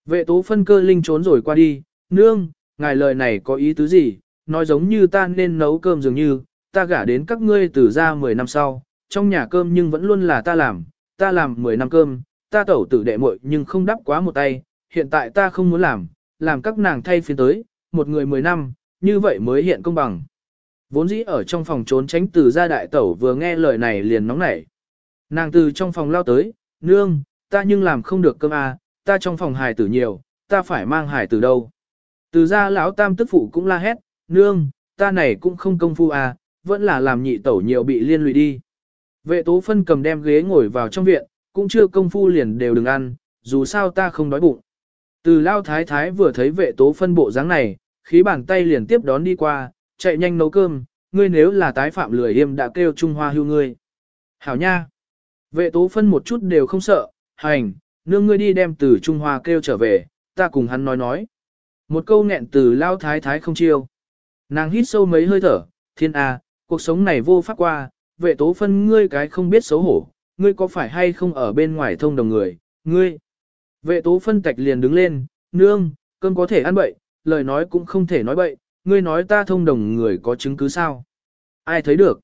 Vệ tố phân cơ linh trốn rồi qua đi, nương, ngài lời này có ý tứ gì, nói giống như ta nên nấu cơm dường như, ta gả đến các ngươi từ ra 10 năm sau, trong nhà cơm nhưng vẫn luôn là ta làm, ta làm 10 năm cơm, ta tẩu tử đệ muội nhưng không đắp quá một tay, hiện tại ta không muốn làm, làm các nàng thay phiên tới, một người 10 năm, như vậy mới hiện công bằng. Vốn dĩ ở trong phòng trốn tránh từ gia đại tẩu vừa nghe lời này liền nóng nảy. Nàng từ trong phòng lao tới, nương, ta nhưng làm không được cơm à, ta trong phòng hài tử nhiều, ta phải mang hài tử đâu. Từ gia lão tam tức phụ cũng la hét, nương, ta này cũng không công phu à, vẫn là làm nhị tẩu nhiều bị liên lụy đi. Vệ tố phân cầm đem ghế ngồi vào trong viện, cũng chưa công phu liền đều đừng ăn, dù sao ta không đói bụng. Từ lao thái thái vừa thấy vệ tố phân bộ dáng này, khí bàn tay liền tiếp đón đi qua, chạy nhanh nấu cơm, ngươi nếu là tái phạm lười yêm đã kêu Trung Hoa hưu ngươi. Hảo nha! Vệ tố phân một chút đều không sợ, hành, nương ngươi đi đem từ Trung Hoa kêu trở về, ta cùng hắn nói nói. Một câu nghẹn từ lao thái thái không chiêu. Nàng hít sâu mấy hơi thở, thiên a, cuộc sống này vô pháp qua, vệ tố phân ngươi cái không biết xấu hổ, ngươi có phải hay không ở bên ngoài thông đồng người, ngươi. Vệ tố phân tạch liền đứng lên, nương, cơm có thể ăn bậy, lời nói cũng không thể nói bậy, ngươi nói ta thông đồng người có chứng cứ sao? Ai thấy được?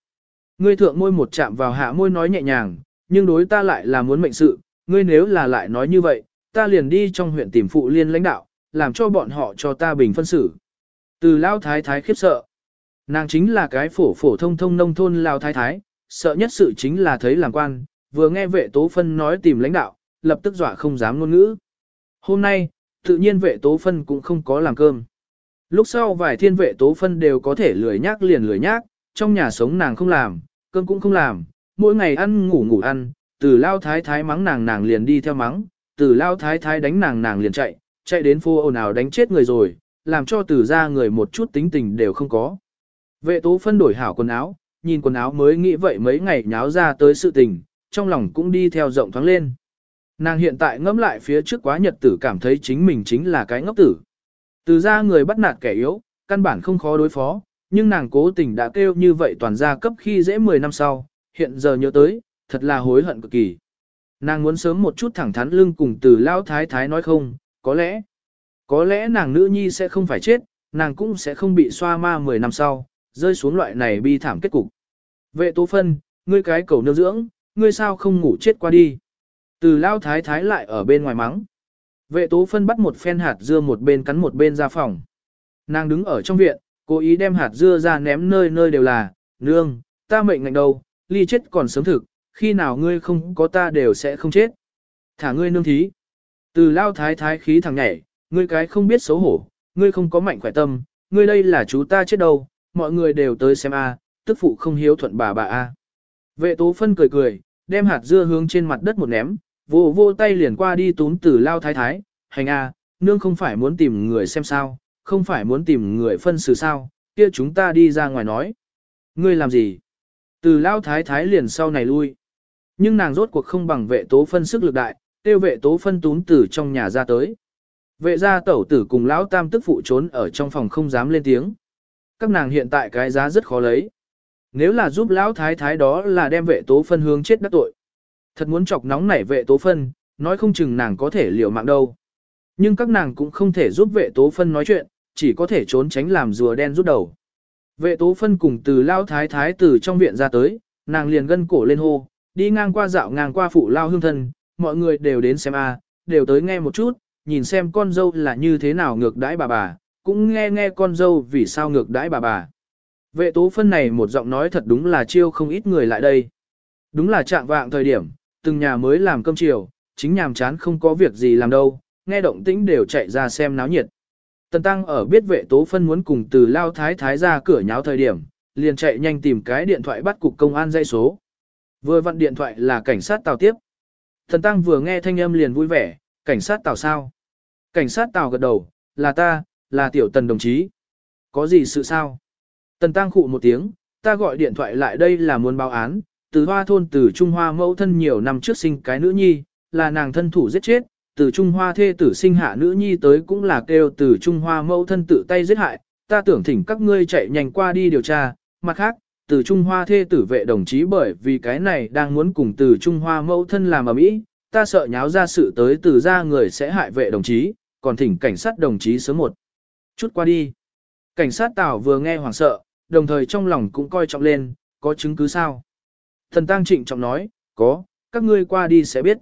Ngươi thượng môi một chạm vào hạ môi nói nhẹ nhàng, nhưng đối ta lại là muốn mệnh sự, ngươi nếu là lại nói như vậy, ta liền đi trong huyện tìm phụ liên lãnh đạo, làm cho bọn họ cho ta bình phân xử. Từ lao thái thái khiếp sợ. Nàng chính là cái phổ phổ thông thông nông thôn lao thái thái, sợ nhất sự chính là thấy làm quan, vừa nghe vệ tố phân nói tìm lãnh đạo, lập tức dọa không dám ngôn ngữ. Hôm nay, tự nhiên vệ tố phân cũng không có làm cơm. Lúc sau vài thiên vệ tố phân đều có thể lười nhác liền lười nhác, trong nhà sống nàng không làm, cơm cũng không làm, mỗi ngày ăn ngủ ngủ ăn, từ lao thái thái mắng nàng nàng liền đi theo mắng, từ lao thái thái đánh nàng nàng liền chạy, chạy đến phố ồn ào đánh chết người rồi, làm cho từ ra người một chút tính tình đều không có. Vệ tố phân đổi hảo quần áo, nhìn quần áo mới nghĩ vậy mấy ngày nháo ra tới sự tình, trong lòng cũng đi theo rộng thoáng lên. Nàng hiện tại ngẫm lại phía trước quá nhật tử cảm thấy chính mình chính là cái ngốc tử. Từ ra người bắt nạt kẻ yếu, căn bản không khó đối phó, nhưng nàng cố tình đã kêu như vậy toàn gia cấp khi dễ 10 năm sau, hiện giờ nhớ tới, thật là hối hận cực kỳ. Nàng muốn sớm một chút thẳng thắn lưng cùng từ lao thái thái nói không, có lẽ, có lẽ nàng nữ nhi sẽ không phải chết, nàng cũng sẽ không bị xoa ma 10 năm sau, rơi xuống loại này bi thảm kết cục. Vệ tố phân, ngươi cái cầu nương dưỡng, ngươi sao không ngủ chết qua đi. Từ lao thái thái lại ở bên ngoài mắng. Vệ tố phân bắt một phen hạt dưa một bên cắn một bên ra phòng. Nàng đứng ở trong viện, cố ý đem hạt dưa ra ném nơi nơi đều là, nương, ta mệnh ngạnh đâu, ly chết còn sớm thực, khi nào ngươi không có ta đều sẽ không chết. Thả ngươi nương thí. Từ lao thái thái khí thằng nhảy, ngươi cái không biết xấu hổ, ngươi không có mạnh khỏe tâm, ngươi đây là chú ta chết đâu, mọi người đều tới xem a, tức phụ không hiếu thuận bà bà a. Vệ tố phân cười cười, đem hạt dưa hướng trên mặt đất một ném, vô vô tay liền qua đi túm từ lao thái thái, hành a, nương không phải muốn tìm người xem sao, không phải muốn tìm người phân xử sao, kia chúng ta đi ra ngoài nói. Ngươi làm gì? Từ lao thái thái liền sau này lui. Nhưng nàng rốt cuộc không bằng vệ tố phân sức lực đại, tiêu vệ tố phân túm từ trong nhà ra tới. Vệ gia tẩu tử cùng lão tam tức phụ trốn ở trong phòng không dám lên tiếng. Các nàng hiện tại cái giá rất khó lấy. Nếu là giúp lão thái thái đó là đem vệ tố phân hướng chết đắc tội. Thật muốn chọc nóng nảy vệ tố phân, nói không chừng nàng có thể liều mạng đâu. Nhưng các nàng cũng không thể giúp vệ tố phân nói chuyện, chỉ có thể trốn tránh làm rùa đen rút đầu. Vệ tố phân cùng từ lao thái thái từ trong viện ra tới, nàng liền gân cổ lên hô, đi ngang qua dạo ngang qua phụ lao hương thân, mọi người đều đến xem a, đều tới nghe một chút, nhìn xem con dâu là như thế nào ngược đãi bà bà, cũng nghe nghe con dâu vì sao ngược đãi bà bà. Vệ tố phân này một giọng nói thật đúng là chiêu không ít người lại đây. Đúng là trạng vạng thời điểm, từng nhà mới làm cơm chiều, chính nhàm chán không có việc gì làm đâu, nghe động tĩnh đều chạy ra xem náo nhiệt. Tần Tăng ở biết vệ tố phân muốn cùng từ lao thái thái ra cửa nháo thời điểm, liền chạy nhanh tìm cái điện thoại bắt cục công an dây số. Vừa vặn điện thoại là cảnh sát tàu tiếp. Tần Tăng vừa nghe thanh âm liền vui vẻ, cảnh sát tàu sao? Cảnh sát tàu gật đầu, là ta, là tiểu tần đồng chí. Có gì sự sao? Tần Tăng khụ một tiếng, ta gọi điện thoại lại đây là muốn báo án, từ hoa thôn từ Trung Hoa mẫu thân nhiều năm trước sinh cái nữ nhi, là nàng thân thủ giết chết, từ Trung Hoa thê tử sinh hạ nữ nhi tới cũng là kêu từ Trung Hoa mẫu thân tự tay giết hại, ta tưởng thỉnh các ngươi chạy nhanh qua đi điều tra, mặt khác, từ Trung Hoa thê tử vệ đồng chí bởi vì cái này đang muốn cùng từ Trung Hoa mẫu thân làm ở mỹ, ta sợ nháo ra sự tới từ ra người sẽ hại vệ đồng chí, còn thỉnh cảnh sát đồng chí sớm một chút qua đi. Cảnh sát Tào vừa nghe hoảng sợ, đồng thời trong lòng cũng coi trọng lên, có chứng cứ sao? Thần Tăng trịnh trọng nói, có, các ngươi qua đi sẽ biết.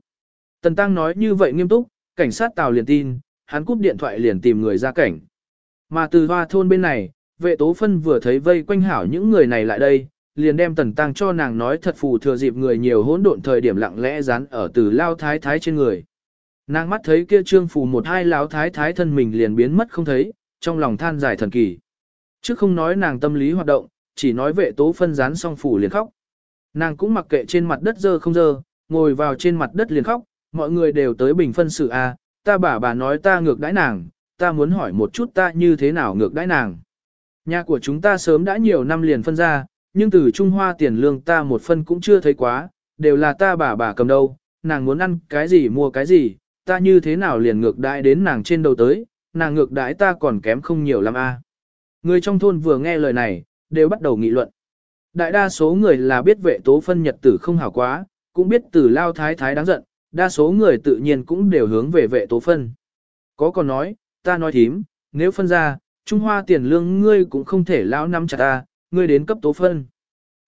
Tần Tăng nói như vậy nghiêm túc, cảnh sát Tào liền tin, hắn cúp điện thoại liền tìm người ra cảnh. Mà từ hoa thôn bên này, vệ tố phân vừa thấy vây quanh hảo những người này lại đây, liền đem Tần Tăng cho nàng nói thật phù thừa dịp người nhiều hỗn độn thời điểm lặng lẽ dán ở từ lao thái thái trên người. Nàng mắt thấy kia trương phù một hai lao thái thái thân mình liền biến mất không thấy, trong lòng than dài thần kỳ. Chứ không nói nàng tâm lý hoạt động, chỉ nói vệ tố phân dán xong phủ liền khóc. Nàng cũng mặc kệ trên mặt đất dơ không dơ, ngồi vào trên mặt đất liền khóc, mọi người đều tới bình phân sự a, ta bà bà nói ta ngược đãi nàng, ta muốn hỏi một chút ta như thế nào ngược đãi nàng. Nhà của chúng ta sớm đã nhiều năm liền phân ra, nhưng từ Trung Hoa tiền lương ta một phân cũng chưa thấy quá, đều là ta bà bà cầm đâu, nàng muốn ăn cái gì mua cái gì, ta như thế nào liền ngược đãi đến nàng trên đầu tới, nàng ngược đãi ta còn kém không nhiều lắm a. Người trong thôn vừa nghe lời này, đều bắt đầu nghị luận. Đại đa số người là biết vệ tố phân nhật tử không hảo quá, cũng biết từ lao thái thái đáng giận, đa số người tự nhiên cũng đều hướng về vệ tố phân. Có còn nói, ta nói thím, nếu phân ra, Trung Hoa tiền lương ngươi cũng không thể lão năm chặt ta, ngươi đến cấp tố phân.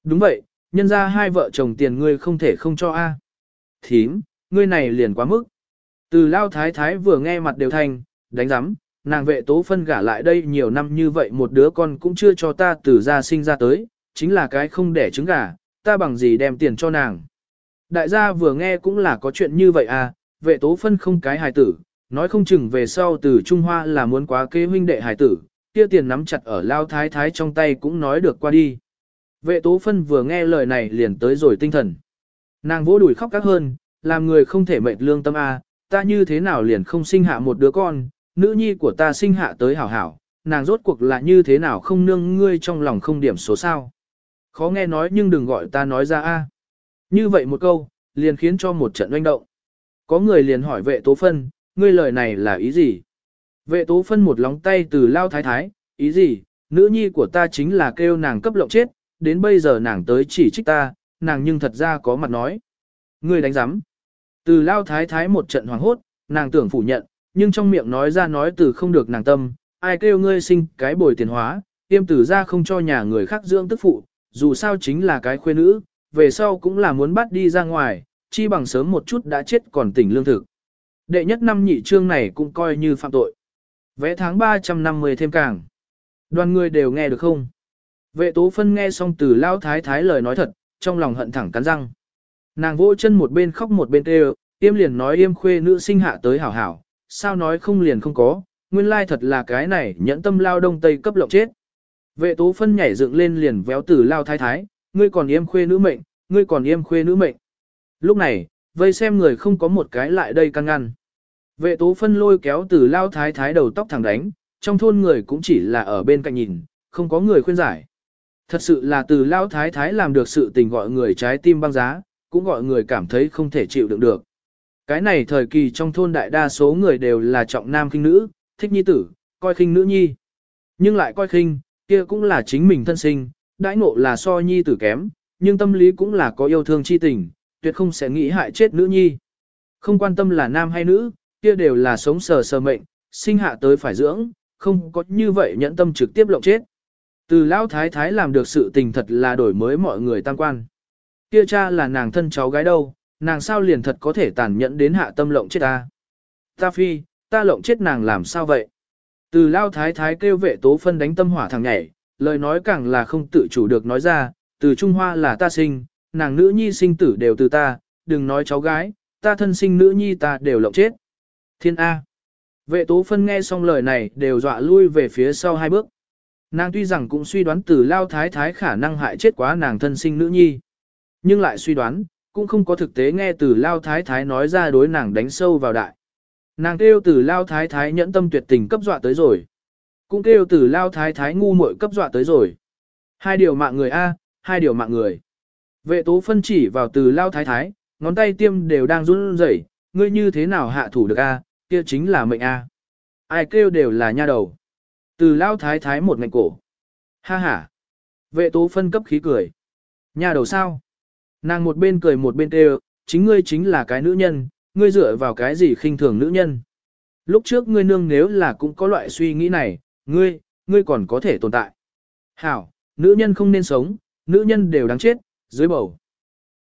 Đúng vậy, nhân ra hai vợ chồng tiền ngươi không thể không cho a. Thím, ngươi này liền quá mức. Từ lao thái thái vừa nghe mặt đều thành, đánh giám, nàng vệ tố phân gả lại đây nhiều năm như vậy một đứa con cũng chưa cho ta từ ra sinh ra tới, chính là cái không đẻ trứng gà, ta bằng gì đem tiền cho nàng. Đại gia vừa nghe cũng là có chuyện như vậy à, vệ tố phân không cái hài tử, nói không chừng về sau từ Trung Hoa là muốn quá kế huynh đệ hài tử, kia tiền nắm chặt ở lao thái thái trong tay cũng nói được qua đi. Vệ tố phân vừa nghe lời này liền tới rồi tinh thần. Nàng vỗ đùi khóc các hơn, làm người không thể mệt lương tâm a, ta như thế nào liền không sinh hạ một đứa con, nữ nhi của ta sinh hạ tới hảo hảo, nàng rốt cuộc là như thế nào không nương ngươi trong lòng không điểm số sao. Khó nghe nói nhưng đừng gọi ta nói ra a. Như vậy một câu, liền khiến cho một trận oanh động. Có người liền hỏi vệ tố phân, ngươi lời này là ý gì? Vệ tố phân một lóng tay từ lao thái thái, ý gì, nữ nhi của ta chính là kêu nàng cấp lộng chết, đến bây giờ nàng tới chỉ trích ta, nàng nhưng thật ra có mặt nói. Ngươi đánh giám. Từ lao thái thái một trận hoảng hốt, nàng tưởng phủ nhận, nhưng trong miệng nói ra nói từ không được nàng tâm, ai kêu ngươi sinh cái bồi tiền hóa, tiêm tử ra không cho nhà người khác dưỡng tức phụ, dù sao chính là cái khuê nữ, về sau cũng là muốn bắt đi ra ngoài, chi bằng sớm một chút đã chết còn tỉnh lương thực. Đệ nhất năm nhị trương này cũng coi như phạm tội. Vẽ tháng 350 thêm càng. Đoàn người đều nghe được không? Vệ tố phân nghe xong từ lao thái thái lời nói thật, trong lòng hận thẳng cắn răng. Nàng vỗ chân một bên khóc một bên kêu, yêm liền nói yêm khuê nữ sinh hạ tới hảo hảo, sao nói không liền không có, nguyên lai thật là cái này nhẫn tâm lao đông tây cấp lộng chết. Vệ tố phân nhảy dựng lên liền véo từ lao thái thái, ngươi còn yêm khuê nữ mệnh, ngươi còn yêm khuê nữ mệnh. Lúc này, vây xem người không có một cái lại đây căng ngăn. Vệ tố phân lôi kéo từ lao thái thái đầu tóc thẳng đánh, trong thôn người cũng chỉ là ở bên cạnh nhìn, không có người khuyên giải. Thật sự là từ lao thái thái làm được sự tình gọi người trái tim băng giá, cũng gọi người cảm thấy không thể chịu đựng được. Cái này thời kỳ trong thôn đại đa số người đều là trọng nam khinh nữ, thích nhi tử, coi khinh nữ nhi. Nhưng lại coi khinh, kia cũng là chính mình thân sinh, đãi ngộ là so nhi tử kém, nhưng tâm lý cũng là có yêu thương chi tình, tuyệt không sẽ nghĩ hại chết nữ nhi. Không quan tâm là nam hay nữ, kia đều là sống sờ sờ mệnh, sinh hạ tới phải dưỡng, không có như vậy nhẫn tâm trực tiếp lộng chết. Từ lão thái thái làm được sự tình thật là đổi mới mọi người tăng quan. Kia cha là nàng thân cháu gái đâu, nàng sao liền thật có thể tàn nhẫn đến hạ tâm lộng chết ta. Ta phi, ta lộng chết nàng làm sao vậy? Từ lao thái thái kêu vệ tố phân đánh tâm hỏa thằng nhảy, lời nói càng là không tự chủ được nói ra, từ Trung Hoa là ta sinh, nàng nữ nhi sinh tử đều từ ta, đừng nói cháu gái, ta thân sinh nữ nhi ta đều lộng chết. Thiên A. Vệ tố phân nghe xong lời này đều dọa lui về phía sau hai bước. Nàng tuy rằng cũng suy đoán từ lao thái thái khả năng hại chết quá nàng thân sinh nữ nhi. Nhưng lại suy đoán, cũng không có thực tế nghe từ lao thái thái nói ra đối nàng đánh sâu vào đại. Nàng kêu từ lao thái thái nhẫn tâm tuyệt tình cấp dọa tới rồi. Cũng kêu từ lao thái thái ngu muội cấp dọa tới rồi. Hai điều mạng người A, hai điều mạng người. Vệ tố phân chỉ vào từ lao thái thái, ngón tay tiêm đều đang run rẩy, ngươi như thế nào hạ thủ được A, kia chính là mệnh A. Ai kêu đều là nha đầu. Từ lao thái thái một ngạnh cổ. Ha ha. Vệ tố phân cấp khí cười. Nha đầu sao? Nàng một bên cười một bên kêu, chính ngươi chính là cái nữ nhân, ngươi dựa vào cái gì khinh thường nữ nhân. Lúc trước ngươi nương nếu là cũng có loại suy nghĩ này, ngươi, ngươi còn có thể tồn tại. Hảo, nữ nhân không nên sống, nữ nhân đều đáng chết, dưới bầu.